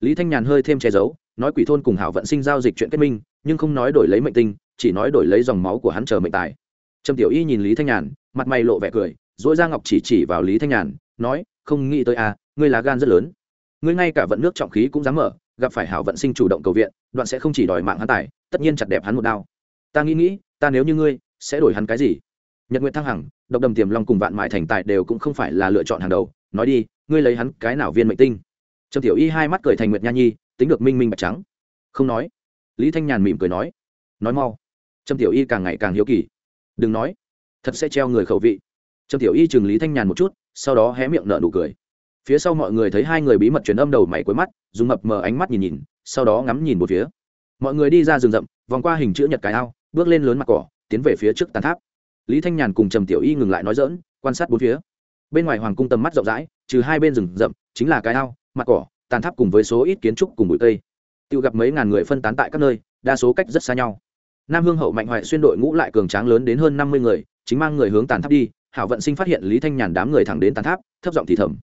[SPEAKER 1] Lý thanh nhàn hơi thêm che giấu, nói quỷ thôn cùng hảo vận sinh giao dịch chuyện kết minh, nhưng không nói đổi lấy mệnh tinh, chỉ nói đổi lấy dòng máu của hắn chờ mệnh tài trầm tiểu y nhìn lý thanh nhàn, mặt mày lộ vẻ cười dỗi ra ngọc chỉ chỉ vào lý thanh nhàn, nói, không nghĩ tới à ngươi là gan rất lớn. Ngươi ngay cả vận nước trọng khí cũng dám mở, gặp phải hảo vận sinh chủ động cầu viện, đoạn sẽ không chỉ đòi mạng hắn tài, tất nhiên chặt đẹp hắn một đao. Ta nghĩ nghĩ, ta nếu như ngươi, sẽ đổi hắn cái gì? Nhật nguyện thăng hằng, độc đầm tiềm long cùng vạn mại thành tài đều cũng không phải là lựa chọn hàng đầu, nói đi, ngươi lấy hắn cái nào viên mệnh tinh? Trầm tiểu y hai mắt cười thành nguyệt nha nhi, tính được minh minh bạch trắng. Không nói. Lý thanh nhàn mỉm cười nói nói mau. Trầm tiểu y càng ngày càng hiếu kỳ đừng nói, thật sẽ treo người khẩu vị. Trầm tiểu y chừng lý thanh nhàn một chút, sau đó hé miệng nở nụ cười. Phía sau mọi người thấy hai người bí mật truyền âm đầu mày cuối mắt, dùng mập mờ ánh mắt nhìn nhìn, sau đó ngắm nhìn một phía. Mọi người đi ra rừng rậm, vòng qua hình chữ nhật cái ao, bước lên lớn mặt cỏ, tiến về phía trước tàn tháp. Lý thanh nhàn cùng trầm tiểu y ngừng lại nói dỡn quan sát bốn phía. Bên ngoài hoàng cung tầm mắt rộng rãi, trừ hai bên rừng rậm, chính là cái ao, mặt cỏ, tàn tháp cùng với số ít kiến trúc cùng bụi cây tự gặp mấy ngàn người phân tán tại các nơi, đa số cách rất xa nhau nam hương hậu mạnh hoại xuyên đội ngũ lại cường tráng lớn đến hơn năm mươi người, chính mang người hướng tàn tháp đi, hảo vận sinh phát hiện lý thanh nhàn đám người thẳng đến tàn tháp, thấp giọng thì thầm.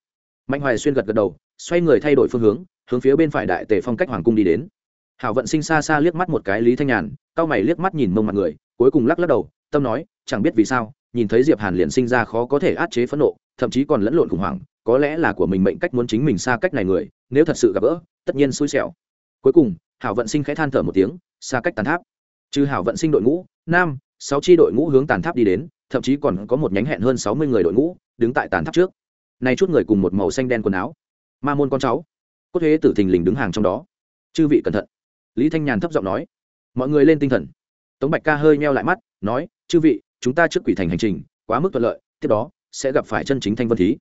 [SPEAKER 1] Mạnh hoài xuyên gật gật đầu, xoay người thay đổi phương hướng hướng phía bên phải đại tề phong cách hoàng cung đi đến. Hảo vận sinh xa xa liếc mắt một cái lý thanh nhàn, cao mày liếc mắt nhìn mông mặt người, cuối cùng lắc lắc đầu, tâm nói, chẳng biết vì sao, nhìn thấy diệp hàn liền sinh ra khó có thể át chế phẫn nộ, thậm chí còn lẫn lộn khủng hoảng, có lẽ là của mình mệnh cách muốn chính mình xa cách này người, nếu thật sự gặp gỡ, tất nhiên xui xẻo. Cuối cùng, hảo vận sinh khẽ than thở một tiếng, xa cách tàn tháp trừ hảo vận sinh đội ngũ, nam, sáu chi đội ngũ hướng tàn tháp đi đến, thậm chí còn có một nhánh hẹn hơn sáu mươi người đội ngũ đứng tại tàn tháp trước. Nay chút người cùng một màu xanh đen quần áo. Ma môn con cháu. Cốt huế tử thình lình đứng hàng trong đó. Chư vị cẩn thận. Lý thanh nhàn thấp giọng nói. Mọi người lên tinh thần. Tống bạch ca hơi meo lại mắt, nói, chư vị, chúng ta trước quỷ thành hành trình, quá mức thuận lợi, tiếp đó sẽ gặp phải chân chính thanh vân thí.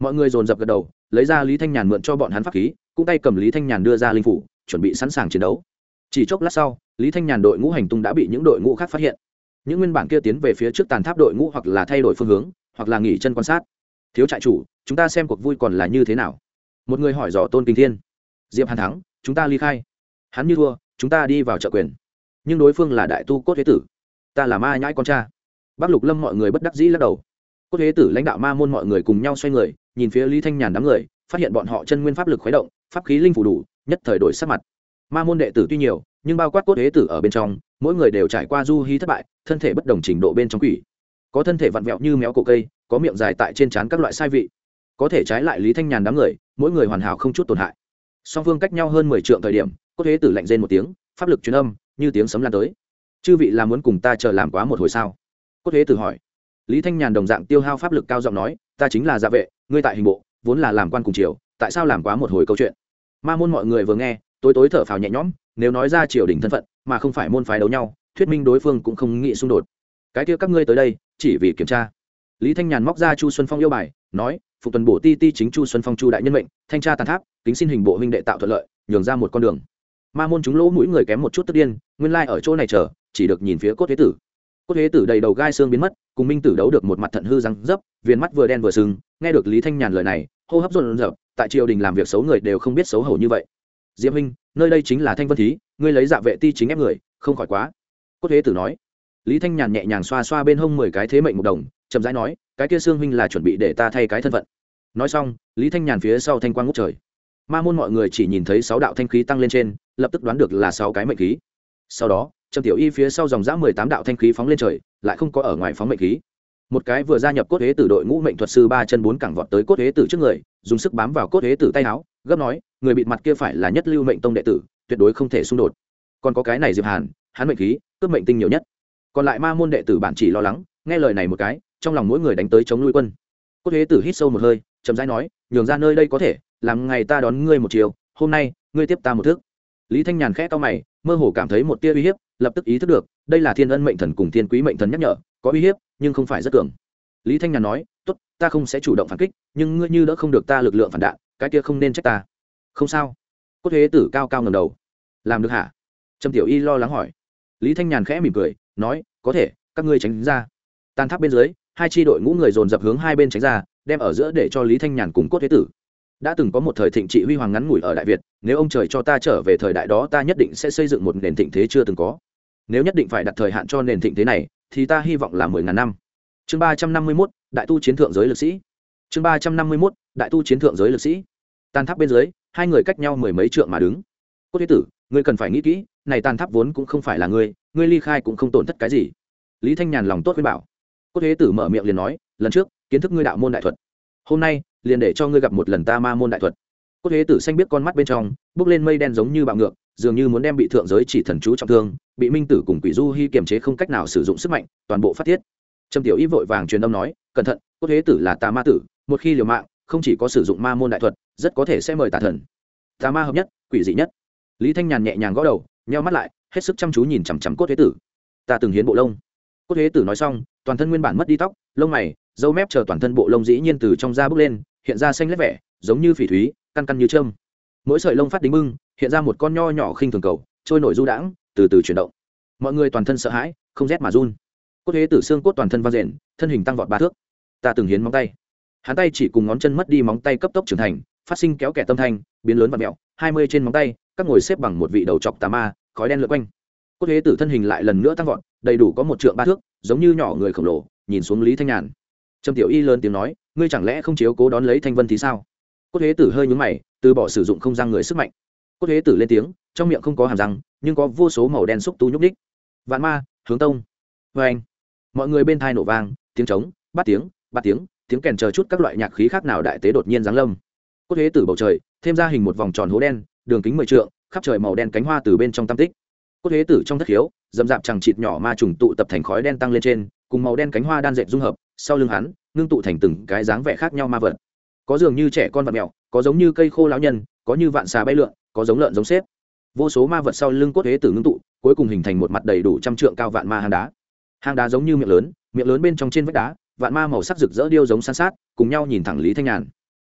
[SPEAKER 1] Mọi người dồn dập gật đầu, lấy ra lý thanh nhàn mượn cho bọn hắn pháp khí, cũng tay cầm lý thanh nhàn đưa ra linh phủ, chuẩn bị sẵn sàng chiến đấu. Chỉ chốc lát sau lý thanh nhàn đội ngũ hành tung đã bị những đội ngũ khác phát hiện. Những nguyên bản kia tiến về phía trước tàn tháp đội ngũ hoặc là thay đổi phương hướng, hoặc là nghỉ chân quan sát. Thiếu trại chủ, chúng ta xem cuộc vui còn là như thế nào? Một người hỏi dò tôn kinh thiên. Diệp hàn thắng, chúng ta ly khai. Hắn như thua, chúng ta đi vào trợ quyền. Nhưng đối phương là đại tu cốt thế tử, ta là ma nhãi con cha. Bác lục lâm mọi người bất đắc dĩ lắc đầu. Cốt thế tử lãnh đạo ma môn mọi người cùng nhau xoay người, nhìn phía lý thanh nhàn đám người, phát hiện bọn họ chân nguyên pháp lực khuấy động, pháp khí linh phủ đủ, nhất thời đổi sắc mặt. Ma môn đệ tử tuy nhiều nhưng bao quát cốt thế tử ở bên trong, mỗi người đều trải qua du hí thất bại, thân thể bất đồng trình độ bên trong quỷ. Có thân thể vặn vẹo như méo cổ cây, có miệng dài tại trên trán các loại sai vị. Có thể trái lại lý thanh nhàn đám người, mỗi người hoàn hảo không chút tổn hại. Song phương cách nhau hơn mười trượng thời điểm, cốt thế tử lạnh rên một tiếng, pháp lực truyền âm, như tiếng sấm lan tới. Chư vị là muốn cùng ta chờ làm quá một hồi sao? Cốt thế tử hỏi. Lý thanh nhàn đồng dạng tiêu hao pháp lực cao giọng nói, ta chính là gia vệ, ngươi tại hình bộ, vốn là làm quan cùng triều, tại sao làm quá một hồi câu chuyện? Ma môn mọi người vừa nghe, tối tối thở phào nhẹ nhõm nếu nói ra triều đình thân phận, mà không phải môn phái đấu nhau, thuyết minh đối phương cũng không nghĩ xung đột. Cái kia các ngươi tới đây, chỉ vì kiểm tra. Lý thanh nhàn móc ra chu xuân phong yêu bài, nói, phụ tuần bổ ti ti chính chu xuân phong chu đại nhân mệnh, thanh tra tàn tháp, kính xin hình bộ huynh đệ tạo thuận lợi, nhường ra một con đường. Ma môn chúng lỗ mũi người kém một chút tức điên, nguyên lai ở chỗ này chờ, chỉ được nhìn phía cốt thế tử. Cốt thế tử đầy đầu gai xương biến mất, cùng minh tử đấu được một mặt thận hư răng dấp, viền mắt vừa đen vừa sưng nghe được lý thanh nhàn lời này, hô hấp rộn rợp tại triều đình làm việc xấu người đều không biết xấu hổ như vậy diễm huynh, nơi đây chính là thanh vân thí, ngươi lấy dạ vệ ti chính ép người, không khỏi quá. Cốt thế tử nói. Lý thanh nhàn nhẹ nhàng xoa xoa bên hông mười cái thế mệnh một đồng, chậm rãi nói, cái kia xương huynh là chuẩn bị để ta thay cái thân phận. Nói xong, lý thanh nhàn phía sau thanh quang ngút trời. Ma môn mọi người chỉ nhìn thấy sáu đạo thanh khí tăng lên trên, lập tức đoán được là sáu cái mệnh khí. Sau đó, trầm tiểu y phía sau dòng giã mười tám đạo thanh khí phóng lên trời, lại không có ở ngoài phóng mệnh khí. Một cái vừa gia nhập cốt huế tử đội ngũ mệnh thuật sư ba chân bốn cẳng vọt tới cốt huế tử trước người, dùng sức bám vào cốt huế tử tay áo, gấp nói người bịt mặt kia phải là nhất lưu mệnh tông đệ tử, tuyệt đối không thể xung đột. Còn có cái này diệp hàn, hắn mệnh khí, cướp mệnh tinh nhiều nhất. Còn lại ma môn đệ tử bản chỉ lo lắng, nghe lời này một cái, trong lòng mỗi người đánh tới chống nuôi quân. Cốt huế tử hít sâu một hơi, chậm rãi nói, nhường ra nơi đây có thể, làm ngày ta đón ngươi một chiều, hôm nay, ngươi tiếp ta một thước. Lý thanh nhàn khẽ to mày, mơ hồ cảm thấy một tia uy hiếp, lập tức ý thức được, đây là thiên ân mệnh thần cùng thiên quý mệnh thần nhắc nhở, có uy hiếp, nhưng không phải rất cường. Lý thanh nhàn nói, tốt, ta không sẽ chủ động phản kích, nhưng ngươi như đỡ không được ta lực lượng phản đạn, cái kia không nên trách ta không sao. Cốt thế tử cao cao ngầm đầu. Làm được hả? Trầm tiểu y lo lắng hỏi. Lý thanh nhàn khẽ mỉm cười, nói, có thể, các ngươi tránh ra. Tan tháp bên dưới, hai tri đội ngũ người dồn dập hướng hai bên tránh ra, đem ở giữa để cho lý thanh nhàn cùng cốt thế tử. Đã từng có một thời thịnh trị huy hoàng ngắn ngủi ở đại việt, nếu ông trời cho ta trở về thời đại đó ta nhất định sẽ xây dựng một nền thịnh thế chưa từng có. Nếu nhất định phải đặt thời hạn cho nền thịnh thế này, thì ta hy vọng là mười ngàn năm. Chương ba trăm năm mươi mốt, đại tu chiến thượng giới lực sĩ. Chương ba trăm năm mươi mốt, đại tu chiến thượng giới lực sĩ. Tan tháp bên dưới hai người cách nhau mười mấy trượng mà đứng. Cốt thế tử, ngươi cần phải nghĩ kỹ, này tàn tháp vốn cũng không phải là ngươi ngươi ly khai cũng không tổn thất cái gì. Lý thanh nhàn lòng tốt khuyên bảo. Cốt thế tử mở miệng liền nói, lần trước, kiến thức ngươi đạo môn đại thuật. Hôm nay, liền để cho ngươi gặp một lần ta ma môn đại thuật. Cốt thế tử xanh biết con mắt bên trong, bước lên mây đen giống như bạo ngược, dường như muốn đem bị thượng giới chỉ thần chú trọng thương, bị minh tử cùng quỷ du hy kiềm chế không cách nào sử dụng sức mạnh, toàn bộ phát thiết trầm tiểu y vội vàng truyền âm nói, cẩn thận, cốt thế tử là tà ma tử, một khi liều mạng, không chỉ có sử dụng ma môn đại thuật rất có thể sẽ mời tà thần. Tà ma hợp nhất, quỷ dị nhất. Lý thanh nhàn nhẹ nhàng gõ đầu, nheo mắt lại, hết sức chăm chú nhìn chằm chằm cốt thế tử. Ta từng hiến bộ lông. Cốt thế tử nói xong, toàn thân nguyên bản mất đi tóc, lông mày, dâu mép chờ toàn thân bộ lông dĩ nhiên từ trong da bước lên, hiện ra xanh lét vẻ, giống như phỉ thúy, căn căn như trơm mỗi sợi lông phát đính bưng, hiện ra một con nho nhỏ khinh thường cầu, trôi nổi du đãng, từ từ chuyển động. Mọi người toàn thân sợ hãi, không rét mà run. Cốt thế tử xương cốt toàn thân vang rền, thân hình tăng vọt ba thước. Ta từng hiến móng tay. Hắn tay chỉ cùng ngón chân mất đi móng tay cấp tốc trưởng thành phát sinh kéo kẻ tâm thanh, biến lớn và mẹo, hai mươi trên móng tay, các ngồi xếp bằng một vị đầu chọc tà ma, khói đen lượn quanh. Cốt thế tử thân hình lại lần nữa tăng vọt, đầy đủ có một trượng ba thước, giống như nhỏ người khổng lồ, nhìn xuống lý thanh nhàn. Trầm tiểu y lớn tiếng nói, ngươi chẳng lẽ không chiếu cố đón lấy thanh vân thì sao? Cốt thế tử hơi nhúng mày, từ bỏ sử dụng không gian người sức mạnh. Cốt thế tử lên tiếng, trong miệng không có hàm răng, nhưng có vô số màu đen xúc tu nhúc ních vạn ma, hướng tông. Vê anh, mọi người bên thai nổ vang, tiếng trống, bát tiếng bát tiếng tiếng kèn chờ chút các loại nhạc khí khác nào đại tế đột nhiên giáng lâm cốt thế tử bầu trời, thêm ra hình một vòng tròn hố đen, đường kính mười trượng, khắp trời màu đen cánh hoa từ bên trong tam tích. Cốt thế tử trong thất khiếu, dầm dạp chẳng chịt nhỏ ma trùng tụ tập thành khói đen tăng lên trên, cùng màu đen cánh hoa đan dệt dung hợp, sau lưng hắn, ngưng tụ thành từng cái dáng vẻ khác nhau ma vật. Có dường như trẻ con vật mèo, có giống như cây khô lão nhân, có như vạn xà bay lượn, có giống lợn giống xếp. Vô số ma vật sau lưng cốt thế tử ngưng tụ, cuối cùng hình thành một mặt đầy đủ trăm trượng cao vạn ma hang đá. Hang đá giống như miệng lớn miệng lớn bên trong trên vách đá, vạn ma màu sắc rực rỡ điêu giống san sát, cùng nhau nhìn thẳng lý thanh nhàn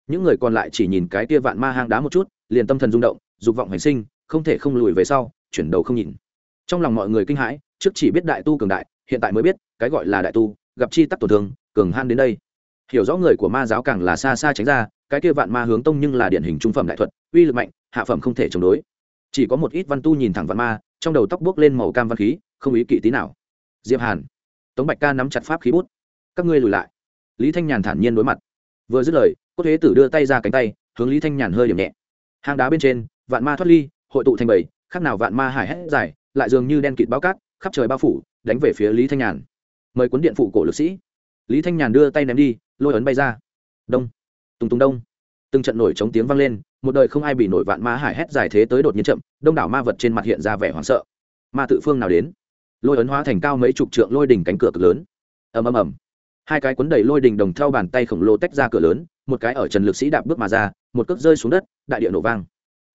[SPEAKER 1] những người còn lại chỉ nhìn cái kia vạn ma hang đá một chút, liền tâm thần rung động, dục vọng hành sinh, không thể không lùi về sau, chuyển đầu không nhìn. Trong lòng mọi người kinh hãi, trước chỉ biết đại tu cường đại, hiện tại mới biết, cái gọi là đại tu, gặp chi tắc tổn thương, cường han đến đây. Hiểu rõ người của ma giáo càng là xa xa tránh ra, cái kia vạn ma hướng tông nhưng là điển hình trung phẩm đại thuật, uy lực mạnh, hạ phẩm không thể chống đối. Chỉ có một ít văn tu nhìn thẳng vạn ma, trong đầu tóc bước lên màu cam văn khí, không ý kỵ tí nào. Diệp hàn, tống bạch ca nắm chặt pháp khí bút. Các ngươi lùi lại. Lý thanh nhàn thản nhiên đối mặt vừa dứt lời, cốt thế tử đưa tay ra cánh tay, hướng lý thanh nhàn hơi điểm nhẹ. Hang đá bên trên, vạn ma thoát ly, hội tụ thành bầy khác nào vạn ma hải hét dài, lại dường như đen kịt bao cát, khắp trời bao phủ, đánh về phía lý thanh nhàn. Mời cuốn điện phụ cổ lực sĩ. Lý thanh nhàn đưa tay ném đi, lôi ấn bay ra. Đông, tùng tùng đông. Từng trận nổi chống tiếng vang lên, một đời không ai bị nổi vạn ma hải hét dài thế tới đột nhiên chậm, đông đảo ma vật trên mặt hiện ra vẻ hoảng sợ. Ma tự phương nào đến? Lôi ấn hóa thành cao mấy chục trượng lôi đỉnh cánh cửa cực lớn. Ầm ầm ầm hai cái cuốn đầy lôi đỉnh đồng theo bàn tay khổng lồ tách ra cửa lớn, một cái ở trần lực sĩ đạp bước mà ra, một cước rơi xuống đất, đại địa nổ vang.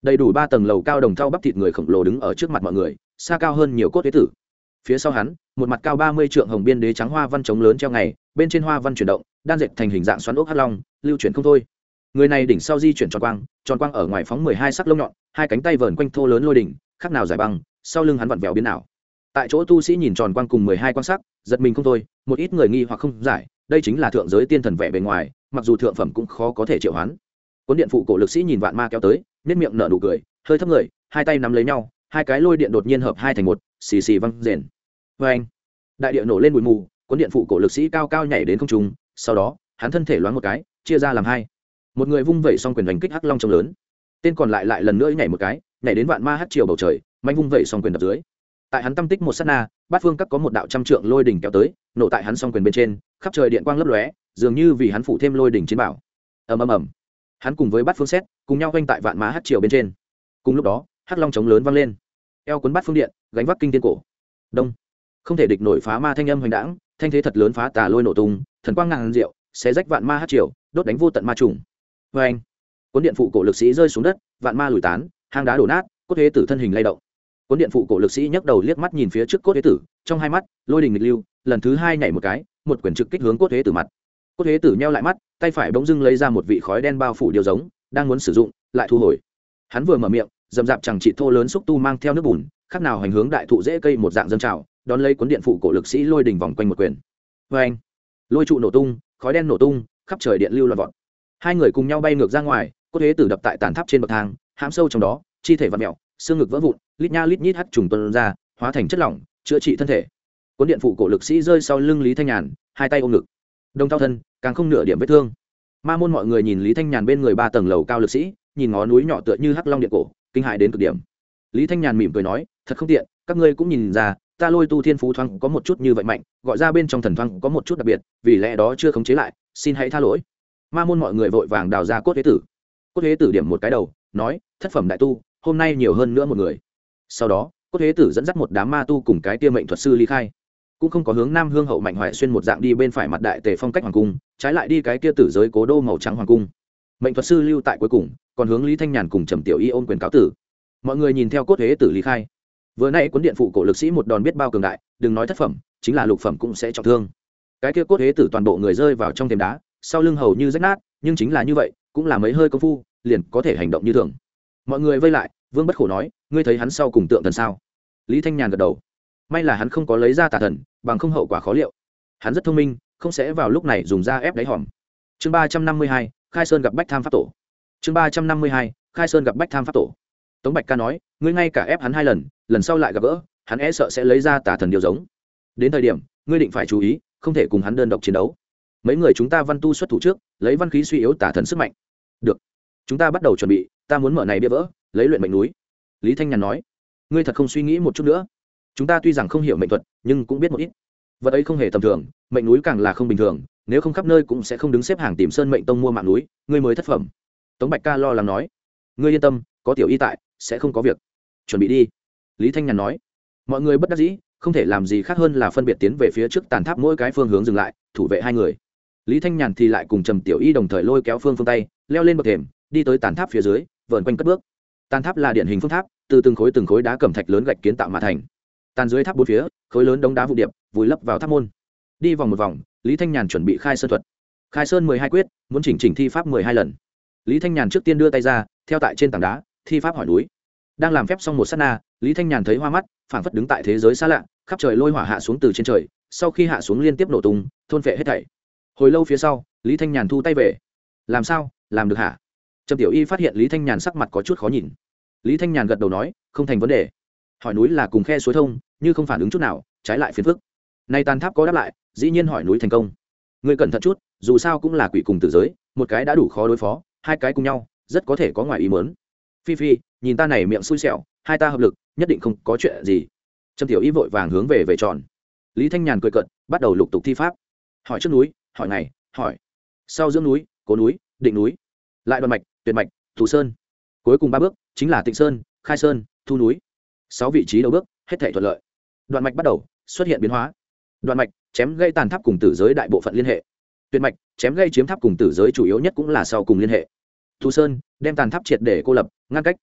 [SPEAKER 1] Đầy đủ ba tầng lầu cao đồng thau bắp thịt người khổng lồ đứng ở trước mặt mọi người, xa cao hơn nhiều cốt tế tử. Phía sau hắn, một mặt cao ba mươi trượng hồng biên đế trắng hoa văn trống lớn treo ngày, bên trên hoa văn chuyển động, đan dệt thành hình dạng xoắn ốc hắc long, lưu chuyển không thôi. Người này đỉnh sau di chuyển tròn quang tròn quang ở ngoài phóng mười hai sắc lông nhọn, hai cánh tay vờn quanh thô lớn lôi đỉnh, khác nào giải băng, sau lưng hắn vặn vẹo biến nào tại chỗ tu sĩ nhìn tròn quang cùng mười hai quan sắc, giật mình không thôi một ít người nghi hoặc không giải, đây chính là thượng giới tiên thần vẻ bề ngoài, mặc dù thượng phẩm cũng khó có thể triệu hoán. Cuốn điện phụ cổ lực sĩ nhìn vạn ma kéo tới nếp miệng nở nụ cười, hơi thấp người, hai tay nắm lấy nhau, hai cái lôi điện đột nhiên hợp hai thành một, xì xì văng rền. Vê anh, đại điện nổ lên bụi mù, cuốn điện phụ cổ lực sĩ cao cao nhảy đến không trung, sau đó, hắn thân thể loáng một cái, chia ra làm hai. Một người vung vẩy xong quyền đánh kích hắc long trông lớn, tên còn lại lại lần nữa nhảy một cái, nhảy đến vạn ma hắt chiều bầu trời mạnh vung vẩy xong quyền đập dưới tại hắn tâm tích một sát na, bát phương các có một đạo trăm trượng lôi đỉnh kéo tới, nổ tại hắn xong quyền bên trên, khắp trời điện quang lấp lóe, dường như vì hắn phủ thêm lôi đỉnh chiến bảo. Ầm ầm ầm. Hắn cùng với bát phương xét, cùng nhau quanh tại vạn má hát triều bên trên. Cùng lúc đó, hắc long trống lớn vang lên. Eo cuốn bát phương điện, gánh vác kinh tiên cổ. Đông. Không thể địch nổi phá ma thanh âm hoành đảng thanh thế thật lớn phá tà lôi nổ tung, thần quang ngàn rượu xé rách vạn ma hát triều, đốt đánh vô tận ma trùng. Vê anh cuốn điện phụ cổ lực sĩ rơi xuống đất, vạn ma lùi tán, hang đá đổ nát, cốt thế tử thân hình lay động cuốn điện phụ cổ lực sĩ nhấc đầu liếc mắt nhìn phía trước cốt thế tử, trong hai mắt, lôi đình nghịch lưu, lần thứ hai nhảy một cái, một quyển trực kích hướng cốt thế tử mặt. Cốt thế tử nheo lại mắt, tay phải bỗng dưng lấy ra một vị khói đen bao phủ điều giống, đang muốn sử dụng, lại thu hồi. Hắn vừa mở miệng, dầm dạp chẳng chị thô lớn xúc tu mang theo nước bùn, khác nào hành hướng đại thụ dễ cây một dạng dân trào, đón lấy cuốn điện phụ cổ lực sĩ lôi đình vòng quanh một quyền. Vê anh, lôi trụ nổ tung, khói đen nổ tung, khắp trời điện lưu loạn vọt. Hai người cùng nhau bay ngược ra ngoài, cốt thế tử đập tại tàn tháp trên bậc thang, hãm sâu trong đó, chi thể và mẹo xương ngực vỡ vụn, lít nha lít nhít hắt trùng tuân ra, hóa thành chất lỏng, chữa trị thân thể. Cuốn điện phụ cổ lực sĩ rơi sau lưng lý thanh nhàn, hai tay ôm ngực. Đông thao thân, càng không nửa điểm vết thương. Ma môn mọi người nhìn lý thanh nhàn bên người ba tầng lầu cao lực sĩ, nhìn ngó núi nhỏ tựa như hắc long điện cổ, kinh hại đến cực điểm. Lý thanh nhàn mỉm cười nói, thật không tiện, các ngươi cũng nhìn ra, ta lôi tu thiên phú thoáng có một chút như vậy mạnh, gọi ra bên trong thần thoáng có một chút đặc biệt, vì lẽ đó chưa khống chế lại, xin hãy tha lỗi. Ma môn mọi người vội vàng đào ra cốt thế tử. Cốt thế tử điểm một cái đầu, nói, thất phẩm đại tu hôm nay nhiều hơn nữa một người. Sau đó, cốt thế tử dẫn dắt một đám ma tu cùng cái tia mệnh thuật sư ly khai. Cũng không có hướng nam hương hậu mạnh hoại xuyên một dạng đi bên phải mặt đại tề phong cách hoàng cung, trái lại đi cái kia tử giới cố đô màu trắng hoàng cung. Mệnh thuật sư lưu tại cuối cùng, còn hướng lý thanh nhàn cùng trầm tiểu y ôn quyền cáo tử. Mọi người nhìn theo cốt thế tử lý khai. Vừa nay cuốn điện phụ cổ lực sĩ một đòn biết bao cường đại, đừng nói thất phẩm, chính là lục phẩm cũng sẽ trọng thương. Cái kia cốt thế tử toàn bộ người rơi vào trong thềm đá, sau lưng hầu như rách nát, nhưng chính là như vậy, cũng là mấy hơi công phu, liền có thể hành động như thường mọi người vây lại, vương bất khổ nói, ngươi thấy hắn sau cùng tượng thần sao? Lý thanh nhàn gật đầu. May là hắn không có lấy ra tà thần, bằng không hậu quả khó liệu. Hắn rất thông minh, không sẽ vào lúc này dùng da ép đáy hòm. Chương ba trăm năm mươi hai, khai sơn gặp bách tham pháp tổ. Chương ba trăm năm mươi hai, khai sơn gặp bách tham pháp tổ. Tống bạch ca nói, ngươi ngay cả ép hắn hai lần lần sau lại gặp gỡ, hắn e sợ sẽ lấy ra tà thần điều giống. Đến thời điểm, ngươi định phải chú ý, không thể cùng hắn đơn độc chiến đấu. Mấy người chúng ta văn tu xuất thủ trước, lấy văn khí suy yếu tà thần sức mạnh. Được. Chúng ta bắt đầu chuẩn bị ta muốn mở này bia vỡ, lấy luyện mệnh núi. Lý thanh nhàn nói, ngươi thật không suy nghĩ một chút nữa. Chúng ta tuy rằng không hiểu mệnh thuật, nhưng cũng biết một ít. Vật ấy không hề tầm thường, mệnh núi càng là không bình thường, nếu không khắp nơi cũng sẽ không đứng xếp hàng tìm sơn mệnh tông mua mạng núi, ngươi mới thất phẩm. Tống bạch ca lo lắng nói, ngươi yên tâm, có tiểu y tại, sẽ không có việc. Chuẩn bị đi. Lý thanh nhàn nói, mọi người bất đắc dĩ, không thể làm gì khác hơn là phân biệt tiến về phía trước tàn tháp mỗi cái phương hướng dừng lại, thủ vệ hai người. Lý thanh nhàn thì lại cùng trầm tiểu y đồng thời lôi kéo phương phương tay, leo lên bậc thềm, đi tới tàn tháp phía dưới vờn quanh cất bước. Tàn tháp là điển hình phương tháp, từ từng khối từng khối đá cẩm thạch lớn gạch kiến tạo mà thành. Tàn dưới tháp bốn phía, khối lớn đống đá vụ điệp, vùi lấp vào tháp môn. Đi vòng một vòng, lý thanh nhàn chuẩn bị khai sơn thuật. Khai sơn mười hai quyết, muốn chỉnh chỉnh thi pháp mười hai lần. Lý thanh nhàn trước tiên đưa tay ra, theo tại trên tảng đá, thi pháp hỏi núi. Đang làm phép xong một s á t na, lý thanh nhàn thấy hoa mắt, phảng phất đứng tại thế giới xa lạ, khắp trời lôi hỏa hạ xuống từ trên trời, sau khi hạ xuống liên tiếp nổ tung, thôn vệ hết thảy. Hồi lâu phía sau, lý thanh nhàn thu tay về. Làm sao? Làm được hả? Trầm tiểu y phát hiện lý thanh nhàn sắc mặt có chút khó nhìn. Lý thanh nhàn gật đầu nói, không thành vấn đề. Hỏi núi là cùng khe suối thông, như không phản ứng chút nào, trái lại phiền phức. Nay tàn tháp có đáp lại, dĩ nhiên hỏi núi thành công. Người cẩn thận chút, dù sao cũng là quỷ cùng tử giới, một cái đã đủ khó đối phó, hai cái cùng nhau, rất có thể có ngoài ý mớn phi phi, nhìn ta này miệng xui xẻo, hai ta hợp lực, nhất định không có chuyện gì. Trầm tiểu y vội vàng hướng về về tròn. Lý thanh nhàn cười cận bắt đầu lục tục thi pháp. Hỏi trước núi, hỏi này hỏi. Sau dưỡng núi, cố núi, định núi. Lại đoàn mạch tuyệt mạch, thủ sơn. Cuối cùng ba bước, chính là tịnh sơn, khai sơn, thu núi. Sáu vị trí đầu bước, hết thể thuận lợi. Đoạn mạch bắt đầu, xuất hiện biến hóa. Đoạn mạch, chém gây tàn tháp cùng tử giới đại bộ phận liên hệ. Tuyệt mạch, chém gây chiếm tháp cùng tử giới chủ yếu nhất cũng là sau cùng liên hệ. Thu sơn, đem tàn tháp triệt để cô lập, ngăn cách.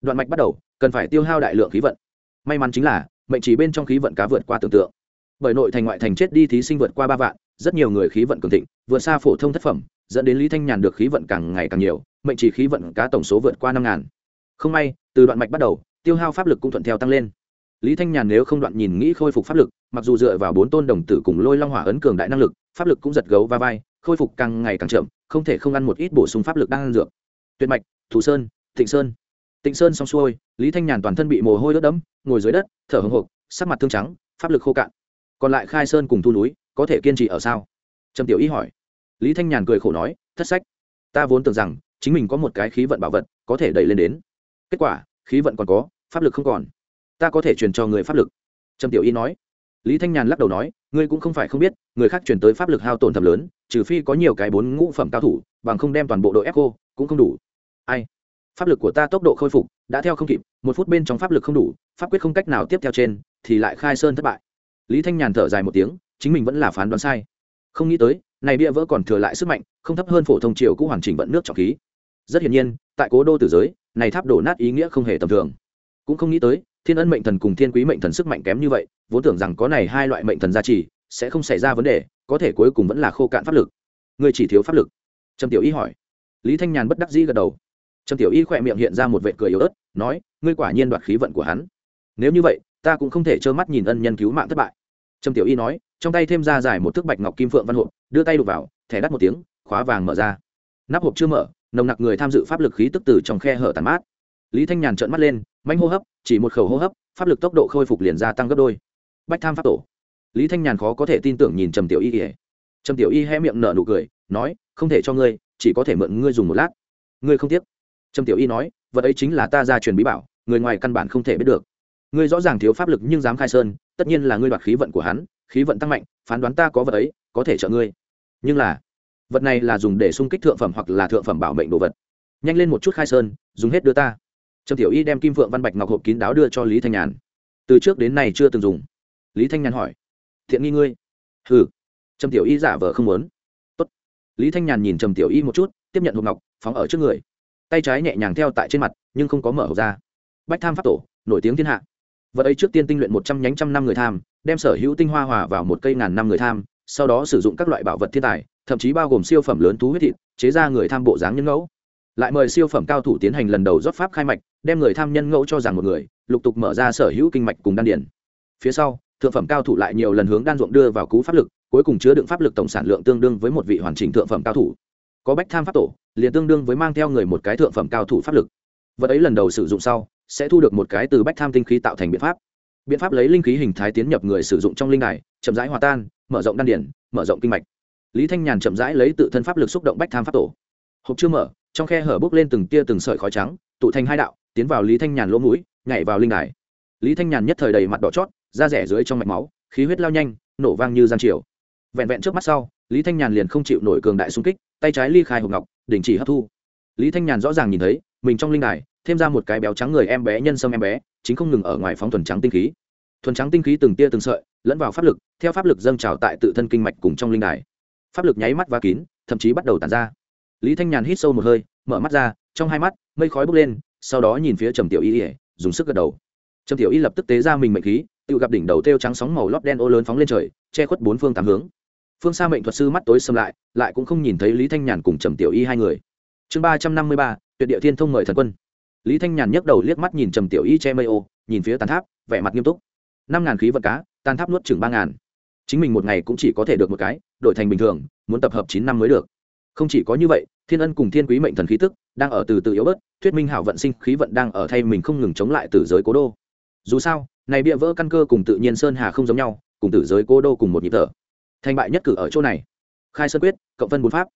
[SPEAKER 1] Đoạn mạch bắt đầu, cần phải tiêu hao đại lượng khí vận. May mắn chính là, mệnh chỉ bên trong khí vận cá vượt qua tưởng tượng. Bởi nội thành ngoại thành chết đi thí sinh vượt qua ba vạn, rất nhiều người khí vận cường thịnh, vượt xa phổ thông thất phẩm dẫn đến lý thanh nhàn được khí vận càng ngày càng nhiều, mệnh chỉ khí vận cá tổng số vượt qua năm ngàn. Không may, từ đoạn mạch bắt đầu, tiêu hao pháp lực cũng thuận theo tăng lên. Lý thanh nhàn nếu không đoạn nhìn nghĩ khôi phục pháp lực, mặc dù dựa vào bốn tôn đồng tử cùng lôi long hỏa ấn cường đại năng lực, pháp lực cũng giật gấu va vai, khôi phục càng ngày càng chậm, không thể không ăn một ít bổ sung pháp lực đang ăn dược. Tuyệt mạch, thủ sơn thịnh sơn. Tịnh sơn xong xuôi, lý thanh nhàn toàn thân bị mồ hôi đốt đẫm, ngồi dưới đất, thở hồng hộc, sắc mặt thương trắng, pháp lực khô cạn. Còn lại khai sơn cùng thu núi, có thể kiên trì ở sao? Trầm tiểu y hỏi lý thanh nhàn cười khổ nói, thất sách. Ta vốn tưởng rằng chính mình có một cái khí vận bảo vật có thể đẩy lên đến. Kết quả, khí vận còn có, pháp lực không còn. Ta có thể truyền cho người pháp lực. Trầm tiểu y nói. Lý thanh nhàn lắc đầu nói, ngươi cũng không phải không biết, người khác chuyển tới pháp lực hao tổn thầm lớn, trừ phi có nhiều cái bốn ngũ phẩm cao thủ, bằng không đem toàn bộ đội ép cô, cũng không đủ. Ai? Pháp lực của ta tốc độ khôi phục, đã theo không kịp, một phút bên trong pháp lực không đủ, pháp quyết không cách nào tiếp theo trên, thì lại khai sơn thất bại. Lý thanh nhàn thở dài một tiếng, chính mình vẫn là phán đoán sai. Không nghĩ tới này bia vỡ còn thừa lại sức mạnh, không thấp hơn phổ thông triều cũ hoàn chỉnh vận nước trọng khí. Rất hiển nhiên, tại cố đô tử giới, này tháp đổ nát ý nghĩa không hề tầm thường. Cũng không nghĩ tới, thiên ân mệnh thần cùng thiên quý mệnh thần sức mạnh kém như vậy, vốn tưởng rằng có này hai loại mệnh thần gia trì, sẽ không xảy ra vấn đề, có thể cuối cùng vẫn là khô cạn pháp lực. Người chỉ thiếu pháp lực. Trầm tiểu y hỏi. Lý thanh nhàn bất đắc dĩ gật đầu. Trầm tiểu y khỏe miệng hiện ra một vệ cười yếu ớt, nói, ngươi quả nhiên đoạt khí vận của hắn. Nếu như vậy, ta cũng không thể trơ mắt nhìn ân nhân cứu mạng thất bại. Trầm tiểu y nói trong tay thêm ra dài một thước bạch ngọc kim phượng văn hộp, đưa tay đục vào, thẻ đắt một tiếng, khóa vàng mở ra. Nắp hộp chưa mở, nồng nặc người tham dự pháp lực khí tức từ trong khe hở tàn mát. Lý thanh nhàn trợn mắt lên, manh hô hấp, chỉ một khẩu hô hấp, pháp lực tốc độ khôi phục liền gia tăng gấp đôi. Bách tham pháp tổ. Lý thanh nhàn khó có thể tin tưởng nhìn trầm tiểu y kể trầm tiểu y hé miệng nở nụ cười, nói, không thể cho ngươi, chỉ có thể mượn ngươi dùng một lát. Ngươi không tiếc. Trầm tiểu y nói, vật ấy chính là ta ra truyền bí bảo, người ngoài căn bản không thể biết được. Ngươi rõ ràng thiếu pháp lực nhưng dám khai sơn, tất nhiên là ngươi đoạt khí vận của hắn khí vận tăng mạnh, phán đoán ta có vật ấy, có thể trợ ngươi. Nhưng là, vật này là dùng để xung kích thượng phẩm hoặc là thượng phẩm bảo mệnh đồ vật. Nhanh lên một chút khai sơn, dùng hết đưa ta. Trầm tiểu y đem kim phượng văn bạch ngọc hộp kín đáo đưa cho lý thanh nhàn. Từ trước đến nay chưa từng dùng. Lý thanh nhàn hỏi, thiện nghi ngươi? Ừ trầm tiểu y giả vờ không muốn. Tốt. lý thanh nhàn nhìn trầm tiểu y một chút, tiếp nhận hộp ngọc, phóng ở trước người. Tay trái nhẹ nhàng theo tại trên mặt, nhưng không có mở hộp ra. Bách tham pháp tổ, nổi tiếng thiên hạ. Vật ấy trước tiên tinh luyện một trăm nhánh trăm năm người tham đem sở hữu tinh hoa hòa vào một cây ngàn năm người tham, sau đó sử dụng các loại bảo vật thiên tài, thậm chí bao gồm siêu phẩm lớn thú huyết thịt, chế ra người tham bộ dáng nhân ngẫu. Lại mời siêu phẩm cao thủ tiến hành lần đầu rót pháp khai mạch, đem người tham nhân ngẫu cho rằng một người, lục tục mở ra sở hữu kinh mạch cùng đan điển phía sau, thượng phẩm cao thủ lại nhiều lần hướng đan ruộng đưa vào cú pháp lực, cuối cùng chứa đựng pháp lực tổng sản lượng tương đương với một vị hoàn chỉnh thượng phẩm cao thủ. Có bách tham pháp tổ, liền tương đương với mang theo người một cái thượng phẩm cao thủ pháp lực. Vật ấy lần đầu sử dụng sau, sẽ thu được một cái từ bách tham tinh khí tạo thành biện pháp biện pháp lấy linh khí hình thái tiến nhập người sử dụng trong linh đài, chậm rãi hòa tan, mở rộng đan điển mở rộng kinh mạch. Lý thanh nhàn chậm rãi lấy tự thân pháp lực xúc động bách tham pháp tổ. Hộp chưa mở, trong khe hở bốc lên từng tia từng sợi khói trắng, tụ thành hai đạo, tiến vào lý thanh nhàn lỗ mũi, nhảy vào linh đài. Lý thanh nhàn nhất thời đầy mặt đỏ chót, da rẻ dưới trong mạch máu, khí huyết lao nhanh, nổ vang như gian chiều vẹn vẹn trước mắt sau, lý thanh nhàn liền không chịu nổi cường đại xung kích, tay trái ly khai hộp ngọc, đình chỉ hấp thu. Lý thanh nhàn rõ ràng nhìn thấy, mình trong linh đài, thêm ra một cái béo trắng người em bé, nhân sâm em bé chính không ngừng ở ngoài phóng thuần trắng tinh khí. Thuần trắng tinh khí từng tia từng sợi, lẫn vào pháp lực, theo pháp lực dâng trào tại tự thân kinh mạch cùng trong linh đài. Pháp lực nháy mắt và kín, thậm chí bắt đầu tàn ra. Lý thanh nhàn hít sâu một hơi, mở mắt ra, trong hai mắt, mây khói bốc lên, sau đó nhìn phía trầm tiểu y ỉa dùng sức gật đầu. Trầm tiểu y lập tức tế ra mình mệnh khí, tự gặp đỉnh đầu thêu trắng sóng màu lót đen ô lớn phóng lên trời, che khuất bốn phương tám hướng. Phương xa mệnh thuật sư mắt tối xâm lại lại cũng không nhìn thấy lý thanh nhàn cùng trầm tiểu y hai người. Chương ba trăm năm mươi ba, tuyệt địa thiên thông mời thần quân lý thanh nhàn nhấc đầu liếc mắt nhìn trầm tiểu y che mây ô, nhìn phía tàn tháp, vẻ mặt nghiêm túc. Năm ngàn khí vật cá, tàn tháp nuốt chừng ba ngàn. Chính mình một ngày cũng chỉ có thể được một cái, đổi thành bình thường, muốn tập hợp chín năm mới được. Không chỉ có như vậy, thiên ân cùng thiên quý mệnh thần khí tức đang ở từ từ yếu bớt, thuyết minh hảo vận sinh khí vận đang ở thay mình không ngừng chống lại tử giới cố đô. Dù sao, này bịa vỡ căn cơ cùng tự nhiên sơn hà không giống nhau, cùng tử giới cố đô cùng một nhịp thở. Thành bại nhất cử ở chỗ này. Khai sơn quyết, cộng phân bốn pháp.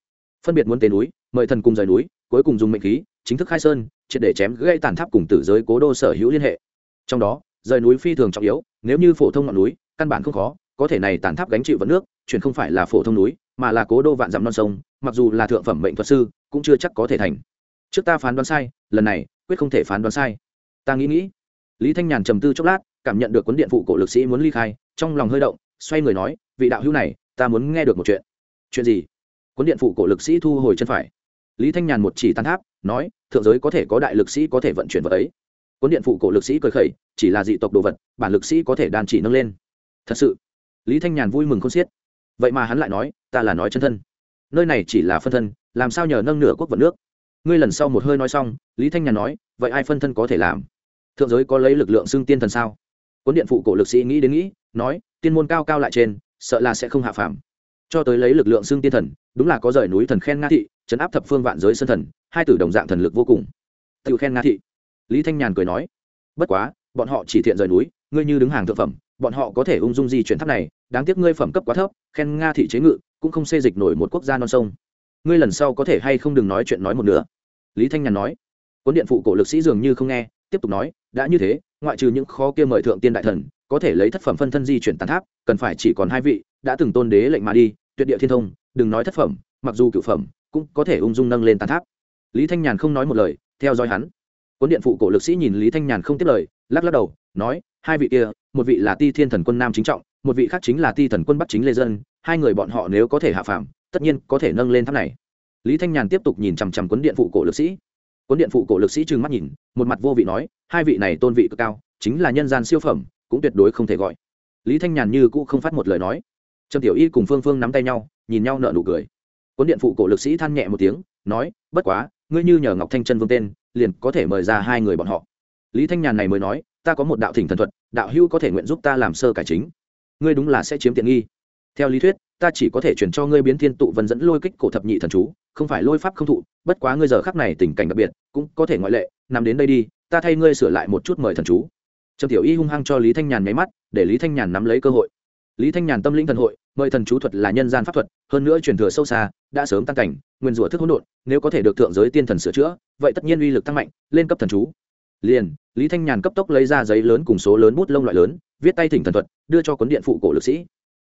[SPEAKER 1] Phân biệt muốn tế núi, mời thần cùng rời núi, cuối cùng dùng mệnh khí chính thức khai sơn, triệt để chém gây tàn tháp cùng tử giới cố đô sở hữu liên hệ. Trong đó, rời núi phi thường trọng yếu, nếu như phổ thông ngọn núi, căn bản không khó, có thể này tàn tháp gánh chịu vận nước, chuyển không phải là phổ thông núi, mà là cố đô vạn dặm non sông, mặc dù là thượng phẩm mệnh thuật sư, cũng chưa chắc có thể thành. Trước ta phán đoán sai, lần này, quyết không thể phán đoán sai. Ta nghĩ nghĩ. Lý thanh nhàn trầm tư chốc lát, cảm nhận được cuốn điện phụ cổ lực sĩ muốn ly khai, trong lòng hơi động, xoay người nói, vị đạo hữu này, ta muốn nghe được một chuyện. Chuyện gì? Cuốn điện phụ cổ lực sĩ thu hồi chân phải. Lý thanh nhàn một chỉ tàn tháp nói, thượng giới có thể có đại lực sĩ có thể vận chuyển vật ấy. Cuốn điện phụ cổ lực sĩ cười khẩy, chỉ là dị tộc đồ vật, bản lực sĩ có thể đàn chỉ nâng lên. Thật sự, lý thanh nhàn vui mừng không xiết. Vậy mà hắn lại nói, ta là nói chân thân. Nơi này chỉ là phân thân, làm sao nhờ nâng nửa quốc vận nước? Ngươi lần sau một hơi nói xong, lý thanh nhàn nói, vậy ai phân thân có thể làm? Thượng giới có lấy lực lượng xưng tiên thần sao? Cuốn điện phụ cổ lực sĩ nghĩ đến nghĩ, nói, tiên môn cao cao lại trên, sợ là sẽ không hạ phàm cho tới lấy lực lượng xương tiên thần, đúng là có rời núi thần khen nga thị, chấn áp thập phương vạn giới sân thần, hai tử đồng dạng thần lực vô cùng. Tự khen nga thị. Lý thanh nhàn cười nói, bất quá, bọn họ chỉ thiện rời núi, ngươi như đứng hàng thực phẩm, bọn họ có thể ung dung di chuyển tháp này, đáng tiếc ngươi phẩm cấp quá thấp, khen nga thị chế ngự, cũng không xê dịch nổi một quốc gia non sông. Ngươi lần sau có thể hay không đừng nói chuyện nói một nữa lý thanh nhàn nói. Cuốn điện phụ cổ lực sĩ dường như không nghe, tiếp tục nói, đã như thế, ngoại trừ những khó kia mời thượng tiên đại thần, có thể lấy thất phẩm phân thân di chuyển tàn tháp, cần phải chỉ còn hai vị, đã từng tôn đế lệnh mà đi tuyệt địa thiên thông, đừng nói thất phẩm, mặc dù cựu phẩm, cũng có thể ung dung nâng lên tàn tháp. Lý thanh nhàn không nói một lời, theo dõi hắn. Cuốn điện phụ cổ lực sĩ nhìn lý thanh nhàn không tiếp lời, lắc lắc đầu, nói, hai vị kia, một vị là ti thiên thần quân nam chính trọng, một vị khác chính là ti thần quân bắc chính lê dân, hai người bọn họ nếu có thể hạ phạm tất nhiên có thể nâng lên tháp này. Lý thanh nhàn tiếp tục nhìn chằm chằm cuốn điện phụ cổ lực sĩ. Cuốn điện phụ cổ lực sĩ trừng mắt nhìn, một mặt vô vị nói, hai vị này tôn vị cực cao, chính là nhân gian siêu phẩm, cũng tuyệt đối không thể gọi. Lý thanh nhàn như cũ không phát một lời nói trầm tiểu y cùng phương phương nắm tay nhau, nhìn nhau nợ nụ cười. Cuốn điện phụ cổ lực sĩ than nhẹ một tiếng, nói, bất quá, ngươi như nhờ ngọc thanh chân vương tên, liền có thể mời ra hai người bọn họ. Lý thanh nhàn này mới nói, ta có một đạo thỉnh thần thuật, đạo hữu có thể nguyện giúp ta làm sơ cải chính. Ngươi đúng là sẽ chiếm tiện nghi. Theo lý thuyết, ta chỉ có thể chuyển cho ngươi biến thiên tụ vân dẫn lôi kích cổ thập nhị thần chú, không phải lôi pháp không thụ, bất quá ngươi giờ khắc này tình cảnh đặc biệt, cũng có thể ngoại lệ, nằm đến đây đi, ta thay ngươi sửa lại một chút mời thần chú. Trầm tiểu y hung hăng cho lý thanh nhàn nháy mắt, để lý thanh nhàn nắm lấy cơ hội lý thanh nhàn tâm linh thần hội, mời thần chú thuật là nhân gian pháp thuật, hơn nữa truyền thừa sâu xa, đã sớm tăng cảnh, nguyên rủa thức hỗn độn, nếu có thể được thượng giới tiên thần sửa chữa, vậy tất nhiên uy lực tăng mạnh, lên cấp thần chú. Liền, lý thanh nhàn cấp tốc lấy ra giấy lớn cùng số lớn bút lông loại lớn, viết tay thỉnh thần thuật, đưa cho cuốn điện phụ cổ lực sĩ.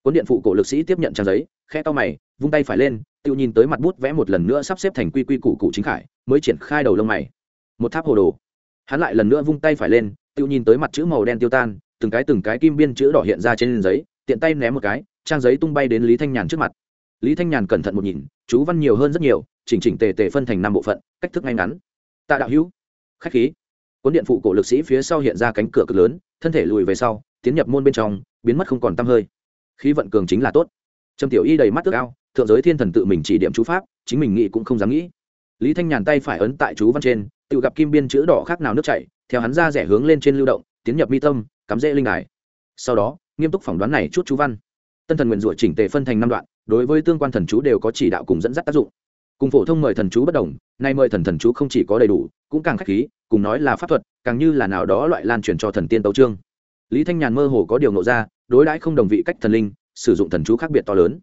[SPEAKER 1] Cuốn điện phụ cổ lực sĩ tiếp nhận trang giấy khe to mày, vung tay phải lên, tự nhìn tới mặt bút vẽ một lần nữa sắp xếp thành quy quy củ cụ chính khải, mới triển khai đầu lông mày. Một tháp hồ đồ. Hắn lại lần nữa vung tay phải lên, tự nhìn tới mặt chữ màu đen tiêu tan, từng cái từng cái kim biên chữ đỏ hiện ra trên giấy tiện tay ném một cái, trang giấy tung bay đến lý thanh nhàn trước mặt. Lý thanh nhàn cẩn thận một nhìn, chú văn nhiều hơn rất nhiều, chỉnh chỉnh tề tề phân thành năm bộ phận, cách thức ngay ngắn. Tạ đạo hữu, khách khí. Cuốn điện phụ cổ lực sĩ phía sau hiện ra cánh cửa cực lớn, thân thể lùi về sau, tiến nhập môn bên trong, biến mất không còn t hơi. Khí vận cường chính là tốt. Trầm tiểu y đầy mắt tức ao, thượng giới thiên thần tự mình chỉ điểm chú pháp, chính mình nghĩ cũng không dám nghĩ. Lý thanh nhàn tay phải ấn tại chú văn trên, tự gặp kim biên chữ đỏ khác nào nước chảy, theo hắn ra rẻ hướng lên trên lưu động, tiến nhập mi tâm, cắm rễ linh đài. Sau đó nghiêm túc phỏng đoán này chút chú văn. Tân thần nguyện rủa chỉnh tề phân thành năm đoạn, đối với tương quan thần chú đều có chỉ đạo cùng dẫn dắt tác dụng. Cùng phổ thông mời thần chú bất đồng, nay mời thần thần chú không chỉ có đầy đủ, cũng càng k h á c h khí, cùng nói là pháp thuật, càng như là nào đó loại lan truyền cho thần tiên tấu trương lý thanh nhàn mơ hồ có điều nộ ra, đối đãi không đồng vị cách thần linh, sử dụng thần chú khác biệt to lớn.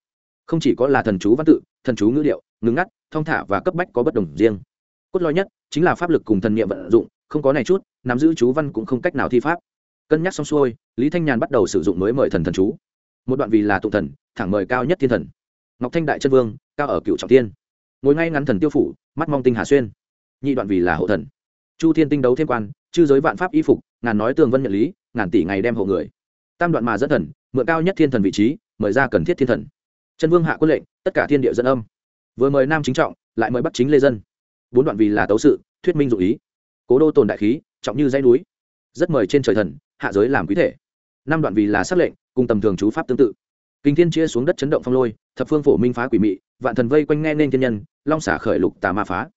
[SPEAKER 1] Không chỉ có là thần chú văn tự, thần chú ngữ điệu, ngưng ngắt thong thả và cấp bách có bất đồng riêng. Cốt lõi nhất chính là pháp lực cùng thần niệm vận dụng, không có này chút, nắm giữ chú văn cũng không cách nào thi pháp cân nhắc xong xuôi, lý thanh nhàn bắt đầu sử dụng mới mời thần thần chú. Một đoạn vì là tụ thần, thẳng mời cao nhất thiên thần. Ngọc thanh đại chân vương, cao ở cựu trọng tiên. Ngồi ngay ngắn thần tiêu phủ, mắt mong tinh hà xuyên. Nhị đoạn vì là hộ thần. Chu thiên tinh đấu thêm quan, chư giới vạn pháp y phục, ngàn nói tường vân nhận lý, ngàn tỷ ngày đem hộ người. Tam đoạn mà dẫn thần, mượn cao nhất thiên thần vị trí, mời ra cần thiết thiên thần. Chân vương hạ quân lệnh, tất cả thiên địa dân âm. Vừa mời nam chính trọng, lại mời bắt chính lê dân. Bốn đoạn vì là tấu sự, thuyết minh dụ ý. Cố đô tồn đại khí, trọng như dãy núi. Rất mời trên trời thần hạ giới làm quý thể. Năm đoạn vì là xác lệnh, cùng tầm thường chú pháp tương tự. Kinh thiên chia xuống đất chấn động phong lôi, thập phương phổ minh phá quỷ mị, vạn thần vây quanh nghe nên thiên nhân, long xả khởi lục tà ma phá.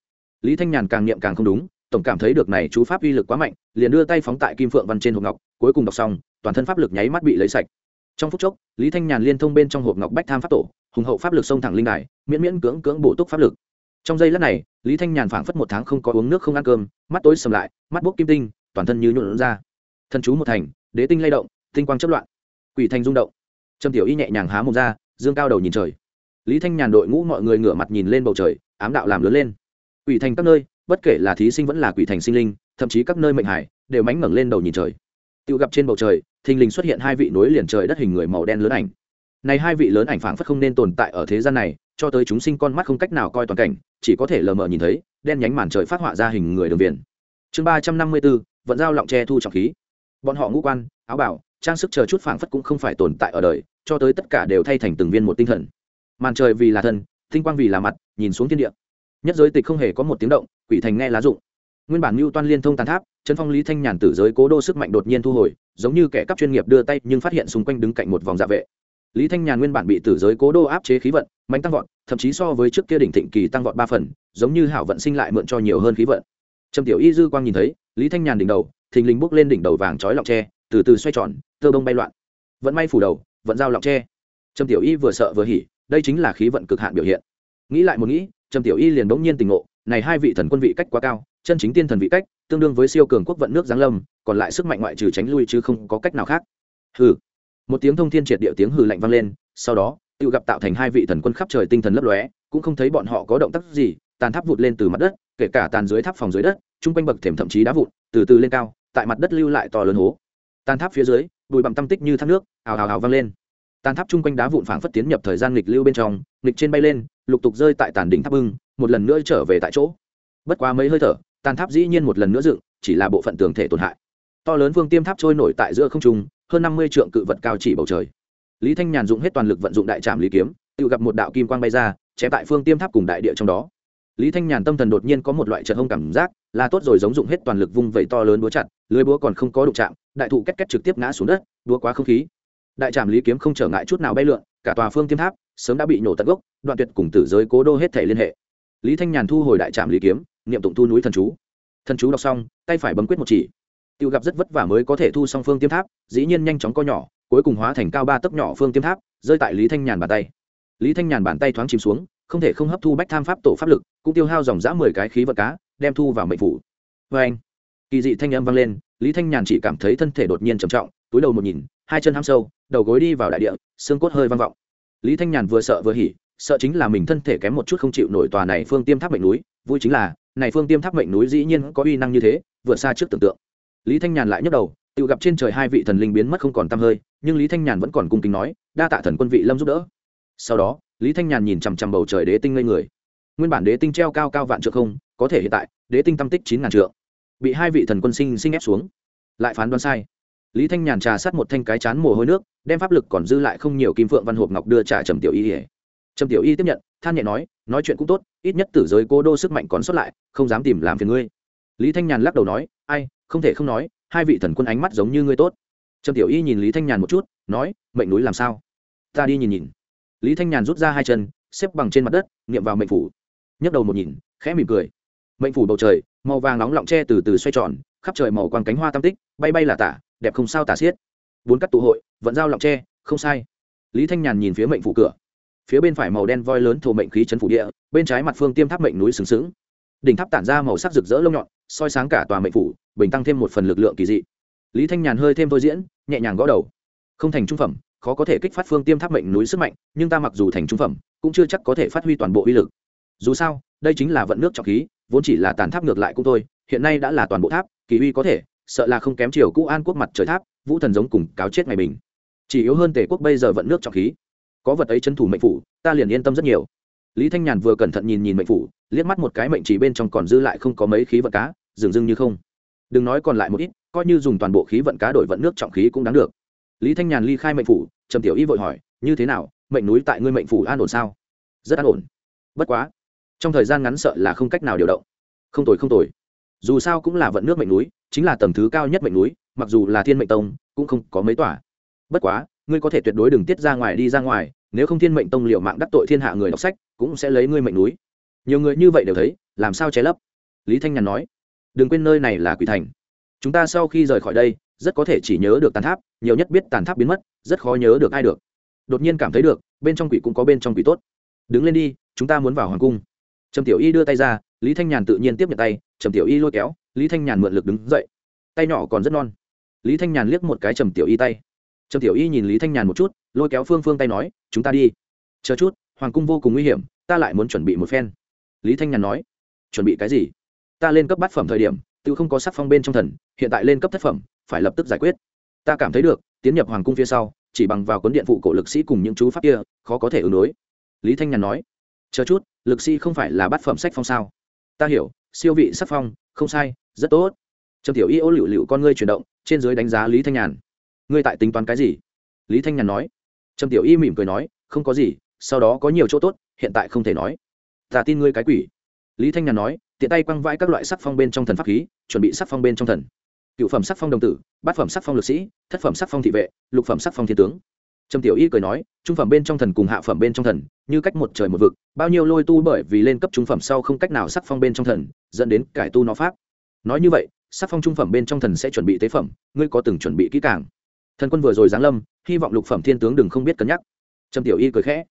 [SPEAKER 1] Lý thanh nhàn càng niệm càng không đúng, tổng cảm thấy được này chú pháp uy lực quá mạnh, liền đưa tay phóng tại kim phượng văn trên hộp ngọc, cuối cùng đọc xong, toàn thân pháp lực nháy mắt bị lấy sạch. Trong phút chốc, lý thanh nhàn liên thông bên trong hộp ngọc bách tham pháp tổ, hùng hậu pháp lực xông thẳng linh đài, miễn miễn cưỡng cưỡng bổ túc pháp lực. Trong giây lát này, lý thanh nhàn phảng phất một tháng không có uống nước không ăn cơm, mắt tối sầm lại, mắt bốc kim tinh, toàn thân như nhuộn ra thần chú một thành, đế tinh lay động, tinh quang chấp loạn. Quỷ thành rung động. Trầm tiểu y nhẹ nhàng há mồm ra, dương cao đầu nhìn trời. Lý thanh nhàn đội ngũ mọi người ngửa mặt nhìn lên bầu trời, ám đạo làm lớn lên. Quỷ thành các nơi, bất kể là thí sinh vẫn là quỷ thành sinh linh, thậm chí các nơi mệnh hải, đều mánh ngẩng lên đầu nhìn trời. Tự gặp trên bầu trời, thình lình xuất hiện hai vị nối liền trời đất hình người màu đen lớn ảnh. Này hai vị lớn ảnh phảng phất không nên tồn tại ở thế gian này, cho tới chúng sinh con mắt không cách nào coi toàn cảnh, chỉ có thể lờ mờ nhìn thấy, đen nhánh màn trời phát họa ra hình người đường viền. Chương ba trăm năm mươi bốn vận giao lọng tre thu trọng khí bọn họ ngũ quan, áo bảo, trang sức chờ chút phảng phất cũng không phải tồn tại ở đời, cho tới tất cả đều thay thành từng viên một tinh thần. Màn trời vì là thân tinh quang vì là mặt, nhìn xuống thiên địa. Nhất giới tịch không hề có một tiếng động, quỷ thành nghe lá dụng nguyên bản mưu toan liên thông tàn tháp trấn phong lý thanh nhàn tử giới cố đô sức mạnh đột nhiên thu hồi, giống như kẻ cắp chuyên nghiệp đưa tay nhưng phát hiện xung quanh đứng cạnh một vòng dạ vệ. Lý thanh nhàn nguyên bản bị tử giới cố đô áp chế khí vận, mạnh tăng vọt, thậm chí so với trước kia đỉnh thịnh kỳ tăng vọt ba phần, giống như hảo vận sinh lại mượn cho nhiều hơn khí vận. Trầm tiểu y dư quang nhìn thấy, lý thanh nhàn đỉnh đầu thình lình bốc lên đỉnh đầu vàng trói lọng tre, từ từ xoay tròn, tơ bông bay loạn. Vẫn may phủ đầu vẫn giao lọng tre. Trầm tiểu y vừa sợ vừa hỉ, đây chính là khí vận cực hạn biểu hiện. Nghĩ lại một nghĩ trầm tiểu y liền bỗng nhiên tình ngộ, này hai vị thần quân vị cách quá cao, chân chính tiên thần vị cách, tương đương với siêu cường quốc vận nước giáng lâm, còn lại sức mạnh ngoại trừ tránh lui chứ không có cách nào khác. Hừ. Một tiếng thông thiên triệt địa tiếng hừ lạnh vang lên, sau đó tự gặp tạo thành hai vị thần quân khắp trời tinh thần lấp lóe, cũng không thấy bọn họ có động tác gì, tàn tháp vụt lên từ mặt đất, kể cả tàn dưới tháp phòng dưới đất, chung quanh bậc thềm thậm chí đá vụn, từ từ lên cao tại mặt đất lưu lại to lớn hố. Tàn tháp phía dưới, bụi bặm tâm tích như thác nước, ào ào ào vang lên. Tàn tháp chung quanh đá vụn phảng phất tiến nhập thời gian nghịch lưu bên trong, nghịch trên bay lên, lục tục rơi tại tàn đỉnh tháp bưng, một lần nữa trở về tại chỗ. Bất quá mấy hơi thở, tàn tháp dĩ nhiên một lần nữa dựng, chỉ là bộ phận tường thể tổn hại. To lớn vương tiêm tháp trôi nổi tại giữa không trung, hơn năm mươi trượng cự vật cao chỉ bầu trời. Lý thanh nhàn dùng hết toàn lực vận dụng đại trạm lý kiếm, tự gặp một đạo kim quang bay ra, chém tại phương tiêm tháp cùng đại địa trong đó lý thanh nhàn tâm thần đột nhiên có một loại trận hông cảm giác, là tốt rồi giống dụng hết toàn lực vung vẩy to lớn búa chặt, lưới búa còn không có đụng chạm, đại thụ két két trực tiếp ngã xuống đất, búa quá không khí. Đại trạm lý kiếm không trở ngại chút nào bay lượn, cả tòa phương tiêm tháp sớm đã bị nổ tận gốc, đoạn tuyệt cùng tử giới cố đô hết thể liên hệ. Lý thanh nhàn thu hồi đại trạm lý kiếm, niệm tụng thu núi thần chú. Thần chú đọc xong, tay phải bấm quyết một chỉ. Tiêu gặp rất vất vả mới có thể thu xong phương tiêm tháp, dĩ nhiên nhanh chóng co nhỏ, cuối cùng hóa thành cao ba tấc nhỏ phương tiêm tháp, rơi tại lý thanh nhàn bàn tay. Lý thanh nhàn bàn tay thoáng chìm xuống không thể không hấp thu bách tham pháp tổ pháp lực, cũng tiêu hao dòng dã mười cái khí vật cá, đem thu vào mệnh phủ. Vê anh, kỳ dị thanh âm vang lên, lý thanh nhàn chỉ cảm thấy thân thể đột nhiên trầm trọng, túi đầu một nhìn, hai chân ham sâu, đầu gối đi vào đại địa, xương cốt hơi vang vọng. Lý thanh nhàn vừa sợ vừa hỉ, sợ chính là mình thân thể kém một chút không chịu nổi tòa này phương tiêm tháp mệnh núi, vui chính là, này phương tiêm tháp mệnh núi dĩ nhiên có uy năng như thế, vượt xa trước tưởng tượng. Lý thanh nhàn lại nhấc đầu, tự gặp trên trời hai vị thần linh biến mất không còn t hơi, nhưng lý thanh nhàn vẫn còn cung kính nói, đa tạ thần quân vị lâm giúp đỡ. Sau đó lý thanh nhàn nhìn chằm chằm bầu trời đế tinh ngây người. Nguyên bản đế tinh treo cao cao vạn trượng không, có thể hiện tại, đế tinh tâm tích chín ngàn trượng. Bị hai vị thần quân sinh sinh ép xuống. Lại phán đoán sai. Lý thanh nhàn trà sát một thanh cái chán mồ hôi nước, đem pháp lực còn dư lại không nhiều kim phượng văn hộp ngọc đưa trả trầm tiểu y ỉa trầm tiểu y tiếp nhận, than nhẹ nói nói chuyện cũng tốt, ít nhất tử giới cô đô sức mạnh còn sót lại, không dám tìm làm phiền ngươi. Lý thanh nhàn lắc đầu nói, ai, không thể không nói, hai vị thần quân ánh mắt giống như ngươi tốt. Trầm tiểu y nhìn lý thanh nhàn một chút, nói, mệnh núi làm sao? Ta đi nhìn nhìn lý thanh nhàn rút ra hai chân, xếp bằng trên mặt đất nghiệm vào mệnh phủ. Nhấc đầu một nhìn, khẽ mỉm cười. Mệnh phủ bầu trời, màu vàng nóng lọng tre từ từ xoay tròn, khắp trời màu quang cánh hoa tam tích, bay bay là tả, đẹp không sao tả xiết. Bốn cắt tụ hội vẫn giao lọng tre không sai. Lý thanh nhàn nhìn phía mệnh phủ cửa. Phía bên phải màu đen voi lớn thổ mệnh khí chấn phủ địa, bên trái mặt phương tiêm tháp mệnh núi sừng sững. Đỉnh tháp tản ra màu sắc rực rỡ lông nhọn, soi sáng cả tòa mệnh phủ, bình tăng thêm một phần lực lượng kỳ dị. Lý thanh nhàn hơi thêm thôi diễn, nhẹ nhàng gõ đầu. Không thành trung phẩm khó có thể kích phát phương tiêm tháp mệnh núi sức mạnh, nhưng ta mặc dù thành trung phẩm, cũng chưa chắc có thể phát huy toàn bộ uy lực. Dù sao, đây chính là vận nước trọng khí, vốn chỉ là tàn tháp ngược lại cũng thôi, hiện nay đã là toàn bộ tháp, kỳ uy có thể, sợ là không kém chiều cũ an quốc mặt trời tháp, vũ thần giống cùng cáo chết ngày bình. Chỉ yếu hơn tề quốc bây giờ vận nước trọng khí. Có vật ấy chân thủ mệnh phủ, ta liền yên tâm rất nhiều. Lý thanh nhàn vừa cẩn thận nhìn nhìn mệnh phủ, liếc mắt một cái mệnh chỉ bên trong còn dư lại không có mấy khí vận cá dường dưng như không. Đừng nói còn lại một ít, coi như dùng toàn bộ khí vận cá đổi vận nước trọng khí cũng đáng được lý thanh nhàn ly khai mệnh phủ, trầm tiểu y vội hỏi, như thế nào? Mệnh núi tại ngươi mệnh phủ an ổn sao? Rất an ổn. Bất quá, trong thời gian ngắn sợ là không cách nào điều động. Không tồi không tồi. Dù sao cũng là vận nước mệnh núi, chính là tầng thứ cao nhất mệnh núi, mặc dù là thiên mệnh tông, cũng không có mấy tòa. Bất quá, ngươi có thể tuyệt đối đừng tiết ra ngoài đi ra ngoài, nếu không thiên mệnh tông liệu mạng đắc tội thiên hạ người đọc sách, cũng sẽ lấy ngươi mệnh núi. Nhiều người như vậy đều thấy, làm sao che lấp? Lý thanh nhàn nói, đừng quên nơi này là quỷ thành. Chúng ta sau khi rời khỏi đây, rất có thể chỉ nhớ được tàn tháp nhiều nhất biết tàn tháp biến mất, rất khó nhớ được ai được. Đột nhiên cảm thấy được, bên trong quỷ cũng có bên trong quỷ tốt. Đứng lên đi, chúng ta muốn vào hoàng cung. Trầm tiểu y đưa tay ra, lý thanh nhàn tự nhiên tiếp nhận tay, trầm tiểu y lôi kéo, lý thanh nhàn mượn lực đứng dậy. Tay nhỏ còn rất non. Lý thanh nhàn liếc một cái trầm tiểu y tay. Trầm tiểu y nhìn lý thanh nhàn một chút, lôi kéo phương phương tay nói, chúng ta đi. Chờ chút, hoàng cung vô cùng nguy hiểm, ta lại muốn chuẩn bị một phen. Lý thanh nhàn nói, chuẩn bị cái gì? Ta lên cấp bát phẩm thời điểm, tự không có sắc phong bên trong thần, hiện tại lên cấp thất phẩm, phải lập tức giải quyết ta cảm thấy được, tiến nhập hoàng cung phía sau, chỉ bằng vào cuốn điện phụ cổ lực sĩ cùng những chú pháp kia, khó có thể ứng đối. Lý thanh nhàn nói. Chờ chút, lực sĩ không phải là bát phẩm sách phong sao? Ta hiểu, siêu vị sắc phong, không sai, rất tốt. Trầm tiểu y ô lựu lựu con ngươi chuyển động, trên dưới đánh giá lý thanh nhàn. Ngươi tại tính toán cái gì? Lý thanh nhàn nói. Trầm tiểu y mỉm cười nói, không có gì, sau đó có nhiều chỗ tốt, hiện tại không thể nói. Ta tin ngươi cái quỷ. Lý thanh nhàn nói, tiện tay quăng vãi các loại sắc phong bên trong thần pháp khí, chuẩn bị sắc phong bên trong thần cựu phẩm sắc phong đồng tử, bát phẩm sắc phong lực sĩ, thất phẩm sắc phong thị vệ, lục phẩm sắc phong thiên tướng. Trầm tiểu y cười nói, trung phẩm bên trong thần cùng hạ phẩm bên trong thần, như cách một trời một vực, bao nhiêu lôi tu bởi vì lên cấp trung phẩm sau không cách nào sắc phong bên trong thần, dẫn đến cải tu nó pháp. Nói như vậy, sắc phong trung phẩm bên trong thần sẽ chuẩn bị tế phẩm, ngươi có từng chuẩn bị kỹ càng? Thần quân vừa rồi giáng lâm, hy vọng lục phẩm thiên tướng đừng không biết cân nhắc. Trầm tiểu y cười khẽ.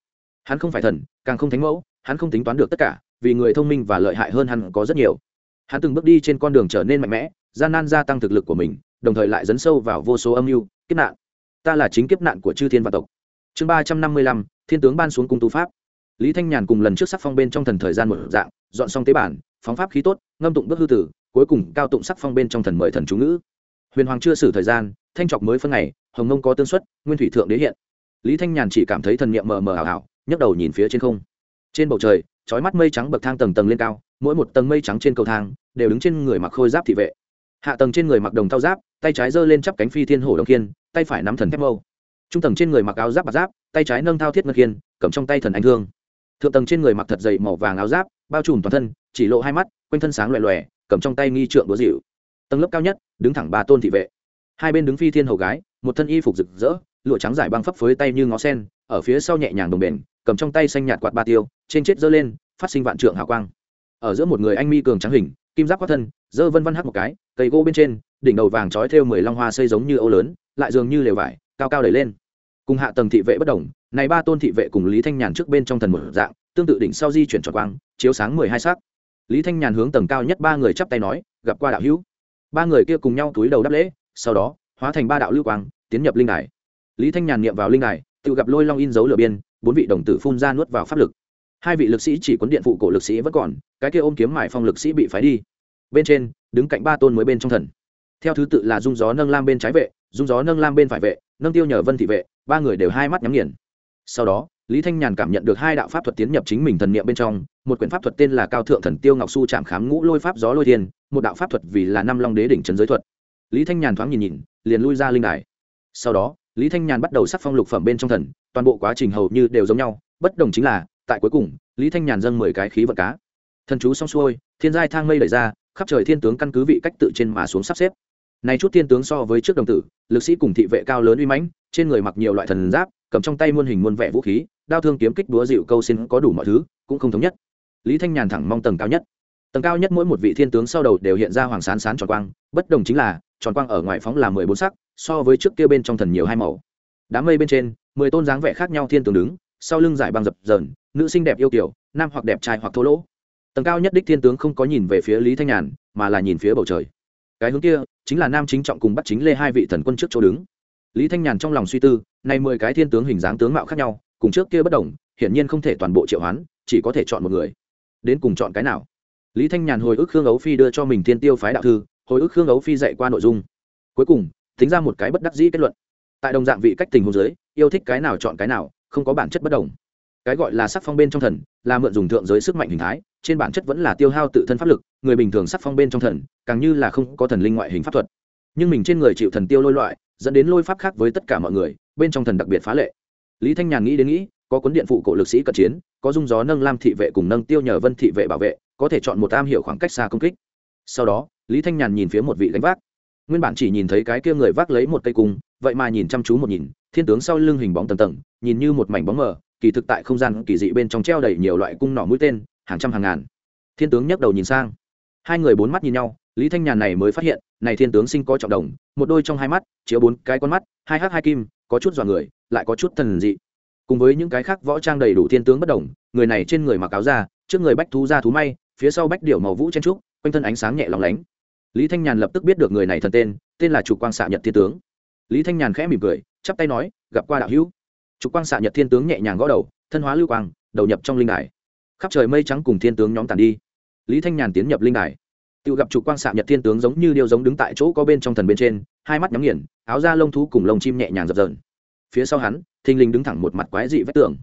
[SPEAKER 1] Hắn không phải thần, càng không thánh mẫu, hắn không tính toán được tất cả, vì người thông minh và lợi hại hơn hắn có rất nhiều. Hắn từng bước đi trên con đường trở nên mạnh mẽ gian nan gia tăng thực lực của mình, đồng thời lại dấn sâu vào vô số âm mưu, kiếp nạn. Ta là chính kiếp nạn của chư thiên và tộc. Chương ba trăm năm mươi lăm, thiên tướng ban xuống cung tu pháp. Lý thanh nhàn cùng lần trước sắc phong bên trong thần thời gian một dạng, dọn xong tế bản, phóng pháp khí tốt, ngâm tụng bước hư tử, cuối cùng cao tụng sắc phong bên trong thần mời thần chú ngữ. Huyền hoàng chưa xử thời gian, thanh trọc mới phân ngày, hồng nông có tương xuất, nguyên thủy thượng đế hiện. Lý thanh nhàn chỉ cảm thấy thần niệm mờ mờ ảo ảo, nhấc đầu nhìn phía trên không. Trên bầu trời trói mắt mây trắng bậc thang tầng tầng lên cao, mỗi một tầng mây trắng trên cầu thang, đều đứng trên người mặc khôi giáp thị vệ hạ tầng trên người mặc đồng thao giáp, tay trái giơ lên chắp cánh phi thiên hổ đồng kiên tay phải nắm thần thép mâu. Trung tầng trên người mặc áo giáp bạc giáp, tay trái nâng thao thiết ngân kiên cầm trong tay thần anh thương. Thượng tầng trên người mặc thật dày màu vàng áo giáp, bao trùm toàn thân, chỉ lộ hai mắt, quanh thân sáng loè loè, cầm trong tay nghi trượng đũa dịu. Tầng lớp cao nhất, đứng thẳng ba tôn thị vệ. Hai bên đứng phi thiên hầu gái, một thân y phục rực rỡ, lụa trắng dài băng phấp phới tay như ngó sen, ở phía sau nhẹ nhàng đồng bền, cầm trong tay xanh nhạt quạt ba tiêu, trên chết giơ lên, phát sinh vạn trượng hào quang. Ở giữa một người anh mi cường trắng hình, kim giáp quát thân dơ vân vân hát một cái cây gỗ bên trên, đỉnh đầu vàng trói theo mười long hoa xây giống như âu lớn, lại dường như lều vải, cao cao đẩy lên. Cùng hạ tầng thị vệ bất đồng, này ba tôn thị vệ cùng lý thanh nhàn trước bên trong thần một dạng, tương tự đỉnh sau di chuyển tròn quang, chiếu sáng mười hai sắc. Lý thanh nhàn hướng tầng cao nhất ba người chắp tay nói, gặp qua đạo hữu. Ba người kia cùng nhau túi đầu đáp lễ, sau đó, hóa thành ba đạo lưu quang, tiến nhập linh đài. Lý thanh nhàn niệm vào linh đài, tự gặp lôi long in dấu lửa biên, bốn vị đồng tử phun ra nuốt vào pháp lực. Hai vị lực sĩ chỉ cuốn điện phụ cổ lực sĩ vẫn còn, cái kia ôm kiếm mải phong lực sĩ bị phái đi. Bên trên đứng cạnh ba tôn mới bên trong thần. Theo thứ tự là dung gió nâng lam bên trái vệ, dung gió nâng lam bên phải vệ, nâng tiêu nhờ vân thị vệ, ba người đều hai mắt nhắm nghiền. Sau đó, lý thanh nhàn cảm nhận được hai đạo pháp thuật tiến nhập chính mình thần niệm bên trong, một quyển pháp thuật tên là cao thượng thần tiêu ngọc su chạm khám ngũ lôi pháp gió lôi thiên, một đạo pháp thuật vì là năm long đế đỉnh trấn giới thuật. Lý thanh nhàn thoáng nhìn nhìn, liền lui ra linh đài. Sau đó, lý thanh nhàn bắt đầu sắc phong lục phẩm bên trong thần, toàn bộ quá trình hầu như đều giống nhau, bất đồng chính là, tại cuối cùng, lý thanh nhàn dâng mười cái khí vật cá. Thần chú xong xuôi, thiên giai thang mây đẩy ra khắp trời thiên tướng căn cứ vị cách tự trên mà xuống sắp xếp. Này chút thiên tướng so với trước đồng tử, lực sĩ cùng thị vệ cao lớn uy mãnh, trên người mặc nhiều loại thần giáp, cầm trong tay muôn hình muôn vẻ vũ khí, đao thương kiếm kích đúa dịu câu xin có đủ mọi thứ, cũng không thống nhất. Lý thanh nhàn thẳng mong tầng cao nhất. Tầng cao nhất mỗi một vị thiên tướng sau đầu đều hiện ra hoàng sán sán tròn quang, bất đồng chính là, tròn quang ở ngoài phóng là mười bốn sắc, so với trước kia bên trong thần nhiều hai màu. Đám mây bên trên, mười tôn dáng vẻ khác nhau thiên tướng đứng, sau lưng giải băng dập dờn, nữ sinh đẹp yêu kiểu nam hoặc đẹp trai hoặc thô lỗ tầng cao nhất đích thiên tướng không có nhìn về phía lý thanh nhàn, mà là nhìn phía bầu trời. Cái hướng kia, chính là nam chính trọng cùng bắt chính lê hai vị thần quân trước chỗ đứng. Lý thanh nhàn trong lòng suy tư, nay mười cái thiên tướng hình dáng tướng mạo khác nhau, cùng trước kia bất đồng, hiển nhiên không thể toàn bộ triệu hoán, chỉ có thể chọn một người. Đến cùng chọn cái nào? Lý thanh nhàn hồi ức khương ấu phi đưa cho mình thiên tiêu phái đạo thư, hồi ức khương ấu phi dạy qua nội dung. Cuối cùng, tính ra một cái bất đắc dĩ kết luận. Tại đồng dạng vị cách tình hồ dưới, yêu thích cái nào chọn cái nào, không có bản chất bất đồng cái gọi là sắc phong bên trong thần, là mượn dùng thượng giới sức mạnh hình thái, trên bản chất vẫn là tiêu hao tự thân pháp lực, người bình thường sắc phong bên trong thần, càng như là không có thần linh ngoại hình pháp thuật. Nhưng mình trên người chịu thần tiêu lôi loại, dẫn đến lôi pháp khác với tất cả mọi người, bên trong thần đặc biệt phá lệ. Lý thanh nhàn nghĩ đến nghĩ, có cuốn điện phụ cổ lực sĩ cận chiến, có dung gió nâng lam thị vệ cùng nâng tiêu nhờ vân thị vệ bảo vệ, có thể chọn một am hiểu khoảng cách xa công kích. Sau đó, lý thanh nhàn nhìn phía một vị gánh vác. Nguyên bản chỉ nhìn thấy cái kia người vác lấy một cây cung, vậy mà nhìn chăm chú một nhìn, thiên tướng sau lưng hình bóng tầng tầng, nhìn như một mảnh bóng mờ kỳ thực tại không gian kỳ dị bên trong treo đầy nhiều loại cung nỏ mũi tên, hàng trăm hàng ngàn. Thiên tướng nhấc đầu nhìn sang. Hai người bốn mắt nhìn nhau, lý thanh nhàn này mới phát hiện, này thiên tướng sinh có trọng đồng, một đôi trong hai mắt, chiếu bốn cái con mắt, hai hắc hai kim, có chút dọa người, lại có chút thần dị. Cùng với những cái khác võ trang đầy đủ thiên tướng bất đồng, người này trên người mặc áo da, trước người bách thú ra thú may, phía sau bách điệu màu vũ chen trúc, quanh thân ánh sáng nhẹ lòng lánh. Lý thanh nhàn lập tức biết được người này thần tên tên là trục quang xạ nhật thiên tướng. Lý thanh nhàn khẽ mỉm cười, chắp tay nói, gặp qua đạo hữu trục quang xạ nhật thiên tướng nhẹ nhàng gõ đầu, thân hóa lưu quang, đầu nhập trong linh đài. Khắp trời mây trắng cùng thiên tướng nhóm tàn đi. Lý thanh nhàn tiến nhập linh đài. Tự gặp trục quang xạ nhật thiên tướng giống như điêu giống đứng tại chỗ có bên trong thần bên trên, hai mắt nhắm nghiền, áo da lông thú cùng lông chim nhẹ nhàng dập dờn. Phía sau hắn, thình lình đứng thẳng một mặt quái dị vách tường.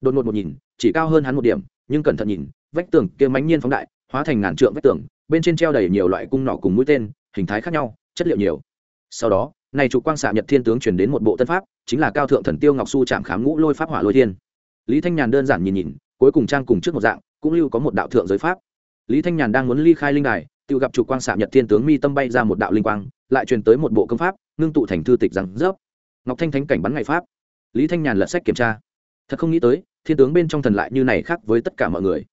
[SPEAKER 1] Đột ngột một nhìn, chỉ cao hơn hắn một điểm, nhưng cẩn thận nhìn, vách tường kia mãnh nhiên phóng đại, hóa thành ngàn trượng vách tường, bên trên treo đầy nhiều loại cung nỏ cùng mũi tên, hình thái khác nhau, chất liệu nhiều. Sau đó này trục quang xạ nhật thiên tướng chuyển đến một bộ tân pháp, chính là cao thượng thần tiêu ngọc su chạm khám ngũ lôi pháp hỏa lôi thiên. Lý thanh nhàn đơn giản nhìn nhìn, cuối cùng trang cùng trước một dạng, cũng lưu có một đạo thượng giới pháp. Lý thanh nhàn đang muốn ly khai linh đài, tự gặp trục quang xạ nhật thiên tướng mi tâm bay ra một đạo linh quang, lại truyền tới một bộ công pháp, ngưng tụ thành thư tịch rằng rớp ngọc thanh thánh cảnh bắn ngày pháp. Lý thanh nhàn lật sách kiểm tra. Thật không nghĩ tới, thiên tướng bên trong thần lại như này khác với tất cả mọi người.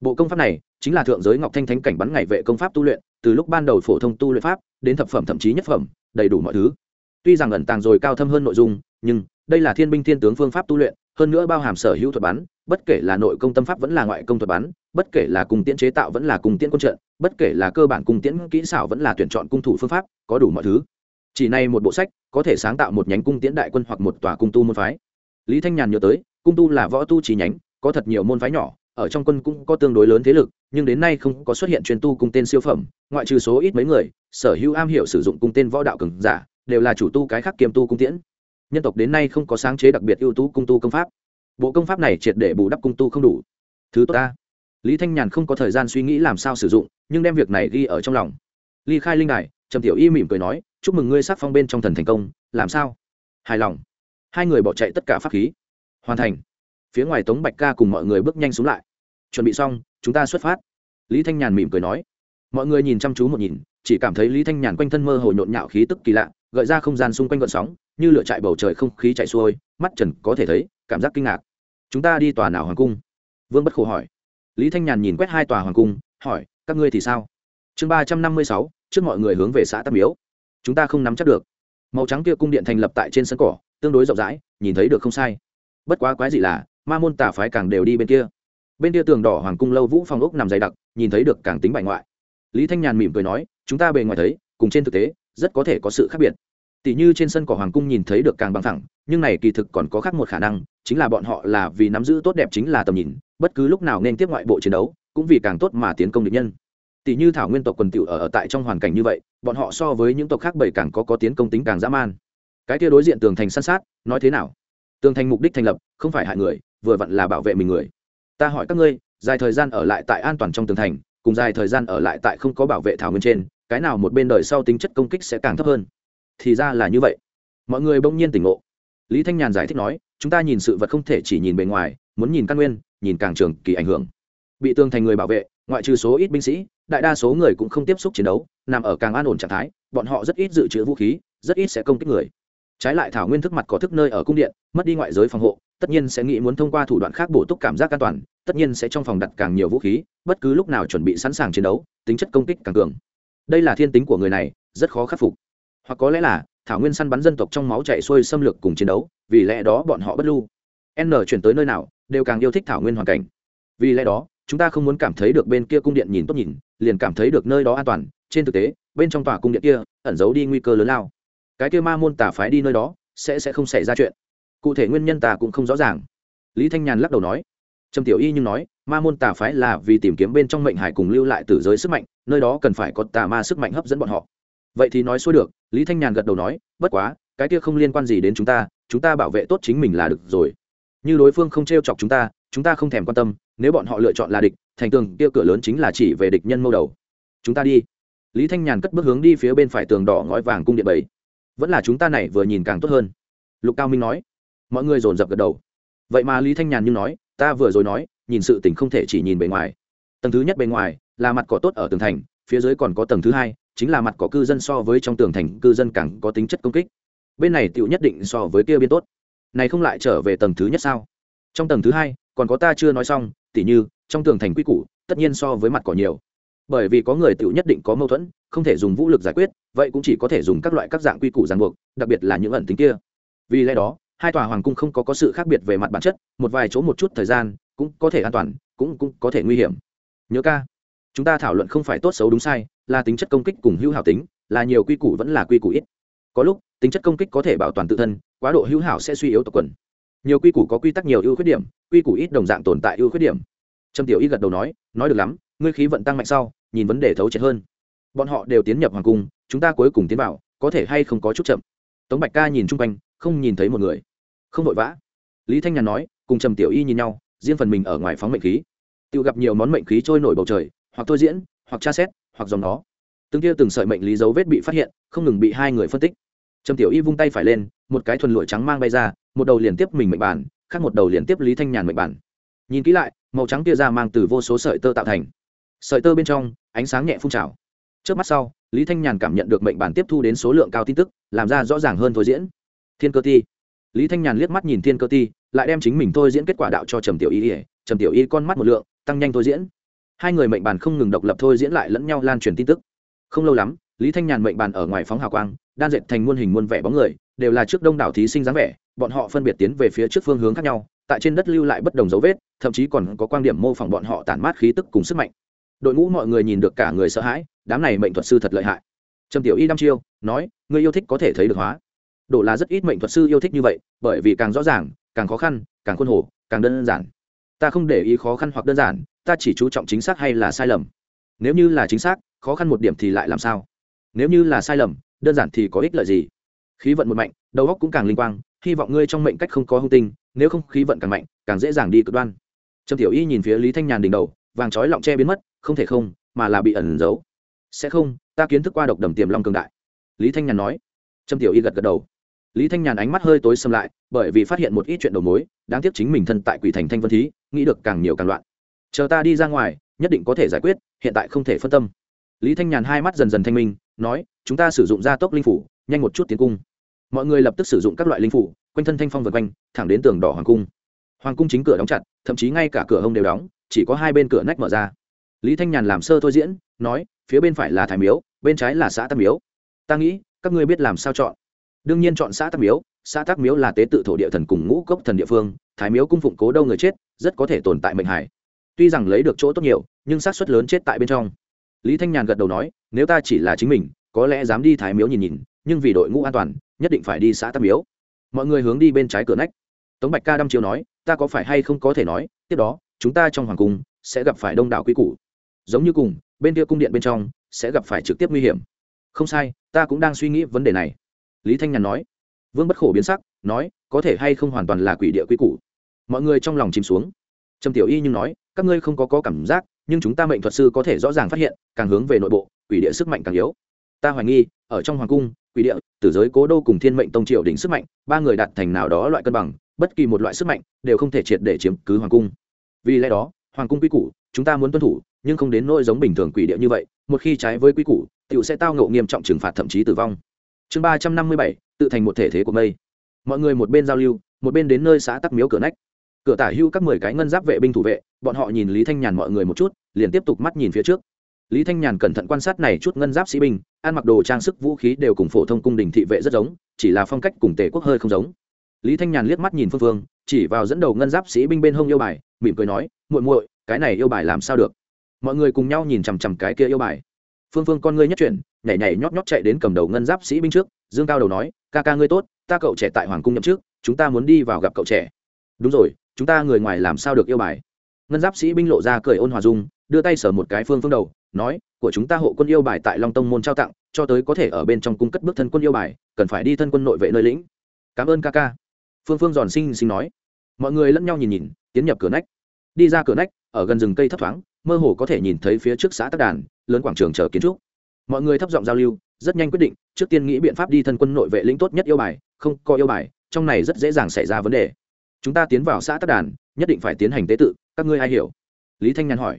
[SPEAKER 1] Bộ công pháp này, chính là thượng giới ngọc thanh thánh cảnh bắn ngày vệ công pháp tu luyện, từ lúc ban đầu phổ thông tu luyện pháp, đến thập phẩm thậm chí nhất phẩm, đầy đủ mọi thứ tuy rằng ẩn tàng rồi cao thâm hơn nội dung, nhưng đây là thiên binh thiên tướng phương pháp tu luyện, hơn nữa bao hàm sở hữu thuật bắn, bất kể là nội công tâm pháp vẫn là ngoại công thuật bắn, bất kể là cùng tiễn chế tạo vẫn là cùng tiễn quân trận, bất kể là cơ bản cung tiễn kỹ xảo vẫn là tuyển chọn cung thủ phương pháp, có đủ mọi thứ. Chỉ này một bộ sách, có thể sáng tạo một nhánh cung tiễn đại quân hoặc một tòa cung tu môn phái. Lý thanh nhàn nhớ tới, cung tu là võ tu chỉ nhánh, có thật nhiều môn phái nhỏ, ở trong quân cũng có tương đối lớn thế lực, nhưng đến nay không có xuất hiện truyền tu cung tên siêu phẩm, ngoại trừ số ít mấy người, sở hữu am hiểu sử dụng cung tên võ đạo cường giả đều là chủ tu cái khác kiêm tu cung tiễn. Nhân tộc đến nay không có sáng chế đặc biệt ưu tú cung tu công pháp. Bộ công pháp này triệt để bù đắp cung tu không đủ. Thứ tốt ta. Lý thanh nhàn không có thời gian suy nghĩ làm sao sử dụng, nhưng đem việc này ghi ở trong lòng. Ly khai linh đài, trầm tiểu y mỉm cười nói, chúc mừng ngươi sắc phong bên trong thần thành công, làm sao? Hài lòng. Hai người bỏ chạy tất cả pháp khí. Hoàn thành. Phía ngoài tống bạch ca cùng mọi người bước nhanh xuống lại. Chuẩn bị xong, chúng ta xuất phát. Lý thanh nhàn mỉm cười nói. Mọi người nhìn chăm chú một nhìn, chỉ cảm thấy lý thanh nhàn quanh thân mơ hồ nhộn nhạo khí tức kỳ lạ gợi ra không gian xung quanh gợn sóng, như lửa chạy bầu trời không khí chạy xuôi, mắt trần có thể thấy, cảm giác kinh ngạc. Chúng ta đi tòa nào hoàng cung? Vương bất khổ hỏi. Lý thanh nhàn nhìn quét hai tòa hoàng cung, hỏi, các ngươi thì sao? Chương ba trăm năm mươi sáu, trước mọi người hướng về xã tam miếu. Chúng ta không nắm chắc được. Màu trắng kia cung điện thành lập tại trên sân cỏ, tương đối rộng rãi, nhìn thấy được không sai. Bất quá quái gì là, ma môn tà phái càng đều đi bên kia. Bên kia tường đỏ hoàng cung lâu vũ phong ốc nằm dày đặc, nhìn thấy được càng tính bại ngoại. Lý thanh nhàn mỉm cười nói, chúng ta bề ngoài thấy, cùng trên thực tế, rất có thể có sự khác biệt tỷ như trên sân cỏ hoàng cung nhìn thấy được càng bằng thẳng nhưng này kỳ thực còn có khác một khả năng chính là bọn họ là vì nắm giữ tốt đẹp chính là tầm nhìn bất cứ lúc nào nên tiếp ngoại bộ chiến đấu cũng vì càng tốt mà tiến công địch nhân. Tỷ như thảo nguyên tộc quần tiểu ở, ở tại trong hoàn cảnh như vậy bọn họ so với những tộc khác bảy càng có có tiến công tính càng dã man. Cái kia đối diện tường thành săn sát nói thế nào? Tường thành mục đích thành lập không phải hại người vừa vặn là bảo vệ mình người. Ta hỏi các ngươi dài thời gian ở lại tại an toàn trong tường thành cùng dài thời gian ở lại tại không có bảo vệ thảo nguyên trên cái nào một bên đời sau tính chất công kích sẽ càng thấp hơn? Thì ra là như vậy. Mọi người bỗng nhiên tỉnh ngộ. Lý thanh nhàn giải thích nói, chúng ta nhìn sự vật không thể chỉ nhìn bề ngoài, muốn nhìn căn nguyên, nhìn càng trường kỳ ảnh hưởng. Bị tương thành người bảo vệ, ngoại trừ số ít binh sĩ, đại đa số người cũng không tiếp xúc chiến đấu, nằm ở càng an ổn trạng thái, bọn họ rất ít dự trữ vũ khí, rất ít sẽ công kích người. Trái lại thảo nguyên thức mặt có thức nơi ở cung điện, mất đi ngoại giới phòng hộ, tất nhiên sẽ nghĩ muốn thông qua thủ đoạn khác bổ túc cảm giác an toàn, tất nhiên sẽ trong phòng đặt càng nhiều vũ khí, bất cứ lúc nào chuẩn bị sẵn sàng chiến đấu, tính chất công kích càng cường. Đây là thiên tính của người này, rất khó khắc phục hoặc có lẽ là thảo nguyên săn bắn dân tộc trong máu chạy xuôi xâm lược cùng chiến đấu, vì lẽ đó bọn họ bất lưu. N chuyển tới nơi nào, đều càng yêu thích thảo nguyên hoàn cảnh. Vì lẽ đó, chúng ta không muốn cảm thấy được bên kia cung điện nhìn tốt nhìn, liền cảm thấy được nơi đó an toàn. Trên thực tế, bên trong tòa cung điện kia, ẩn giấu đi nguy cơ lớn lao. Cái kia ma môn tà phái đi nơi đó, sẽ sẽ không xảy ra chuyện. Cụ thể nguyên nhân tà cũng không rõ ràng. Lý thanh nhàn lắc đầu nói. Trầm tiểu y nhưng nói, ma môn tà phái là vì tìm kiếm bên trong mệnh hải cùng lưu lại từ giới sức mạnh, nơi đó cần phải có tà ma sức mạnh hấp dẫn bọn họ. Vậy thì nói xuôi được lý thanh nhàn gật đầu nói, bất quá, cái kia không liên quan gì đến chúng ta chúng ta bảo vệ tốt chính mình là được rồi. Như đối phương không t r e o chọc chúng ta chúng ta không thèm quan tâm, nếu bọn họ lựa chọn là địch, thành tường kia cửa lớn chính là chỉ về địch nhân mâu đầu. Chúng ta đi. Lý thanh nhàn cất bước hướng đi phía bên phải tường đỏ ngói vàng cung điện bảy. Vẫn là chúng ta này vừa nhìn càng tốt hơn. Lục cao minh nói. Mọi người dồn dập gật đầu. Vậy mà lý thanh nhàn như nói, ta vừa rồi nói, nhìn sự tình không thể chỉ nhìn bề ngoài. Tầng thứ nhất bề ngoài là mặt cỏ tốt ở tường thành, phía dưới còn có tầng thứ hai chính là mặt cỏ cư dân so với trong tường thành cư dân càng có tính chất công kích. Bên này tựu nhất định so với kia biên tốt. Này không lại trở về tầng thứ nhất sao? Trong tầng thứ hai, còn có ta chưa nói xong, tỉ như, trong tường thành quy củ, tất nhiên so với mặt cỏ nhiều. Bởi vì có người tựu nhất định có mâu thuẫn, không thể dùng vũ lực giải quyết, vậy cũng chỉ có thể dùng các loại các dạng quy củ ràng buộc, đặc biệt là những ẩn tính kia. Vì lẽ đó, hai tòa hoàng cung không có có sự khác biệt về mặt bản chất, một vài chỗ một chút thời gian, cũng có thể an toàn, cũng cũng có thể nguy hiểm. Nhớ ca, chúng ta thảo luận không phải tốt xấu đúng sai là tính chất công kích cùng hữu hảo tính, là nhiều quy củ vẫn là quy củ ít. Có lúc, tính chất công kích có thể bảo toàn tự thân, quá độ hữu hảo sẽ suy yếu tộc quần. Nhiều quy củ có quy tắc nhiều ưu khuyết điểm, quy củ ít đồng dạng tồn tại ưu khuyết điểm. Trầm tiểu y gật đầu nói nói được lắm, ngươi khí vận tăng mạnh sau, nhìn vấn đề thấu triệt hơn. Bọn họ đều tiến nhập hoàng cung, chúng ta cuối cùng tiến vào, có thể hay không có chút chậm? Tống bạch ca nhìn chung quanh, không nhìn thấy một người. Không vội vã. Lý thanh nhàn nói, cùng trầm tiểu y nhìn nhau, riêng phần mình ở ngoài phóng mệnh khí. Tự gặp nhiều món mệnh khí trôi nổi bầu trời, hoặc thôi diễn, hoặc tra xét hoặc dòng nó. Từng tia từng sợi mệnh lý dấu vết bị phát hiện, không ngừng bị hai người phân tích. Trầm tiểu y vung tay phải lên, một cái thuần lụa trắng mang bay ra, một đầu liền tiếp mình mệnh bản, khác một đầu liền tiếp lý thanh nhàn mệnh bản. Nhìn kỹ lại, màu trắng tia ra mang từ vô số sợi tơ tạo thành. Sợi tơ bên trong, ánh sáng nhẹ phun trào. Trước mắt sau, lý thanh nhàn cảm nhận được mệnh bản tiếp thu đến số lượng cao tin tức, làm ra rõ ràng hơn thôi diễn. Thiên cơ ti. Lý thanh nhàn liếc mắt nhìn thiên cơ ti, lại đem chính mình thôi diễn kết quả đạo cho trầm tiểu y trầm tiểu y con mắt một lượng, tăng nhanh thôi diễn hai người mệnh bàn không ngừng độc lập thôi diễn lại lẫn nhau lan truyền tin tức. Không lâu lắm, lý thanh nhàn mệnh bàn ở ngoài phóng hào quang, đan dệt thành muôn hình muôn vẻ bóng người, đều là trước đông đảo thí sinh dáng vẻ, bọn họ phân biệt tiến về phía trước phương hướng khác nhau, tại trên đất lưu lại bất đồng dấu vết, thậm chí còn có quan điểm mô phỏng bọn họ tản mát khí tức cùng sức mạnh. Đội ngũ mọi người nhìn được cả người sợ hãi, đám này mệnh thuật sư thật lợi hại. Trầm tiểu y đăm chiêu, nói, người yêu thích có thể thấy được hóa. Đổ là rất ít mệnh thuật sư yêu thích như vậy, bởi vì càng rõ ràng, càng khó khăn, càng khuôn khổ càng đơn giản ta không để ý khó khăn hoặc đơn giản, ta chỉ chú trọng chính xác hay là sai lầm. Nếu như là chính xác, khó khăn một điểm thì lại làm sao? Nếu như là sai lầm, đơn giản thì có ích lợi gì? Khí vận một mạnh, đầu óc cũng càng linh quang, hy vọng ngươi trong mệnh cách không có hung tinh, nếu không khí vận càng mạnh, càng dễ dàng đi cực đoan. Trầm tiểu y nhìn phía lý thanh nhàn đỉnh đầu, vàng trói lọng che biến mất, không thể không, mà là bị ẩn giấu. Sẽ không, ta kiến thức qua độc đầm tiềm long cường đại. Lý thanh nhàn nói. Trầm tiểu y gật gật đầu. Lý thanh nhàn ánh mắt hơi tối xâm lại, bởi vì phát hiện một ít chuyện đầu mối, đáng tiếc chính mình thân tại quỷ thành thanh vân thí nghĩ được càng nhiều càng loạn. Chờ ta đi ra ngoài, nhất định có thể giải quyết, hiện tại không thể phân tâm. Lý thanh nhàn hai mắt dần dần thanh minh, nói, chúng ta sử dụng gia tốc linh phủ, nhanh một chút tiến cung. Mọi người lập tức sử dụng các loại linh phủ, quanh thân thanh phong vượt quanh, thẳng đến tường đỏ hoàng cung. Hoàng cung chính cửa đóng chặt, thậm chí ngay cả cửa hông đều đóng, chỉ có hai bên cửa nách mở ra. Lý thanh nhàn làm sơ thôi diễn, nói, phía bên phải là thái miếu, bên trái là xã Tam miếu. Ta nghĩ, các ngươi biết làm sao chọn. Đương nhiên chọn xã Tam miếu, xã tác miếu là tế tự thổ địa thần cùng ngũ cốc thần địa phương, thái miếu cung phụng cố đâu người chết rất có thể tồn tại mệnh hải tuy rằng lấy được chỗ tốt nhiều, nhưng xác suất lớn chết tại bên trong. Lý thanh nhàn gật đầu nói, nếu ta chỉ là chính mình, có lẽ dám đi thái miếu nhìn nhìn, nhưng vì đội ngũ an toàn, nhất định phải đi xã tam miếu. Mọi người hướng đi bên trái cửa nách. Tống bạch ca đăm chiếu nói, ta có phải hay không có thể nói, tiếp đó, chúng ta trong hoàng cung sẽ gặp phải đông đảo quý củ. Giống như cùng, bên kia cung điện bên trong sẽ gặp phải trực tiếp nguy hiểm. Không sai, ta cũng đang suy nghĩ vấn đề này. Lý thanh nhàn nói. Vương bất khổ biến sắc, nói, có thể hay không hoàn toàn là quỷ địa quý củ mọi người trong lòng chìm xuống. Trầm tiểu y nhưng nói các ngươi không có, có cảm giác nhưng chúng ta mệnh thuật sư có thể rõ ràng phát hiện càng hướng về nội bộ quỷ địa sức mạnh càng yếu. Ta hoài nghi ở trong hoàng cung quỷ địa tử giới cố đô cùng thiên mệnh tông triều đỉnh sức mạnh ba người đạt thành nào đó loại cân bằng bất kỳ một loại sức mạnh đều không thể triệt để chiếm cứ hoàng cung. Vì lẽ đó hoàng cung quy củ chúng ta muốn tuân thủ nhưng không đến nỗi giống bình thường quỷ địa như vậy một khi trái với quy củ t sẽ tao ngộ nghiêm trọng trừng phạt thậm chí tử vong. Chương ba trăm năm mươi bảy tự thành một thể thế của mây. Mọi người một bên giao lưu một bên đến nơi xã tắc miếu cửa nách cửa tả hưu các mười cái ngân giáp vệ binh thủ vệ, bọn họ nhìn lý thanh nhàn mọi người một chút, liền tiếp tục mắt nhìn phía trước. Lý thanh nhàn cẩn thận quan sát này chút ngân giáp sĩ binh, ăn mặc đồ trang sức vũ khí đều cùng phổ thông cung đình thị vệ rất giống, chỉ là phong cách cùng tề quốc hơi không giống. Lý thanh nhàn liếc mắt nhìn phương phương, chỉ vào dẫn đầu ngân giáp sĩ binh bên hông yêu bài, mỉm cười nói, muội muội, cái này yêu bài làm sao được? Mọi người cùng nhau nhìn chằm chằm cái kia yêu bài. Phương phương con ngươi nhất chuyển, nhảy nhảy nhóp nhóp chạy đến cầm đầu ngân giáp sĩ binh trước, dương cao đầu nói, ca ca ngươi tốt, ta cậu trẻ tại hoàng cung nhậm trước chúng ta muốn đi vào gặp cậu trẻ. Đúng rồi chúng ta người ngoài làm sao được yêu bài? Ngân giáp sĩ binh lộ ra cười ôn hòa dung, đưa tay sở một cái phương phương đầu, nói, của chúng ta hộ quân yêu bài tại long tông môn trao tặng, cho tới có thể ở bên trong cung cất bước thân quân yêu bài, cần phải đi thân quân nội vệ nơi lĩnh. Cảm ơn ca ca. Phương phương giòn sinh xinh nói. Mọi người lẫn nhau nhìn nhìn, tiến nhập cửa nách. Đi ra cửa nách, ở gần rừng cây thấp thoáng, mơ hồ có thể nhìn thấy phía trước xã tắc đàn, lớn quảng trường chờ kiến trúc. Mọi người thấp giọng giao lưu, rất nhanh quyết định, trước tiên nghĩ biện pháp đi thân quân nội vệ lĩnh tốt nhất yêu bài, không có yêu bài, trong này rất dễ dàng xảy ra vấn đề chúng ta tiến vào xã tắc đàn, nhất định phải tiến hành tế tự, các ngươi ai hiểu? Lý thanh nhàn hỏi.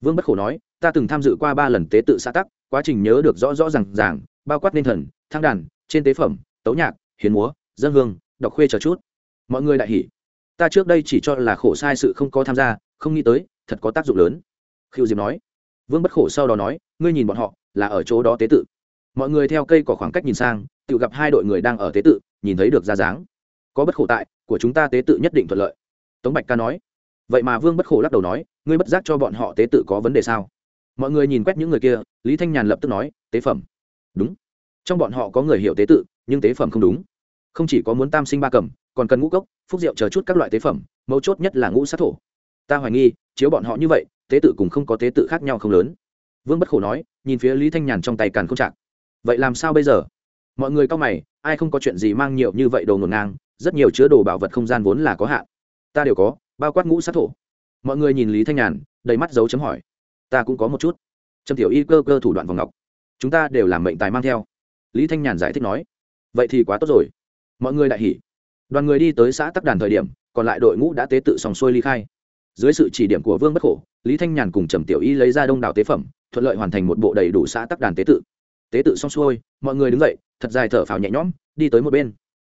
[SPEAKER 1] Vương bất khổ nói, ta từng tham dự qua ba lần tế tự xã tắc, quá trình nhớ được rõ rõ r à n g ràng, bao quát nên thần, thang đàn, trên tế phẩm, tấu nhạc, hiến múa, dân hương, đọc khuê chờ chút. Mọi người đại hỉ. Ta trước đây chỉ cho là khổ sai sự không có tham gia, không nghĩ tới, thật có tác dụng lớn. Khiêu diệp nói. Vương bất khổ sau đó nói, ngươi nhìn bọn họ, là ở chỗ đó tế tự. Mọi người theo cây có khoảng cách nhìn sang, tự gặp hai đội người đang ở tế tự, nhìn thấy được ra dáng. Có bất khổ tại của chúng ta tế tự nhất định thuận lợi. Tống bạch ca nói. Vậy mà vương bất khổ lắc đầu nói, ngươi bất giác cho bọn họ tế tự có vấn đề sao? Mọi người nhìn quét những người kia, lý thanh nhàn lập tức nói, tế phẩm. Đúng. Trong bọn họ có người hiểu tế tự, nhưng tế phẩm không đúng. Không chỉ có muốn tam sinh ba cầm, còn cần ngũ cốc, phúc rượu chờ chút các loại tế phẩm, mấu chốt nhất là ngũ sát thổ. Ta hoài nghi, chiếu bọn họ như vậy, tế tự cùng không có tế tự khác nhau không lớn. Vương bất khổ nói, nhìn phía lý thanh nhàn trong tay càn không chạc vậy làm sao bây giờ? Mọi người cao mày, ai không có chuyện gì mang nhiều như vậy đồ ngổn ngang rất nhiều chứa đồ bảo vật không gian vốn là có hạn. Ta đều có, bao quát ngũ sát thổ. Mọi người nhìn lý thanh nhàn, đầy mắt dấu chấm hỏi. Ta cũng có một chút. Trầm tiểu y cơ cơ thủ đoạn vòng ngọc. Chúng ta đều làm mệnh tài mang theo. Lý thanh nhàn giải thích nói. Vậy thì quá tốt rồi. Mọi người đại hỉ. Đoàn người đi tới xã tắc đàn thời điểm, còn lại đội ngũ đã tế tự sòng xuôi ly khai. Dưới sự chỉ điểm của vương bất khổ, lý thanh nhàn cùng trầm tiểu y lấy ra đông đảo tế phẩm, thuận lợi hoàn thành một bộ đầy đủ xã tắc đàn tế tự. Tế tự xong xuôi, mọi người đứng dậy, thật dài thở phào nhẹ nhõm, đi tới một bên.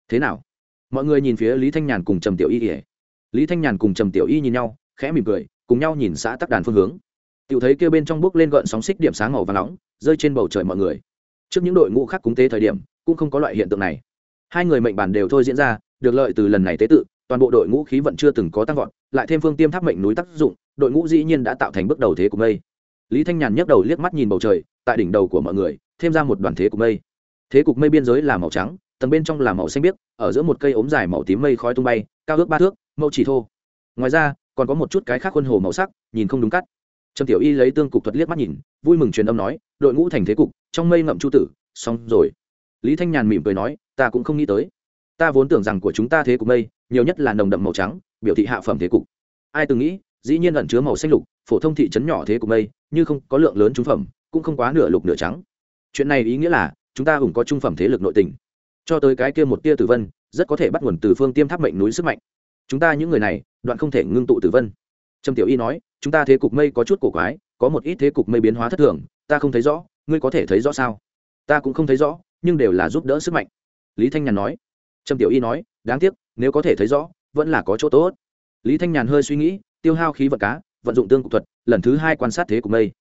[SPEAKER 1] Thế nào? Mọi người nhìn phía lý thanh nhàn cùng trầm tiểu y ỉa lý thanh nhàn cùng trầm tiểu y nhìn nhau, khẽ mỉm cười, cùng nhau nhìn xã tắc đàn phương hướng. Tiểu thấy kêu bên trong bước lên gợn sóng xích điểm sáng màu và nóng, rơi trên bầu trời mọi người. Trước những đội ngũ khác cúng tế thời điểm, cũng không có loại hiện tượng này. Hai người mệnh bản đều thôi diễn ra, được lợi từ lần này tế tự, toàn bộ đội ngũ khí vận chưa từng có tăng vọt, lại thêm phương tiêm tháp mệnh núi tác dụng, đội ngũ dĩ nhiên đã tạo thành bước đầu thế của mây. Lý thanh nhàn nhấc đầu liếc mắt nhìn bầu trời, tại đỉnh đầu của mọi người, thêm ra một đoàn thế cục mây. Thế cục mây biên giới là màu trắng, tầng bên trong là màu xanh biếc ở giữa một cây ốm dài màu tím mây khói tung bay, cao ước ba thước, mẫu chỉ thô. Ngoài ra, còn có một chút cái khác khuôn hồ màu sắc, nhìn không đúng cắt. Trầm tiểu y lấy tương cục thuật liếc mắt nhìn, vui mừng truyền âm nói, đội ngũ thành thế cục, trong mây ngậm chu tử, xong rồi. Lý thanh nhàn mỉm cười nói, ta cũng không nghĩ tới. Ta vốn tưởng rằng của chúng ta thế cục mây, nhiều nhất là nồng đậm màu trắng, biểu thị hạ phẩm thế cục. Ai từng nghĩ, dĩ nhiên ẩn chứa màu xanh lục, phổ thông thị trấn nhỏ thế cục mây, như không có lượng lớn trung phẩm, cũng không quá nửa lục nửa trắng. Chuyện này ý nghĩa là, chúng ta hùng có trung phẩm thế lực nội tình cho tới cái kia một tia tử vân, rất có thể bắt nguồn từ phương tiêm tháp mệnh núi sức mạnh. Chúng ta những người này, đoạn không thể ngưng tụ tử vân. Trầm tiểu y nói, chúng ta thế cục mây có chút cổ quái, có một ít thế cục mây biến hóa thất thường, ta không thấy rõ, ngươi có thể thấy rõ sao? Ta cũng không thấy rõ, nhưng đều là giúp đỡ sức mạnh. Lý thanh nhàn nói. Trầm tiểu y nói, đáng tiếc, nếu có thể thấy rõ, vẫn là có chỗ tốt. Lý thanh nhàn hơi suy nghĩ, tiêu hao khí vật cá, vận dụng tương cục thuật, lần thứ hai quan sát thế cục mây.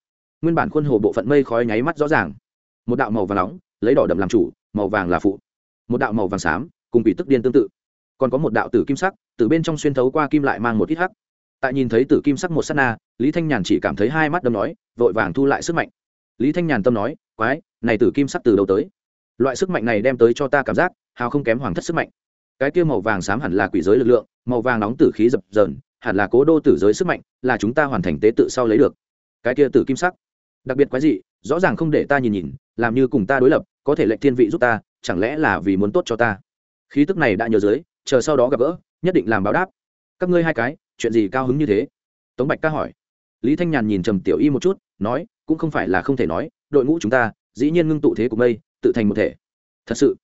[SPEAKER 1] Nguyên bản khuôn hồ bộ phận mây khói nháy mắt rõ ràng. Một đạo màu vàng nóng, lấy đỏ đậm làm chủ, màu vàng là phụ một đạo màu vàng xám, cùng bị tức điên tương tự. Còn có một đạo tử kim sắc, từ bên trong xuyên thấu qua kim lại mang một ít hắc. Tại nhìn thấy tử kim sắc một s á t na, lý thanh nhàn chỉ cảm thấy hai mắt đâm nói, vội vàng thu lại sức mạnh. Lý thanh nhàn tâm nói, quái, này tử kim sắc từ đầu tới? Loại sức mạnh này đem tới cho ta cảm giác, hào không kém hoàng thất sức mạnh. Cái kia màu vàng xám hẳn là quỷ giới lực lượng, màu vàng nóng tử khí dập dờn, hẳn là cố đô tử giới sức mạnh, là chúng ta hoàn thành tế tự sau lấy được. Cái kia tử kim sắc. Đặc biệt quái dị, rõ ràng không để ta nhìn nhìn, làm như cùng ta đối lập, có thể lệnh thiên vị giúp ta chẳng lẽ là vì muốn tốt cho ta? Khí tức này đã nhớ dưới, chờ sau đó gặp gỡ, nhất định làm báo đáp. Các ngươi hai cái, chuyện gì cao hứng như thế? Tống bạch ca hỏi. Lý thanh nhàn nhìn trầm tiểu y một chút, nói, cũng không phải là không thể nói, đội ngũ chúng ta, dĩ nhiên ngưng tụ thế của mây tự thành một thể. Thật sự,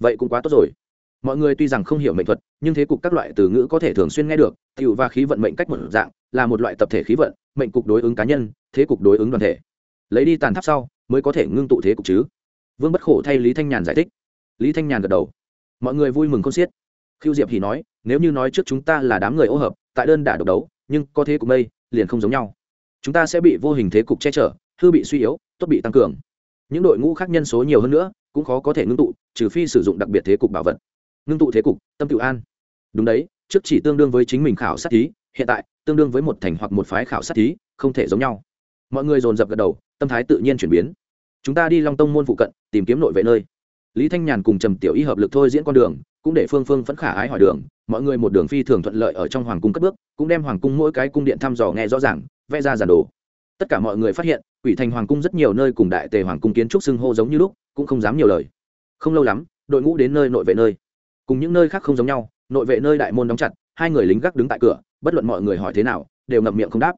[SPEAKER 1] vậy cũng quá tốt rồi. Mọi người tuy rằng không hiểu mệnh thuật, nhưng thế cục các loại từ ngữ có thể thường xuyên nghe được t i ể u và khí vận mệnh cách một dạng, là một loại tập thể khí vận, mệnh cục đối ứng cá nhân, thế cục đối ứng đoàn thể. Lấy đi tàn tháp sau, mới có thể ngưng tụ thế cục chứ. Vương bất khổ thay lý thanh nhàn giải thích lý thanh nhàn gật đầu. Mọi người vui mừng không xiết. Khiêu diệp thì nói, nếu như nói trước chúng ta là đám người ô hợp, tại đơn đả độc đấu, nhưng có thế cục mây liền không giống nhau. Chúng ta sẽ bị vô hình thế cục che chở, hư bị suy yếu, tốt bị tăng cường. Những đội ngũ khác nhân số nhiều hơn nữa, cũng khó có thể ngưng tụ, trừ phi sử dụng đặc biệt thế cục bảo vật. Ngưng tụ thế cục, tâm tự an. Đúng đấy, trước chỉ tương đương với chính mình khảo sát thí, hiện tại, tương đương với một thành hoặc một phái khảo sát thí, không thể giống nhau. Mọi người dồn dập gật đầu, tâm thái tự nhiên chuyển biến. Chúng ta đi long tông môn phụ cận, tìm kiếm nội vệ nơi lý thanh nhàn cùng trầm tiểu y hợp lực thôi diễn con đường, cũng để phương phương vẫn khả ái hỏi đường, mọi người một đường phi thường thuận lợi ở trong hoàng cung cất bước, cũng đem hoàng cung mỗi cái cung điện thăm dò nghe rõ ràng, vẽ ra giàn đồ. Tất cả mọi người phát hiện, quỷ thành hoàng cung rất nhiều nơi cùng đại tề hoàng cung kiến trúc xưng hô giống như lúc, cũng không dám nhiều lời. Không lâu lắm, đội ngũ đến nơi nội vệ nơi. Cùng những nơi khác không giống nhau, nội vệ nơi đại môn đóng chặt, hai người lính gác đứng tại cửa, bất luận mọi người hỏi thế nào, đều ngậm miệng không đáp.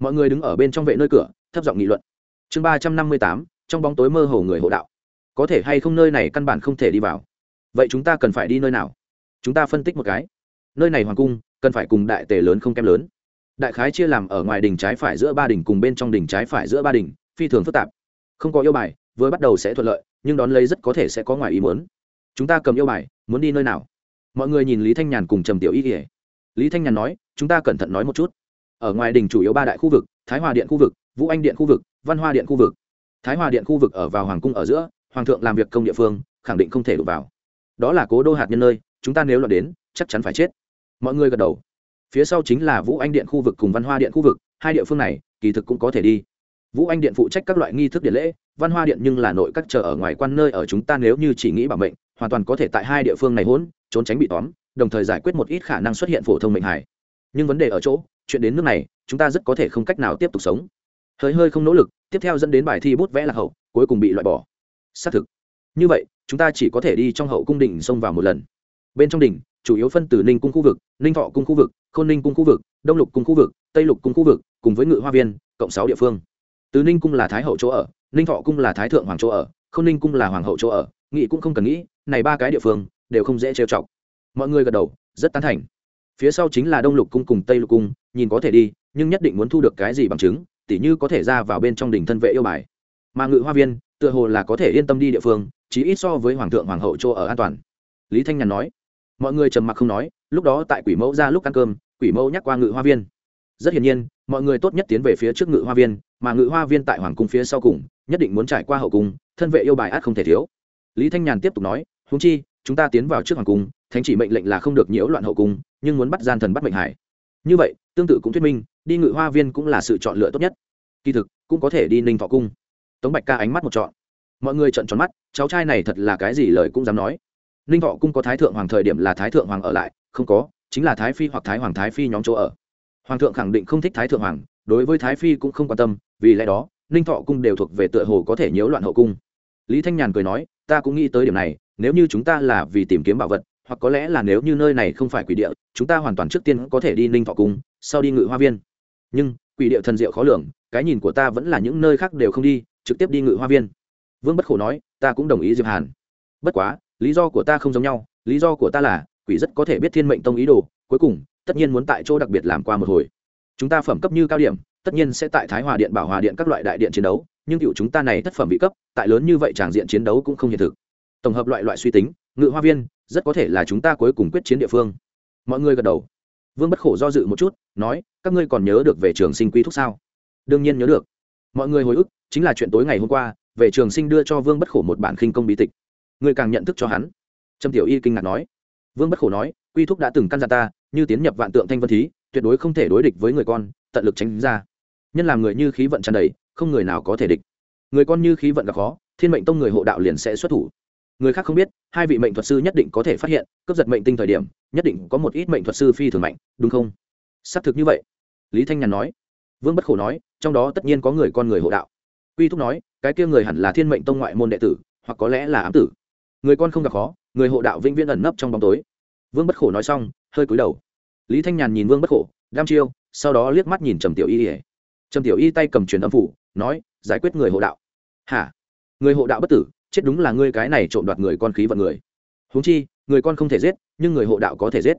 [SPEAKER 1] Mọi người đứng ở bên trong vệ nơi cửa, thấp giọng nghị luận. Chương ba trăm năm mươi tám, trong bóng tối mơ hồ người hộ đạo có thể hay không nơi này căn bản không thể đi vào. Vậy chúng ta cần phải đi nơi nào? Chúng ta phân tích một cái. Nơi này hoàng cung, cần phải cùng đại tề lớn không kém lớn. Đại khái chia làm ở ngoài đỉnh trái phải giữa ba đỉnh cùng bên trong đỉnh trái phải giữa ba đỉnh phi thường phức tạp. Không có yêu bài, vừa bắt đầu sẽ thuận lợi, nhưng đón lấy rất có thể sẽ có ngoài ý muốn. Chúng ta cầm yêu bài, muốn đi nơi nào? Mọi người nhìn lý thanh nhàn cùng trầm tiểu y nghĩa lý thanh nhàn nói, chúng ta cẩn thận nói một chút. Ở ngoài đỉnh chủ yếu ba đại khu vực, thái hòa điện khu vực, vũ anh điện khu vực, văn hoa điện khu vực. Thái hòa điện khu vực ở vào hoàng cung ở giữa hoàng thượng làm việc công địa phương, khẳng định không thể đụng vào. Đó là cố đô hạt nhân nơi, chúng ta nếu lọt đến, chắc chắn phải chết. Mọi người gật đầu. Phía sau chính là vũ anh điện khu vực cùng văn hoa điện khu vực, hai địa phương này, kỳ thực cũng có thể đi. Vũ anh điện phụ trách các loại nghi thức điện lễ, văn hoa điện nhưng là nội các chợ ở ngoài quan nơi ở chúng ta nếu như chỉ nghĩ bảo mệnh, hoàn toàn có thể tại hai địa phương này hỗn, trốn tránh bị tóm, đồng thời giải quyết một ít khả năng xuất hiện phổ thông mệnh hải nhưng vấn đề ở chỗ, chuyện đến nước này, chúng ta rất có thể không cách nào tiếp tục sống. Hơi hơi không nỗ lực, tiếp theo dẫn đến bài thi bút vẽ lạc hậu, cuối cùng bị loại bỏ xác thực. Như vậy, chúng ta chỉ có thể đi trong hậu cung đình xông vào một lần. Bên trong đỉnh, chủ yếu phân từ ninh cung khu vực, ninh thọ cung khu vực, khôn ninh cung khu vực, đông lục cung khu vực, tây lục cung khu vực, cùng với ngự hoa viên, cộng sáu địa phương. Từ ninh cung là thái hậu chỗ ở, ninh thọ cung là thái thượng hoàng chỗ ở, khôn ninh cung là hoàng hậu chỗ ở, nghị cũng không cần nghĩ, này ba cái địa phương đều không dễ trêu chọc. Mọi người gật đầu, rất tán thành. Phía sau chính là đông lục cung cùng tây lục cung, nhìn có thể đi, nhưng nhất định muốn thu được cái gì bằng chứng, tỉ như có thể ra vào bên trong đỉnh thân vệ yêu bài. Mà ngự hoa viên tựa hồ là có thể yên tâm đi địa phương, chí ít so với hoàng thượng hoàng hậu chỗ ở an toàn. Lý thanh nhàn nói. Mọi người trầm mặc không nói, lúc đó tại quỷ mẫu ra lúc ăn cơm, quỷ mẫu nhắc qua ngự hoa viên. Rất hiển nhiên, mọi người tốt nhất tiến về phía trước ngự hoa viên, mà ngự hoa viên tại hoàng cung phía sau cùng, nhất định muốn trải qua hậu cung, thân vệ yêu bài át không thể thiếu. Lý thanh nhàn tiếp tục nói húng chi, chúng ta tiến vào trước hoàng cung, thánh chỉ mệnh lệnh là không được nhiễu loạn hậu cung, nhưng muốn bắt gian thần bắt mệnh hải. Như vậy, tương tự cũng thuyết minh, đi ngự hoa viên cũng là sự chọn lựa tốt nhất. Kỳ thực, cũng có thể đi ninh thọ cung tống bạch ca ánh mắt một trọn. mọi người trận tròn mắt, cháu trai này thật là cái gì lời cũng dám nói. Ninh thọ cung có thái thượng hoàng thời điểm là thái thượng hoàng ở lại, không có, chính là thái phi hoặc thái hoàng thái phi nhóm chỗ ở. Hoàng thượng khẳng định không thích thái thượng hoàng, đối với thái phi cũng không quan tâm, vì lẽ đó, ninh thọ cung đều thuộc về tựa hồ có thể nhiễu loạn hậu cung. Lý thanh nhàn cười nói, ta cũng nghĩ tới điểm này, nếu như chúng ta là vì tìm kiếm bảo vật, hoặc có lẽ là nếu như nơi này không phải quỷ địa, chúng ta hoàn toàn trước tiên có thể đi ninh thọ cung, sau đi ngự hoa viên. Nhưng, quỷ địa thần diệu khó lường, cái nhìn của ta vẫn là những nơi khác đều không đi trực tiếp đi ngự hoa viên. Vương bất khổ nói, ta cũng đồng ý, diệp hàn. Bất quá, lý do của ta không giống nhau, lý do của ta là, quỷ rất có thể biết thiên mệnh tông ý đồ, cuối cùng, tất nhiên muốn tại chỗ đặc biệt làm qua một hồi. Chúng ta phẩm cấp như cao điểm, tất nhiên sẽ tại thái hòa điện, bảo hòa điện các loại đại điện chiến đấu, nhưng cựu chúng ta này thất phẩm bị cấp, tại lớn như vậy tràng diện chiến đấu cũng không hiện thực. Tổng hợp loại loại suy tính, ngự hoa viên, rất có thể là chúng ta cuối cùng quyết chiến địa phương. Mọi người gật đầu. Vương bất khổ do dự một chút, nói, các ngươi còn nhớ được về trường sinh quy thúc sao? Đương nhiên nhớ được. Mọi người hồi ức chính là chuyện tối ngày hôm qua, về trường sinh đưa cho vương bất khổ một bản khinh công bí tịch. Người càng nhận thức cho hắn. Trâm tiểu y kinh ngạc nói. Vương bất khổ nói, quy thúc đã từng căn dặn ta, như tiến nhập vạn tượng thanh vân thí, tuyệt đối không thể đối địch với người con, tận lực tránh ra. Nhân làm người như khí vận tràn đầy, không người nào có thể địch. Người con như khí vận gặp khó, thiên mệnh tông người hộ đạo liền sẽ xuất thủ. Người khác không biết, hai vị mệnh thuật sư nhất định có thể phát hiện, cướp giật mệnh tinh thời điểm, nhất định có một ít mệnh thuật sư phi thường mạnh, đúng không? Xác thực như vậy. Lý thanh nhàn nói. Vương bất khổ nói, trong đó tất nhiên có người con người hộ đạo quy thúc nói, cái kia người hẳn là thiên mệnh tông ngoại môn đệ tử, hoặc có lẽ là ám tử. Người con không gặp khó, người hộ đạo vĩnh viễn ẩn nấp trong bóng tối. Vương bất khổ nói xong, hơi cúi đầu. Lý thanh nhàn nhìn vương bất khổ đam chiêu, sau đó liếc mắt nhìn trầm tiểu y. Ỉa trầm tiểu y tay cầm truyền âm phủ, nói, giải quyết người hộ đạo. Hả? Người hộ đạo bất tử, chết đúng là ngươi cái này trộm đoạt người con khí vận người. Huống chi, người con không thể giết, nhưng người hộ đạo có thể giết.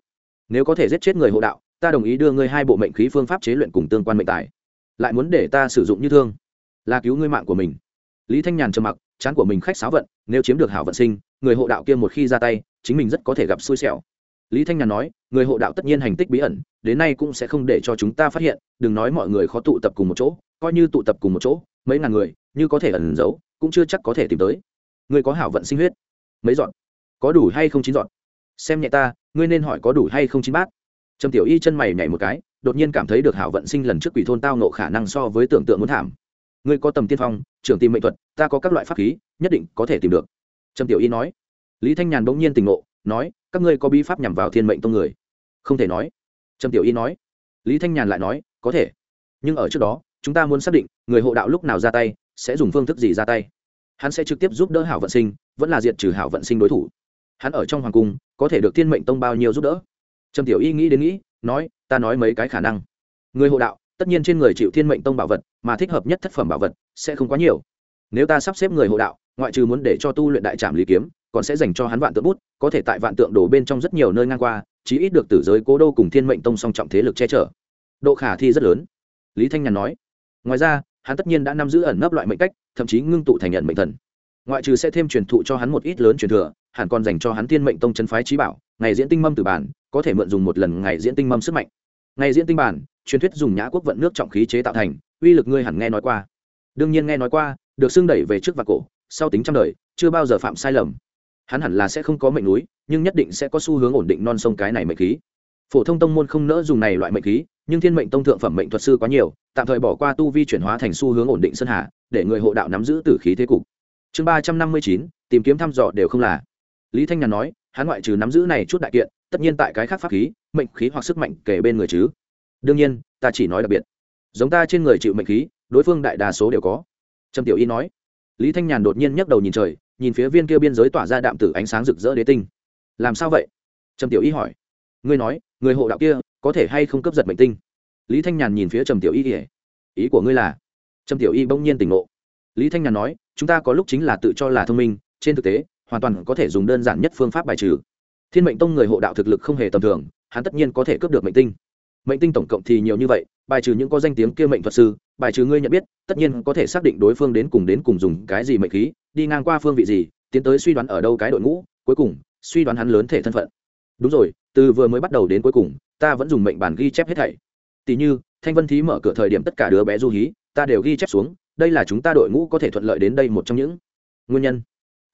[SPEAKER 1] Nếu có thể giết chết người hộ đạo, ta đồng ý đưa ngươi hai bộ mệnh khí phương pháp chế luyện cùng tương quan mệnh tài. Lại muốn để ta sử dụng như thương là cứu ngươi mạng của mình. Lý thanh nhàn trầm mặc, chán của mình khách sáo vận, nếu chiếm được hảo vận sinh, người hộ đạo kia một khi ra tay, chính mình rất có thể gặp xui xẻo. Lý thanh nhàn nói, người hộ đạo tất nhiên hành tích bí ẩn, đến nay cũng sẽ không để cho chúng ta phát hiện, đừng nói mọi người khó tụ tập cùng một chỗ, coi như tụ tập cùng một chỗ, mấy ngàn người, như có thể ẩn giấu, cũng chưa chắc có thể tìm tới. Người có hảo vận sinh huyết. Mấy dọn có đủ hay không chín dọn xem nhẹ ta, ngươi nên hỏi có đủ hay không chín bát. Trầm tiểu y chân mày nhảy một cái, đột nhiên cảm thấy được hảo vận sinh lần trước quỷ thôn tao nộ khả năng so với tưởng tượng muốn thảm ngươi có tầm tiên phong, trưởng tìm mệnh thuật, ta có các loại pháp khí, nhất định có thể tìm được. Trầm tiểu y nói. Lý thanh nhàn bỗng nhiên tình ngộ, nói, các ngươi có bi pháp nhằm vào thiên mệnh tông người? Không thể nói. Trầm tiểu y nói. Lý thanh nhàn lại nói, có thể. Nhưng ở trước đó, chúng ta muốn xác định người hộ đạo lúc nào ra tay, sẽ dùng phương thức gì ra tay. Hắn sẽ trực tiếp giúp đỡ hảo vận sinh, vẫn là diệt trừ hảo vận sinh đối thủ. Hắn ở trong hoàng cung, có thể được thiên mệnh tông bao nhiêu giúp đỡ? Trầm tiểu y nghĩ đến nghĩ, nói, ta nói mấy cái khả năng. Người hộ đạo, tất nhiên trên người chịu thiên mệnh tông bảo vật mà thích hợp nhất thất phẩm bảo vật sẽ không quá nhiều. Nếu ta sắp xếp người hộ đạo, ngoại trừ muốn để cho tu luyện đại trạm lý kiếm, còn sẽ dành cho hắn vạn tượng bút, có thể tại vạn tượng đổ bên trong rất nhiều nơi ngang qua, chí ít được tử giới cố đô cùng thiên mệnh tông song trọng thế lực che chở. Độ khả thi rất lớn. Lý thanh nhàn nói. Ngoài ra, hắn tất nhiên đã nắm giữ ẩn nấp loại mệnh cách, thậm chí ngưng tụ thành nhận mệnh thần. Ngoại trừ sẽ thêm truyền thụ cho hắn một ít lớn truyền thừa, hẳn còn dành cho hắn thiên mệnh tông chân phái trí bảo, ngày diễn tinh mâm từ bản, có thể mượn dùng một lần ngày diễn tinh mâm sức mạnh. Ngày diễn tinh bản, truyền thuyết dùng nhã quốc vận nước trọng khí chế tạo thành uy lực ngươi hẳn nghe nói qua. Đương nhiên nghe nói qua, được xưng đẩy về trước và cổ, sau tính trăm đời, chưa bao giờ phạm sai lầm. Hắn hẳn là sẽ không có mệnh núi, nhưng nhất định sẽ có xu hướng ổn định non sông cái này mệnh khí. Phổ thông tông môn không nỡ dùng này loại mệnh khí, nhưng thiên mệnh tông thượng phẩm mệnh thuật sư quá nhiều, tạm thời bỏ qua tu vi chuyển hóa thành xu hướng ổn định sơn hà, để người hộ đạo nắm giữ tử khí thế cục. Chương ba trăm năm mươi chín, tìm kiếm thăm dò đều không là. Lý thanh nhàn nói, hắn ngoại trừ nắm giữ này chút đại kiện, tất nhiên tại cái khác pháp khí, mệnh khí hoặc sức mạnh kể bên người chứ. Đương nhiên, ta chỉ nói đặc biệt giống ta trên người chịu mệnh khí, đối phương đại đa số đều có. Trầm tiểu y nói. Lý thanh nhàn đột nhiên nhấc đầu nhìn trời, nhìn phía viên kia biên giới tỏa ra đạm tử ánh sáng rực rỡ đế tinh. Làm sao vậy? Trầm tiểu y hỏi. Ngươi nói, người hộ đạo kia có thể hay không cấp giật mệnh tinh? Lý thanh nhàn nhìn phía trầm tiểu y kể ý của ngươi là? Trầm tiểu y bỗng nhiên tỉnh ngộ. Lý thanh nhàn nói, chúng ta có lúc chính là tự cho là thông minh, trên thực tế, hoàn toàn có thể dùng đơn giản nhất phương pháp bài trừ. Thiên mệnh tông người hộ đạo thực lực không hề tầm thường, hắn tất nhiên có thể cướp được mệnh tinh mệnh tinh tổng cộng thì nhiều như vậy, bài trừ những có danh tiếng kia mệnh thuật sư, bài trừ ngươi nhận biết, tất nhiên có thể xác định đối phương đến cùng đến cùng dùng cái gì mệnh khí, đi ngang qua phương vị gì, tiến tới suy đoán ở đâu cái đội ngũ, cuối cùng, suy đoán hắn lớn thể thân phận. Đúng rồi, từ vừa mới bắt đầu đến cuối cùng, ta vẫn dùng mệnh bản ghi chép hết thảy. Tỷ như, thanh vân thí mở cửa thời điểm tất cả đứa bé du hí, ta đều ghi chép xuống, đây là chúng ta đội ngũ có thể thuận lợi đến đây một trong những nguyên nhân.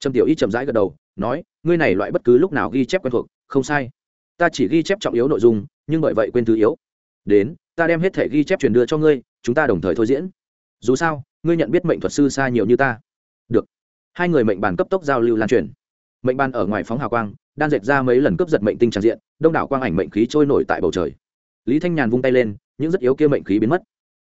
[SPEAKER 1] Trầm tiểu y chậm rãi gật đầu, nói, ngươi này loại bất cứ lúc nào ghi chép quen thuộc, không sai ta chỉ ghi chép trọng yếu nội dung, nhưng bởi vậy quên thứ yếu. Đến, ta đem hết thể ghi chép truyền đưa cho ngươi, chúng ta đồng thời thôi diễn. Dù sao, ngươi nhận biết mệnh thuật sư xa nhiều như ta. Được. Hai người mệnh bàn cấp tốc giao lưu lan truyền. Mệnh bàn ở ngoài phóng hào quang đang dệt ra mấy lần cướp giật mệnh tinh tràn diện, đông đảo quang ảnh mệnh khí trôi nổi tại bầu trời. Lý thanh nhàn vung tay lên, những rất yếu kia mệnh khí biến mất.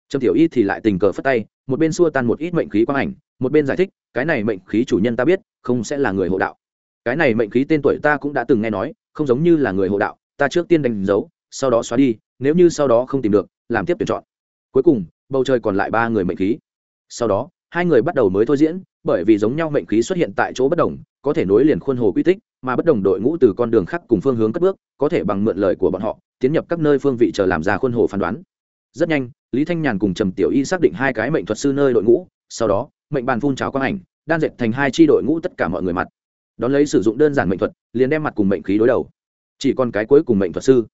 [SPEAKER 1] Trầm tiểu y thì lại tình cờ phất tay, một bên xua tan một ít mệnh khí quang ảnh, một bên giải thích, cái này mệnh khí chủ nhân ta biết, không sẽ là người hộ đạo. Cái này mệnh khí tên tuổi ta cũng đã từng nghe nói không giống như là người hộ đạo, ta trước tiên đánh dấu, sau đó xóa đi, nếu như sau đó không tìm được, làm tiếp tuyển chọn. Cuối cùng, bầu trời còn lại ba người mệnh khí. Sau đó, hai người bắt đầu mới thôi diễn, bởi vì giống nhau mệnh khí xuất hiện tại chỗ bất đồng, có thể nối liền khuôn hồ quy tích, mà bất đồng đội ngũ từ con đường khác cùng phương hướng cất bước, có thể bằng mượn lời của bọn họ, tiến nhập các nơi phương vị chờ làm ra khuôn hồ phán đoán. Rất nhanh, lý thanh nhàn cùng trầm tiểu y xác định hai cái mệnh thuật sư nơi đội ngũ, sau đó, mệnh bàn phun trào quang ảnh, đan dệt thành hai tri đội ngũ tất cả mọi người mặt đón lấy sử dụng đơn giản mệnh thuật, liền đem mặt cùng mệnh khí đối đầu. Chỉ còn cái cuối cùng mệnh thuật sư.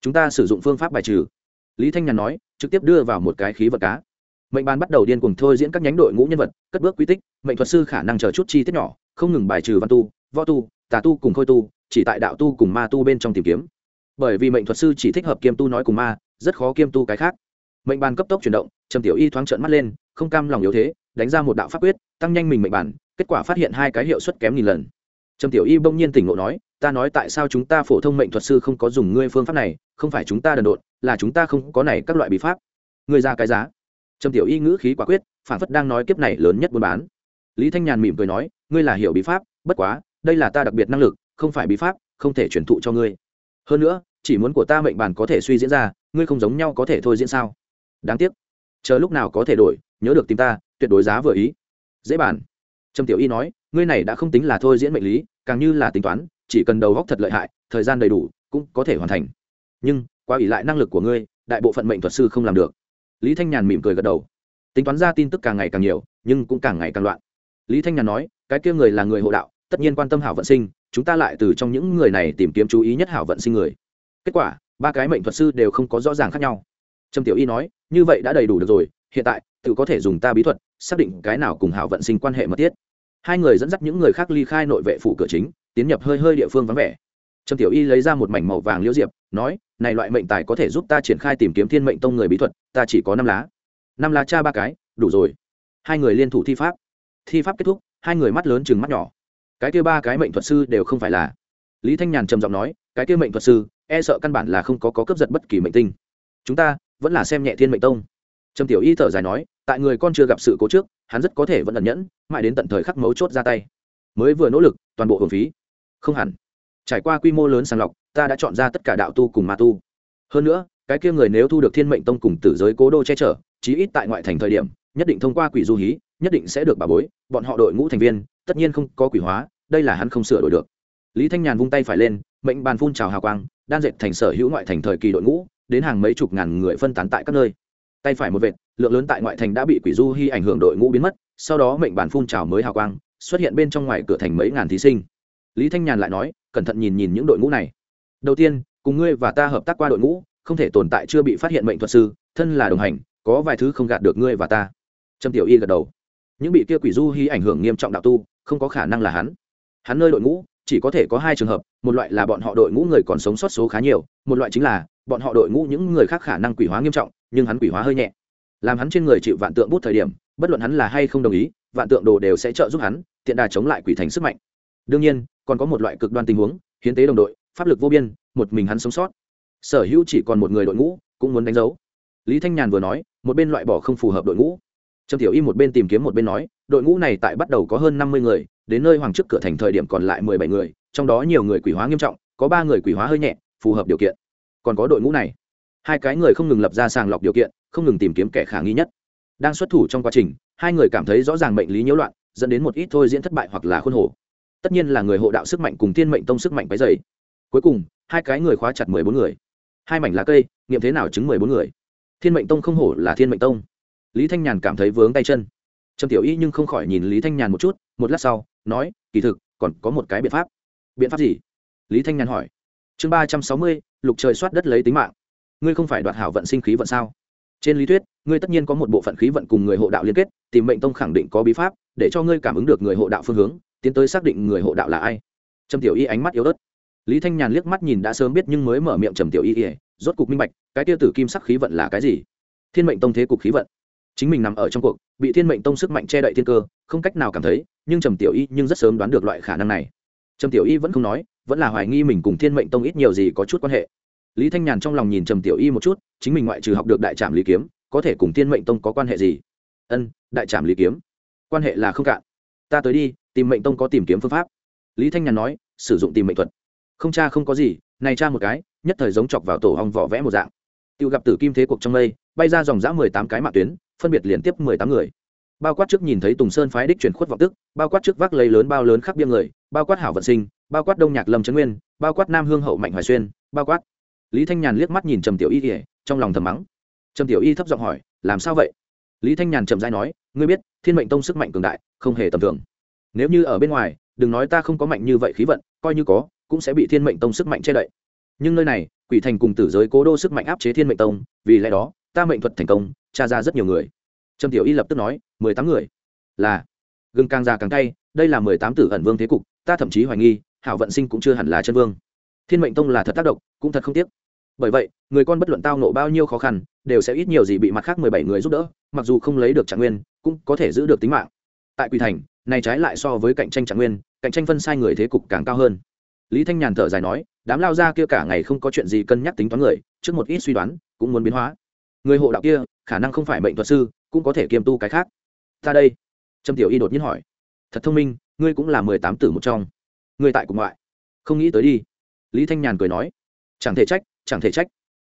[SPEAKER 1] Chúng ta sử dụng phương pháp bài trừ. Lý thanh nhàn nói, trực tiếp đưa vào một cái khí vật cá. Mệnh bàn bắt đầu điên cùng thôi diễn các nhánh đội ngũ nhân vật, cất bước quy tích, mệnh thuật sư khả năng chờ chút chi tiết nhỏ, không ngừng bài trừ văn tu, võ tu, tà tu cùng khôi tu, chỉ tại đạo tu cùng ma tu bên trong tìm kiếm. Bởi vì mệnh thuật sư chỉ thích hợp kiêm tu nói cùng ma, rất khó kiêm tu cái khác. Mệnh bàn cấp tốc chuyển động, trầm tiểu y thoáng trợn mắt lên, không cam lòng yếu thế, đánh ra một đạo pháp quyết, tăng nhanh mình mệnh bản kết quả phát hiện hai cái hiệu suất kém nghìn lần trầm tiểu y bỗng nhiên tỉnh ngộ nói, ta nói tại sao chúng ta phổ thông mệnh thuật sư không có dùng ngươi phương pháp này, không phải chúng ta đần độn, là chúng ta không có này các loại bí pháp. Ngươi ra cái giá. Trầm tiểu y ngữ khí quả quyết, phản phất đang nói kiếp này lớn nhất buôn bán. Lý thanh nhàn mỉm cười nói, ngươi là hiểu bí pháp, bất quá, đây là ta đặc biệt năng lực, không phải bí pháp, không thể truyền thụ cho ngươi. Hơn nữa, chỉ muốn của ta mệnh bản có thể suy diễn ra, ngươi không giống nhau có thể thôi diễn sao? Đáng tiếc. Chờ lúc nào có thể đổi, nhớ được tìm ta, tuyệt đối giá vừa ý. Dễ bản trầm tiểu y nói ngươi này đã không tính là thôi diễn mệnh lý, càng như là tính toán, chỉ cần đầu góc thật lợi hại, thời gian đầy đủ, cũng có thể hoàn thành. Nhưng qua ủy lại năng lực của ngươi, đại bộ phận mệnh thuật sư không làm được. Lý thanh nhàn mỉm cười gật đầu. Tính toán ra tin tức càng ngày càng nhiều, nhưng cũng càng ngày càng loạn. Lý thanh nhàn nói, cái kia người là người hộ đạo, tất nhiên quan tâm hảo vận sinh, chúng ta lại từ trong những người này tìm kiếm chú ý nhất hảo vận sinh người. Kết quả, ba cái mệnh thuật sư đều không có rõ ràng khác nhau. Trâm tiểu y nói, như vậy đã đầy đủ được rồi, hiện tại, tự có thể dùng ta bí thuật, xác định cái nào cùng hảo vận sinh quan hệ mật thiết hai người dẫn dắt những người khác ly khai nội vệ phủ cửa chính tiến nhập hơi hơi địa phương vắng vẻ. Trầm tiểu y lấy ra một mảnh màu vàng liễu diệp nói này loại mệnh tài có thể giúp ta triển khai tìm kiếm thiên mệnh tông người bí thuật ta chỉ có năm lá. Năm lá cha ba cái đủ rồi. Hai người liên thủ thi pháp. Thi pháp kết thúc hai người mắt lớn chừng mắt nhỏ. Cái kia ba cái mệnh thuật sư đều không phải là. Lý thanh nhàn trầm giọng nói cái kia mệnh thuật sư e sợ căn bản là không có, có cướp giật bất kỳ mệnh tinh. Chúng ta vẫn là xem nhẹ thiên mệnh tông. Trầm tiểu y thở dài nói tại người con chưa gặp sự cố trước hắn rất có thể vẫn ẩn nhẫn, mãi đến tận thời khắc mấu chốt ra tay. Mới vừa nỗ lực, toàn bộ hưởng phí. Không hẳn. Trải qua quy mô lớn sàng lọc, ta đã chọn ra tất cả đạo tu cùng ma tu. Hơn nữa, cái kia người nếu thu được thiên mệnh tông cùng tử giới cố đô che chở, chí ít tại ngoại thành thời điểm, nhất định thông qua quỷ du hí, nhất định sẽ được bà bối, bọn họ đội ngũ thành viên, tất nhiên không có quỷ hóa, đây là hắn không sửa đổi được. Lý thanh nhàn vung tay phải lên, mệnh bàn phun trào hào quang, đan dệt thành sở hữu ngoại thành thời kỳ đội ngũ, đến hàng mấy chục ngàn người phân tán tại các nơi. Tay phải một vệt lượng lớn tại ngoại thành đã bị quỷ du hy ảnh hưởng đội ngũ biến mất, sau đó mệnh bản phun trào mới hào quang, xuất hiện bên trong ngoài cửa thành mấy ngàn thí sinh. Lý thanh nhàn lại nói, cẩn thận nhìn nhìn những đội ngũ này. Đầu tiên, cùng ngươi và ta hợp tác qua đội ngũ, không thể tồn tại chưa bị phát hiện mệnh thuật sư, thân là đồng hành, có vài thứ không gạt được ngươi và ta. Trâm tiểu y gật đầu. Những bị kia quỷ du hy ảnh hưởng nghiêm trọng đạo tu, không có khả năng là hắn. Hắn nơi đội ngũ, chỉ có thể có hai trường hợp, một loại là bọn họ đội ngũ người còn sống sót số khá nhiều, một loại chính là, bọn họ đội ngũ những người khác khả năng quỷ hóa nghiêm trọng, nhưng hắn quỷ hóa hơi nhẹ làm hắn trên người chịu vạn tượng bút thời điểm, bất luận hắn là hay không đồng ý, vạn tượng đồ đều sẽ trợ giúp hắn tiện đà chống lại quỷ thành sức mạnh. Đương nhiên, còn có một loại cực đoan tình huống, hiến tế đồng đội, pháp lực vô biên, một mình hắn sống sót. Sở hữu chỉ còn một người đội ngũ, cũng muốn đánh dấu. Lý thanh nhàn vừa nói, một bên loại bỏ không phù hợp đội ngũ. Trầm tiểu y một bên tìm kiếm một bên nói, đội ngũ này tại bắt đầu có hơn năm mươi người, đến nơi hoàng trước cửa thành thời điểm còn lại mười bảy người, trong đó nhiều người quỷ hóa nghiêm trọng, có ba người quỷ hóa hơi nhẹ, phù hợp điều kiện. Còn có đội ngũ này. Hai cái người không ngừng lập ra sàng lọc điều kiện không ngừng tìm kiếm kẻ khả nghi nhất. Đang xuất thủ trong quá trình, hai người cảm thấy rõ ràng mệnh lý nhiễu loạn, dẫn đến một ít thôi diễn thất bại hoặc là khuôn hồ. Tất nhiên là người hộ đạo sức mạnh cùng thiên mệnh tông sức mạnh cái dày cuối cùng, hai cái người khóa chặt mười bốn người. Hai mảnh lá cây, nghiệm thế nào chứng mười bốn người? Thiên mệnh tông không hổ là thiên mệnh tông. Lý thanh nhàn cảm thấy vướng tay chân. Trầm tiểu y nhưng không khỏi nhìn lý thanh nhàn một chút, một lát sau, nói, kỳ thực, còn có một cái biện pháp. Biện pháp gì? Lý thanh nhàn hỏi. Chương ba trăm sáu mươi, lục trời soát đất lấy tính mạng. Ngươi không phải đoạt hảo vận sinh khí vận sao? Trên lý thuyết, ngươi tất nhiên có một bộ phận khí vận cùng người hộ đạo liên kết, tìm mệnh tông khẳng định có bí pháp, để cho ngươi cảm ứng được người hộ đạo phương hướng, tiến tới xác định người hộ đạo là ai. Trầm tiểu y ánh mắt yếu ớt. Lý thanh nhàn liếc mắt nhìn đã sớm biết nhưng mới mở miệng trầm tiểu y ỉa rốt cục minh bạch, cái tiêu tử kim sắc khí vận là cái gì? Thiên mệnh tông thế cục khí vận. Chính mình nằm ở trong cuộc, bị thiên mệnh tông sức mạnh che đậy thiên cơ, không cách nào cảm thấy, nhưng trầm tiểu y nhưng rất sớm đoán được loại khả năng này. Trầm tiểu y vẫn không nói, vẫn là hoài nghi mình cùng thiên mệnh tông ít nhiều gì có chút quan hệ lý thanh nhàn trong lòng nhìn trầm tiểu y một chút, chính mình ngoại trừ học được đại trạm lý kiếm, có thể cùng thiên mệnh tông có quan hệ gì? Ân, đại trạm lý kiếm. Quan hệ là không cạn. Ta tới đi, tìm mệnh tông có tìm kiếm phương pháp. Lý thanh nhàn nói, sử dụng tìm mệnh thuật. Không cha không có gì, này cha một cái, nhất thời giống chọc vào tổ hong vỏ vẽ một dạng. Tự gặp tử kim thế cuộc trong mây, bay ra dòng dã mười tám cái mạng tuyến, phân biệt liên tiếp mười tám người. Bao quát trước nhìn thấy tùng sơn phái đích chuyển khuất vọng tức, bao quát trước vác lấy lớn bao lớn khắc biên người, bao quát hảo vận sinh, bao quát đông nhạc lâm trấn nguyên, bao quát nam hương hậu mạnh hoài xuyên, bao quát lý thanh nhàn liếc mắt nhìn trầm tiểu y kỉa trong lòng thầm mắng. Trầm tiểu y thấp giọng hỏi, làm sao vậy? Lý thanh nhàn trầm dai nói, ngươi biết, thiên mệnh tông sức mạnh cường đại, không hề tầm thường. Nếu như ở bên ngoài, đừng nói ta không có mạnh như vậy khí vận, coi như có, cũng sẽ bị thiên mệnh tông sức mạnh che đậy. Nhưng nơi này, quỷ thành cùng tử giới cố đô sức mạnh áp chế thiên mệnh tông, vì lẽ đó, ta mệnh thuật thành công, tra ra rất nhiều người. Trầm tiểu y lập tức nói, mười tám người. Là. Gừng càng già càng cay, đây là mười tám tử ẩn vương thế cục, ta thậm chí hoài nghi, hảo vận sinh cũng chưa hẳn là chân vương. Thiên mệnh tông là thật tác động cũng thật không tiếc. Bởi vậy, người con bất luận tao nộ bao nhiêu khó khăn, đều sẽ ít nhiều gì bị mặt khác mười bảy người giúp đỡ, mặc dù không lấy được trạng nguyên, cũng có thể giữ được tính mạng. Tại quỳ thành, này trái lại so với cạnh tranh trạng nguyên, cạnh tranh phân sai người thế cục càng cao hơn. Lý thanh nhàn thở dài nói, đám lao ra kia cả ngày không có chuyện gì cân nhắc tính toán người, trước một ít suy đoán, cũng muốn biến hóa. Người hộ đạo kia, khả năng không phải mệnh thuật sư, cũng có thể kiêm tu cái khác. Ta đây. Trâm tiểu y đột nhiên hỏi. Thật thông minh, ngươi cũng là mười tám tử một trong. Ngươi tại cùng ngoại. Không nghĩ tới đi. Lý thanh nhàn cười nói chẳng thể trách, chẳng thể trách.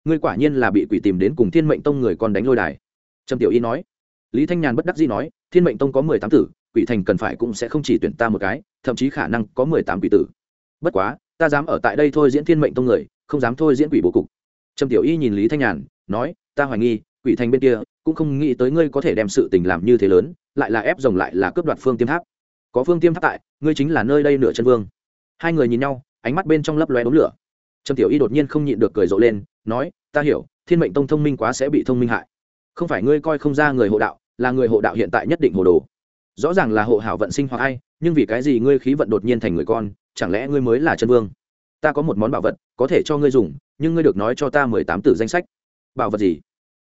[SPEAKER 1] Ngươi quả nhiên là bị quỷ tìm đến cùng thiên mệnh tông người con đánh lôi đài. Trâm tiểu y nói. Lý thanh nhàn bất đắc dĩ nói, thiên mệnh tông có mười tám tử, quỷ thành cần phải cũng sẽ không chỉ tuyển ta một cái, thậm chí khả năng có mười tám quỷ tử. Bất quá, ta dám ở tại đây thôi diễn thiên mệnh tông người, không dám thôi diễn quỷ bố cục. Trầm tiểu y nhìn lý thanh nhàn, nói, ta hoài nghi, quỷ thành bên kia, cũng không nghĩ tới ngươi có thể đem sự tình làm như thế lớn, lại là ép rồng lại là cướp đoạt phương tiêm tháp. Có phương tiêm tháp tại, ngươi chính là nơi đây nửa chân vương. Hai người nhìn nhau, ánh mắt bên trong lấp loe đống lửa trầm tiểu y đột nhiên không nhịn được cười rộ lên, nói, ta hiểu, thiên mệnh tông thông minh quá sẽ bị thông minh hại. Không phải ngươi coi không ra người hộ đạo, là người hộ đạo hiện tại nhất định hồ đồ. Rõ ràng là hộ hảo vận sinh hoặc ai, nhưng vì cái gì ngươi khí vận đột nhiên thành người con, chẳng lẽ ngươi mới là chân vương? Ta có một món bảo vật, có thể cho ngươi dùng, nhưng ngươi được nói cho ta mười tám tử danh sách. Bảo vật gì?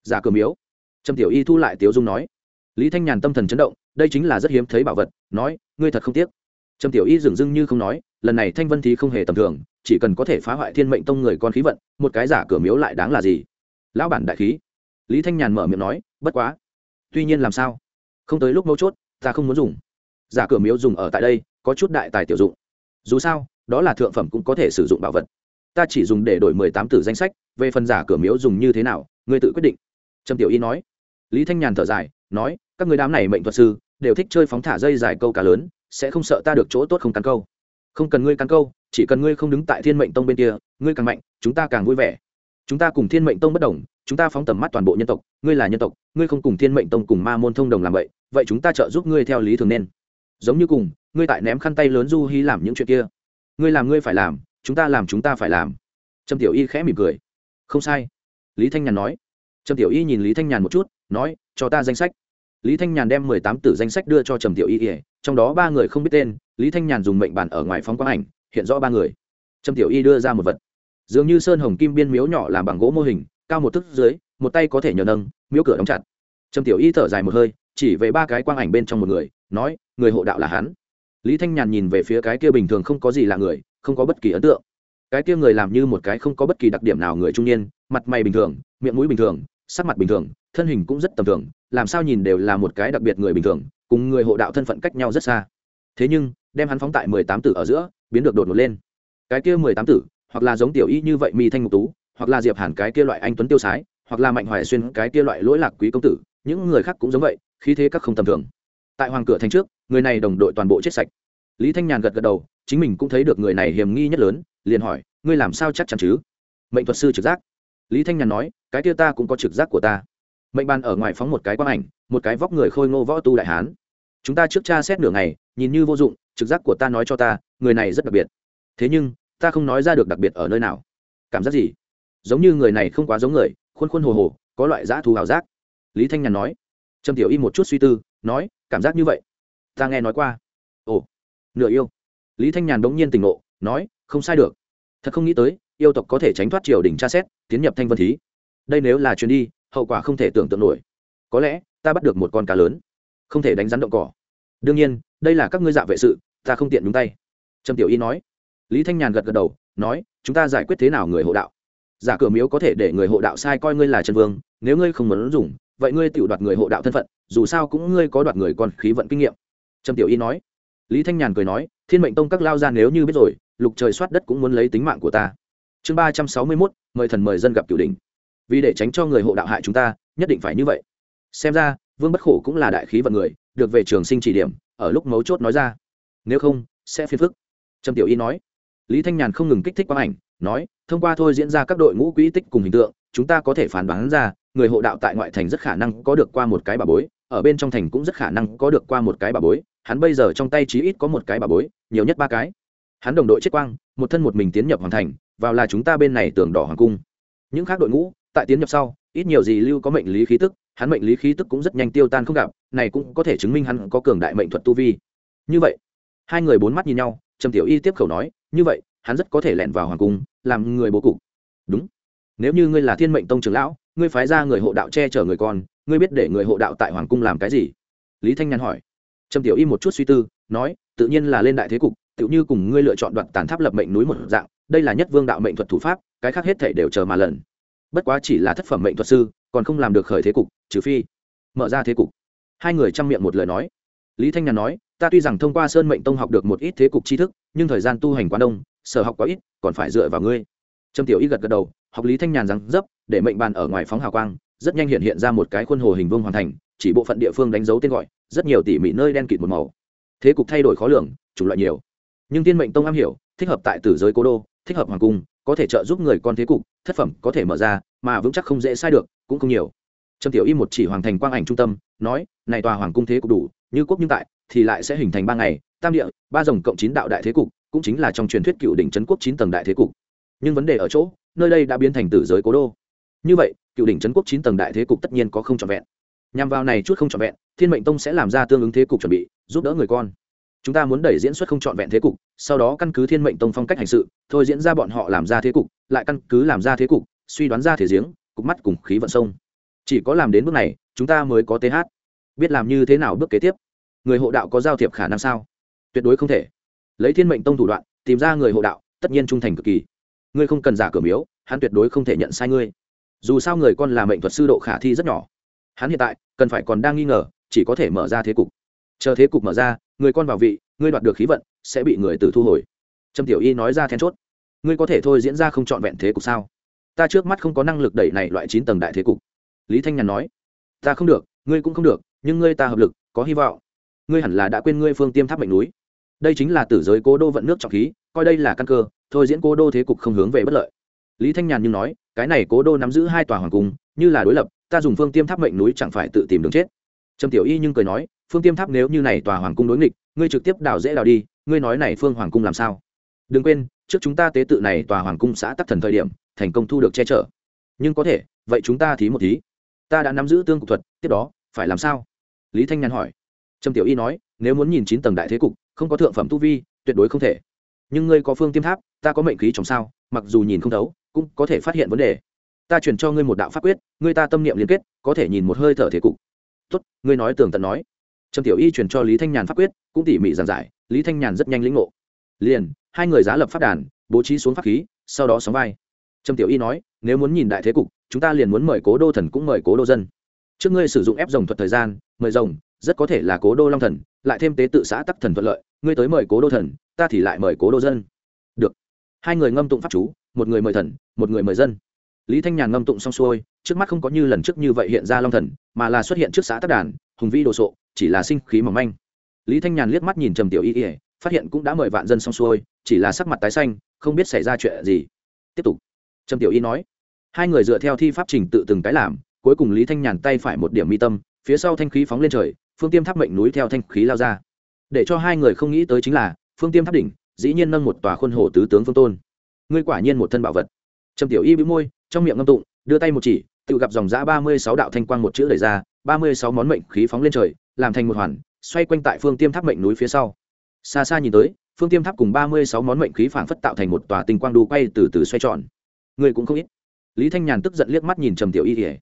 [SPEAKER 1] Giả cờ miếu. Trầm tiểu y thu lại tiếu dung nói. Lý thanh nhàn tâm thần chấn động, đây chính là rất hiếm thấy bảo vật, nói, ngươi thật không tiếc. Trầm tiểu y dừng dưng như không nói, lần này thanh vân thì không hề tầm thường chỉ cần có thể phá hoại thiên mệnh tông người con khí vận, một cái giả cửa miếu lại đáng là gì? Lão bản đại khí. Lý thanh nhàn mở miệng nói, bất quá. Tuy nhiên làm sao? Không tới lúc mấu chốt, ta không muốn dùng. Giả cửa miếu dùng ở tại đây, có chút đại tài tiểu dụng. Dù sao, đó là thượng phẩm cũng có thể sử dụng bảo vật. Ta chỉ dùng để đổi mười tám tử danh sách, về phần giả cửa miếu dùng như thế nào, ngươi tự quyết định. Trầm tiểu y nói. Lý thanh nhàn thở dài, nói, các người đám này mệnh thuật sư, đều thích chơi phóng thả dây dài câu cá lớn, sẽ không sợ ta được chỗ tốt không cắn câu. Không cần ngươi cắn câu chỉ cần ngươi không đứng tại thiên mệnh tông bên kia, ngươi càng mạnh, chúng ta càng vui vẻ. Chúng ta cùng thiên mệnh tông bất đồng, chúng ta phóng tầm mắt toàn bộ nhân tộc, ngươi là nhân tộc, ngươi không cùng thiên mệnh tông cùng ma môn thông đồng làm vậy vậy chúng ta trợ giúp ngươi theo lý thường nên. Giống như cùng, ngươi tại ném khăn tay lớn du hy làm những chuyện kia. Ngươi làm ngươi phải làm, chúng ta làm chúng ta phải làm. Trầm tiểu y khẽ mỉm cười. Không sai. Lý thanh nhàn nói. Trầm tiểu y nhìn lý thanh nhàn một chút, nói, cho ta danh sách. Lý thanh nhàn đem mười tám tử danh sách đưa cho trầm tiểu y ỉa trong đó ba người không biết tên, lý thanh nhàn dùng mệnh bản ở ngoài phóng quang ảnh hiện rõ ba người. Trâm tiểu y đưa ra một vật. Dường như sơn hồng kim biên miếu nhỏ làm bằng gỗ mô hình, cao một thức dưới, một tay có thể nhờ nâng, miếu cửa đóng chặt. Trâm tiểu y thở dài một hơi, chỉ về ba cái quang ảnh bên trong một người, nói, người hộ đạo là hắn. Lý thanh nhàn nhìn về phía cái kia bình thường không có gì là người, không có bất kỳ ấn tượng. Cái kia người làm như một cái không có bất kỳ đặc điểm nào người trung niên, mặt mày bình thường, miệng mũi bình thường, sắc mặt bình thường, thân hình cũng rất tầm thường, làm sao nhìn đều là một cái đặc biệt người bình thường, cùng người hộ đạo thân phận cách nhau rất xa thế nhưng, đem hắn phóng tại mười tám tử ở giữa, biến được đột ngột lên. Cái kia mười tám tử, hoặc là giống tiểu y như vậy mi thanh ngục tú, hoặc là diệp hàn cái kia loại anh tuấn tiêu sái, hoặc là mạnh hoài xuyên cái kia loại lỗi lạc quý công tử, những người khác cũng giống vậy, khí thế các không tầm thường. Tại hoàng cửa thành trước, người này đồng đội toàn bộ chết sạch. Lý thanh nhàn gật gật đầu, chính mình cũng thấy được người này hiểm nghi nhất lớn, liền hỏi, ngươi làm sao chắc chắn chứ? Mệnh thuật sư trực giác. Lý thanh nhàn nói, cái kia ta cũng có trực giác của ta. Mệnh ban ở ngoài phóng một cái quang ảnh, một cái vóc người khôi ngô võ tu đại hán chúng ta trước cha xét nửa ngày, nhìn như vô dụng, trực giác của ta nói cho ta, người này rất đặc biệt. Thế nhưng, ta không nói ra được đặc biệt ở nơi nào. Cảm giác gì? Giống như người này không quá giống người, khuôn khuôn hồ hồ, có loại dã thù hào giác. Lý thanh nhàn nói. Trầm tiểu y một chút suy tư, nói, cảm giác như vậy. Ta nghe nói qua. Ồ, nửa yêu. Lý thanh nhàn bỗng nhiên tỉnh ngộ, nói, không sai được. Thật không nghĩ tới, yêu tộc có thể tránh thoát triều đình tra xét, tiến nhập thanh vân thí. Đây nếu là chuyến đi, hậu quả không thể tưởng tượng nổi. Có lẽ, ta bắt được một con cá lớn không thể đánh rắn động cỏ. Đương nhiên, đây là các ngươi dạ vệ sự, ta không tiện nhúng tay. Trầm tiểu y nói. Lý thanh nhàn gật gật đầu, nói, chúng ta giải quyết thế nào người hộ đạo? Giả cửa miếu có thể để người hộ đạo sai coi ngươi là trần vương, nếu ngươi không muốn dùng, vậy ngươi tự đoạt người hộ đạo thân phận, dù sao cũng ngươi có đoạt người còn khí vận kinh nghiệm. Trầm tiểu y nói. Lý thanh nhàn cười nói, thiên mệnh tông các lao ra nếu như biết rồi, lục trời soát đất cũng muốn lấy tính mạng của ta. Chương ba trăm sáu mươi mốt, mời thần mời dân gặp cửu đình vì để tránh cho người hộ đạo hại chúng ta, nhất định phải như vậy. Xem ra vương bất khổ cũng là đại khí vận người, được về trường sinh chỉ điểm, ở lúc mấu chốt nói ra. Nếu không, sẽ phiền phức. Trầm tiểu y nói. Lý thanh nhàn không ngừng kích thích quang ảnh, nói, thông qua thôi diễn ra các đội ngũ quỹ tích cùng hình tượng, chúng ta có thể phán đoán ra, người hộ đạo tại ngoại thành rất khả năng có được qua một cái bà bối, ở bên trong thành cũng rất khả năng có được qua một cái bà bối, hắn bây giờ trong tay chí ít có một cái bà bối, nhiều nhất ba cái. Hắn đồng đội chết quang, một thân một mình tiến nhập hoàn thành, vào là chúng ta bên này tường đỏ hoàng cung. Những khác đội ngũ, tại tiến nhập sau ít nhiều gì lưu có mệnh lý khí tức, hắn mệnh lý khí tức cũng rất nhanh tiêu tan không gặp, này cũng có thể chứng minh hắn có cường đại mệnh thuật tu vi. Như vậy, hai người bốn mắt nhìn nhau, trầm tiểu y tiếp khẩu nói, như vậy, hắn rất có thể lẻn vào hoàng cung, làm người bố cục. Đúng. Nếu như ngươi là thiên mệnh tông trưởng lão, ngươi phái ra người hộ đạo che chở người con, ngươi biết để người hộ đạo tại hoàng cung làm cái gì? Lý thanh nhàn hỏi. Trầm tiểu y một chút suy tư, nói, tự nhiên là lên đại thế cục tự như cùng ngươi lựa chọn đoạn tàn tháp lập mệnh núi một dạng, đây là nhất vương đạo mệnh thuật thủ pháp, cái khác hết thể đều chờ mà lần bất quá chỉ là thất phẩm mệnh thuật sư, còn không làm được khởi thế cục, trừ phi mở ra thế cục. Hai người chăm miệng một lời nói. Lý thanh nhàn nói, ta tuy rằng thông qua sơn mệnh tông học được một ít thế cục tri thức, nhưng thời gian tu hành quá đông, sở học quá ít, còn phải dựa vào ngươi. Trâm tiểu y gật gật đầu, học lý thanh nhàn rằng dấp, để mệnh bàn ở ngoài phóng hào quang, rất nhanh hiện hiện ra một cái khuôn hồ hình vương hoàn thành, chỉ bộ phận địa phương đánh dấu tên gọi, rất nhiều tỉ mỉ nơi đen kịt một màu. Thế cục thay đổi khó lường, chủng loại nhiều. Nhưng tiên mệnh tông am hiểu, thích hợp tại tử giới cố đô, thích hợp hoàng cung có thể trợ giúp người con thế cục, thất phẩm có thể mở ra, mà vững chắc không dễ sai được, cũng không nhiều. Trầm tiểu y một chỉ hoàng thành quang ảnh trung tâm, nói, này tòa hoàng cung thế cục đủ, như quốc nhưng tại, thì lại sẽ hình thành ba ngày, tam địa, ba dòng cộng chín đạo đại thế cục, cũng chính là trong truyền thuyết cựu đỉnh trấn quốc chín tầng đại thế cục. Nhưng vấn đề ở chỗ, nơi đây đã biến thành tử giới cố đô. Như vậy, cựu đỉnh trấn quốc chín tầng đại thế cục tất nhiên có không trọn vẹn. Nhằm vào này chút không trọn vẹn, thiên mệnh tông sẽ làm ra tương ứng thế cục chuẩn bị, giúp đỡ người con chúng ta muốn đẩy diễn xuất không trọn vẹn thế cục, sau đó căn cứ thiên mệnh tông phong cách hành sự, thôi diễn ra bọn họ làm ra thế cục, lại căn cứ làm ra thế cục, suy đoán ra thể giếng, cục mắt cùng khí vận sông. Chỉ có làm đến bước này, chúng ta mới có th biết làm như thế nào bước kế tiếp? Người hộ đạo có giao thiệp khả năng sao? Tuyệt đối không thể. Lấy thiên mệnh tông thủ đoạn, tìm ra người hộ đạo, tất nhiên trung thành cực kỳ. Ngươi không cần giả cửa miếu, hắn tuyệt đối không thể nhận sai ngươi. Dù sao người con là mệnh thuật sư độ khả thi rất nhỏ. Hắn hiện tại, cần phải còn đang nghi ngờ, chỉ có thể mở ra thế cục. Chờ thế cục mở ra người con vào vị, ngươi đoạt được khí vận, sẽ bị người tử thu hồi. Trâm tiểu y nói ra then chốt. Ngươi có thể thôi diễn ra không trọn vẹn thế cục sao? Ta trước mắt không có năng lực đẩy này loại chín tầng đại thế cục. Lý thanh nhàn nói. Ta không được, ngươi cũng không được, nhưng ngươi ta hợp lực, có hy vọng. Ngươi hẳn là đã quên ngươi phương tiêm tháp mệnh núi. Đây chính là tử giới cố đô vận nước trọng khí, coi đây là căn cơ, thôi diễn cố đô thế cục không hướng về bất lợi. Lý thanh nhàn nhưng nói, cái này cố đô nắm giữ hai tòa hoàng cung, như là đối lập, ta dùng phương tiêm tháp mệnh núi chẳng phải tự tìm đường chết. Trầm tiểu y nhưng cười nói phương tiêm tháp nếu như này tòa hoàng cung đối nghịch, ngươi trực tiếp đào dễ đào đi, ngươi nói này phương hoàng cung làm sao? Đừng quên, trước chúng ta tế tự này tòa hoàng cung xã tắc thần thời điểm, thành công thu được che chở. Nhưng có thể, vậy chúng ta thí một thí. Ta đã nắm giữ tương cục thuật, tiếp đó, phải làm sao? Lý thanh nhàn hỏi. Trâm tiểu y nói, nếu muốn nhìn chín tầng đại thế cục, không có thượng phẩm tu vi, tuyệt đối không thể. Nhưng ngươi có phương tiêm tháp, ta có mệnh khí trong sao, mặc dù nhìn không thấu, cũng có thể phát hiện vấn đề. Ta chuyển cho ngươi một đạo pháp quyết, ngươi ta tâm niệm liên kết, có thể nhìn một hơi thở thế cục. Tốt, ngươi nói tường tận nói trầm tiểu y truyền cho lý thanh nhàn pháp quyết, cũng tỉ mỉ giảng giải, lý thanh nhàn rất nhanh lĩnh ngộ. Liền, hai người giá lập pháp đàn, bố trí xuống pháp khí, sau đó sóng vai. Trầm tiểu y nói, nếu muốn nhìn đại thế cục, chúng ta liền muốn mời cố đô thần cũng mời cố đô dân. Trước ngươi sử dụng ép rồng thuật thời gian, mời rồng, rất có thể là cố đô long thần, lại thêm tế tự xã tắc thần thuận lợi, ngươi tới mời cố đô thần, ta thì lại mời cố đô dân. Được. Hai người ngâm tụng pháp chú, một người mời thần, một người mời dân. Lý thanh nhàn ngâm tụng xong xuôi, trước mắt không có như lần trước như vậy hiện ra long thần, mà là xuất hiện trước xã tắc đàn, hùng vĩ đồ sộ chỉ là sinh khí mỏng manh. Lý thanh nhàn liếc mắt nhìn trầm tiểu y ỉa phát hiện cũng đã mời vạn dân xong xuôi, chỉ là sắc mặt tái xanh, không biết xảy ra chuyện gì. Tiếp tục. Trầm tiểu y nói, hai người dựa theo thi pháp trình tự từng cái làm, cuối cùng lý thanh nhàn tay phải một điểm mi tâm, phía sau thanh khí phóng lên trời, phương tiêm tháp mệnh núi theo thanh khí lao ra. Để cho hai người không nghĩ tới chính là, phương tiêm tháp đỉnh, dĩ nhiên nâng một tòa khuôn hồ tứ tướng phương tôn. Ngươi quả nhiên một thân bảo vật. Trầm tiểu y bị môi, trong miệng ngâm tụng, đưa tay một chỉ, tự gặp dòng giã ba mươi sáu đạo thanh quang một chữ đẩy ra, ba mươi sáu món mệnh khí phóng lên trời làm thành một hoàn, xoay quanh tại phương tiêm tháp mệnh núi phía sau. Xa xa nhìn tới, phương tiêm tháp cùng ba mươi sáu món mệnh khí phảng phất tạo thành một tòa tinh quang đu quay từ từ xoay tròn. Người cũng không ít. Lý thanh nhàn tức giận liếc mắt nhìn trầm tiểu y ỉa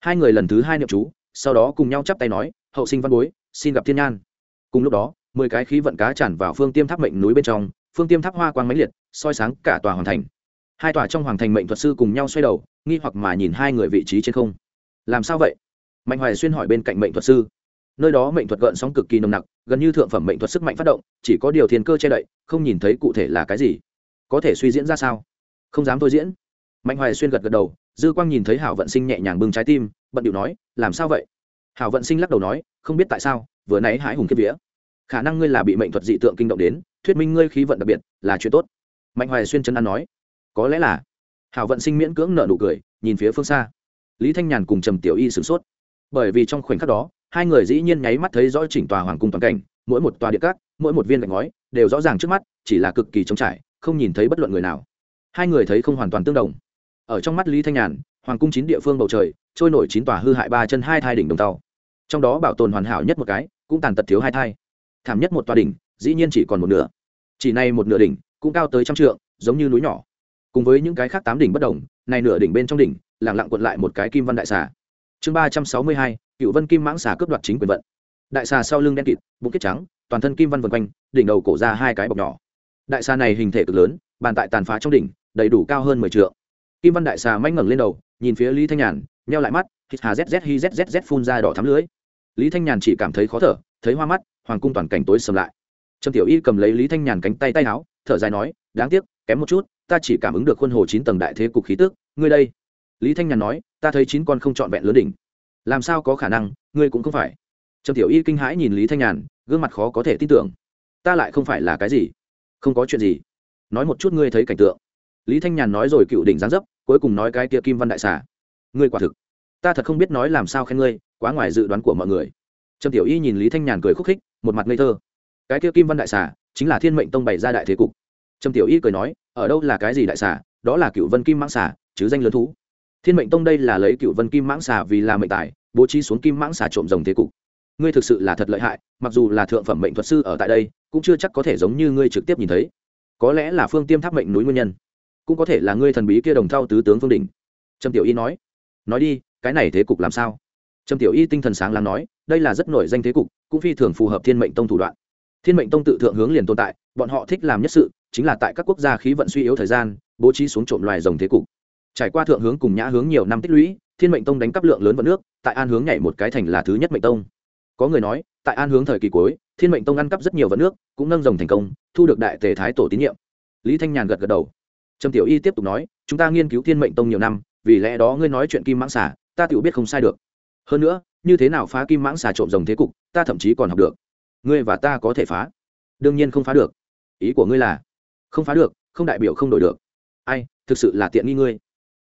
[SPEAKER 1] hai người lần thứ hai niệm chú, sau đó cùng nhau chắp tay nói, hậu sinh văn bối, xin gặp thiên nhan. Cùng lúc đó, mười cái khí vận cá tràn vào phương tiêm tháp mệnh núi bên trong, phương tiêm tháp hoa quang máy liệt, soi sáng cả tòa hoàn thành. Hai tòa trong hoàng thành mệnh thuật sư cùng nhau xoay đầu, nghi hoặc mà nhìn hai người vị trí trên không. Làm sao vậy? Mạnh hoài xuyên hỏi bên cạnh mệnh thuật sư nơi đó mệnh thuật gợn sóng cực kỳ nồng nặc, gần như thượng phẩm mệnh thuật sức mạnh phát động, chỉ có điều thiên cơ che đậy, không nhìn thấy cụ thể là cái gì. Có thể suy diễn ra sao? Không dám thôi diễn. Mạnh hoài xuyên gật gật đầu, dư quang nhìn thấy hảo vận sinh nhẹ nhàng bưng trái tim, bận điệu nói, làm sao vậy? Hảo vận sinh lắc đầu nói, không biết tại sao, vừa nãy hái hùng kiếp vía. Khả năng ngươi là bị mệnh thuật dị tượng kinh động đến, thuyết minh ngươi khí vận đặc biệt, là chuyện tốt. Mạnh hoài xuyên chân ăn nói, có lẽ là. Hảo vận sinh miễn cưỡng nợ nụ cười, nhìn phía phương xa. Lý thanh nhàn cùng trầm tiểu y sửng sốt. Bởi vì trong khoảnh khắc đó hai người dĩ nhiên nháy mắt thấy rõ chỉnh tòa hoàng cung toàn cảnh, mỗi một tòa địa cát mỗi một viên gạch ngói đều rõ ràng trước mắt, chỉ là cực kỳ trống trải, không nhìn thấy bất luận người nào. Hai người thấy không hoàn toàn tương đồng. Ở trong mắt lý thanh nhàn, hoàng cung chín địa phương bầu trời, trôi nổi chín tòa hư hại ba chân hai thai đỉnh đồng tàu. Trong đó bảo tồn hoàn hảo nhất một cái, cũng tàn tật thiếu hai thai. Thảm nhất một tòa đỉnh, dĩ nhiên chỉ còn một nửa. Chỉ này một nửa đỉnh, cũng cao tới trăm trượng, giống như núi nhỏ. Cùng với những cái khác tám đỉnh bất đồng, này nửa đỉnh bên trong đỉnh lẳng lặng quật lại một cái kim văn đại xà chương ba trăm sáu mươi hai, cựu vân kim mãng xà cướp đoạt chính quyền vận. Đại xà sau lưng đen kịt, bụng kết trắng, toàn thân kim văn vân quanh, đỉnh đầu cổ ra hai cái bọc nhỏ. Đại xà này hình thể cực lớn, bàn tại tàn phá trong đỉnh, đầy đủ cao hơn mười t kim văn đại xà manh ngẩng lên đầu, nhìn phía lý thanh nhàn, nheo lại mắt, hít hà zz hi zzz phun ra đỏ thắm lưới. Lý thanh nhàn chỉ cảm thấy khó thở, thấy hoa mắt, hoàng cung toàn cảnh tối sầm lại. Trầm tiểu y cầm lấy lý thanh nhàn cánh tay tay áo, thở dài nói, đáng tiếc, kém một chút, ta chỉ cảm ứng được khuôn hồ chín tầng đại thế cục khí tức, ngươi đây. Lý thanh nhàn nói ta thấy chín con không trọn vẹn lớn đỉnh. Làm sao có khả năng, ngươi cũng không phải. Trầm tiểu y kinh hãi nhìn lý thanh nhàn, gương mặt khó có thể tin tưởng. Ta lại không phải là cái gì? Không có chuyện gì. Nói một chút ngươi thấy cảnh tượng. Lý thanh nhàn nói rồi cựu đỉnh gián dấp, cuối cùng nói cái kia kim văn đại xà. Ngươi quả thực. Ta thật không biết nói làm sao khen ngươi, quá ngoài dự đoán của mọi người. Trầm tiểu y nhìn lý thanh nhàn cười khúc khích, một mặt ngây thơ. Cái kia kim văn đại xà, chính là thiên mệnh tông bày ra đại thế cục. Trầm tiểu y cười nói, ở đâu là cái gì đại xà? Đó là cựu vân kim mãng xà, chứ danh lớn thú thiên mệnh tông đây là lấy cựu vân kim mãng xà vì là mệnh tài, bố trí xuống kim mãng xà trộm rồng thế cục. Ngươi thực sự là thật lợi hại, mặc dù là thượng phẩm mệnh thuật sư ở tại đây, cũng chưa chắc có thể giống như ngươi trực tiếp nhìn thấy. Có lẽ là phương tiêm tháp mệnh núi nguyên nhân, cũng có thể là ngươi thần bí kia đồng thao tứ tướng phương đình trầm tiểu y nói nói đi, cái này thế cục làm sao? Trầm tiểu y tinh thần sáng lắng nói, đây là rất nổi danh thế cục, cũng phi thường phù hợp thiên mệnh tông thủ đoạn. Thiên mệnh tông tự thượng hướng liền tồn tại, bọn họ thích làm nhất sự, chính là tại các quốc gia khí vận suy yếu thời gian, bố trí xuống trộm loài rồng thế cục trải qua thượng hướng cùng nhã hướng nhiều năm tích lũy, thiên mệnh tông đánh cắp lượng lớn vận nước, tại an hướng nhảy một cái thành là thứ nhất mệnh tông. Có người nói, tại an hướng thời kỳ cuối, thiên mệnh tông ăn cắp rất nhiều vận nước, cũng nâng rồng thành công, thu được đại tề thái tổ tín nhiệm. Lý thanh nhàn gật gật đầu. Trầm tiểu y tiếp tục nói, chúng ta nghiên cứu thiên mệnh tông nhiều năm, vì lẽ đó ngươi nói chuyện kim mãng xà, ta tự biết không sai được. Hơn nữa, như thế nào phá kim mãng xà trộm rồng thế cục, ta thậm chí còn học được. Ngươi và ta có thể phá? Đương nhiên không phá được. Ý của ngươi là? Không phá được, không đại biểu không đổi được. Ai, thực sự là tiện nghi ngươi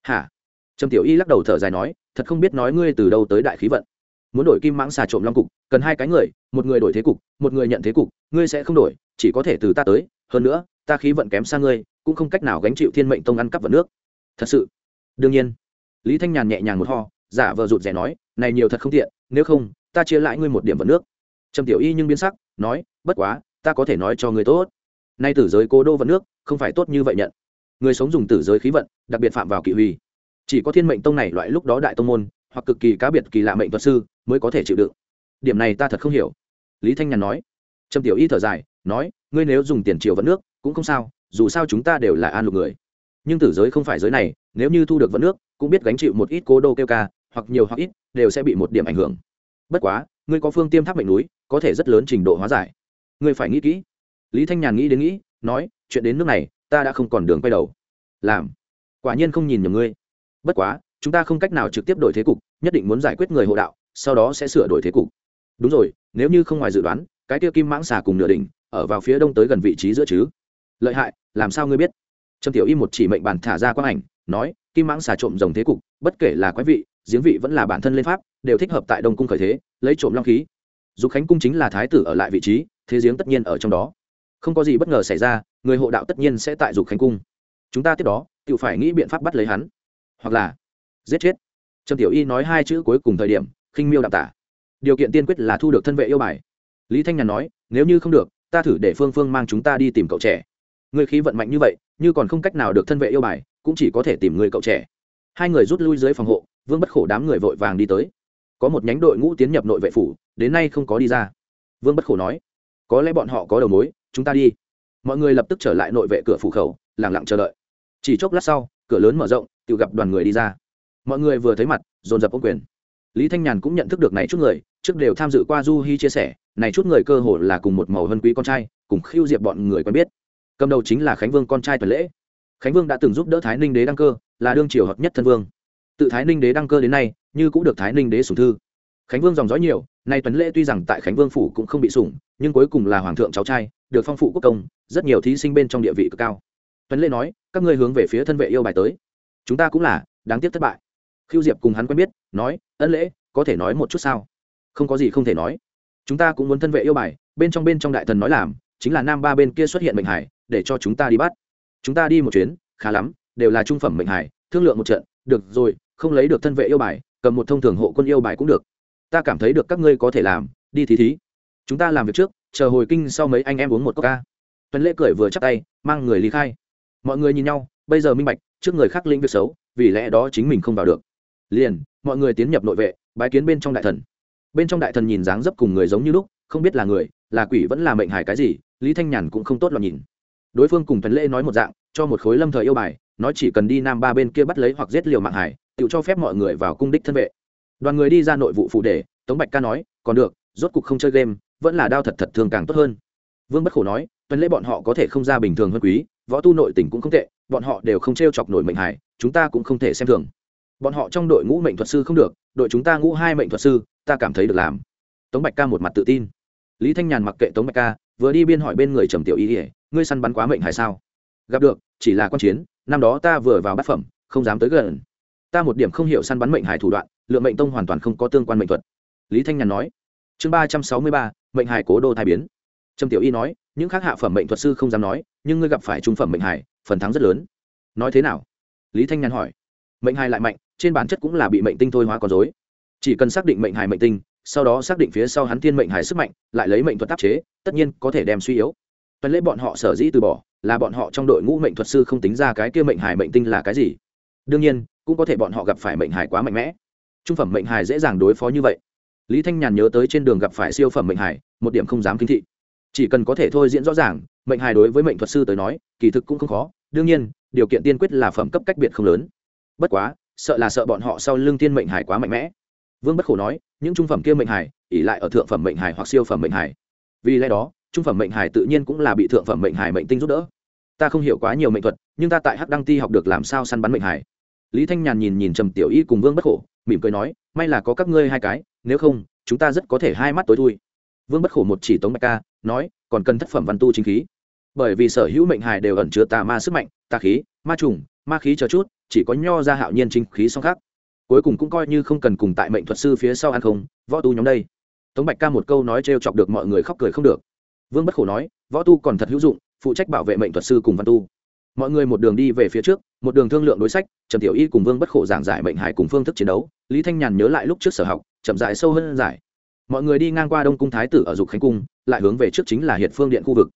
[SPEAKER 1] hả? Trầm tiểu y lắc đầu thở dài nói, thật không biết nói ngươi từ đâu tới đại khí vận. Muốn đổi kim mãng xà trộm long cục, cần hai cái người, một người đổi thế cục, một người nhận thế cục, ngươi sẽ không đổi, chỉ có thể từ ta tới. Hơn nữa, ta khí vận kém xa ngươi, cũng không cách nào gánh chịu thiên mệnh tông ăn cắp vận nước. Thật sự? Đương nhiên. Lý thanh nhàn nhẹ nhàng một ho, giả vờ rụt rè nói, này nhiều thật không tiện, nếu không, ta chia lại ngươi một điểm vận nước. Trầm tiểu y nhưng biến sắc, nói, bất quá, ta có thể nói cho ngươi tốt. Nay tử giới cố đô vận nước, không phải tốt như vậy nhận người sống dùng tử giới khí vận, đặc biệt phạm vào kỵ huy. Chỉ có thiên mệnh tông này loại lúc đó đại tông môn, hoặc cực kỳ cá biệt kỳ lạ mệnh thuật sư, mới có thể chịu đựng. Điểm này ta thật không hiểu. Lý thanh nhàn nói. Trầm tiểu y thở dài, nói, ngươi nếu dùng tiền triệu vận nước, cũng không sao, dù sao chúng ta đều là an lục người. Nhưng tử giới không phải giới này, nếu như thu được vận nước, cũng biết gánh chịu một ít cố đô kêu ca, hoặc nhiều hoặc ít, đều sẽ bị một điểm ảnh hưởng. Bất quá, ngươi có phương tiêm tháp mệnh núi, có thể rất lớn trình độ hóa giải. Ngươi phải nghĩ kỹ. Lý thanh nhàn nghĩ đến nghĩ, nói, chuyện đến nước này ta đã không còn đường quay đầu. Làm. Quả nhiên không nhìn nhầm ngươi. Bất quá, chúng ta không cách nào trực tiếp đổi thế cục, nhất định muốn giải quyết người hộ đạo, sau đó sẽ sửa đổi thế cục. Đúng rồi, nếu như không ngoài dự đoán, cái tiêu kim mãng xà cùng nửa đỉnh, ở vào phía đông tới gần vị trí giữa chứ. Lợi hại, làm sao ngươi biết? Trầm tiểu y một chỉ mệnh bản thả ra quang ảnh, nói, kim mãng xà trộm rồng thế cục, bất kể là quái vị, giếng vị vẫn là bản thân lên pháp, đều thích hợp tại đông cung khởi thế, lấy trộm long khí. Dục khánh cung chính là thái tử ở lại vị trí, thế giếng tất nhiên ở trong đó không có gì bất ngờ xảy ra, người hộ đạo tất nhiên sẽ tại dục khánh cung. Chúng ta tiếp đó, tự phải nghĩ biện pháp bắt lấy hắn. Hoặc là, giết chết. Trầm tiểu y nói hai chữ cuối cùng thời điểm, khinh miêu đạo tả. Điều kiện tiên quyết là thu được thân vệ yêu bài. Lý thanh nhàn nói, nếu như không được, ta thử để phương phương mang chúng ta đi tìm cậu trẻ. Người khí vận mạnh như vậy, như còn không cách nào được thân vệ yêu bài, cũng chỉ có thể tìm người cậu trẻ. Hai người rút lui dưới phòng hộ, vương bất khổ đám người vội vàng đi tới. Có một nhánh đội ngũ tiến nhập nội vệ phủ, đến nay không có đi ra. Vương bất khổ nói, có lẽ bọn họ có đầu mối chúng ta đi. Mọi người lập tức trở lại nội vệ cửa phủ khẩu lẳng lặng chờ đợi. Chỉ chốc lát sau, cửa lớn mở rộng tự gặp đoàn người đi ra. Mọi người vừa thấy mặt, dồn dập ô quyền. Lý thanh nhàn cũng nhận thức được này chút người, trước đều tham dự qua du hy chia sẻ, này chút người cơ hồ là cùng một màu hân quý con trai, cùng khiêu diệp bọn người quen biết. Cầm đầu chính là khánh vương con trai tuần lễ. Khánh vương đã từng giúp đỡ thái ninh đế đăng cơ, là đương triều hợp nhất thân vương. Tự thái ninh đế đăng cơ đến nay, như cũng được thái ninh đế Sùng thư. Khánh vương dòng dõi nhiều nay tuấn lễ tuy rằng tại khánh vương phủ cũng không bị sủng, nhưng cuối cùng là hoàng thượng cháu trai, được phong phụ quốc công, rất nhiều thí sinh bên trong địa vị cực cao. Tuấn lễ nói, các ngươi hướng về phía thân vệ yêu bài tới. Chúng ta cũng là, đáng tiếc thất bại. Khiêu diệp cùng hắn quen biết, nói, ân lễ, có thể nói một chút sao? Không có gì không thể nói. Chúng ta cũng muốn thân vệ yêu bài. Bên trong bên trong đại thần nói làm, chính là nam ba bên kia xuất hiện mệnh hải, để cho chúng ta đi bắt. Chúng ta đi một chuyến, khá lắm, đều là trung phẩm mệnh hải, thương lượng một trận, được rồi, không lấy được thân vệ yêu bài, cầm một thông thường hộ quân yêu bài cũng được ta cảm thấy được các ngươi có thể làm, đi thí thí. Chúng ta làm việc trước, chờ hồi kinh sau mấy anh em uống một cốc ca. Tuấn lễ cười vừa chắc tay, mang người lý khai. Mọi người nhìn nhau, bây giờ minh bạch, trước người khác lĩnh việc xấu, vì lẽ đó chính mình không vào được. Liền, mọi người tiến nhập nội vệ, bái kiến bên trong đại thần. Bên trong đại thần nhìn dáng dấp cùng người giống như lúc, không biết là người, là quỷ vẫn là mệnh hải cái gì, lý thanh nhàn cũng không tốt lòng nhìn. Đối phương cùng tuấn lễ nói một dạng, cho một khối lâm thời yêu bài, nói chỉ cần đi nam ba bên kia bắt lấy hoặc giết liều mạng hải tự cho phép mọi người vào cung đích thân vệ đoàn người đi ra nội vụ phụ đề tống bạch ca nói, còn được, rốt cục không chơi game, vẫn là đao thật thật thường càng tốt hơn. Vương bất khổ nói, tuần lễ bọn họ có thể không ra bình thường hơn quý, võ tu nội tình cũng không tệ, bọn họ đều không t r e o chọc nổi mệnh hải chúng ta cũng không thể xem thường. Bọn họ trong đội ngũ mệnh thuật sư không được, đội chúng ta ngũ hai mệnh thuật sư, ta cảm thấy được làm. Tống bạch ca một mặt tự tin. Lý thanh nhàn mặc kệ tống bạch ca, vừa đi biên hỏi bên người trầm tiểu ý ỉa ngươi săn bắn quá mệnh hải sao? Gặp được, chỉ là con chiến, năm đó ta vừa vào bát phẩm, không dám tới gần ta một điểm không hiểu săn bắn mệnh hải thủ đoạn, lượng mệnh tông hoàn toàn không có tương quan mệnh thuật. Lý thanh nhàn nói. Chương ba trăm sáu mươi ba, mệnh hải cố đô thai biến. Trâm tiểu y nói, những khác hạ phẩm mệnh thuật sư không dám nói, nhưng ngươi gặp phải trung phẩm mệnh hải, phần thắng rất lớn. Nói thế nào? Lý thanh nhàn hỏi. Mệnh hải lại mạnh, trên bản chất cũng là bị mệnh tinh thôi hóa con dối chỉ cần xác định mệnh hải mệnh tinh, sau đó xác định phía sau hắn thiên mệnh hải sức mạnh, lại lấy mệnh thuật tác chế, tất nhiên có thể đem suy yếu. Tuần lễ bọn họ sở dĩ từ bỏ, là bọn họ trong đội ngũ mệnh thuật sư không tính ra cái kia mệnh hải mệnh tinh là cái gì. Đương nhiên cũng có thể bọn họ gặp phải mệnh hải quá mạnh mẽ. Trung phẩm mệnh hải dễ dàng đối phó như vậy. Lý thanh nhàn nhớ tới trên đường gặp phải siêu phẩm mệnh hải một điểm không dám kinh thị. Chỉ cần có thể thôi diễn rõ ràng, mệnh hải đối với mệnh thuật sư tới nói, kỳ thực cũng không khó. Đương nhiên, điều kiện tiên quyết là phẩm cấp cách biệt không lớn. Bất quá, sợ là sợ bọn họ sau lưng tiên mệnh hải quá mạnh mẽ. Vương bất khổ nói, những trung phẩm kia mệnh hải ỉ lại ở thượng phẩm mệnh hải hoặc siêu phẩm mệnh hải vì lẽ đó, trung phẩm mệnh hải tự nhiên cũng là bị thượng phẩm mệnh hải mệnh tinh giúp đỡ. Ta không hiểu quá nhiều mệnh thuật, nhưng ta tại hắc đăng ti học được làm sao săn bắn mệnh hải lý thanh nhàn nhìn nhìn trầm tiểu y cùng vương bất khổ, mỉm cười nói, may là có các ngươi hai cái, nếu không, chúng ta rất có thể hai mắt tối thui. Vương bất khổ một chỉ tống bạch ca, nói, còn cần thất phẩm văn tu chính khí. Bởi vì sở hữu mệnh hài đều ẩn chứa tà ma sức mạnh, tà khí, ma trùng, ma khí chờ chút, chỉ có nho ra hạo nhiên chính khí song khác cuối cùng cũng coi như không cần cùng tại mệnh thuật sư phía sau ăn không, võ tu nhóm đây. Tống bạch ca một câu nói t chọc được mọi người khóc cười không được. Vương bất khổ nói, võ tu còn thật hữu dụng, phụ trách bảo vệ mệnh thuật sư cùng văn tu. Mọi người một đường đi về phía trước, một đường thương lượng đối sách trầm tiểu y cùng vương bất khổ giảng giải mệnh hải cùng phương thức chiến đấu, lý thanh nhàn nhớ lại lúc trước sở học, chậm dại sâu hơn giải. Mọi người đi ngang qua đông cung thái tử ở dục khánh cung, lại hướng về trước chính là hiện phương điện khu vực.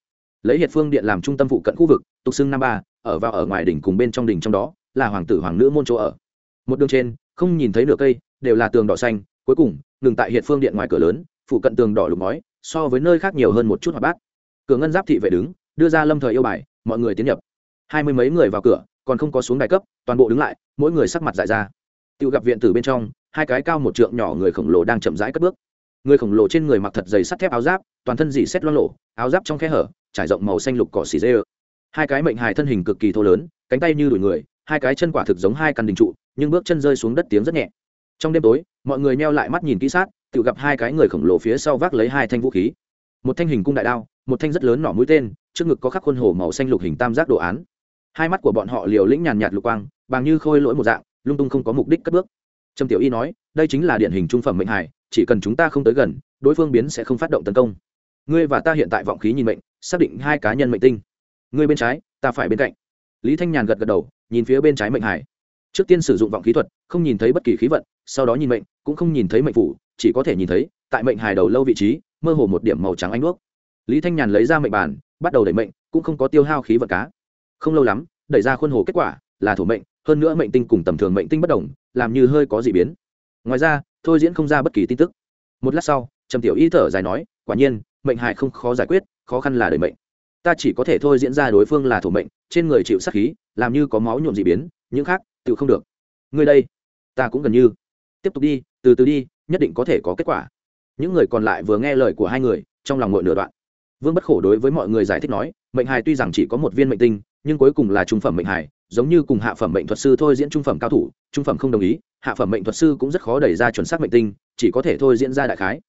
[SPEAKER 1] Lấy hiệt phương điện làm trung tâm phụ cận khu vực, tục xưng năm ba, ở vào ở ngoài đỉnh cùng bên trong đỉnh trong đó, là hoàng tử hoàng nữ môn chỗ ở. Một đường trên, không nhìn thấy nửa cây, đều là tường đỏ xanh, cuối cùng, ngừng tại hiệt phương điện ngoài cửa lớn, phụ cận tường đỏ lục ngói, so với nơi khác nhiều hơn một chút hoạt bát. Cửa ngân giáp thị vệ đứng, đưa ra lâm thời yêu bài, mọi người tiến nhập. Hai mươi mấy người vào cửa còn không có xuống đại cấp, toàn bộ đứng lại, mỗi người sắc mặt dại ra. Tự gặp viện tử bên trong, hai cái cao một trượng nhỏ người khổng lồ đang chậm rãi cất bước. Người khổng lồ trên người mặc thật dày sắt thép áo giáp, toàn thân dỉ xét loang lộ áo giáp trong khe hở, trải rộng màu xanh lục cỏ xì dê. Ơ hai cái mệnh hài thân hình cực kỳ thô lớn, cánh tay như đuổi người, hai cái chân quả thực giống hai căn đình trụ, nhưng bước chân rơi xuống đất tiếng rất nhẹ. Trong đêm tối, mọi người neo lại mắt nhìn kỹ sát, tự gặp hai cái người khổng lồ phía sau vác lấy hai thanh vũ khí. Một thanh hình cung đại đao, một thanh rất lớn nỏ mũi tên, trước ngực có khắc khuôn hồ màu xanh lục hình tam giác đồ án hai mắt của bọn họ liều lĩnh nhàn nhạt lục quang, bằng như khôi lỗi một dạng, lung tung không có mục đích cất bước. Trầm tiểu y nói, đây chính là điển hình trung phẩm mệnh hải chỉ cần chúng ta không tới gần, đối phương biến sẽ không phát động tấn công. Ngươi và ta hiện tại vọng khí nhìn mệnh, xác định hai cá nhân mệnh tinh. Ngươi bên trái, ta phải bên cạnh. Lý thanh nhàn gật gật đầu, nhìn phía bên trái mệnh hải trước tiên sử dụng vọng khí thuật, không nhìn thấy bất kỳ khí vận, sau đó nhìn mệnh, cũng không nhìn thấy mệnh phủ, chỉ có thể nhìn thấy, tại mệnh hải đầu lâu vị trí, mơ hồ một điểm màu trắng ánh đuốc. Lý thanh nhàn lấy ra mệnh bàn, bắt đầu đẩy mệnh, cũng không có tiêu hao khí vận cá không lâu lắm, đẩy ra khuôn hồ kết quả, là thủ mệnh, hơn nữa mệnh tinh cùng tầm thường mệnh tinh bất đồng, làm như hơi có dị biến. Ngoài ra, thôi diễn không ra bất kỳ tin tức. Một lát sau, trầm tiểu y thở dài nói, quả nhiên, mệnh hại không khó giải quyết, khó khăn là đời mệnh. Ta chỉ có thể thôi diễn ra đối phương là thủ mệnh, trên người chịu sát khí, làm như có máu nhuộm dị biến, những khác, tự không được. Người đây, ta cũng gần như. Tiếp tục đi, từ từ đi, nhất định có thể có kết quả. Những người còn lại vừa nghe lời của hai người, trong lòng ngội nửa đoạn. Vương bất khổ đối với mọi người giải thích nói, mệnh hài tuy rằng chỉ có một viên mệnh tinh nhưng cuối cùng là trung phẩm mệnh hải, giống như cùng hạ phẩm mệnh thuật sư thôi diễn trung phẩm cao thủ trung phẩm không đồng ý hạ phẩm mệnh thuật sư cũng rất khó đẩy ra chuẩn xác mệnh tinh chỉ có thể thôi diễn ra đại khái.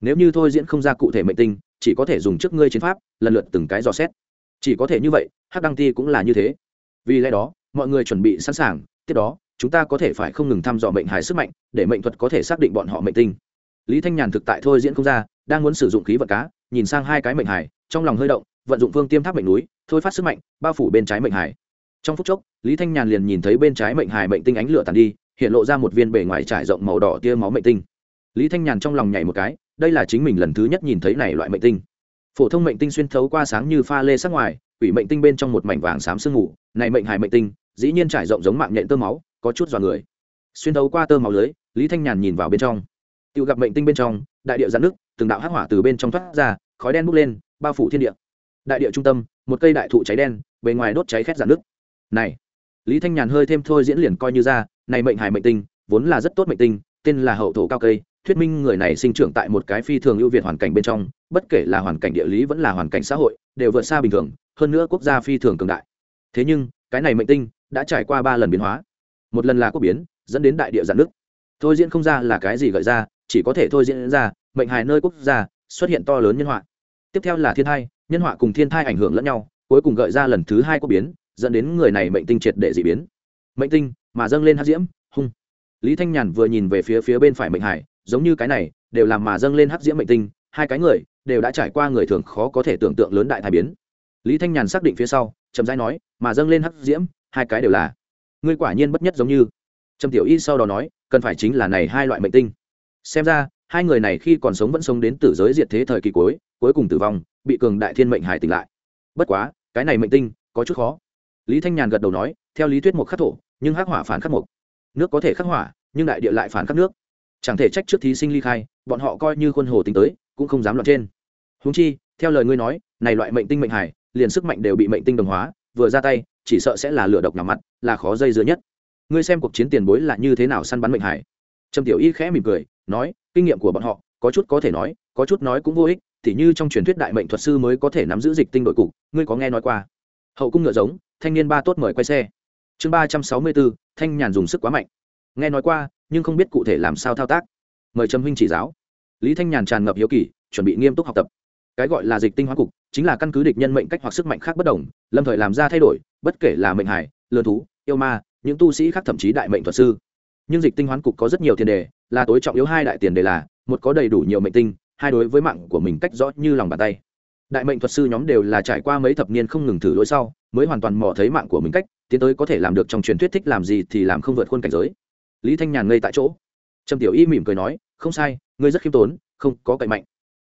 [SPEAKER 1] Nếu như thôi diễn không ra cụ thể mệnh tinh chỉ có thể dùng trước ngươi chiến pháp lần lượt từng cái dò xét. Chỉ có thể như vậy hắc đăng ti cũng là như thế. Vì lẽ đó mọi người chuẩn bị sẵn sàng tiếp đó chúng ta có thể phải không ngừng thăm dò mệnh hài sức mạnh để mệnh thuật có thể xác định bọn họ mệnh tinh. Lý thanh nhàn thực tại thôi diễn không ra đang muốn sử dụng khí vật cá nhìn sang hai cái mệnh hài trong lòng hơi động vận dụng phương tiêm tháp mệnh núi, thôi phát sức mạnh, bao phủ bên trái mệnh hải. Trong phút chốc, lý thanh nhàn liền nhìn thấy bên trái mệnh hải mệnh tinh ánh lửa tàn đi, hiện lộ ra một viên bề ngoài trải rộng màu đỏ tia máu mệnh tinh. Lý thanh nhàn trong lòng nhảy một cái, đây là chính mình lần thứ nhất nhìn thấy này loại mệnh tinh. Phổ thông mệnh tinh xuyên thấu qua sáng như pha lê sắc ngoài, quỷ mệnh tinh bên trong một mảnh vàng xám sương mù, này mệnh hải mệnh tinh, dĩ nhiên trải rộng giống mạng nhện tơ máu, có chút dọa người. Xuyên thấu qua tơ máu lưới, lý thanh nhàn nhìn vào bên trong. Tự gặp mệnh tinh bên trong, đại địa giãn nước từng đạo hắc hỏa từ bên trong thoát ra, khói đen bốc lên, bao phủ thiên địa đại địa trung tâm, một cây đại thụ cháy đen, bề ngoài đốt cháy khét dạn nước này, lý thanh nhàn hơi thêm thôi diễn liền coi như ra, này mệnh hải mệnh tinh, vốn là rất tốt mệnh tinh, tên là hậu thổ cao cây, thuyết minh người này sinh trưởng tại một cái phi thường ưu việt hoàn cảnh bên trong, bất kể là hoàn cảnh địa lý vẫn là hoàn cảnh xã hội, đều vượt xa bình thường, hơn nữa quốc gia phi thường cường đại. Thế nhưng, cái này mệnh tinh đã trải qua ba lần biến hóa. Một lần là quốc biến, dẫn đến đại địa giãn nước thôi diễn không ra là cái gì gợi ra, chỉ có thể thôi diễn ra, mệnh hài nơi quốc gia xuất hiện to lớn nhân họa. Tiếp theo là thiên hai nhân họa cùng thiên thai ảnh hưởng lẫn nhau, cuối cùng gợi ra lần thứ hai có biến, dẫn đến người này mệnh tinh triệt để dị biến. Mệnh tinh, mà dâng lên hát diễm, hung. Lý thanh nhàn vừa nhìn về phía phía bên phải mệnh hải, giống như cái này, đều làm mà dâng lên hát diễm mệnh tinh, hai cái người đều đã trải qua người thường khó có thể tưởng tượng lớn đại thái biến. Lý thanh nhàn xác định phía sau, chậm rãi nói, mà dâng lên hắc diễm, hai cái đều là. Ngươi quả nhiên bất nhất giống như. Trầm tiểu y sau đó nói, cần phải chính là này hai loại mệnh tinh. Xem ra hai người này khi còn sống vẫn sống đến tử giới diệt thế thời kỳ cuối cuối cùng tử vong, bị cường đại thiên mệnh hải tỉnh lại. Bất quá, cái này mệnh tinh, có chút khó. Lý thanh nhàn gật đầu nói, theo lý thuyết một khắc thổ, nhưng hắc hỏa phản khắc mộc nước có thể khắc hỏa, nhưng đại địa lại phản khắc nước. Chẳng thể trách trước thí sinh ly khai, bọn họ coi như khuôn hồ tính tới, cũng không dám loạn trên. Húng chi, theo lời ngươi nói, này loại mệnh tinh mệnh hải liền sức mạnh đều bị mệnh tinh đồng hóa, vừa ra tay, chỉ sợ sẽ là lửa độc nào mặt, là khó dây dưa nhất. Ngươi xem cuộc chiến tiền bối là như thế nào săn bắn mệnh hải trầm tiểu y khẽ mỉm cười, nói kinh nghiệm của bọn họ, có chút có thể nói, có chút nói cũng vô ích thì như trong truyền thuyết đại mệnh thuật sư mới có thể nắm giữ dịch tinh đội cục, ngươi có nghe nói qua? Hậu cung ngựa giống, thanh niên ba tốt mời quay xe. Chương ba trăm sáu mươi bốn, thanh nhàn dùng sức quá mạnh. Nghe nói qua, nhưng không biết cụ thể làm sao thao tác. Mời Trâm huynh chỉ giáo. Lý thanh nhàn tràn ngập hiếu kỳ, chuẩn bị nghiêm túc học tập. Cái gọi là dịch tinh hóa cục, chính là căn cứ địch nhân mệnh cách hoặc sức mạnh khác bất đồng, lâm thời làm ra thay đổi, bất kể là mệnh hải lừa thú, yêu ma, những tu sĩ khác thậm chí đại mệnh thuật sư nhưng dịch tinh hoán cục có rất nhiều tiền đề, là tối trọng yếu hai đại tiền đề là, một có đầy đủ nhiều mệnh tinh, hai đối với mạng của mình cách rõ như lòng bàn tay. Đại mệnh thuật sư nhóm đều là trải qua mấy thập niên không ngừng thử lỗi sau, mới hoàn toàn mò thấy mạng của mình cách, tiến tới có thể làm được trong truyền thuyết thích làm gì thì làm không vượt khuôn cảnh giới. Lý thanh nhàn ngây tại chỗ. Trầm tiểu y mỉm cười nói, không sai, ngươi rất khiêm tốn, không có cậy mạnh.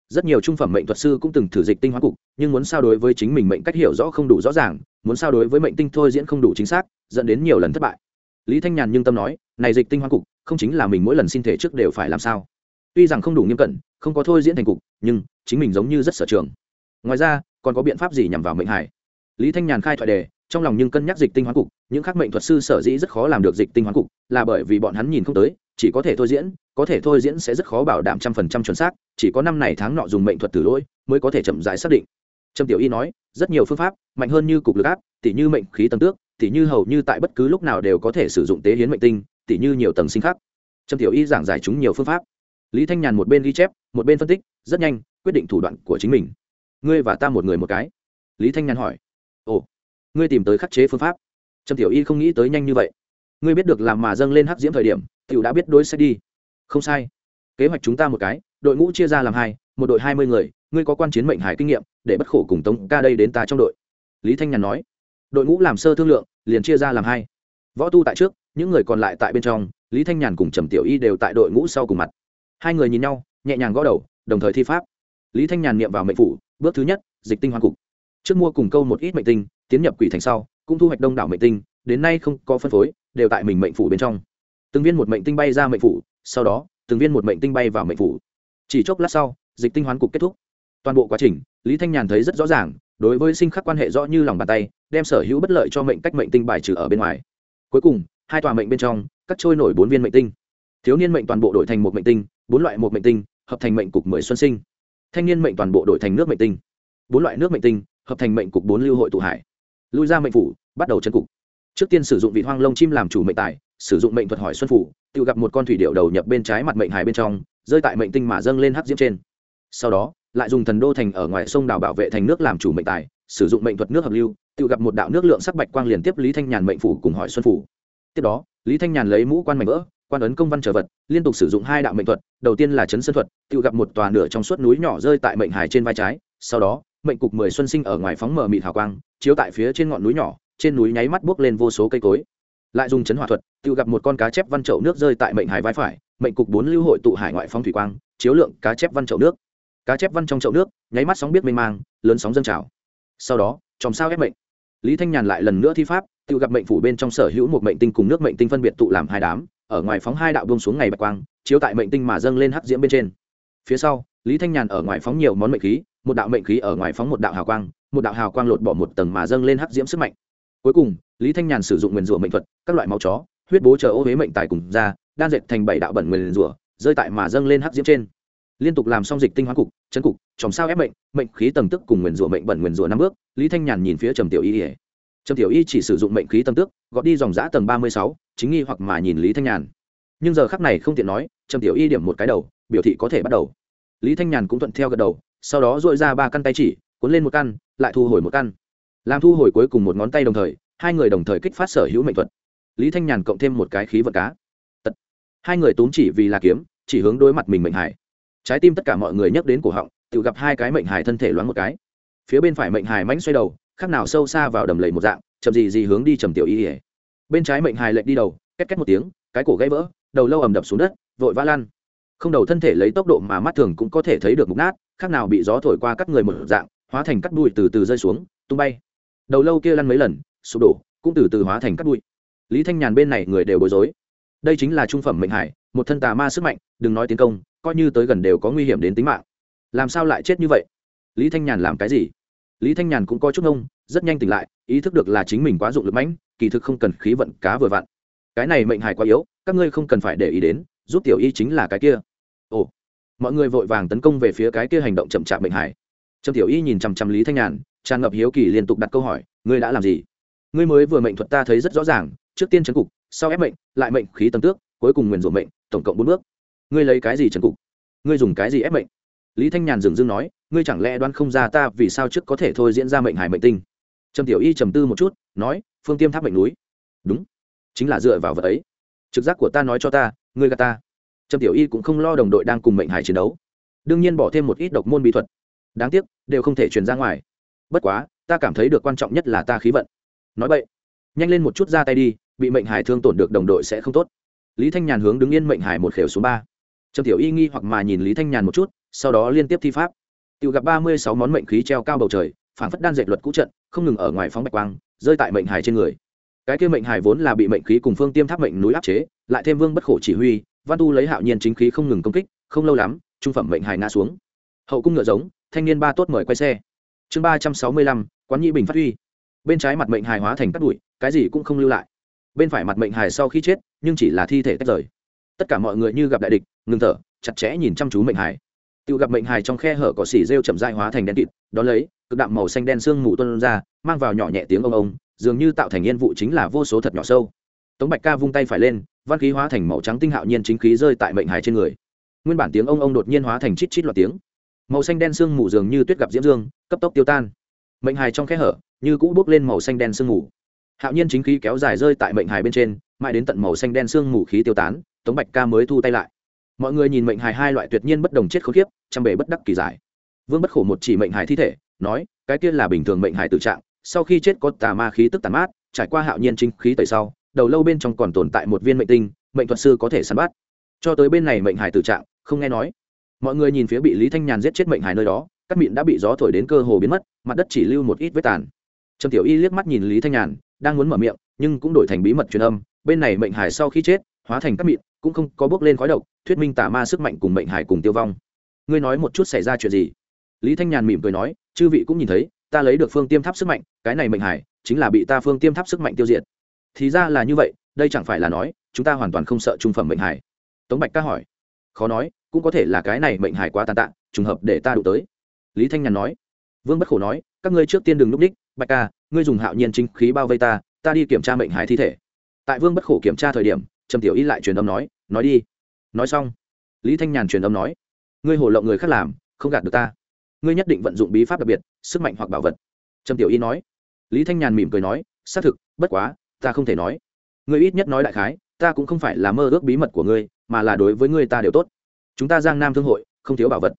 [SPEAKER 1] Rất nhiều trung phẩm mệnh thuật sư cũng từng thử dịch tinh hóa cục, nhưng muốn sao đối với chính mình mệnh cách hiểu rõ không đủ rõ ràng, muốn sao đối với mệnh tinh thôi diễn không đủ chính xác, dẫn đến nhiều lần thất bại. Lý thanh nhàn nhưng tâm nói này dịch tinh hóa cục, không chính là mình mỗi lần xin thể trước đều phải làm sao? Tuy rằng không đủ nghiêm cẩn, không có thôi diễn thành cục, nhưng chính mình giống như rất sở trường. Ngoài ra, còn có biện pháp gì nhằm vào mệnh hải? Lý thanh nhàn khai thoại đề, trong lòng nhưng cân nhắc dịch tinh hóa cục, những khắc mệnh thuật sư sở dĩ rất khó làm được dịch tinh hóa cục, là bởi vì bọn hắn nhìn không tới, chỉ có thể thôi diễn, có thể thôi diễn sẽ rất khó bảo đảm trăm phần trăm chuẩn xác, chỉ có năm này tháng nọ dùng mệnh thuật tử lỗi mới có thể chậm rãi xác định. Trâm tiểu y nói, rất nhiều phương pháp, mạnh hơn như cục lực áp, tỉ như mệnh khí tầm tước, tỉ như hầu như tại bất cứ lúc nào đều có thể sử dụng tế hiến mệnh tinh tỉ như nhiều tầng sinh khác. Trầm tiểu y giảng giải chúng nhiều phương pháp. Lý thanh nhàn một bên ghi chép, một bên phân tích, rất nhanh, quyết định thủ đoạn của chính mình. Ngươi và ta một người một cái. Lý thanh nhàn hỏi. Ồ, ngươi tìm tới khắc chế phương pháp. Trầm tiểu y không nghĩ tới nhanh như vậy. Ngươi biết được làm mà dâng lên hắc diễm thời điểm, tiểu đã biết đối sẽ đi. Không sai. Kế hoạch chúng ta một cái, đội ngũ chia ra làm hai, một đội hai mươi người, ngươi có quan chiến mệnh hải kinh nghiệm, để bất khổ cùng tống ca đây đến ta trong đội. Lý thanh nhàn nói. Đội ngũ làm sơ thương lượng, liền chia ra làm hai. Võ tu tại trước những người còn lại tại bên trong, lý thanh nhàn cùng trầm tiểu y đều tại đội ngũ sau cùng mặt. Hai người nhìn nhau, nhẹ nhàng gõ đầu, đồng thời thi pháp. Lý thanh nhàn niệm vào mệnh phủ, bước thứ nhất, dịch tinh hoa cục. Trước mua cùng câu một ít mệnh tinh, tiến nhập quỷ thành sau, cũng thu hoạch đông đảo mệnh tinh, đến nay không có phân phối, đều tại mình mệnh phủ bên trong. Từng viên một mệnh tinh bay ra mệnh phủ, sau đó, từng viên một mệnh tinh bay vào mệnh phủ. Chỉ chốc lát sau, dịch tinh hoán cục kết thúc. Toàn bộ quá trình, lý thanh nhàn thấy rất rõ ràng, đối với sinh khắc quan hệ rõ như lòng bàn tay, đem sở hữu bất lợi cho mệnh cách mệnh tinh bài trừ ở bên ngoài. Cuối cùng hai tòa mệnh bên trong cắt trôi nổi bốn viên mệnh tinh. Thiếu niên mệnh toàn bộ đổi thành một mệnh tinh, bốn loại một mệnh tinh, hợp thành mệnh cục mười xuân sinh. Thanh niên mệnh toàn bộ đổi thành nước mệnh tinh. Bốn loại nước mệnh tinh, hợp thành mệnh cục bốn lưu hội tụ hải. Lui ra mệnh phủ, bắt đầu chân cục. Trước tiên sử dụng vị hoang lông chim làm chủ mệnh tài, sử dụng mệnh thuật hỏi xuân phủ, tự gặp một con thủy điệu đầu nhập bên trái mặt mệnh hải bên trong, rơi tại mệnh tinh mà dâng lên hắc diễm trên. Sau đó, lại dùng thần đô thành ở ngoài sông đảo bảo vệ thành nước làm chủ mệnh tài, sử dụng mệnh thuật nước hợp lưu, tự gặp một đạo nước lượng sắc bạch quang liền tiếp lý thanh nhàn mệnh phủ cùng hỏi xuân phủ tiếp đó, lý thanh nhàn lấy mũ quan mảnh vỡ, quan ấn công văn trở vật, liên tục sử dụng hai đạo mệnh thuật, đầu tiên là chấn sơn thuật, tự gặp một tòa nửa trong suốt núi nhỏ rơi tại mệnh hải trên vai trái, sau đó, mệnh cục mười xuân sinh ở ngoài phóng mở mịt hào quang, chiếu tại phía trên ngọn núi nhỏ, trên núi nháy mắt buốc lên vô số cây cối. Lại dùng chấn hỏa thuật, tự gặp một con cá chép văn chậu nước rơi tại mệnh hải vai phải, mệnh cục bốn lưu hội tụ hải ngoại phóng thủy quang, chiếu lượng cá chép văn chậu nước. Cá chép văn trong chậu nước, nháy mắt sóng biết mênh mang, lớn sóng dâng trào. Sau đó, chòm sao ép mệnh. Lý thanh nhàn lại lần nữa thi pháp tự gặp mệnh phủ bên trong sở hữu một mệnh tinh cùng nước mệnh tinh phân biệt tụ làm hai đám, ở ngoài phóng hai đạo bông xuống ngày bạch quang, chiếu tại mệnh tinh mà dâng lên hắc diễm bên trên. Phía sau, lý thanh nhàn ở ngoài phóng nhiều món mệnh khí, một đạo mệnh khí ở ngoài phóng một đạo hào quang, một đạo hào quang lột bỏ một tầng mà dâng lên hắc diễm sức mạnh. Cuối cùng, lý thanh nhàn sử dụng nguyền rủa mệnh thuật, các loại máu chó, huyết bố chờ ô huế mệnh tài cùng ra, đan dệt thành bảy đạo bẩn nguyền rủa, rơi tại mà dâng lên hắc diễm trên. Liên tục làm xong dịch tinh hóa cục, chấn cục, chòm sao ép mệnh mệnh khí tầng tức cùng nguyền rủa mệnh bẩn nguyền rủa năm bước, lý thanh nhàn nhìn phía trầm tiểu y ỉa trầm tiểu y chỉ sử dụng mệnh khí tầng tức gọt đi dòng giã tầng ba mươi sáu, chính nghi hoặc mà nhìn lý thanh nhàn. Nhưng giờ khắc này không tiện nói trầm tiểu y điểm một cái đầu, biểu thị có thể bắt đầu. Lý thanh nhàn cũng thuận theo gật đầu, sau đó dội ra ba căn tay chỉ, cuốn lên một căn, lại thu hồi một căn. Làm thu hồi cuối cùng một ngón tay đồng thời, hai người đồng thời kích phát sở hữu mệnh thuật. Lý thanh nhàn cộng thêm một cái khí vật cá. Tật. hai người túm chỉ vì là kiếm, chỉ hướng đối mặt mình mệnh hải. Trái tim tất cả mọi người nhắc đến cổ họng, tự gặp hai cái mệnh hải thân thể loáng một cái. Phía bên phải mệnh hải mánh xoay đầu khác nào sâu xa vào đầm lầy một dạng, chậm gì gì hướng đi trầm tiểu y ỉa bên trái mệnh hải lệnh đi đầu, két két một tiếng, cái cổ gãy vỡ, đầu lâu ầm đập xuống đất, vội vã lăn. không đầu thân thể lấy tốc độ mà mắt thường cũng có thể thấy được mục nát, khác nào bị gió thổi qua các người một dạng, hóa thành cắt bụi từ từ rơi xuống, tung bay. Đầu lâu kia lăn mấy lần, sụp đổ, cũng từ từ hóa thành cắt bụi. Lý thanh nhàn bên này người đều bối rối. Đây chính là trung phẩm mệnh hải một thân tà ma sức mạnh, đừng nói tiến công, coi như tới gần đều có nguy hiểm đến tính mạng. Làm sao lại chết như vậy? Lý thanh nhàn làm cái gì? Lý thanh nhàn cũng có chút ngông, rất nhanh tỉnh lại, ý thức được là chính mình quá dụng lực mãnh, kỳ thực không cần khí vận, cá vừa vặn. Cái này mệnh hải quá yếu, các ngươi không cần phải để ý đến, giúp tiểu y chính là cái kia. Ồ, mọi người vội vàng tấn công về phía cái kia hành động chậm chạp mệnh hải trầm tiểu y nhìn chằm chằm lý thanh nhàn, tràn ngập hiếu kỳ liên tục đặt câu hỏi, ngươi đã làm gì? Ngươi mới vừa mệnh thuật ta thấy rất rõ ràng, trước tiên trấn cục, sau ép mệnh, lại mệnh khí tầm tước, cuối cùng nguyền rủa mệnh, tổng cộng bốn bước. Ngươi lấy cái gì trấn cục? Ngươi dùng cái gì ép mệnh? Lý thanh nhàn dừng dưng nói ngươi chẳng lẽ đoán không ra ta vì sao trước có thể thôi diễn ra mệnh hải mệnh tinh? Trầm tiểu y trầm tư một chút, nói, phương tiêm tháp mệnh núi. Đúng, chính là dựa vào vật ấy. Trực giác của ta nói cho ta, ngươi gà ta. Trầm tiểu y cũng không lo đồng đội đang cùng mệnh hải chiến đấu. Đương nhiên bỏ thêm một ít độc môn bí thuật. Đáng tiếc, đều không thể truyền ra ngoài. Bất quá, ta cảm thấy được quan trọng nhất là ta khí vận. Nói vậy nhanh lên một chút ra tay đi, bị mệnh hải thương tổn được đồng đội sẽ không tốt. Lý thanh nhàn hướng đứng yên mệnh hải một khều số ba. Trầm tiểu y nghi hoặc mà nhìn lý thanh nhàn một chút, sau đó liên tiếp thi pháp tự gặp ba mươi sáu món mệnh khí treo cao bầu trời, phảng phất đan dệt luật cũ trận, không ngừng ở ngoài phóng bạch quang, rơi tại mệnh hải trên người. Cái kia mệnh hải vốn là bị mệnh khí cùng phương tiêm tháp mệnh núi áp chế, lại thêm vương bất khổ chỉ huy, văn tu lấy hạo nhiên chính khí không ngừng công kích, không lâu lắm, trung phẩm mệnh hải ngã xuống. Hậu cung ngựa giống, thanh niên ba tốt mời quay xe. Chương ba trăm sáu mươi lăm, quán nhị bình phát huy. Bên trái mặt mệnh hải hóa thành cát bụi, cái gì cũng không lưu lại. Bên phải mặt mệnh hải sau khi chết, nhưng chỉ là thi thể tách rời. Tất cả mọi người như gặp đại địch, ngừng thở, chặt chẽ nhìn chăm chú mệnh hải tự gặp mệnh hài trong khe hở có xỉ rêu chậm dại hóa thành đen kịt đón lấy, cực đạm màu xanh đen sương mù tuân ra, mang vào nhỏ nhẹ tiếng ông ông, dường như tạo thành yên vụ chính là vô số thật nhỏ sâu. Tống bạch ca vung tay phải lên, văn khí hóa thành màu trắng tinh hạo nhiên chính khí rơi tại mệnh hài trên người. Nguyên bản tiếng ông ông đột nhiên hóa thành chít chít loạt tiếng. Màu xanh đen sương mù dường như tuyết gặp diễm dương, cấp tốc tiêu tan. Mệnh hài trong khe hở, như cũ bước lên màu xanh đen sương mù. Hạo nhiên chính khí kéo dài rơi tại mệnh hài bên trên, mãi đến tận màu xanh đen sương mù khí tiêu tán, tống bạch ca mới thu tay lại mọi người nhìn mệnh hài hai loại tuyệt nhiên bất đồng chết khốn kiếp trăm bề bất đắc kỳ giải. Vương bất khổ một chỉ mệnh hài thi thể, nói, cái kia là bình thường mệnh hài tự trạng, sau khi chết có tà ma khí tức tàn mát, trải qua hạo nhiên chính khí tẩy sau, đầu lâu bên trong còn tồn tại một viên mệnh tinh, mệnh thuật sư có thể săn bắt. Cho tới bên này mệnh hài tự trạng, không nghe nói. Mọi người nhìn phía bị lý thanh nhàn giết chết mệnh hài nơi đó, các mịn đã bị gió thổi đến cơ hồ biến mất, mặt đất chỉ lưu một ít vết tàn. Trầm tiểu y liếc mắt nhìn lý thanh nhàn, đang muốn mở miệng, nhưng cũng đổi thành bí mật truyền âm, bên này mệnh hải sau khi chết, hóa thành các mịn cũng không có bước lên khói độc, thuyết minh tà ma sức mạnh cùng mệnh hải cùng tiêu vong. Ngươi nói một chút xảy ra chuyện gì? Lý thanh nhàn mỉm cười nói, chư vị cũng nhìn thấy, ta lấy được phương tiêm tháp sức mạnh, cái này mệnh hải chính là bị ta phương tiêm tháp sức mạnh tiêu diệt. Thì ra là như vậy, đây chẳng phải là nói, chúng ta hoàn toàn không sợ trung phẩm mệnh hải. Tống bạch ca hỏi. Khó nói, cũng có thể là cái này mệnh hải quá tàn tạ, trùng hợp để ta đụng tới. Lý thanh nhàn nói. Vương bất khổ nói, các ngươi trước tiên đừng núp đích, bạch ca, ngươi dùng hạo nhiên chính khí bao vây ta ta đi kiểm tra mệnh hải thi thể. Tại vương bất khổ kiểm tra thời điểm, trầm tiểu y lại truyền âm nói nói đi. Nói xong, lý thanh nhàn truyền âm nói, ngươi hổ lộng người khác làm, không gạt được ta. Ngươi nhất định vận dụng bí pháp đặc biệt, sức mạnh hoặc bảo vật. Trầm tiểu y nói. Lý thanh nhàn mỉm cười nói, xác thực, bất quá, ta không thể nói. Ngươi ít nhất nói đại khái, ta cũng không phải là mơ ước bí mật của ngươi, mà là đối với ngươi ta đều tốt. Chúng ta giang nam thương hội, không thiếu bảo vật.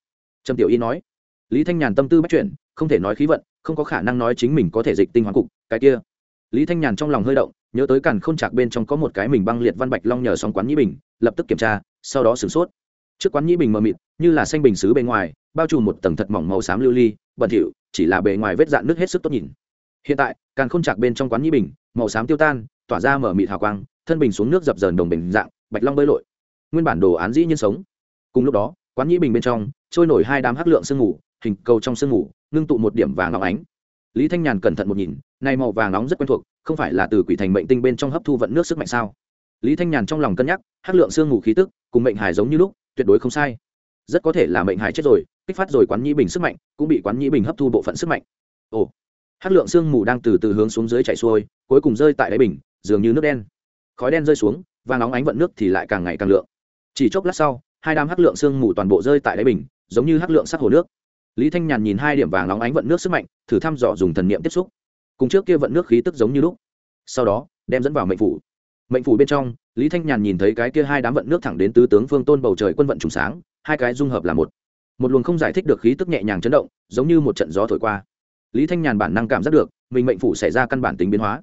[SPEAKER 1] Trầm tiểu y nói. Lý thanh nhàn tâm tư bắt chuyển, không thể nói khí vận, không có khả năng nói chính mình có thể dịch tinh hoàn cục, cái kia. Lý thanh nhàn trong lòng hơi động nhớ tới càn khôn h chạc bên trong có một cái mình băng liệt văn bạch long nhờ xong quán nhĩ bình, lập tức kiểm tra, sau đó sửng sốt. Trước quán nhĩ bình mờ mịt, như là xanh bình xứ bề ngoài, bao trùm một tầng thật mỏng màu xám lưu ly, bẩn thỉu, chỉ là bề ngoài vết dạn nước hết sức tốt nhìn. Hiện tại, càn khôn chạc bên trong quán nhĩ bình, màu xám tiêu tan, tỏa ra mở mịt hào quang, thân bình xuống nước dập dờn đồng bình dạng, bạch long bơi lội. Nguyên bản đồ án dĩ nhiên sống. Cùng lúc đó, quán nhĩ bình bên trong, trôi nổi hai đám hắc lượng sương ngủ hình cầu trong sương ngủ ngưng tụ một điểm vàng óng ánh. Lý thanh nhàn cẩn thận một nhìn này màu vàng nóng rất quen thuộc không phải là từ quỷ thành mệnh tinh bên trong hấp thu vận nước sức mạnh sao? Lý thanh nhàn trong lòng cân nhắc, hắc lượng sương mù khí tức, cùng mệnh hải giống như lúc, tuyệt đối không sai. Rất có thể là mệnh hải chết rồi, kích phát rồi quán nhĩ bình sức mạnh, cũng bị quán nhĩ bình hấp thu bộ phận sức mạnh. Ồ, hắc lượng sương mù đang từ từ hướng xuống dưới chảy xuôi, cuối cùng rơi tại đáy bình, dường như nước đen. Khói đen rơi xuống, và nóng ánh vận nước thì lại càng ngày càng lượng. Chỉ chốc lát sau, hai đám hắc lượng sương mù toàn bộ rơi tại đáy bình, giống như hắc lượng sắc hồ nước. Lý thanh nhàn nhìn hai điểm vàng nóng ánh vận nước sức mạnh, thử thăm dò dùng thần niệm tiếp xúc cùng trước kia vận nước khí tức giống như lúc. Sau đó, đem dẫn vào mệnh phủ. Mệnh phủ bên trong, lý thanh nhàn nhìn thấy cái kia hai đám vận nước thẳng đến tứ tướng phương tôn bầu trời quân vận trùng sáng, hai cái dung hợp là một. Một luồng không giải thích được khí tức nhẹ nhàng chấn động, giống như một trận gió thổi qua. Lý thanh nhàn bản năng cảm giác được, mình mệnh phủ xảy ra căn bản tính biến hóa.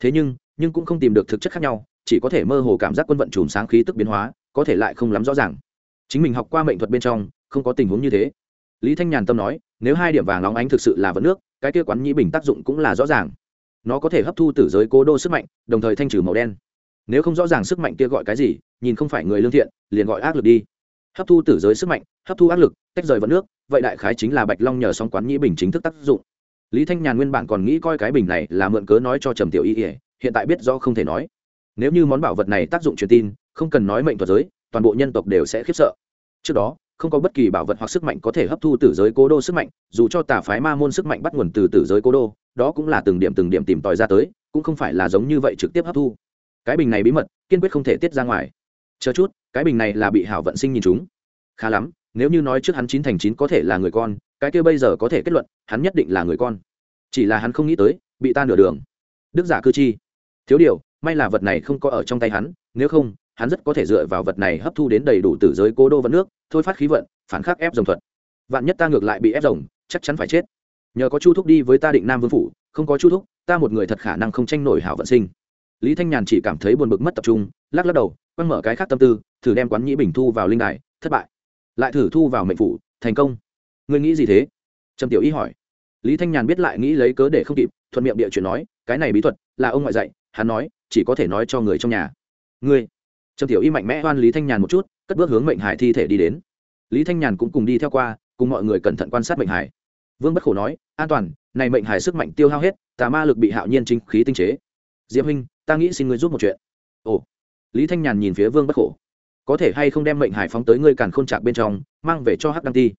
[SPEAKER 1] Thế nhưng nhưng cũng không tìm được thực chất khác nhau, chỉ có thể mơ hồ cảm giác quân vận trùng sáng khí tức biến hóa, có thể lại không lắm rõ ràng. Chính mình học qua mệnh thuật bên trong, không có tình huống như thế. Lý thanh nhàn tâm nói nếu hai điểm vàng óng ánh thực sự là vận nước, cái kia quán nhĩ bình tác dụng cũng là rõ ràng. Nó có thể hấp thu tử giới cố đô sức mạnh, đồng thời thanh trừ màu đen. Nếu không rõ ràng sức mạnh kia gọi cái gì, nhìn không phải người lương thiện, liền gọi ác lực đi. Hấp thu tử giới sức mạnh, hấp thu ác lực, tách rời vận nước, vậy đại khái chính là bạch long nhờ xong quán nhĩ bình chính thức tác dụng. Lý thanh nhàn nguyên bản còn nghĩ coi cái bình này là mượn cớ nói cho trầm tiểu y ỉa hiện tại biết do không thể nói. Nếu như món bảo vật này tác dụng truyền tin, không cần nói mệnh thuật giới, toàn bộ nhân tộc đều sẽ khiếp sợ. Trước đó không có bất kỳ bảo vật hoặc sức mạnh có thể hấp thu tử giới cố đô sức mạnh, dù cho tà phái ma môn sức mạnh bắt nguồn từ tử giới cố đô, đó cũng là từng điểm từng điểm tìm tòi ra tới, cũng không phải là giống như vậy trực tiếp hấp thu. Cái bình này bí mật, kiên quyết không thể tiết ra ngoài. Chờ chút, cái bình này là bị hảo vận sinh nhìn chúng. Khá lắm, nếu như nói trước hắn chín thành chín có thể là người con, cái kia bây giờ có thể kết luận, hắn nhất định là người con. Chỉ là hắn không nghĩ tới, bị ta nửa đường. Đức giả cư chi. Thiếu điều, may là vật này không có ở trong tay hắn, nếu không, hắn rất có thể dựa vào vật này hấp thu đến đầy đủ tử giới cố đô vận nước thôi phát khí vận, phản khắc ép dòng thuật. Vạn nhất ta ngược lại bị ép rồng chắc chắn phải chết. Nhờ có chu thúc đi với ta định nam vương phủ, không có chu thúc, ta một người thật khả năng không tranh nổi hảo vận sinh. Lý thanh nhàn chỉ cảm thấy buồn bực mất tập trung, lắc lắc đầu, quăng mở cái khác tâm tư, thử đem quán nhĩ bình thu vào linh đài, thất bại. Lại thử thu vào mệnh phủ, thành công. Ngươi nghĩ gì thế? Trầm tiểu y hỏi. Lý thanh nhàn biết lại nghĩ lấy cớ để không kịp, thuận miệng địa chuyện nói, cái này bí thuật là ông ngoại dạy, hắn nói, chỉ có thể nói cho người trong nhà. Ngươi. Trầm tiểu y mạnh mẽ oan lý thanh nhàn một chút cất bước hướng mệnh hải thi thể đi đến. Lý thanh nhàn cũng cùng đi theo qua, cùng mọi người cẩn thận quan sát mệnh hải. Vương bất khổ nói, an toàn, này mệnh hải sức mạnh tiêu hao hết, tà ma lực bị hạo nhiên chính khí tinh chế. Diệp huynh, ta nghĩ xin ngươi giúp một chuyện. Ồ. Lý thanh nhàn nhìn phía vương bất khổ. Có thể hay không đem mệnh hải phóng tới ngươi càn khôn trạc bên trong, mang về cho hắc đăng ti?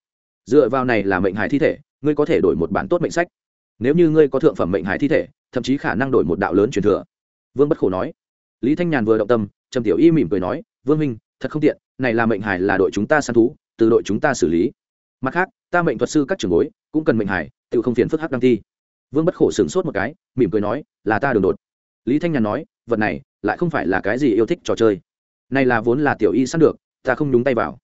[SPEAKER 1] Dựa vào này là mệnh hải thi thể, ngươi có thể đổi một bản tốt mệnh sách. Nếu như ngươi có thượng phẩm mệnh hải thi thể, thậm chí khả năng đổi một đạo lớn truyền thừa. Vương bất khổ nói. Lý thanh nhàn vừa động tâm, trầm tiểu y mỉm cười nói, vương minh thật không tiện này là mệnh hải là đội chúng ta săn thú, từ đội chúng ta xử lý. Mặt khác, ta mệnh thuật sư các trường bối cũng cần mệnh hải tự không phiền phức hắc đăng thi. Vương bất khổ sửng sốt một cái, mỉm cười nói, là ta đường đột. Lý thanh nhàn nói, vật này lại không phải là cái gì yêu thích trò chơi. Này là vốn là tiểu y săn được, ta không nhúng tay vào.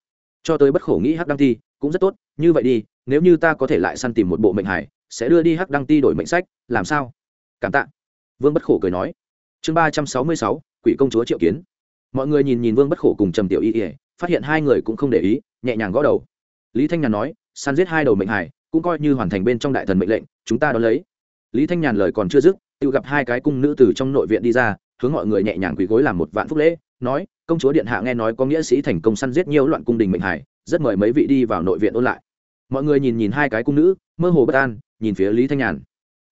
[SPEAKER 1] Cho tới bất khổ nghĩ hắc đăng thi cũng rất tốt, như vậy đi, nếu như ta có thể lại săn tìm một bộ mệnh hải sẽ đưa đi hắc đăng ti đổi mệnh sách, làm sao? Cảm tạ. Vương bất khổ cười nói, chương ba trăm sáu mươi sáu, quỷ công chúa triệu kiến mọi người nhìn nhìn vương bất khổ cùng trầm tiểu y ỉa, phát hiện hai người cũng không để ý, nhẹ nhàng gõ đầu. Lý thanh nhàn nói săn giết hai đầu mệnh hải, cũng coi như hoàn thành bên trong đại thần mệnh lệnh, chúng ta đón lấy. Lý thanh nhàn lời còn chưa dứt, tự gặp hai cái cung nữ từ trong nội viện đi ra, hướng mọi người nhẹ nhàng quỳ gối làm một vạn phúc lễ, nói, công chúa điện hạ nghe nói có nghĩa sĩ thành công săn giết nhiều loạn cung đình mệnh hải, rất mời mấy vị đi vào nội viện ôn lại. Mọi người nhìn nhìn hai cái cung nữ, mơ hồ bất an, nhìn phía lý thanh nhàn.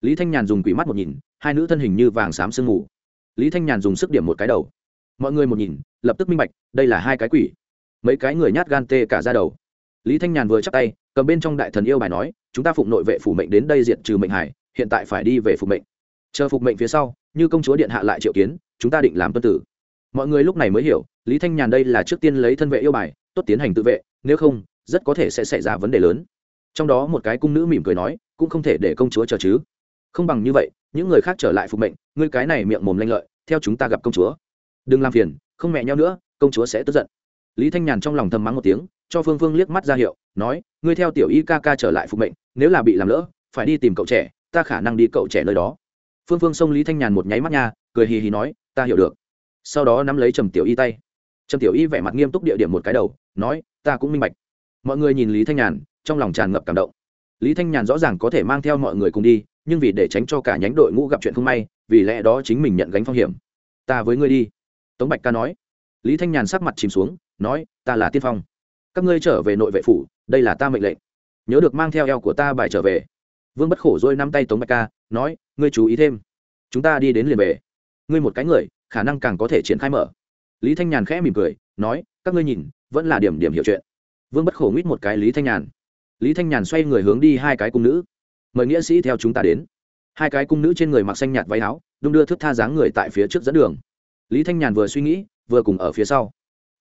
[SPEAKER 1] Lý thanh nhàn dùng quỷ mắt một nhìn, hai nữ thân hình như vàng xám sương mù. Lý thanh nhàn dùng sức điểm một cái đầu mọi người một nhìn, lập tức minh bạch, đây là hai cái quỷ. Mấy cái người nhát gan tê cả ra đầu. Lý thanh nhàn vừa chắc tay, cầm bên trong đại thần yêu bài nói, chúng ta phụng nội vệ phủ mệnh đến đây diện trừ mệnh hải, hiện tại phải đi về phục mệnh. Chờ phục mệnh phía sau, như công chúa điện hạ lại triệu kiến, chúng ta định làm tuân tử. Mọi người lúc này mới hiểu, lý thanh nhàn đây là trước tiên lấy thân vệ yêu bài, tốt tiến hành tự vệ, nếu không, rất có thể sẽ xảy ra vấn đề lớn. Trong đó một cái cung nữ mỉm cười nói, cũng không thể để công chúa chờ chứ. Không bằng như vậy, những người khác trở lại phục mệnh, ngươi cái này miệng mồm lanh lợi, theo chúng ta gặp công chúa đừng làm phiền, không mẹ nhau nữa, công chúa sẽ tức giận. Lý thanh nhàn trong lòng thầm mắng một tiếng, cho phương phương liếc mắt ra hiệu, nói, ngươi theo tiểu y ca ca trở lại phục mệnh, nếu là bị làm lỡ, phải đi tìm cậu trẻ, ta khả năng đi cậu trẻ nơi đó. Phương phương xông lý thanh nhàn một nháy mắt nha, cười hì hì nói, ta hiểu được. Sau đó nắm lấy trầm tiểu y tay. Trầm tiểu y vẻ mặt nghiêm túc địa điểm một cái đầu, nói, ta cũng minh bạch. Mọi người nhìn lý thanh nhàn, trong lòng tràn ngập cảm động. Lý thanh nhàn rõ ràng có thể mang theo mọi người cùng đi, nhưng vì để tránh cho cả nhánh đội ngũ gặp chuyện không may, vì lẽ đó chính mình nhận gánh phong hiểm. Ta với ngươi đi tống bạch ca nói. Lý thanh nhàn sắc mặt chìm xuống, nói, ta là tiên phong. Các ngươi trở về nội vệ phủ, đây là ta mệnh lệnh. Nhớ được mang theo eo của ta bài trở về. Vương bất khổ dôi năm tay tống bạch ca, nói, ngươi chú ý thêm. Chúng ta đi đến liền về. Ngươi một cái người, khả năng càng có thể triển khai mở. Lý thanh nhàn khẽ mỉm cười, nói, các ngươi nhìn, vẫn là điểm điểm hiểu chuyện. Vương bất khổ nguyết một cái lý thanh nhàn. Lý thanh nhàn xoay người hướng đi hai cái cung nữ. Mời nghĩa sĩ theo chúng ta đến. Hai cái cung nữ trên người mặc xanh nhạt váy áo, đung đưa thước tha dáng người tại phía trước dẫn đường lý thanh nhàn vừa suy nghĩ, vừa cùng ở phía sau.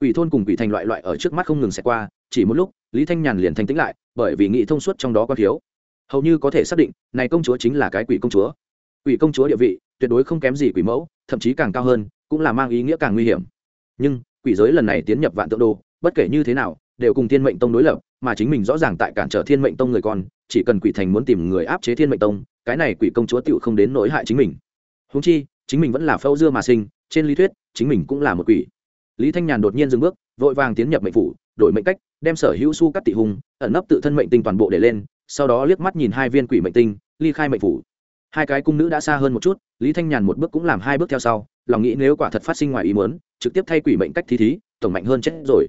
[SPEAKER 1] Ủy thôn cùng quỷ thành loại loại ở trước mắt không ngừng xẹt qua, chỉ một lúc, lý thanh nhàn liền thanh tĩnh lại, bởi vì nghĩ thông suốt trong đó có thiếu. Hầu như có thể xác định, này công chúa chính là cái quỷ công chúa. Quỷ công chúa địa vị, tuyệt đối không kém gì quỷ mẫu, thậm chí càng cao hơn, cũng là mang ý nghĩa càng nguy hiểm. Nhưng, quỷ giới lần này tiến nhập vạn tượng đô bất kể như thế nào, đều cùng thiên mệnh tông đối lập, mà chính mình rõ ràng tại cản trở thiên mệnh tông người con, chỉ cần quỷ thành muốn tìm người áp chế thiên mệnh tông, cái này quỷ công chúa tựu không đến nỗi hại chính mình. Húng chi, chính mình vẫn là phâu dưa mà sinh trên lý thuyết, chính mình cũng là một quỷ. Lý thanh nhàn đột nhiên dừng bước, vội vàng tiến nhập mệnh phủ, đổi mệnh cách, đem sở hữu su cắt tị hùng, ẩn nấp tự thân mệnh tinh toàn bộ để lên, sau đó liếc mắt nhìn hai viên quỷ mệnh tinh, ly khai mệnh phủ. Hai cái cung nữ đã xa hơn một chút, lý thanh nhàn một bước cũng làm hai bước theo sau, lòng nghĩ nếu quả thật phát sinh ngoài ý muốn, trực tiếp thay quỷ mệnh cách thi thí, tổng mạnh hơn chết rồi.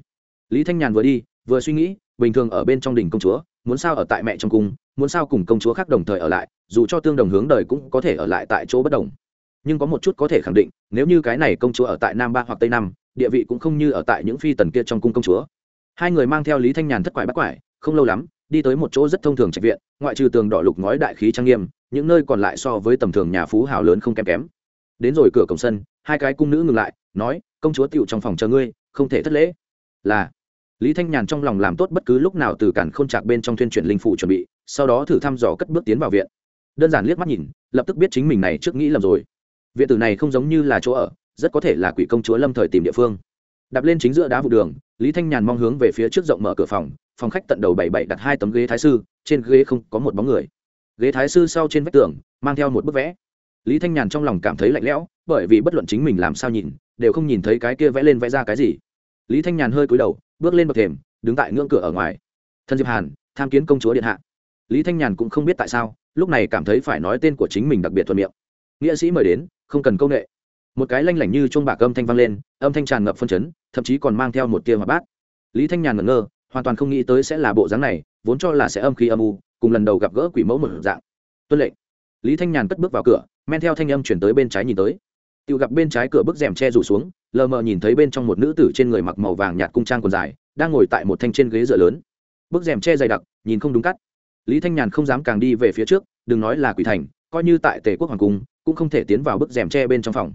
[SPEAKER 1] Lý thanh nhàn vừa đi, vừa suy nghĩ, bình thường ở bên trong đỉnh công chúa, muốn sao ở tại mẹ trong cung, muốn sao cùng công chúa khác đồng thời ở lại, dù cho tương đồng hướng đời cũng có thể ở lại tại chỗ bất đồng nhưng có một chút có thể khẳng định, nếu như cái này công chúa ở tại nam ba hoặc tây nam, địa vị cũng không như ở tại những phi tần kia trong cung công chúa. Hai người mang theo lý thanh nhàn thất quải bắt quải, không lâu lắm, đi tới một chỗ rất thông thường trạch viện, ngoại trừ tường đỏ lục ngói đại khí trang nghiêm, những nơi còn lại so với tầm thường nhà phú hào lớn không kém kém. Đến rồi cửa cổng sân, hai cái cung nữ ngừng lại, nói, công chúa tựu trong phòng chờ ngươi, không thể thất lễ. Là. Lý thanh nhàn trong lòng làm tốt bất cứ lúc nào từ cản k h ô n chạc bên trong tuyên truyền linh phụ chuẩn bị, sau đó thử thăm dò cất bước tiến vào viện. Đơn giản liếc mắt nhìn, lập tức biết chính mình này trước nghĩ lầm rồi viện tử này không giống như là chỗ ở, rất có thể là quỷ công chúa lâm thời tìm địa phương. Đạp lên chính giữa đá vụ đường, lý thanh nhàn mong hướng về phía trước rộng mở cửa phòng phòng khách tận đầu bảy bảy đặt hai tấm ghế thái sư, trên ghế không có một bóng người. Ghế thái sư sau trên vách tường, mang theo một bức vẽ. Lý thanh nhàn trong lòng cảm thấy lạnh lẽo, bởi vì bất luận chính mình làm sao nhìn, đều không nhìn thấy cái kia vẽ lên vẽ ra cái gì. Lý thanh nhàn hơi cúi đầu, bước lên bậc thềm, đứng tại ngưỡng cửa ở ngoài. Thân diệp hàn, tham kiến công chúa điện hạ. Lý thanh nhàn cũng không biết tại sao, lúc này cảm thấy phải nói tên của chính mình đặc biệt thuận miệng. Nghĩa sĩ mời đến không cần công nghệ một cái lanh lảnh như chuông bạc âm thanh vang lên, âm thanh tràn ngập phân chấn, thậm chí còn mang theo một tia hoạt bát. Lý thanh nhàn ngẩn ngơ, hoàn toàn không nghĩ tới sẽ là bộ dáng này, vốn cho là sẽ âm khí âm u, cùng lần đầu gặp gỡ quỷ mẫu một dạng. Tuân lệnh. Lý thanh nhàn cất bước vào cửa, men theo thanh âm chuyển tới bên trái nhìn tới. Tự gặp bên trái cửa bức rèm che rủ xuống, lờ mờ nhìn thấy bên trong một nữ tử trên người mặc màu vàng nhạt cung trang quần dài, đang ngồi tại một thanh trên ghế dựa lớn. Bức rèm che dày đặc, nhìn không đúng cắt. Lý thanh nhàn không dám càng đi về phía trước, đừng nói là quỷ thành, coi như tại tề quốc hoàng cung cũng không thể tiến vào bức rèm tre bên trong phòng.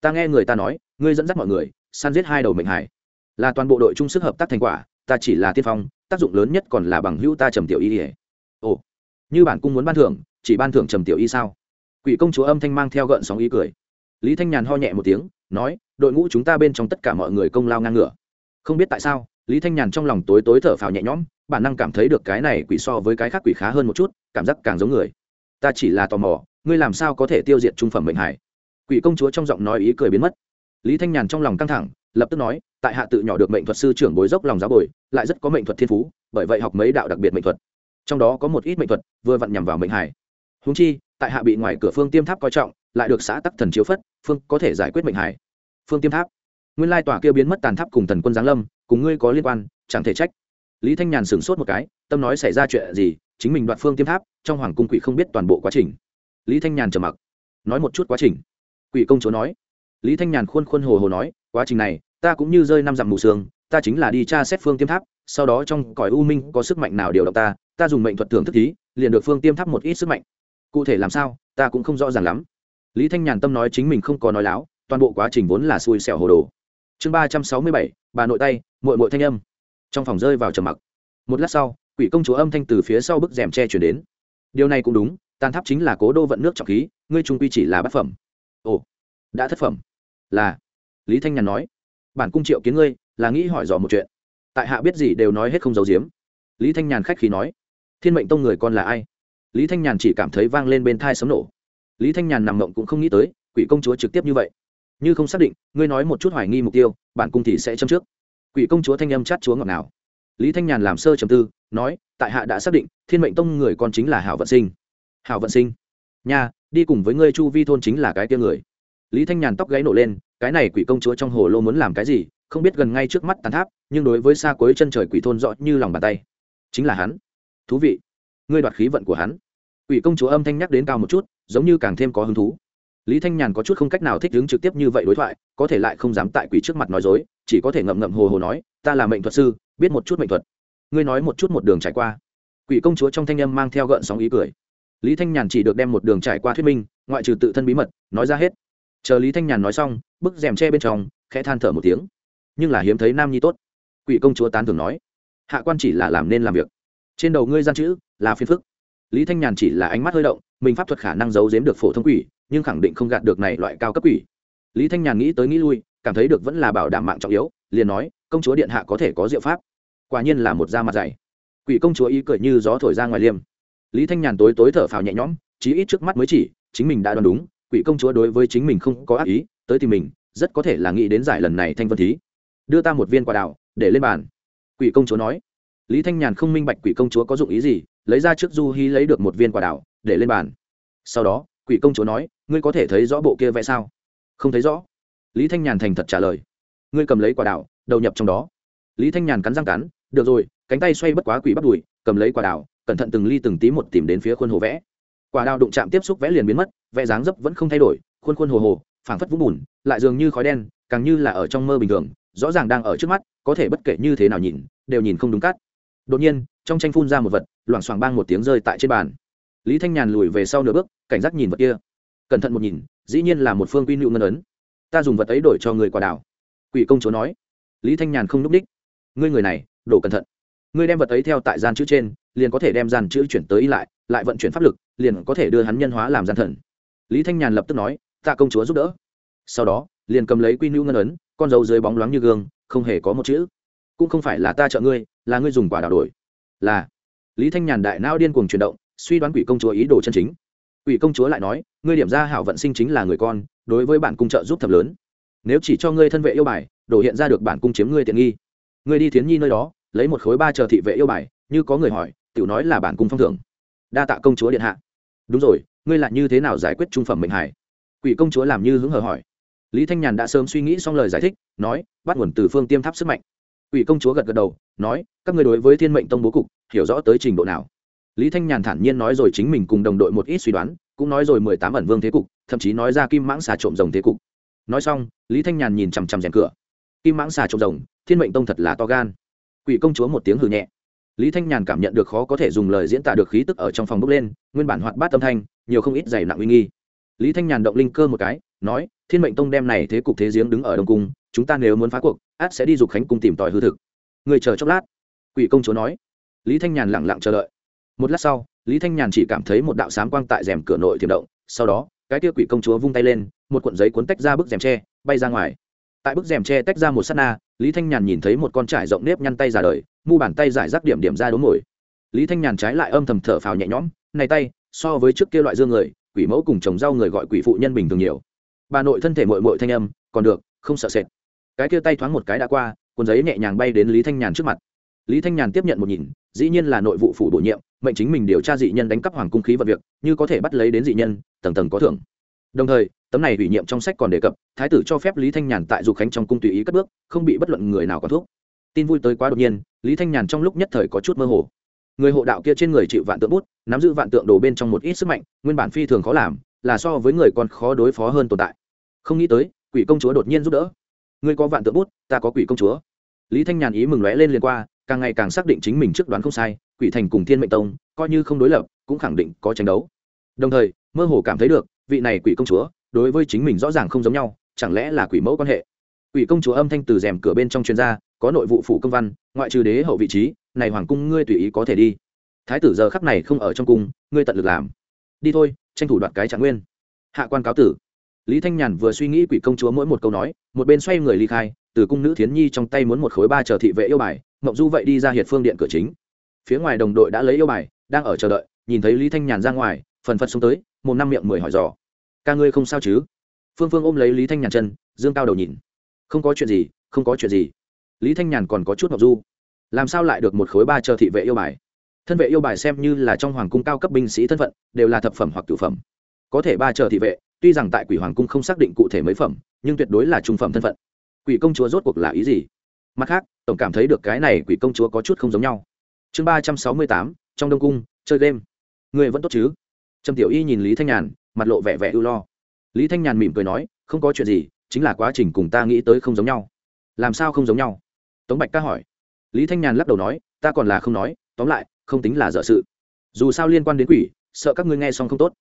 [SPEAKER 1] Ta nghe người ta nói, ngươi dẫn dắt mọi người, săn giết hai đầu mệnh hải. Là toàn bộ đội chung sức hợp tác thành quả, ta chỉ là tiên phong, tác dụng lớn nhất còn là bằng hữu ta trầm tiểu y ỉa ồ, như bản cung muốn ban thưởng, chỉ ban thưởng trầm tiểu y sao? Quỷ công chúa âm thanh mang theo gợn sóng ý cười. Lý thanh nhàn ho nhẹ một tiếng, nói, đội ngũ chúng ta bên trong tất cả mọi người công lao ngang ngửa. Không biết tại sao, lý thanh nhàn trong lòng tối tối thở phào nhẹ nhõm, bản năng cảm thấy được cái này quỷ so với cái khác quỷ khá hơn một chút, cảm giác càng giống người. Ta chỉ là tò mò ngươi làm sao có thể tiêu diệt trung phẩm mệnh hải? Quỷ công chúa trong giọng nói ý cười biến mất. Lý thanh nhàn trong lòng căng thẳng, lập tức nói, tại hạ tự nhỏ được mệnh thuật sư trưởng bối dốc lòng giáo bồi, lại rất có mệnh thuật thiên phú, bởi vậy học mấy đạo đặc biệt mệnh thuật. Trong đó có một ít mệnh thuật vừa vặn nhằm vào mệnh hải. Húng chi, tại hạ bị ngoài cửa phương tiêm tháp coi trọng, lại được xã tắc thần chiếu phất, phương có thể giải quyết mệnh hải. Phương tiêm tháp. Nguyên lai tòa kia biến mất tàn tháp cùng thần quân giáng lâm, cùng ngươi có liên quan, chẳng thể trách. Lý thanh nhàn sửng sốt một cái, tâm nói xảy ra chuyện gì, chính mình đoạt phương tiêm tháp, trong hoàng cung quỷ không biết toàn bộ quá trình lý thanh nhàn trầm mặc. Nói một chút quá trình. Quỷ công chúa nói. Lý thanh nhàn khuôn khuôn hồ hồ nói, quá trình này, ta cũng như rơi năm dặm mù sương, ta chính là đi tra xét phương tiêm tháp, sau đó trong cõi u minh có sức mạnh nào điều động ta ta dùng mệnh thuật thường thức thí, liền được phương tiêm tháp một ít sức mạnh. Cụ thể làm sao, ta cũng không rõ ràng lắm. Lý thanh nhàn tâm nói chính mình không có nói láo, toàn bộ quá trình vốn là xui xẻo hồ đồ. Chương ba trăm sáu mươi bảy, bà nội tay mội mội thanh âm. Trong phòng rơi vào trầm mặc. Một lát sau, quỷ công chúa âm thanh từ phía sau bức rèm tre chuyển đến. Điều này cũng đúng tàn tháp chính là cố đô vận nước trọng khí, ngươi trung quy chỉ là bát phẩm. Ồ, đã thất phẩm. Là, lý thanh nhàn nói. Bản cung triệu kiến ngươi, là nghĩ hỏi dò một chuyện. Tại hạ biết gì đều nói hết không giấu giếm. Lý thanh nhàn khách khí nói. Thiên mệnh tông người con là ai? Lý thanh nhàn chỉ cảm thấy vang lên bên thai sấm nổ. Lý thanh nhàn nằm mộng cũng không nghĩ tới, quỷ công chúa trực tiếp như vậy. Như không xác định, ngươi nói một chút hoài nghi mục tiêu, bản cung thì sẽ châm trước. Quỷ công chúa thanh âm chát chúa ngọt nào lý thanh nhàn làm sơ trầm tư, nói, tại hạ đã xác định, thiên mệnh tông người con chính là hảo vận sinh hảo vận sinh. Nhà, đi cùng với ngươi chu vi thôn chính là cái kia người. Lý thanh nhàn tóc gáy nổ lên cái này quỷ công chúa trong hồ lô muốn làm cái gì không biết gần ngay trước mắt tàn tháp nhưng đối với xa cuối chân trời quỷ thôn rõ như lòng bàn tay. Chính là hắn. Thú vị. Ngươi đoạt khí vận của hắn. Quỷ công chúa âm thanh nhắc đến cao một chút giống như càng thêm có hứng thú. Lý thanh nhàn có chút không cách nào thích đứng trực tiếp như vậy đối thoại có thể lại không dám tại quỷ trước mặt nói dối chỉ có thể ngậm ngậm hồ hồ nói ta là mệnh thuật sư biết một chút mệnh thuật. Ngươi nói một chút một đường trải qua. Quỷ công chúa trong thanh âm mang theo gợn sóng ý cười lý thanh nhàn chỉ được đem một đường trải qua thuyết minh, ngoại trừ tự thân bí mật, nói ra hết. Chờ lý thanh nhàn nói xong, bức rèm che bên trong, khẽ than thở một tiếng. Nhưng là hiếm thấy nam nhi tốt. Quỷ công chúa tán thường nói, hạ quan chỉ là làm nên làm việc. Trên đầu ngươi gian chữ là phiền phức. Lý thanh nhàn chỉ là ánh mắt hơi động, mình pháp thuật khả năng giấu giếm được phổ thông quỷ, nhưng khẳng định không gạt được này loại cao cấp quỷ. Lý thanh nhàn nghĩ tới nghĩ lui, cảm thấy được vẫn là bảo đảm mạng trọng yếu, liền nói, công chúa điện hạ có thể có diệu pháp. Quả nhiên là một da mặt dày. Quỷ công chúa ý cười như gió thổi ra ngoài liêm lý thanh nhàn tối tối thở phào nhẹ nhõm, chí ít trước mắt mới chỉ, chính mình đã đoán đúng, quỷ công chúa đối với chính mình không có ác ý, tới tìm mình, rất có thể là nghĩ đến giải lần này thanh vân thí. Đưa ta một viên quả đào, để lên bàn. Quỷ công chúa nói. Lý thanh nhàn không minh bạch quỷ công chúa có dụng ý gì, lấy ra trước du hy lấy được một viên quả đào, để lên bàn. Sau đó, quỷ công chúa nói, ngươi có thể thấy rõ bộ kia vẽ sao? Không thấy rõ. Lý thanh nhàn thành thật trả lời. Ngươi cầm lấy quả đào, đầu nhập trong đó. Lý thanh nhàn cắn răng cắn, được rồi, cánh tay xoay bất quá quỷ bắt đùi, cầm lấy quả đào cẩn thận từng ly từng tí một tìm đến phía khuôn hồ vẽ. Quả đào đụng chạm tiếp xúc vẽ liền biến mất, vẽ dáng dấp vẫn không thay đổi, khuôn khuôn hồ hồ, phảng phất vũng bùn, lại dường như khói đen, càng như là ở trong mơ bình thường, rõ ràng đang ở trước mắt, có thể bất kể như thế nào nhìn, đều nhìn không đúng cắt. Đột nhiên, trong tranh phun ra một vật, loảng xoảng bang một tiếng rơi tại trên bàn. Lý thanh nhàn lùi về sau nửa bước, cảnh giác nhìn vật kia. Cẩn thận một nhìn, dĩ nhiên là một phương quy nhu ngân ấn. Ta dùng vật ấy đổi cho người quả đảo quỷ công chúa nói. Lý thanh nhàn không n ú c đích. Ngươi người này đổ cẩn thận ngươi đem vật ấy theo tại gian chữ trên, liền có thể đem gian chữ chuyển tới y lại lại vận chuyển pháp lực, liền có thể đưa hắn nhân hóa làm gian thần. Lý thanh nhàn lập tức nói tạ công chúa giúp đỡ. Sau đó, liền cầm lấy quy nữu ngân ấn, con dấu dưới bóng loáng như gương, không hề có một chữ. Cũng không phải là ta trợ ngươi, là ngươi dùng quả đảo đổi. Là, lý thanh nhàn đại nao điên cuồng chuyển động, suy đoán quỷ công chúa ý đồ chân chính. Quỷ công chúa lại nói, ngươi điểm ra hảo vận sinh chính là người con, đối với bản cung trợ giúp thập lớn. Nếu chỉ cho ngươi thân vệ yêu bài, đổ hiện ra được bản cung chiếm ngươi tiện nghi. Ngươi đi thiến nhi nơi đó lấy một khối ba chờ thị vệ yêu bài, như có người hỏi, tiểu nói là bản cung phong thưởng. Đa tạ công chúa điện hạ. Đúng rồi, ngươi lại như thế nào giải quyết trung phẩm mệnh hải quỷ công chúa làm như hứng hờ hỏi. Lý thanh nhàn đã sớm suy nghĩ xong lời giải thích, nói, bắt nguồn từ phương tiêm tháp sức mạnh. Quỷ công chúa gật gật đầu, nói, các ngươi đối với thiên mệnh tông bố cục, hiểu rõ tới trình độ nào? Lý thanh nhàn thản nhiên nói rồi chính mình cùng đồng đội một ít suy đoán, cũng nói rồi mười tám ẩn vương thế cục, thậm chí nói ra kim mãng xà trộm rồng thế cục. Nói xong, lý thanh nhàn nhìn chằm chằm rèn cửa. Kim mãng xà trộm rồng, thiên mệnh tông thật là to gan quỷ công chúa một tiếng hừ nhẹ. Lý thanh nhàn cảm nhận được khó có thể dùng lời diễn tả được khí tức ở trong phòng bốc lên, nguyên bản hoạt bát âm thanh, nhiều không ít dày nặng uy nghi. Lý thanh nhàn động linh cơ một cái, nói, thiên mệnh tông đem này thế cục thế giếng đứng ở đông cung, chúng ta nếu muốn phá cuộc, át sẽ đi dục khánh cung tìm tòi hư thực. Người chờ chốc lát. Quỷ công chúa nói. Lý thanh nhàn lẳng lặng chờ đợi. Một lát sau, lý thanh nhàn chỉ cảm thấy một đạo sám quang tại rèm cửa nội tiềm động, sau đó, cái tia quỷ công chúa vung tay lên, một cuộn giấy cuốn tách ra bức rèm tre, bay ra ngoài. Tại bức rèm tre tách ra một s á t na lý thanh nhàn nhìn thấy một con trải rộng nếp nhăn tay ra đời, mu bàn tay giải rác điểm điểm ra đốm mồi. Lý thanh nhàn trái lại âm thầm thở phào nhẹ nhõm, này tay, so với trước kia loại dương người, quỷ mẫu cùng chồng rau người gọi quỷ phụ nhân bình thường nhiều. Bà nội thân thể mội mội thanh âm, còn được, không sợ sệt. Cái kia tay thoáng một cái đã qua, cuốn giấy nhẹ nhàng bay đến lý thanh nhàn trước mặt. Lý thanh nhàn tiếp nhận một nhìn, dĩ nhiên là nội vụ phủ bổ nhiệm, mệnh chính mình điều tra dị nhân đánh cắp hoàng cung khí và việc, như có thể bắt lấy đến dị nhân, tầng tầng có thưởng. Đồng thời tấm này ủy nhiệm trong sách còn đề cập, thái tử cho phép lý thanh nhàn tại dục khánh trong cung tùy ý cất bước, không bị bất luận người nào có thuốc tin vui tới quá đột nhiên, lý thanh nhàn trong lúc nhất thời có chút mơ hồ. Người hộ đạo kia trên người chịu vạn tượng bút, nắm giữ vạn tượng đồ bên trong một ít sức mạnh, nguyên bản phi thường khó làm, là so với người còn khó đối phó hơn tồn tại. Không nghĩ tới, quỷ công chúa đột nhiên giúp đỡ. Ngươi có vạn tượng bút, ta có quỷ công chúa. Lý thanh nhàn ý mừng lóe lên liền qua, càng ngày càng xác định chính mình trước đoán không sai, quỷ thành cùng thiên mệnh tông, coi như không đối lập, cũng khẳng định có tranh đấu. Đồng thời, mơ hồ cảm thấy được, vị này quỷ công chúa đối với chính mình rõ ràng không giống nhau, chẳng lẽ là quỷ mẫu quan hệ? Quỷ công chúa âm thanh từ rèm cửa bên trong chuyên gia có nội vụ phủ công văn, ngoại trừ đế hậu vị trí, này hoàng cung ngươi tùy ý có thể đi. Thái tử giờ khắc này không ở trong cung, ngươi tận lực làm. Đi thôi, tranh thủ đoạt cái trạng nguyên. Hạ quan cáo tử. Lý thanh nhàn vừa suy nghĩ quỷ công chúa mỗi một câu nói, một bên xoay người ly khai, từ cung nữ thiến nhi trong tay muốn một khối ba chờ thị vệ yêu bài, mộng du vậy đi ra hiệt phương điện cửa chính. Phía ngoài đồng đội đã lấy yêu bài, đang ở chờ đợi, nhìn thấy lý thanh nhàn ra ngoài, phần phật xuống tới, một năm miệng mười hỏi dò ca ngươi không sao chứ? Phương phương ôm lấy lý thanh nhàn chân, dương cao đầu nhìn. Không có chuyện gì, không có chuyện gì. Lý thanh nhàn còn có chút ngọc du. Làm sao lại được một khối ba chờ thị vệ yêu bài? Thân vệ yêu bài xem như là trong hoàng cung cao cấp binh sĩ thân phận, đều là thập phẩm hoặc cửu phẩm. Có thể ba chờ thị vệ, tuy rằng tại quỷ hoàng cung không xác định cụ thể mấy phẩm, nhưng tuyệt đối là trung phẩm thân phận. Quỷ công chúa rốt cuộc là ý gì? Mặt khác, tổng cảm thấy được cái này quỷ công chúa có chút không giống nhau. Chương ba trăm sáu mươi tám, trong đông cung, chơi game. Người vẫn tốt chứ? Trầm tiểu y nhìn lý thanh nhàn mặt lộ vẻ vẻ ưu lo. Lý thanh nhàn mỉm cười nói, không có chuyện gì, chính là quá trình cùng ta nghĩ tới không giống nhau. Làm sao không giống nhau? Tống bạch ca hỏi. Lý thanh nhàn lắc đầu nói, ta còn là không nói, tóm lại, không tính là dở sự. Dù sao liên quan đến quỷ, sợ các ngươi nghe xong không tốt.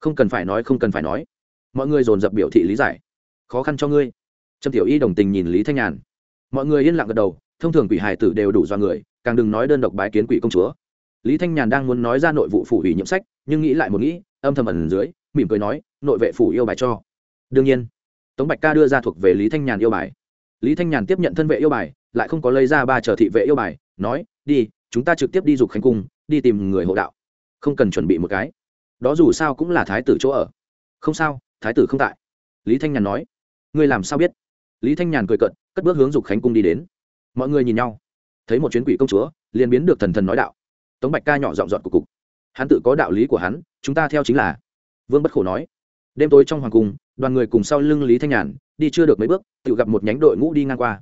[SPEAKER 1] Không cần phải nói, không cần phải nói. Mọi người dồn dập biểu thị lý giải. Khó khăn cho ngươi. Trâm tiểu y đồng tình nhìn lý thanh nhàn. Mọi người yên lặng gật đầu, thông thường quỷ hải tử đều đủ do người, càng đừng nói đơn độc bái kiến quỷ công chúa. Lý thanh nhàn đang muốn nói ra nội vụ phủ ủy nhiệm sách, nhưng nghĩ lại một nghĩ, âm thầm ẩn dưới mỉm cười nói, nội vệ phủ yêu bài cho. Đương nhiên. Tống bạch ca đưa ra thuộc về lý thanh nhàn yêu bài. Lý thanh nhàn tiếp nhận thân vệ yêu bài, lại không có lấy ra ba chờ thị vệ yêu bài, nói, đi, chúng ta trực tiếp đi dục khánh cung, đi tìm người hộ đạo. Không cần chuẩn bị một cái. Đó dù sao cũng là thái tử chỗ ở. Không sao, thái tử không tại. Lý thanh nhàn nói. Ngươi làm sao biết? Lý thanh nhàn cười cận cất bước hướng dục khánh cung đi đến. Mọi người nhìn nhau. Thấy một chuyến quỷ công chúa, liền biến được thần thần nói đạo. Tống bạch ca nhỏ dọn dọn của cục. Hắn tự có đạo lý của hắn, chúng ta theo chính là vương bất khổ nói. Đêm tối trong hoàng cung, đoàn người cùng sau lưng lý thanh nhàn, đi chưa được mấy bước, tự gặp một nhánh đội ngũ đi ngang qua.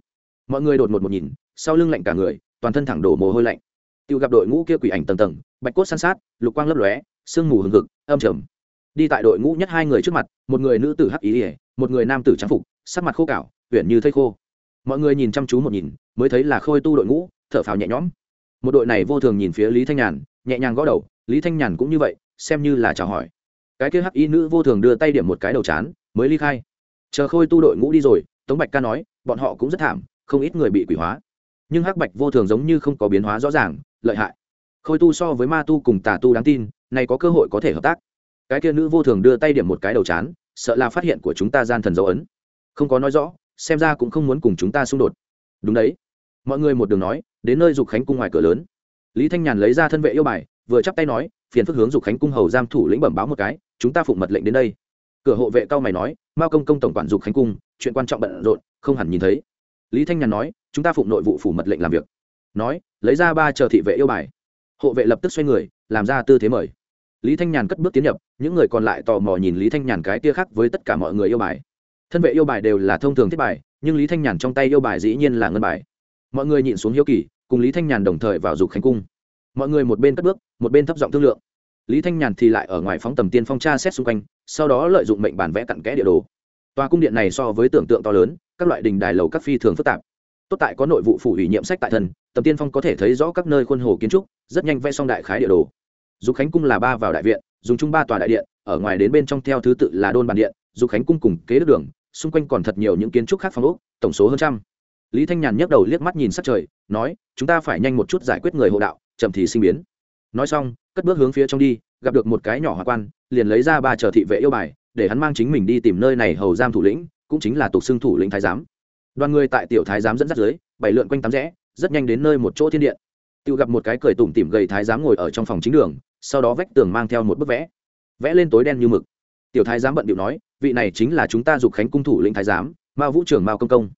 [SPEAKER 1] Mọi người đột một một nhìn, sau lưng lạnh cả người, toàn thân thẳng đổ mồ hôi lạnh. Tự gặp đội ngũ kia quỷ ảnh tầng tầng, bạch cốt san sát, lục quang lấp lóe, sương mù hừng hực, âm trầm. Đi tại đội ngũ nhất hai người trước mặt, một người nữ tử hắc ý ỉa một người nam tử trang phục, sắc mặt khô cạo huyện như thây khô. Mọi người nhìn chăm chú một nhìn, mới thấy là khôi tu đội ngũ, thở phào nhẹ nhõm. Một đội này vô thường nhìn phía lý thanh nhàn, nhẹ nhàng gõ đầu, lý thanh nhàn cũng như vậy, xem như là chào hỏi cái kia hắc y nữ vô thường đưa tay điểm một cái đầu chán, mới ly khai. Chờ khôi tu đội ngũ đi rồi, tống bạch ca nói, bọn họ cũng rất thảm, không ít người bị quỷ hóa. Nhưng hắc bạch vô thường giống như không có biến hóa rõ ràng, lợi hại. Khôi tu so với ma tu cùng tà tu đáng tin này có cơ hội có thể hợp tác. Cái kia nữ vô thường đưa tay điểm một cái đầu chán, sợ là phát hiện của chúng ta gian thần dấu ấn. Không có nói rõ, xem ra cũng không muốn cùng chúng ta xung đột. Đúng đấy. Mọi người một đường nói, đến nơi dục khánh cung ngoài cửa lớn. Lý thanh nhàn lấy ra thân vệ yêu bài, vừa chắp tay nói, phiền phức hướng dục khánh cung hầu giam thủ lĩnh bẩm báo một cái chúng ta phụng mật lệnh đến đây. Cửa hộ vệ cao mày nói, mao công công tổng quản dục khánh cung, chuyện quan trọng bận rộn, không hẳn nhìn thấy. Lý thanh nhàn nói, chúng ta phụng nội vụ phủ mật lệnh làm việc. Nói, lấy ra ba chờ thị vệ yêu bài. Hộ vệ lập tức xoay người, làm ra tư thế mời. Lý thanh nhàn cất bước tiến nhập, những người còn lại tò mò nhìn lý thanh nhàn cái tia khác với tất cả mọi người yêu bài. Thân vệ yêu bài đều là thông thường thiết bài, nhưng lý thanh nhàn trong tay yêu bài dĩ nhiên là ngân bài. Mọi người nhịn xuống hiếu kỳ, cùng lý thanh nhàn đồng thời vào dục khánh cung. Mọi người một bên cất bước, một bên thấp giọng thương lượng lý thanh nhàn thì lại ở ngoài phóng tầm tiên phong tra xét xung quanh, sau đó lợi dụng mệnh bản vẽ cặn kẽ địa đồ. Tòa cung điện này so với tưởng tượng to lớn, các loại đình đài lầu các phi thường phức tạp. Tốt tại có nội vụ phủ ủy nhiệm sách tại thần tầm tiên phong có thể thấy rõ các nơi khuôn hồ kiến trúc, rất nhanh vẽ xong đại khái địa đồ. Dục khánh cung là ba vào đại viện, dùng chung ba tòa đại điện, ở ngoài đến bên trong theo thứ tự là đôn bản điện, dục khánh cung cùng kế đức đường, xung quanh còn thật nhiều những kiến trúc khác phong ốc, tổng số hơn trăm. Lý thanh nhàn nhấc đầu liếc mắt nhìn sát trời, nói, chúng ta phải nhanh một chút giải quyết người hộ đạo, chậm thì sinh biến. Nói xong cất bước hướng phía trong đi, gặp được một cái nhỏ hòa quan, liền lấy ra ba chờ thị vệ yêu bài, để hắn mang chính mình đi tìm nơi này hầu giam thủ lĩnh, cũng chính là tục xưng thủ lĩnh thái giám. Đoàn người tại tiểu thái giám dẫn dắt dưới, bảy lượn quanh tắm rẽ, rất nhanh đến nơi một chỗ thiên điện. Tự gặp một cái cười tủm tỉm gầy thái giám ngồi ở trong phòng chính đường, sau đó vách tường mang theo một bức vẽ vẽ lên tối đen như mực. Tiểu thái giám bận điệu nói, vị này chính là chúng ta dục khánh cung thủ lĩnh thái giám mao vũ trưởng mao công công.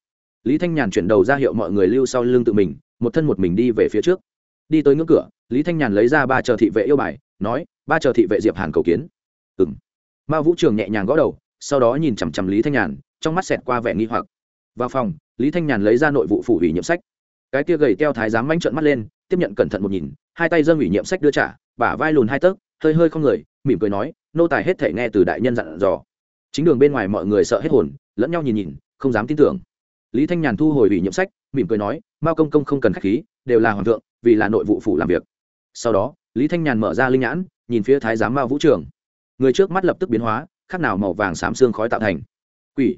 [SPEAKER 1] Lý thanh nhàn chuyển đầu ra hiệu mọi người lưu sau lưng tự mình, một thân một mình đi về phía trước. Đi tới ngưỡng cửa lý thanh nhàn lấy ra ba chờ thị vệ yêu bài, nói, ba chờ thị vệ diệp hàn cầu kiến. Ừng ma vũ trường nhẹ nhàng gõ đầu, sau đó nhìn chằm chằm lý thanh nhàn, trong mắt xẹt qua vẻ nghi hoặc. Vào phòng, lý thanh nhàn lấy ra nội vụ phủ ủy nhiệm sách. Cái kia gầy teo thái giám manh trợn mắt lên, tiếp nhận cẩn thận một nhìn, hai tay dâng ủy nhiệm sách đưa trả, bả vai lùn hai tấc, hơi hơi không người, mỉm cười nói, nô tài hết thể nghe từ đại nhân dặn dò. Chính đường bên ngoài mọi người sợ hết hồn, lẫn nhau nhìn nhìn, không dám tin tưởng. Lý thanh nhàn thu hồi ủy nhiệm sách, mỉm cười nói, mao công công không cần k h á c h khí, đều là hoàng thượng, vì là nội vụ phủ làm việc sau đó, lý thanh nhàn mở ra linh nhãn, nhìn phía thái giám mao vũ trường. Người trước mắt lập tức biến hóa, khác nào màu vàng xám xương khói tạo thành. Quỷ!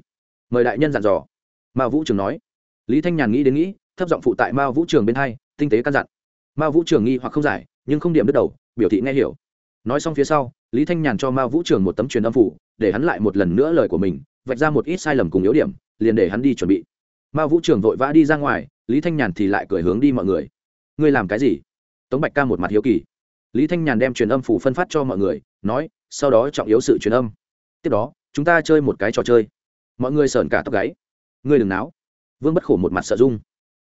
[SPEAKER 1] Mời đại nhân dặn dò. Mao vũ trường nói. Lý thanh nhàn nghĩ đến nghĩ, thấp giọng phụ tại mao vũ trường bên hai, tinh tế căn dặn. Mao vũ trường nghi hoặc không giải, nhưng không điểm đứt đầu, biểu thị nghe hiểu. Nói xong phía sau, lý thanh nhàn cho mao vũ trường một tấm truyền âm phủ, để hắn lại một lần nữa lời của mình, vạch ra một ít sai lầm cùng yếu điểm, liền để hắn đi chuẩn bị. Mao vũ trường vội vã đi ra ngoài, lý thanh nhàn thì lại cười hướng đi mọi người. Ngươi làm cái gì? Tống bạch ca một mặt hiếu kỳ. Lý thanh nhàn đem truyền âm phủ phân phát cho mọi người, nói, sau đó trọng yếu sự truyền âm. Tiếp đó, chúng ta chơi một cái trò chơi. Mọi người sờn cả tóc gáy. Ngươi đừng náo. Vương bất khổ một mặt sợ dung.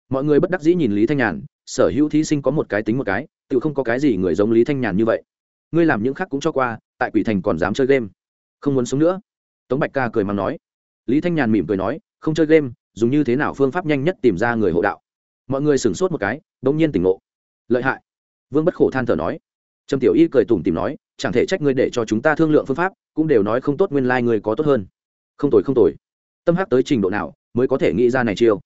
[SPEAKER 1] Mọi người bất đắc dĩ nhìn lý thanh nhàn, sở hữu thí sinh có một cái tính một cái, tự không có cái gì người giống lý thanh nhàn như vậy. Ngươi làm những khác cũng cho qua, tại quỷ thành còn dám chơi game. Không muốn sống nữa. Tống bạch ca cười mắng nói. Lý thanh nhàn mỉm cười nói, không chơi game, dùng như thế nào phương pháp nhanh nhất tìm ra người hộ đạo. Mọi người sửng sốt một cái đ ỗ n g nhiên tỉnh ngộ. Lợi hại vương bất khổ than thở nói. Trầm tiểu y cười tủm tìm nói, chẳng thể trách ngươi để cho chúng ta thương lượng phương pháp, cũng đều nói không tốt nguyên lai、like、ngươi có tốt hơn. Không tồi không tồi. Tâm hắc tới trình độ nào, mới có thể nghĩ ra này chiêu.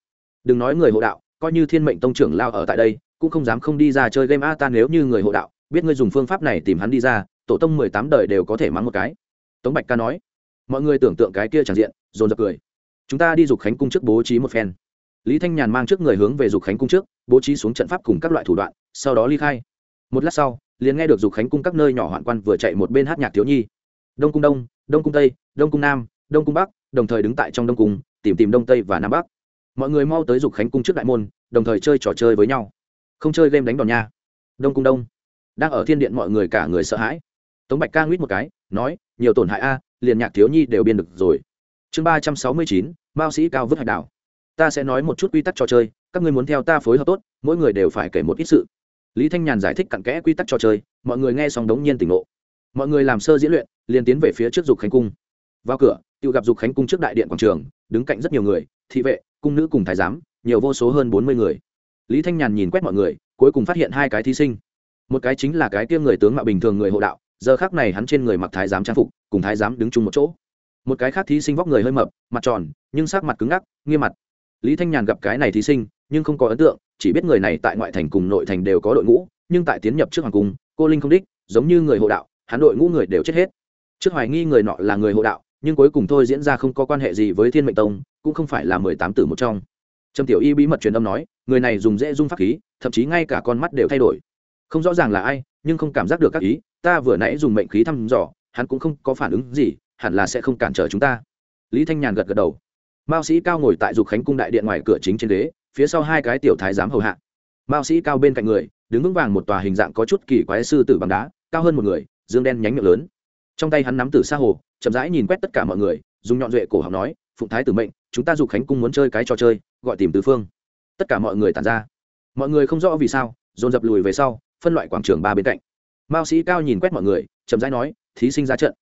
[SPEAKER 1] Đừng nói người hộ đạo, coi như thiên mệnh tông trưởng lao ở tại đây, cũng không dám không đi ra chơi game a ta nếu như người hộ đạo, biết ngươi dùng phương pháp này tìm hắn đi ra, tổ tông mười tám đời đều có thể mắng một cái. Tống bạch ca nói. Mọi người tưởng tượng cái kia tràn diện, dồn dập cười. Chúng ta đi dục khánh cung trước bố trí một phen. Lý thanh nhàn mang trước người hướng về dục khánh cung trước, bố trí xuống trận pháp cùng các loại thủ đoạn, sau đó ly khai một lát sau, liền nghe được dục khánh cung các nơi nhỏ hoạn quan vừa chạy một bên hát nhạc thiếu nhi. Đông cung đông đông cung tây, đông cung nam, đông cung bắc, đồng thời đứng tại trong đông cung, tìm tìm đông tây và nam bắc. Mọi người mau tới dục khánh cung trước đại môn, đồng thời chơi trò chơi với nhau. Không chơi game đánh đòn nha. Đông cung đông. Đang ở thiên điện mọi người cả người sợ hãi. Tống bạch ca nguyết một cái, nói, nhiều tổn hại a, liền nhạc thiếu nhi đều biên được rồi. Chương ba trăm sáu mươi chín, mao sĩ cao vứt hạch đảo. Ta sẽ nói một chút quy tắc trò chơi, các ngươi muốn theo ta phối hợp tốt, mỗi người đều phải kể một ít sự lý thanh nhàn giải thích cặn kẽ quy tắc trò chơi, mọi người nghe xong đống nhiên tỉnh ngộ. Mọi người làm sơ diễn luyện, liền tiến về phía trước dục khánh cung. Vào cửa tự gặp dục khánh cung trước đại điện quảng trường, đứng cạnh rất nhiều người, thị vệ, cung nữ cùng thái giám, nhiều vô số hơn bốn mươi người. Lý thanh nhàn nhìn quét mọi người, cuối cùng phát hiện hai cái thí sinh. Một cái chính là cái tiêm người tướng mạo bình thường người hộ đạo, giờ khác này hắn trên người mặc thái giám trang phục, cùng thái giám đứng chung một chỗ. Một cái khác thí sinh vóc người hơi mập, mặt tròn, nhưng sắc mặt cứng ngắc, nghiêm mặt. Lý thanh nhàn gặp cái này thí sinh nhưng không có ấn tượng, chỉ biết người này tại ngoại thành cùng nội thành đều có đội ngũ, nhưng tại tiến nhập trước hoàng cung, cô linh không đích, giống như người hộ đạo, hắn đội ngũ người đều chết hết. Trước hoài nghi người nọ là người hộ đạo, nhưng cuối cùng thôi diễn ra không có quan hệ gì với thiên mệnh tông, cũng không phải là mười tám tử một trong. Trầm tiểu y bí mật truyền âm nói, người này dùng dễ dung pháp khí, thậm chí ngay cả con mắt đều thay đổi. Không rõ ràng là ai, nhưng không cảm giác được các ý, ta vừa nãy dùng mệnh khí thăm dò, hắn cũng không có phản ứng gì, hẳn là sẽ không cản trở chúng ta. Lý thanh nhàn gật gật đầu. Mao sĩ cao ngồi tại dục khánh cung đại điện ngoài cửa chính trên đế phía sau hai cái tiểu thái giám hầu hạ. Mao sĩ cao bên cạnh người, đứng vững vàng một tòa hình dạng có chút kỳ quái sư tử bằng đá, cao hơn một người, dương đen nhánh miệng lớn. Trong tay hắn nắm tử sa hồ, chậm rãi nhìn quét tất cả mọi người, dùng nhọn duệ cổ học nói, phụng thái tử mệnh, chúng ta dục khánh cung muốn chơi cái trò chơi, gọi tìm tứ phương. Tất cả mọi người tàn ra. Mọi người không rõ vì sao, dồn dập lùi về sau, phân loại quảng trường ba bên cạnh. Mao sĩ cao nhìn quét mọi người, chậm rãi nói, thí sinh ra trận.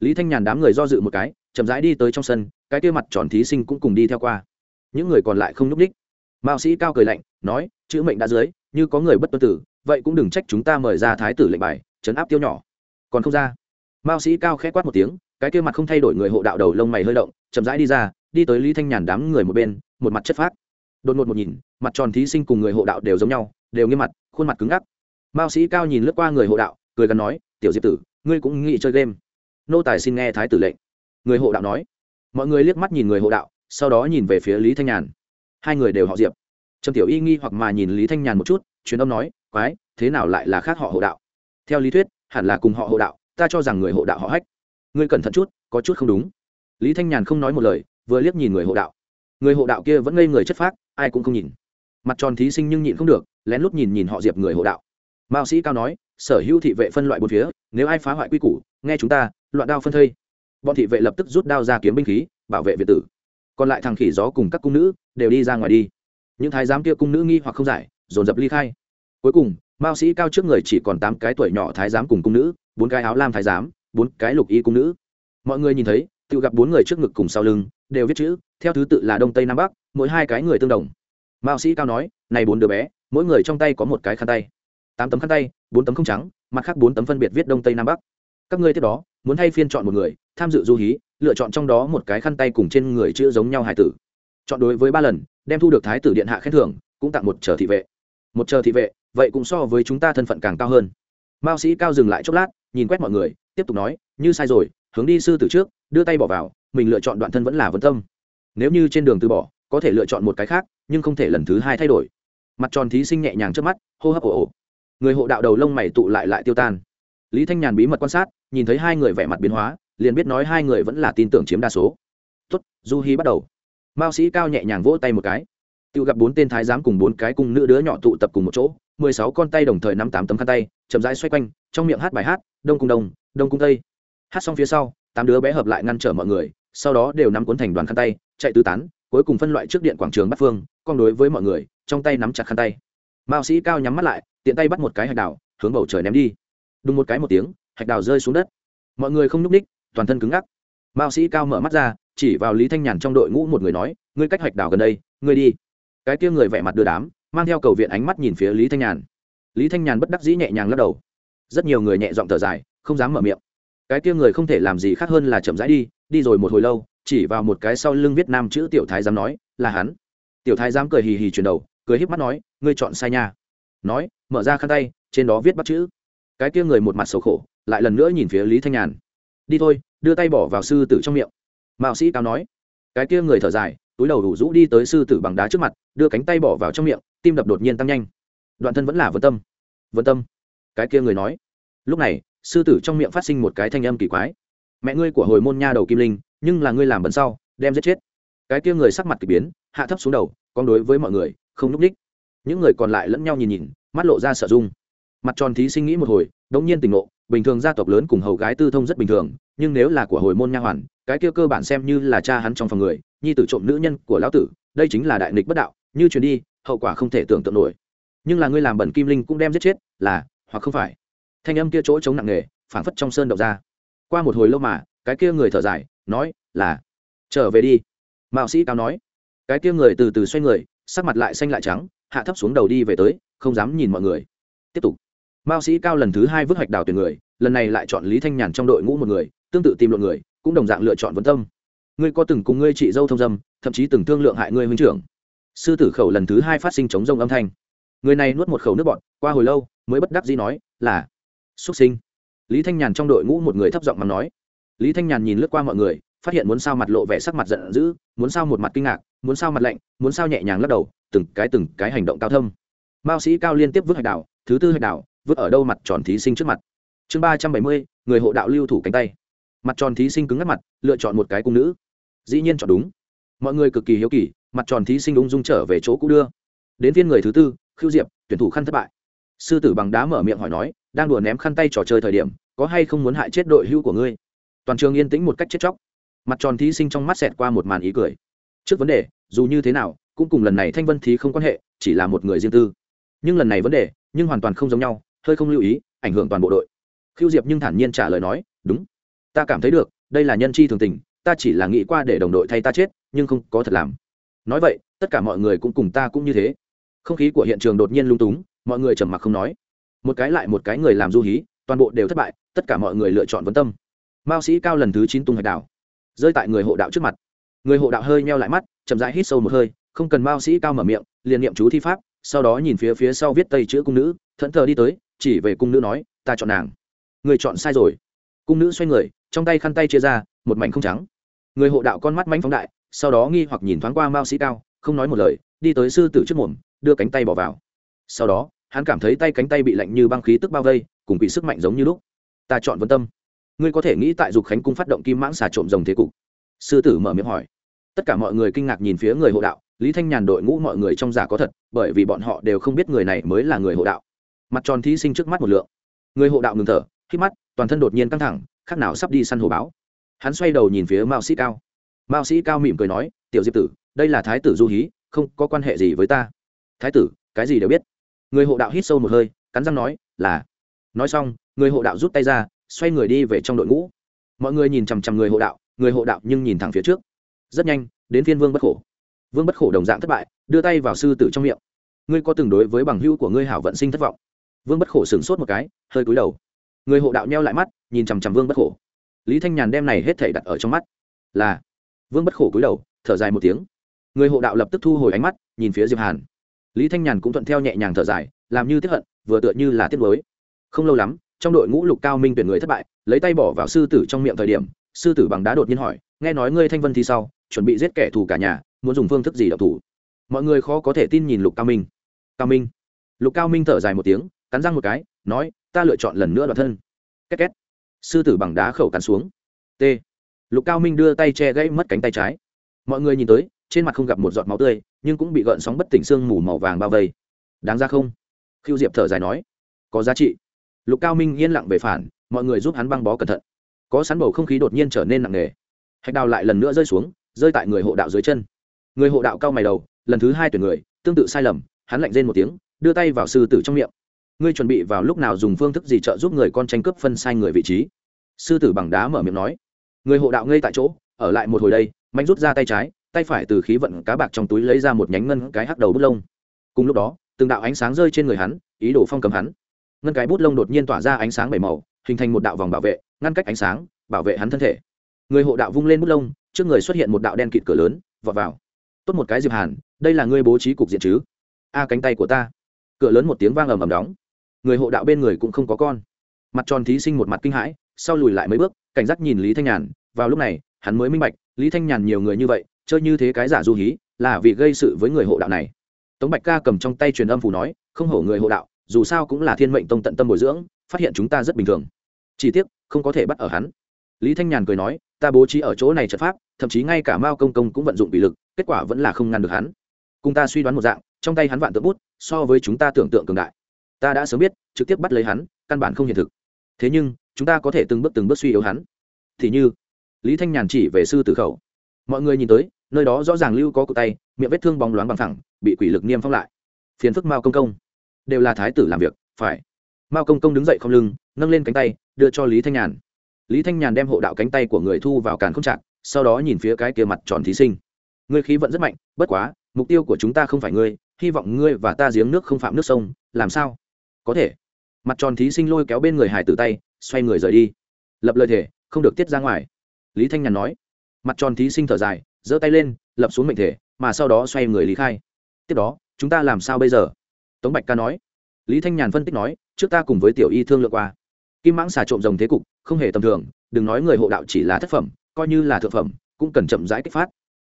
[SPEAKER 1] Lý thanh nhàn đám người do dự một cái, chậm rãi đi tới trong sân, cái kia mặt tròn thí sinh cũng cùng đi theo qua. Những người còn lại không nhúc đích mao sĩ cao cười lạnh, nói, chữ mệnh đã dưới, như có người bất tuân tử, vậy cũng đừng trách chúng ta mời ra thái tử lệnh bài chấn áp tiêu nhỏ. Còn không ra, mao sĩ cao khẽ quát một tiếng, cái kia mặt không thay đổi người hộ đạo đầu lông mày hơi động, chậm rãi đi ra, đi tới lý thanh nhàn đám người một bên, một mặt chất phát đột ngột một nhìn, mặt tròn thí sinh cùng người hộ đạo đều giống nhau, đều nghiêm mặt, khuôn mặt cứng ngắc. Mao sĩ cao nhìn lướt qua người hộ đạo, cười gắn nói, tiểu diệp tử, ngươi cũng nghĩ chơi game. Nô tài xin nghe thái tử lệnh. Người hộ đạo nói. Mọi người liếc mắt nhìn người hộ đạo, sau đó nhìn về phía lý thanh nhàn hai người đều họ diệp trầm tiểu y nghi hoặc mà nhìn lý thanh nhàn một chút truyền âm nói quái thế nào lại là khác họ hộ đạo theo lý thuyết hẳn là cùng họ hộ đạo ta cho rằng người hộ đạo họ hách ngươi cẩn thận chút có chút không đúng lý thanh nhàn không nói một lời vừa liếc nhìn người hộ đạo người hộ đạo kia vẫn ngây người chất phác ai cũng không nhìn mặt tròn thí sinh nhưng nhịn không được lén lút nhìn nhìn họ diệp người hộ đạo mao sĩ cao nói sở hữu thị vệ phân loại bốn phía nếu ai phá hoại quy củ nghe chúng ta loạn đao phân thây bọn thị vệ lập tức rút đao ra kiếm binh khí bảo vệ việt tử còn lại thằng khỉ gió cùng các cung nữ đều đi ra ngoài đi. Những thái giám kia cung nữ nghi hoặc không giải, dồn dập ly khai. Cuối cùng, mao sĩ cao trước người chỉ còn tám cái tuổi nhỏ thái giám cùng cung nữ, bốn cái áo lam thái giám, bốn cái lục y cung nữ. Mọi người nhìn thấy, tự gặp bốn người trước ngực cùng sau lưng, đều viết chữ, theo thứ tự là đông tây nam bắc, mỗi hai cái người tương đồng. Mao sĩ cao nói, này bốn đứa bé, mỗi người trong tay có một cái khăn tay. Tám tấm khăn tay, bốn tấm không trắng, mặt khác bốn tấm phân biệt viết đông tây nam bắc. Các ngươi tiếp đó, muốn thay phiên chọn một người, tham dự du hí lựa chọn trong đó một cái khăn tay cùng trên người chữ giống nhau hải tử. Chọn đối với ba lần, đem thu được thái tử điện hạ khen thưởng, cũng tặng một chờ thị vệ. Một chờ thị vệ, vậy cũng so với chúng ta thân phận càng cao hơn. Mao sĩ cao dừng lại chốc lát, nhìn quét mọi người, tiếp tục nói, như sai rồi, hướng đi sư tử trước, đưa tay bỏ vào, mình lựa chọn đoạn thân vẫn là vấn tâm. Nếu như trên đường từ bỏ, có thể lựa chọn một cái khác, nhưng không thể lần thứ hai thay đổi. Mặt tròn thí sinh nhẹ nhàng trước mắt, hô hấp ồ ồ. Người hộ đạo đầu lông mày tụ lại lại tiêu tan. Lý thanh nhàn bí mật quan sát, nhìn thấy hai người vẻ mặt biến hóa liền biết nói hai người vẫn là tin tưởng chiếm đa số. Tuất du hi bắt đầu. Mao sĩ cao nhẹ nhàng vỗ tay một cái. Tự gặp bốn tên thái giám cùng bốn cái cung nữ đứa nhỏ tụ tập cùng một chỗ, mười sáu con tay đồng thời năm tám tấm khăn tay, chậm rãi xoay quanh, trong miệng hát bài hát, đông cung đông đông cung tây. Hát xong phía sau, tám đứa bé hợp lại ngăn trở mọi người, sau đó đều nắm cuốn thành đoàn khăn tay, chạy tứ tán, cuối cùng phân loại trước điện quảng trường bắc phương, con đối với mọi người, trong tay nắm chặt khăn tay. Mao sĩ cao nhắm mắt lại, tiện tay bắt một cái hạch đào, hướng bầu trời ném đi. Đúng một cái một tiếng, hạch đào rơi xuống đất. Mọi người không nhúc ních toàn thân cứng ngắc. Mao sĩ cao mở mắt ra, chỉ vào lý thanh nhàn trong đội ngũ một người nói, ngươi cách hoạch đào gần đây, ngươi đi. Cái kia người vẻ mặt đưa đám, mang theo cầu viện ánh mắt nhìn phía lý thanh nhàn. Lý thanh nhàn bất đắc dĩ nhẹ nhàng lắc đầu. Rất nhiều người nhẹ giọng thở dài, không dám mở miệng. Cái kia người không thể làm gì khác hơn là chậm rãi đi đi rồi một hồi lâu, chỉ vào một cái sau lưng viết nam chữ tiểu thái dám nói, là hắn. Tiểu thái dám cười hì hì chuyển đầu, cười híp mắt nói, ngươi chọn sai nha. Nói, mở ra khăn tay, trên đó viết bắt chữ. Cái kia người một mặt xấu khổ, lại lần nữa nhìn phía lý thanh nhàn đi thôi, đưa tay bỏ vào sư tử trong miệng. Mạo sĩ cao nói. Cái kia người thở dài, túi đầu đủ rũ đi tới sư tử bằng đá trước mặt, đưa cánh tay bỏ vào trong miệng, tim đập đột nhiên tăng nhanh. Đoạn thân vẫn là vân tâm. Vân tâm. Cái kia người nói. Lúc này, sư tử trong miệng phát sinh một cái thanh âm kỳ quái. Mẹ ngươi của hồi môn nha đầu kim linh, nhưng là ngươi làm bẩn sau, đem giết chết. Cái kia người sắc mặt k ỳ biến, hạ thấp xuống đầu, con đối với mọi người, không n ú c ních. Những người còn lại lẫn nhau nhìn nhìn, mắt lộ ra sợ dung mặt tròn thí sinh nghĩ một hồi, đống nhiên tỉnh ngộ bình thường gia tộc lớn cùng hầu gái tư thông rất bình thường, nhưng nếu là của hồi môn nha hoàn, cái kia cơ bản xem như là cha hắn trong phòng người, nhi tử trộm nữ nhân của lão tử, đây chính là đại nghịch bất đạo, như truyền đi, hậu quả không thể tưởng tượng nổi. Nhưng là ngươi làm bẩn kim linh cũng đem giết chết, là, hoặc không phải. Thanh âm kia chỗ chống nặng nề, phảng phất trong sơn đậu ra. Qua một hồi lâu mà, cái kia người thở dài, nói, là, trở về đi. Mạo sĩ cao nói. Cái kia người từ từ xoay người, sắc mặt lại xanh lại trắng, hạ thấp xuống đầu đi về tới, không dám nhìn mọi người. Tiếp tục mao sĩ cao lần thứ hai vứt hoạch đào tuyển người, lần này lại chọn lý thanh nhàn trong đội ngũ một người, tương tự tìm luận người, cũng đồng dạng lựa chọn vấn tâm. Ngươi có từng cùng ngươi chị dâu thông dâm, thậm chí từng thương lượng hại ngươi huynh trưởng? Sư tử khẩu lần thứ hai phát sinh chống rông âm thanh. Người này nuốt một khẩu nước bọt, qua hồi lâu, mới bất đắc dĩ nói, là, xuất sinh. Lý thanh nhàn trong đội ngũ một người thấp giọng mà nói. Lý thanh nhàn nhìn lướt qua mọi người, phát hiện muốn sao mặt lộ vẻ sắc mặt giận dữ, muốn sao một mặt kinh ngạc, muốn sao mặt lạnh, muốn sao nhẹ nhàng lắc đầu, từng cái từng cái hành động cao thâm. Mao sĩ cao liên tiếp vứt hạch đảo thứ tư hạch đảo vứt ở đâu mặt tròn thí sinh trước mặt. Chương ba trăm bảy mươi, người hộ đạo lưu thủ cánh tay. Mặt tròn thí sinh cứng ngắt mặt, lựa chọn một cái cung nữ. Dĩ nhiên chọn đúng. Mọi người cực kỳ hiếu kỳ, mặt tròn thí sinh ung dung trở về chỗ cũ đưa. Đến viên người thứ tư khiêu diệp, tuyển thủ khăn thất bại. Sư tử bằng đá mở miệng hỏi nói, đang đùa ném khăn tay trò chơi thời điểm, có hay không muốn hại chết đội hưu của ngươi? Toàn trường yên tĩnh một cách chết chóc. Mặt tròn thí sinh trong mắt xẹt qua một màn ý cười. Trước vấn đề, dù như thế nào, cũng cùng lần này thanh vân thí không quan hệ, chỉ là một người riêng tư. Nhưng lần này vấn đề, nhưng hoàn toàn không giống nhau hơi không lưu ý, ảnh hưởng toàn bộ đội. Khiêu diệp nhưng thản nhiên trả lời nói, đúng, ta cảm thấy được, đây là nhân chi thường tình, ta chỉ là nghĩ qua để đồng đội thay ta chết, nhưng không có thật làm. Nói vậy, tất cả mọi người cũng cùng ta cũng như thế. Không khí của hiện trường đột nhiên lung túng, mọi người trầm mặc không nói. Một cái lại một cái người làm du hí, toàn bộ đều thất bại, tất cả mọi người lựa chọn vấn tâm. Mao sĩ cao lần thứ chín tung hạch đảo, rơi tại người hộ đạo trước mặt. Người hộ đạo hơi meo lại mắt, chậm rãi hít sâu một hơi, không cần mao sĩ cao mở miệng, liền niệm chú thi pháp, sau đó nhìn phía phía sau viết tây chữ cung nữ, thẫn thờ đi tới chỉ về cung nữ nói, ta chọn nàng. Người chọn sai rồi. Cung nữ xoay người, trong tay khăn tay chia ra, một mảnh không trắng. Người hộ đạo con mắt manh phóng đại, sau đó nghi hoặc nhìn thoáng qua mao sĩ cao, không nói một lời, đi tới sư tử trước mồm, đưa cánh tay bỏ vào. Sau đó, hắn cảm thấy tay cánh tay bị lạnh như băng khí tức bao vây, cùng bị sức mạnh giống như lúc. Ta chọn vân tâm. Ngươi có thể nghĩ tại dục khánh cung phát động kim mãng xà trộm rồng thế cục? Sư tử mở miệng hỏi. Tất cả mọi người kinh ngạc nhìn phía người hộ đạo, lý thanh nhàn đội ngũ mọi người trong giả có thật, bởi vì bọn họ đều không biết người này mới là người hộ đạo mặt tròn thí sinh trước mắt một lượng. Người hộ đạo ngừng thở khi mắt, toàn thân đột nhiên căng thẳng, khác nào sắp đi săn hồ báo. Hắn xoay đầu nhìn phía mao sĩ cao. Mao sĩ cao mỉm cười nói, tiểu diệp tử, đây là thái tử du hí, không có quan hệ gì với ta. Thái tử, cái gì đều biết. Người hộ đạo hít sâu một hơi, cắn răng nói, là. Nói xong, người hộ đạo rút tay ra, xoay người đi về trong đội ngũ. Mọi người nhìn chằm chằm người hộ đạo, người hộ đạo nhưng nhìn thẳng phía trước. Rất nhanh, đến phiên vương bất khổ. Vương bất khổ đồng dạng thất bại, đưa tay vào sư tử trong miệng. Ngươi có từng đối với bằng hữu của ngươi hảo vận sinh thất vọng? Vương bất khổ sửng sốt một cái, hơi cúi đầu. Người hộ đạo nheo lại mắt, nhìn chằm chằm vương bất khổ. Lý thanh nhàn đem này hết thể đặt ở trong mắt. Là. Vương bất khổ cúi đầu, thở dài một tiếng. Người hộ đạo lập tức thu hồi ánh mắt, nhìn phía diệp hàn. Lý thanh nhàn cũng thuận theo nhẹ nhàng thở dài, làm như tiếp hận, vừa tựa như là tiếp nuối. không lâu lắm, trong đội ngũ lục cao minh tuyển người thất bại, lấy tay bỏ vào sư tử trong miệng thời điểm, sư tử bằng đá đột nhiên hỏi, nghe nói ngươi thanh vân thi sau, chuẩn bị giết kẻ thù cả nhà, muốn dùng phương thức gì đậu thủ? Mọi người khó có thể tin nhìn lục cao minh. Cao minh. Lục cao minh thở dài một tiếng cắn răng một cái, nói, ta lựa chọn lần nữa đoạt thân. Két két. Sư tử bằng đá khẩu cắn xuống. T. Lục cao minh đưa tay che gãy mất cánh tay trái. Mọi người nhìn tới, trên mặt không gặp một giọt máu tươi, nhưng cũng bị gợn sóng bất tỉnh sương mù màu vàng bao vây. Đáng ra không? Khiêu diệp thở dài nói, có giá trị. Lục cao minh yên lặng về phản, mọi người giúp hắn băng bó cẩn thận. Có sắn bầu không khí đột nhiên trở nên nặng nề. Hạch đào lại lần nữa rơi xuống, rơi tại người hộ đạo dưới chân. Người hộ đạo cao mày đầu, lần thứ hai tuyển người, tương tự sai lầm, hắn lạnh rên một tiếng, đưa tay vào sư tử trong miệng ngươi chuẩn bị vào lúc nào dùng phương thức gì trợ giúp người con tranh cướp phân sai người vị trí? Sư tử bằng đá mở miệng nói. Người hộ đạo ngây tại chỗ, ở lại một hồi đây mạnh rút ra tay trái, tay phải từ khí vận cá bạc trong túi lấy ra một nhánh ngân cái hắc đầu bút lông. Cùng lúc đó, từng đạo ánh sáng rơi trên người hắn, ý đồ phong cầm hắn. Ngân cái bút lông đột nhiên tỏa ra ánh sáng bảy màu, hình thành một đạo vòng bảo vệ, ngăn cách ánh sáng, bảo vệ hắn thân thể. Người hộ đạo vung lên bút lông, trước người xuất hiện một đạo đen kịt cửa lớn, vọt vào. Tốt một cái diệp hàn, đây là ngươi bố trí cục diện chứ? A, cánh tay của ta. Cửa lớn một tiếng vang ầm ầm đóng người hộ đạo bên người cũng không có con. Mặt tròn thí sinh một mặt kinh hãi, sau lùi lại mấy bước, cảnh giác nhìn lý thanh nhàn. Vào lúc này, hắn mới minh bạch, lý thanh nhàn nhiều người như vậy, chơi như thế cái giả du hí, là vì gây sự với người hộ đạo này. Tống bạch ca cầm trong tay truyền âm phủ nói, không hổ người hộ đạo, dù sao cũng là thiên mệnh tông tận tâm bồi dưỡng, phát hiện chúng ta rất bình thường. Chỉ tiếc, không có thể bắt ở hắn. Lý thanh nhàn cười nói, ta bố trí ở chỗ này trận pháp, thậm chí ngay cả mao công công cũng vận dụng bị lực, kết quả vẫn là không ngăn được hắn. Cùng ta suy đoán một dạng, trong tay hắn vạn tượng bút, so với chúng ta tưởng tượng cường đại ta đã sớm biết, trực tiếp bắt lấy hắn, căn bản không hiện thực. Thế nhưng, chúng ta có thể từng bước từng bước suy yếu hắn. Thì như, lý thanh nhàn chỉ về sư tử khẩu. Mọi người nhìn tới, nơi đó rõ ràng lưu có cụ tay, miệng vết thương bóng loáng bằng thẳng bị quỷ lực niêm phong lại. Phiền phức mao công công. Đều là thái tử làm việc, phải. Mao công công đứng dậy không lưng, nâng lên cánh tay, đưa cho lý thanh nhàn. Lý thanh nhàn đem hộ đạo cánh tay của người thu vào càn không trạng, sau đó nhìn phía cái kia mặt tròn thí sinh. Ngươi khí vận rất mạnh, bất quá, mục tiêu của chúng ta không phải ngươi, hy vọng ngươi và ta giếng nước không phạm nước sông, làm sao? Có thể. Mặt tròn thí sinh lôi kéo bên người hải tử tay, xoay người rời đi. Lập lời thể không được tiết ra ngoài. Lý thanh nhàn nói. Mặt tròn thí sinh thở dài, giơ tay lên, lập xuống mệnh thể mà sau đó xoay người lý khai. Tiếp đó, chúng ta làm sao bây giờ? Tống bạch ca nói. Lý thanh nhàn phân tích nói, trước ta cùng với tiểu y thương lượng qua. Kim mãng xà trộm rồng thế cục, không hề tầm thường, đừng nói người hộ đạo chỉ là thất phẩm, coi như là thượng phẩm, cũng cần chậm rãi kích phát.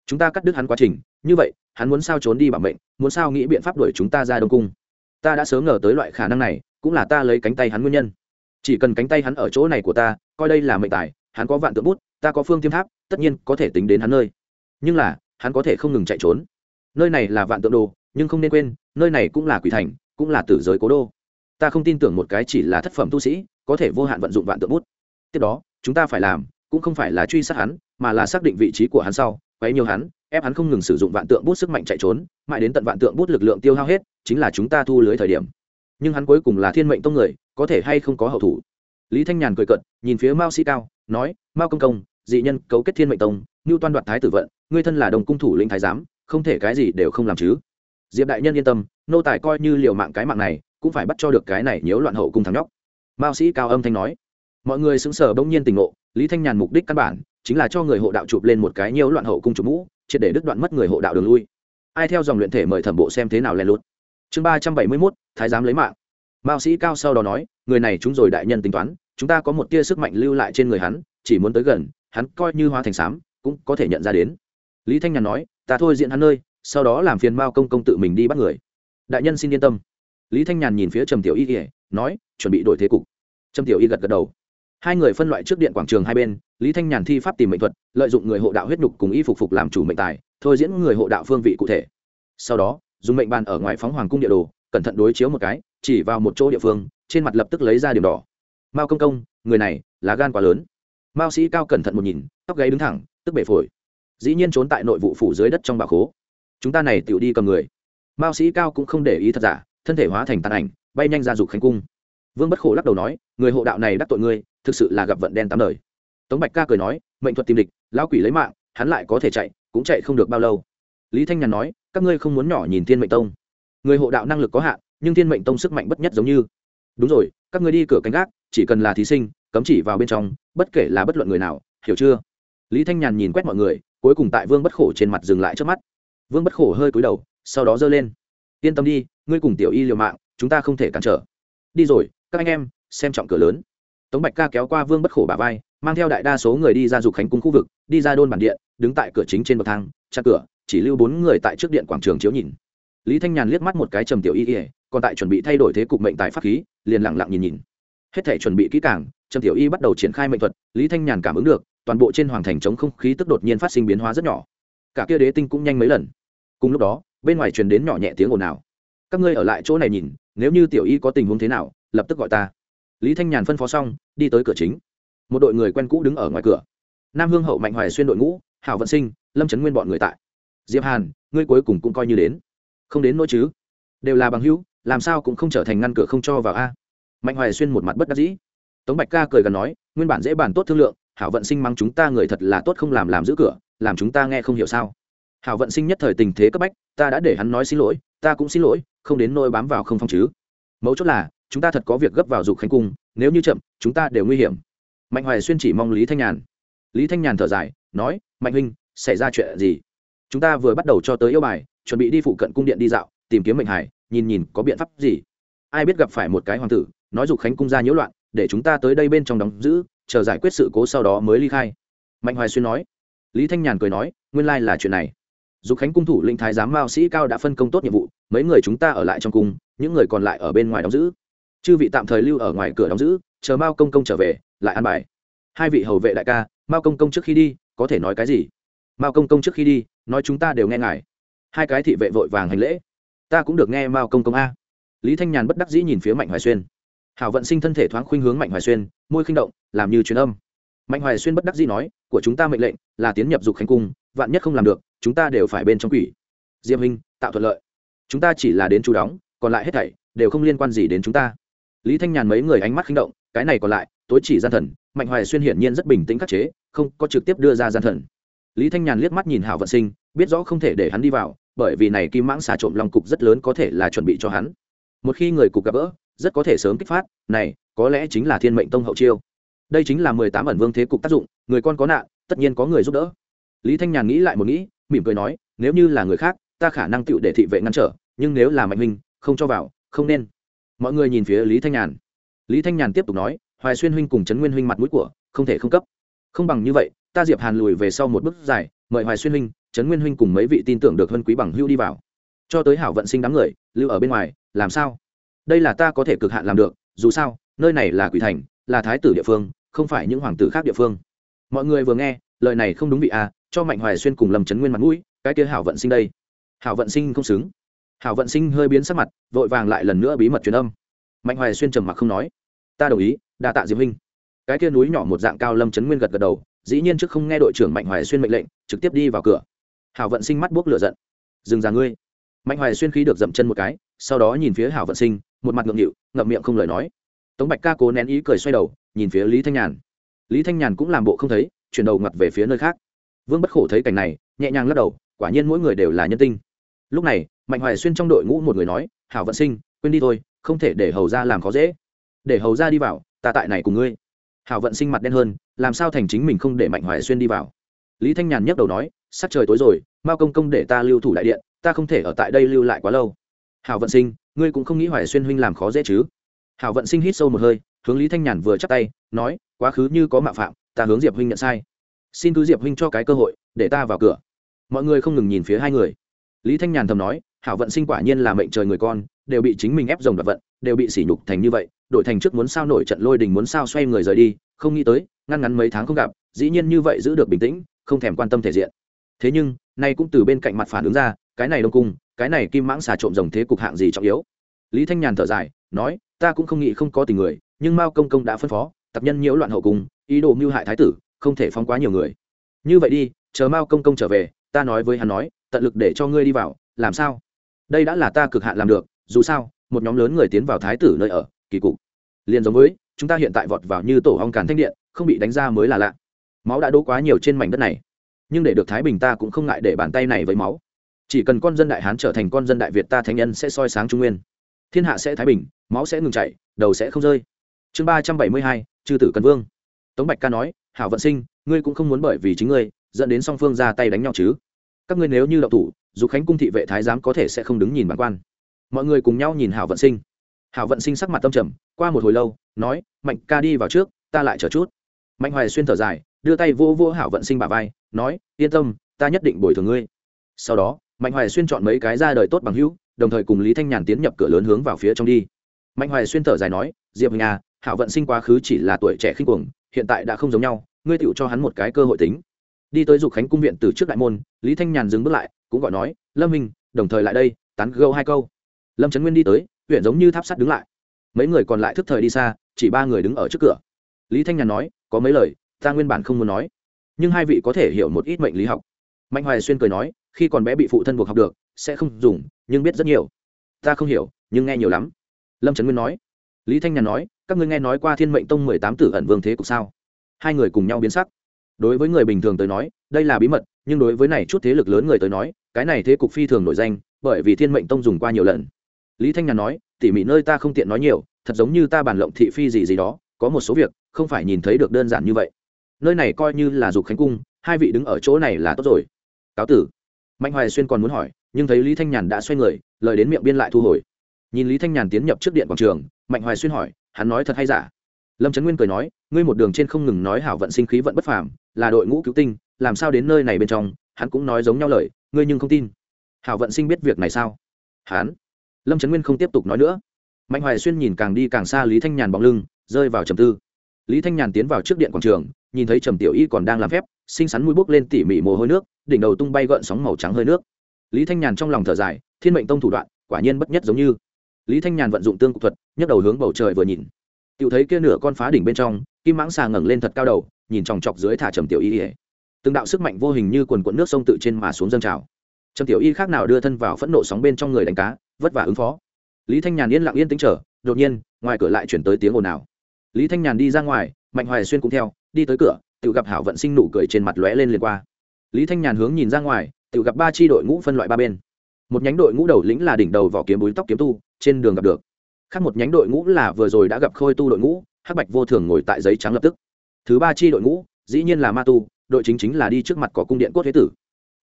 [SPEAKER 1] Chúng ta cắt đứt hắn quá trình, như vậy, hắn muốn sao trốn đi bảo mệnh, muốn sao nghĩ biện pháp đuổi chúng ta ra đông cung? Ta đã sớm ngờ tới loại khả năng này, cũng là ta lấy cánh tay hắn nguyên nhân. Chỉ cần cánh tay hắn ở chỗ này của ta, coi đây là mệnh tài, hắn có vạn tượng bút, ta có phương tiêm tháp, tất nhiên có thể tính đến hắn nơi. Nhưng là, hắn có thể không ngừng chạy trốn. Nơi này là vạn tượng đồ, nhưng không nên quên, nơi này cũng là quỷ thành, cũng là tử giới cố đô. Ta không tin tưởng một cái chỉ là thất phẩm tu sĩ, có thể vô hạn vận dụng vạn tượng bút. Tiếp đó, chúng ta phải làm, cũng không phải là truy sát hắn, mà là xác định vị trí của hắn sau quấy nhiều hắn, ép hắn không ngừng sử dụng vạn tượng bút sức mạnh chạy trốn, mãi đến tận vạn tượng bút lực lượng tiêu hao hết, chính là chúng ta thu lưới thời điểm. Nhưng hắn cuối cùng là thiên mệnh tông người, có thể hay không có hậu thủ? Lý thanh nhàn cười cận nhìn phía mao sĩ cao, nói, mao công công, dị nhân cấu kết thiên mệnh tông ngưu toan đoạt thái tử vận, ngươi thân là đồng cung thủ lĩnh thái giám, không thể cái gì đều không làm chứ. Diệp đại nhân yên tâm, nô tài coi như liều mạng cái mạng này, cũng phải bắt cho được cái này nhiễu loạn hậu cung thằng nhóc. Mao sĩ cao âm thanh nói. Mọi người sững sở bỗng nhiên tình ngộ lý thanh nhàn mục đích căn bản chính là cho người hộ đạo chụp lên một cái nhiễu loạn hậu cung chủ mũ, triệt để đứt đoạn mất người hộ đạo đường lui. Ai theo dòng luyện thể mời thẩm bộ xem thế nào len lút. Chương ba trăm bảy mươi mốt, thái giám lấy mạng. Mao sĩ cao sau đó nói, người này chúng rồi đại nhân tính toán, chúng ta có một tia sức mạnh lưu lại trên người hắn, chỉ muốn tới gần, hắn coi như hóa thành xám cũng có thể nhận ra đến. Lý thanh nhàn nói, ta thôi diện hắn nơi, sau đó làm phiền mao công công tự mình đi bắt người. Đại nhân xin yên tâm. Lý thanh nhàn nhìn phía trầm tiểu y kể nói, chuẩn bị đổi thế cục. Trầm tiểu y gật gật đầu hai người phân loại trước điện quảng trường hai bên, lý thanh nhàn thi pháp tìm mệnh thuật, lợi dụng người hộ đạo huyết nhục cùng y phục phục làm chủ mệnh tài, thôi diễn người hộ đạo phương vị cụ thể. Sau đó, dùng mệnh bàn ở ngoài phóng hoàng cung địa đồ, cẩn thận đối chiếu một cái, chỉ vào một chỗ địa phương, trên mặt lập tức lấy ra điểm đỏ. Mao công công, người này, lá gan quá lớn. Mao sĩ cao cẩn thận một nhìn, tóc gáy đứng thẳng, tức bể phổi. Dĩ nhiên trốn tại nội vụ phủ dưới đất trong bà khố chúng ta này tựu đi cầm người. Mao sĩ cao cũng không để ý thật giả, thân thể hóa thành tàn ảnh, bay nhanh ra dục khánh cung. Vương bất khổ lắc đầu nói, người hộ đạo này đắc tội ngươi thực sự là gặp vận đen tám đời. Tống bạch ca cười nói, mệnh thuật tìm địch, lão quỷ lấy mạng, hắn lại có thể chạy, cũng chạy không được bao lâu. Lý thanh nhàn nói, các ngươi không muốn nhỏ nhìn thiên mệnh tông. Người hộ đạo năng lực có hạn, nhưng thiên mệnh tông sức mạnh bất nhất giống như. Đúng rồi, các ngươi đi cửa canh gác, chỉ cần là thí sinh, cấm chỉ vào bên trong, bất kể là bất luận người nào, hiểu chưa? Lý thanh nhàn nhìn quét mọi người, cuối cùng tại vương bất khổ trên mặt dừng lại trước mắt. Vương bất khổ hơi cúi đầu, sau đó giơ lên. Yên tâm đi, ngươi cùng tiểu y liều mạng, chúng ta không thể cản trở. Đi rồi, các anh em, xem trọng cửa lớn tống bạch ca kéo qua vương bất khổ bà vai, mang theo đại đa số người đi ra dục khánh cung khu vực, đi ra đôn bản điện, đứng tại cửa chính trên bậc thang chặt cửa, chỉ lưu bốn người tại trước điện quảng trường chiếu nhìn. Lý thanh nhàn liếc mắt một cái trầm tiểu y ỉa còn tại chuẩn bị thay đổi thế cục mệnh tài pháp khí, liền lặng lặng nhìn nhìn. Hết thể chuẩn bị kỹ càng, trầm tiểu y bắt đầu triển khai mệnh thuật, lý thanh nhàn cảm ứng được, toàn bộ trên hoàng thành chống không khí tức đột nhiên phát sinh biến hóa rất nhỏ. Cả kia đế tinh cũng nhanh mấy lần. Cùng lúc đó, bên ngoài truyền đến nhỏ nhẹ tiếng ồn ào. Các ngươi ở lại chỗ này nhìn, nếu như tiểu y có tình huống thế nào, lập tức gọi ta lý thanh nhàn phân phó xong, đi tới cửa chính. Một đội người quen cũ đứng ở ngoài cửa. Nam hương hậu, mạnh hoài xuyên đội ngũ, hảo vận sinh, lâm trấn nguyên bọn người tại. Diệp hàn, ngươi cuối cùng cũng coi như đến. Không đến nỗi chứ? Đều là bằng hữu, làm sao cũng không trở thành ngăn cửa không cho vào a? Mạnh hoài xuyên một mặt bất đắc dĩ. Tống bạch ca cười gần nói, nguyên bản dễ bản tốt thương lượng, hảo vận sinh mắng chúng ta người thật là tốt không làm làm giữ cửa, làm chúng ta nghe không hiểu sao. Hảo vận sinh nhất thời tình thế cấp bách, ta đã để hắn nói xin lỗi, ta cũng xin lỗi, không đến nỗi bám vào không phong chứ. Mấu chốt là chúng ta thật có việc gấp vào dục khánh cung, nếu như chậm, chúng ta đều nguy hiểm. Mạnh hoài xuyên chỉ mong lý thanh nhàn. Lý thanh nhàn thở dài, nói, mạnh huynh, xảy ra chuyện gì? Chúng ta vừa bắt đầu cho tới yêu bài, chuẩn bị đi phụ cận cung điện đi dạo, tìm kiếm mệnh hải, nhìn nhìn có biện pháp gì. Ai biết gặp phải một cái hoàng tử, nói dục khánh cung ra nhiễu loạn, để chúng ta tới đây bên trong đóng giữ, chờ giải quyết sự cố sau đó mới ly khai. Mạnh hoài xuyên nói. Lý thanh nhàn cười nói, nguyên lai là chuyện này. Dục khánh cung thủ lĩnh thái giám mao sĩ cao đã phân công tốt nhiệm vụ, mấy người chúng ta ở lại trong cung, những người còn lại ở bên ngoài đóng giữ chư vị tạm thời lưu ở ngoài cửa đóng giữ, chờ mao công công trở về, lại ăn bài. Hai vị hầu vệ đại ca, mao công công trước khi đi, có thể nói cái gì? Mao công công trước khi đi, nói chúng ta đều nghe ngài. Hai cái thị vệ vội vàng hành lễ. Ta cũng được nghe mao công công a. Lý thanh nhàn bất đắc dĩ nhìn phía mạnh hoài xuyên. Hảo vận sinh thân thể thoáng khuynh hướng mạnh hoài xuyên, môi khinh động, làm như truyền âm. Mạnh hoài xuyên bất đắc dĩ nói, của chúng ta mệnh lệnh là tiến nhập dục khánh cung, vạn nhất không làm được, chúng ta đều phải bên trong quỷ. Diêm hình tạo thuận lợi. Chúng ta chỉ là đến chú đóng, còn lại hết thảy đều không liên quan gì đến chúng ta lý thanh nhàn mấy người ánh mắt khinh động cái này còn lại tối chỉ gian thần mạnh hoài xuyên hiển nhiên rất bình tĩnh khắc chế không có trực tiếp đưa ra gian thần. Lý thanh nhàn liếc mắt nhìn hảo vận sinh biết rõ không thể để hắn đi vào bởi vì này kim mãng xà trộm long cục rất lớn có thể là chuẩn bị cho hắn. Một khi người cục gặp gỡ rất có thể sớm kích phát này có lẽ chính là thiên mệnh tông hậu chiêu. Đây chính là mười tám ẩn vương thế cục tác dụng người con có nạn tất nhiên có người giúp đỡ. Lý thanh nhàn nghĩ lại một nghĩ mỉm cười nói nếu như là người khác ta khả năng tựu để thị vệ ngăn trở nhưng nếu là mạnh Minh, không cho vào không nên mọi người nhìn phía lý thanh nhàn. Lý thanh nhàn tiếp tục nói, hoài xuyên huynh cùng trấn nguyên huynh mặt mũi của, không thể không cấp. Không bằng như vậy, ta diệp hàn lùi về sau một bước dài, mời hoài xuyên huynh, trấn nguyên huynh cùng mấy vị tin tưởng được vân quý bằng hưu đi vào. Cho tới hảo vận sinh đám người, lưu ở bên ngoài, làm sao? Đây là ta có thể cực hạn làm được, dù sao, nơi này là quỷ thành, là thái tử địa phương, không phải những hoàng tử khác địa phương. Mọi người vừa nghe, lời này không đúng vị à cho mạnh hoài xuyên cùng lầm trấn nguyên mặt mũi, cái kia hảo vận sinh đây. Hảo vận sinh không xứng hảo vận sinh hơi biến sắc mặt, vội vàng lại lần nữa bí mật truyền âm. Mạnh hoài xuyên trầm mặc không nói. Ta đồng ý, đa tạ diễm huynh. Cái kia núi nhỏ một dạng cao lâm chấn nguyên gật gật đầu, dĩ nhiên trước không nghe đội trưởng mạnh hoài xuyên mệnh lệnh, trực tiếp đi vào cửa. Hảo vận sinh mắt buốc lửa giận. Dừng ra ngươi. Mạnh hoài xuyên khí được dậm chân một cái, sau đó nhìn phía hảo vận sinh, một mặt ngượng nghịu, ngậm miệng không lời nói. Tống bạch ca cố nén ý cười xoay đầu, nhìn phía lý thanh nhàn. Lý thanh nhàn cũng làm bộ không thấy, chuyển đầu ngặt về phía nơi khác. Vương bất khổ thấy cảnh này, nhẹ nhàng lắc đầu, quả nhiên mỗi người đều là nhân tinh. Lúc này mạnh hoài xuyên trong đội ngũ một người nói, hảo vận sinh, quên đi thôi, không thể để hầu ra làm khó dễ. Để hầu ra đi vào, ta tại này cùng ngươi. Hảo vận sinh mặt đen hơn, làm sao thành chính mình không để mạnh hoài xuyên đi vào? Lý thanh nhàn nhấc đầu nói sắc trời tối rồi, mao công công để ta lưu thủ đại điện, ta không thể ở tại đây lưu lại quá lâu. Hảo vận sinh, ngươi cũng không nghĩ hoài xuyên huynh làm khó dễ chứ? Hảo vận sinh hít sâu một hơi, hướng lý thanh nhàn vừa chắc tay, nói, quá khứ như có mạo phạm, ta hướng diệp huynh nhận sai. Xin cứ diệp huynh cho cái cơ hội, để ta vào cửa. Mọi người không ngừng nhìn phía hai người. Lý thanh nhàn thầm nói hảo vận sinh quả nhiên là mệnh trời người con, đều bị chính mình ép rồng đoạt vận, đều bị sỉ nhục thành như vậy đội thành trước muốn sao nổi trận lôi đình muốn sao xoay người rời đi, không nghĩ tới, ngăn ngắn mấy tháng không gặp, dĩ nhiên như vậy giữ được bình tĩnh, không thèm quan tâm thể diện. Thế nhưng, nay cũng từ bên cạnh mặt phản ứng ra, cái này đông cung, cái này kim mãng xà trộm rồng thế cục hạng gì trọng yếu? Lý thanh nhàn thở dài, nói, ta cũng không nghĩ không có tình người, nhưng mao công công đã phân phó, tập nhân nhiễu loạn hậu cung, ý đồ mưu hại thái tử, không thể phóng quá nhiều người. Như vậy đi, chờ mao công công trở về, ta nói với hắn nói, tận lực để cho ngươi đi vào, làm sao? Đây đã là ta cực hạn làm được, dù sao, một nhóm lớn người tiến vào thái tử nơi ở, kỳ cục. Liền giống với, chúng ta hiện tại vọt vào như tổ hong càn thanh điện, không bị đánh ra mới là lạ. Máu đã đỗ quá nhiều trên mảnh đất này. Nhưng để được thái bình ta cũng không ngại để bàn tay này với máu. Chỉ cần con dân đại hán trở thành con dân đại việt ta thánh nhân sẽ soi sáng trung nguyên. Thiên hạ sẽ thái bình, máu sẽ ngừng chảy, đầu sẽ không rơi. Chương ba trăm bảy mươi hai, chư tử cần vương. Tống bạch ca nói, hảo vận sinh, ngươi cũng không muốn bởi vì chính ngươi, dẫn đến song phương ra tay đánh nhau chứ? Các ngươi nếu như đậu thủ dù khánh cung thị vệ thái giám có thể sẽ không đứng nhìn bản quan. Mọi người cùng nhau nhìn hảo vận sinh. Hảo vận sinh sắc mặt tâm trầm, qua một hồi lâu, nói, mạnh ca đi vào trước, ta lại chờ chút. Mạnh hoài xuyên thở dài, đưa tay vô vô hảo vận sinh bà vai, nói, yên tâm, ta nhất định bồi thường ngươi. Sau đó, mạnh hoài xuyên chọn mấy cái ra đời tốt bằng hữu, đồng thời cùng lý thanh nhàn tiến nhập cửa lớn hướng vào phía trong đi. Mạnh hoài xuyên thở dài nói, diệp hình à hảo vận sinh quá khứ chỉ là tuổi trẻ khinh cuồng, hiện tại đã không giống nhau, ngươi tựu cho hắn một cái cơ hội tính đi tới dục khánh cung viện từ trước đại môn, lý thanh nhàn dừng bước lại, cũng gọi nói, lâm minh, đồng thời lại đây, tán gâu hai câu. Lâm trấn nguyên đi tới, huyện giống như tháp sắt đứng lại. Mấy người còn lại thức thời đi xa, chỉ ba người đứng ở trước cửa. Lý thanh nhàn nói, có mấy lời, ta nguyên bản không muốn nói, nhưng hai vị có thể hiểu một ít mệnh lý học. Mạnh hoài xuyên cười nói, khi còn bé bị phụ thân buộc học được, sẽ không dùng, nhưng biết rất nhiều. Ta không hiểu, nhưng nghe nhiều lắm. Lâm trấn nguyên nói. Lý thanh nhàn nói, các ngươi nghe nói qua thiên mệnh tông mười tám tử ẩn vương thế cục sao? Hai người cùng nhau biến sắc đối với người bình thường tới nói, đây là bí mật, nhưng đối với này chút thế lực lớn người tới nói, cái này thế cục phi thường nổi danh, bởi vì thiên mệnh tông dùng qua nhiều lần. Lý thanh nhàn nói, tỉ mỉ nơi ta không tiện nói nhiều, thật giống như ta bàn lộng thị phi gì gì đó, có một số việc, không phải nhìn thấy được đơn giản như vậy. Nơi này coi như là dục khánh cung, hai vị đứng ở chỗ này là tốt rồi. Cáo tử. Mạnh hoài xuyên còn muốn hỏi, nhưng thấy lý thanh nhàn đã xoay người, lời đến miệng biên lại thu hồi. Nhìn lý thanh nhàn tiến nhập trước điện quảng trường, mạnh hoài xuyên hỏi, hắn nói thật hay giả? Lâm trấn nguyên cười nói, ngươi một đường trên không ngừng nói hảo vận sinh khí vận bất phàm là đội ngũ cứu tinh, làm sao đến nơi này bên trong, hắn cũng nói giống nhau lời, ngươi nhưng không tin. Hảo vận sinh biết việc này sao? Hắn? Lâm trấn nguyên không tiếp tục nói nữa. Mạnh hoài xuyên nhìn càng đi càng xa lý thanh nhàn bóng lưng, rơi vào trầm tư. Lý thanh nhàn tiến vào trước điện quảng trường, nhìn thấy trầm tiểu y còn đang làm phép, xinh xắn mũi bốc lên tỉ mỉ mồ hôi nước, đỉnh đầu tung bay gợn sóng màu trắng hơi nước. Lý thanh nhàn trong lòng thở dài, thiên mệnh tông thủ đoạn, quả nhiên bất nhất giống như. Lý thanh nhàn vận dụng tương cục thuật, nhấc đầu hướng bầu trời vừa nhìn. Tự thấy kia nửa con phá đỉnh bên trong, kim mãng xà ngẩng lên thật cao đầu nhìn chòng chọc dưới thả trầm tiểu y ỉa từng đạo sức mạnh vô hình như quần quận nước sông tự trên mà xuống dâng trào. Trầm tiểu y khác nào đưa thân vào phẫn nộ sóng bên trong người đánh cá, vất vả ứng phó. Lý thanh nhàn yên lặng yên tính trở đột nhiên, ngoài cửa lại chuyển tới tiếng ồn ào. Lý thanh nhàn đi ra ngoài, mạnh hoài xuyên cũng theo, đi tới cửa, tự gặp hảo vận sinh nụ cười trên mặt lóe lên liền qua. Lý thanh nhàn hướng nhìn ra ngoài, tự gặp ba tri đội ngũ phân loại ba bên. Một nhánh đội ngũ đầu lĩnh là đỉnh đầu vỏ kiếm búi tóc kiếm tu, trên đường gặp được. Khác một nhánh đội ngũ là vừa rồi đã gặp khôi tu đội ngũ, hắc bạch vô thường ngồi tại giấy trắng lập tức thứ ba chi đội ngũ, dĩ nhiên là ma tu, đội chính chính là đi trước mặt có cung điện cốt thế tử.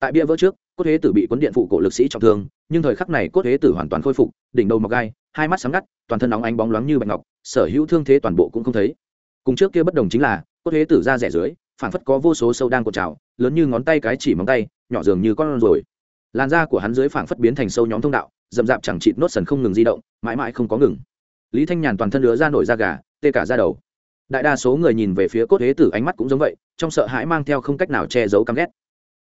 [SPEAKER 1] Tại bia vỡ trước, cốt thế tử bị cuốn điện phụ cổ lực sĩ trọng thương, nhưng thời khắc này cốt thế tử hoàn toàn khôi phục, đỉnh đầu mọc gai, hai mắt sáng ngắt, toàn thân nóng ánh bóng loáng như bạch ngọc, sở hữu thương thế toàn bộ cũng không thấy. Cùng trước kia bất đồng chính là, cốt thế tử ra rẻ dưới phản phất có vô số sâu đang cột trào, lớn như ngón tay cái chỉ móng tay, nhỏ dường như con rồi làn da của hắn dưới phảng phất biến thành sâu nhóm thông đạo dầm dạp chẳng chịt nốt sần không ngừng di động, mãi mãi không có ngừng. Lý thanh nhàn toàn thân lứa ra nổi da gà, tê cả da đầu đại đa số người nhìn về phía cốt thế tử ánh mắt cũng giống vậy, trong sợ hãi mang theo không cách nào che giấu căm ghét.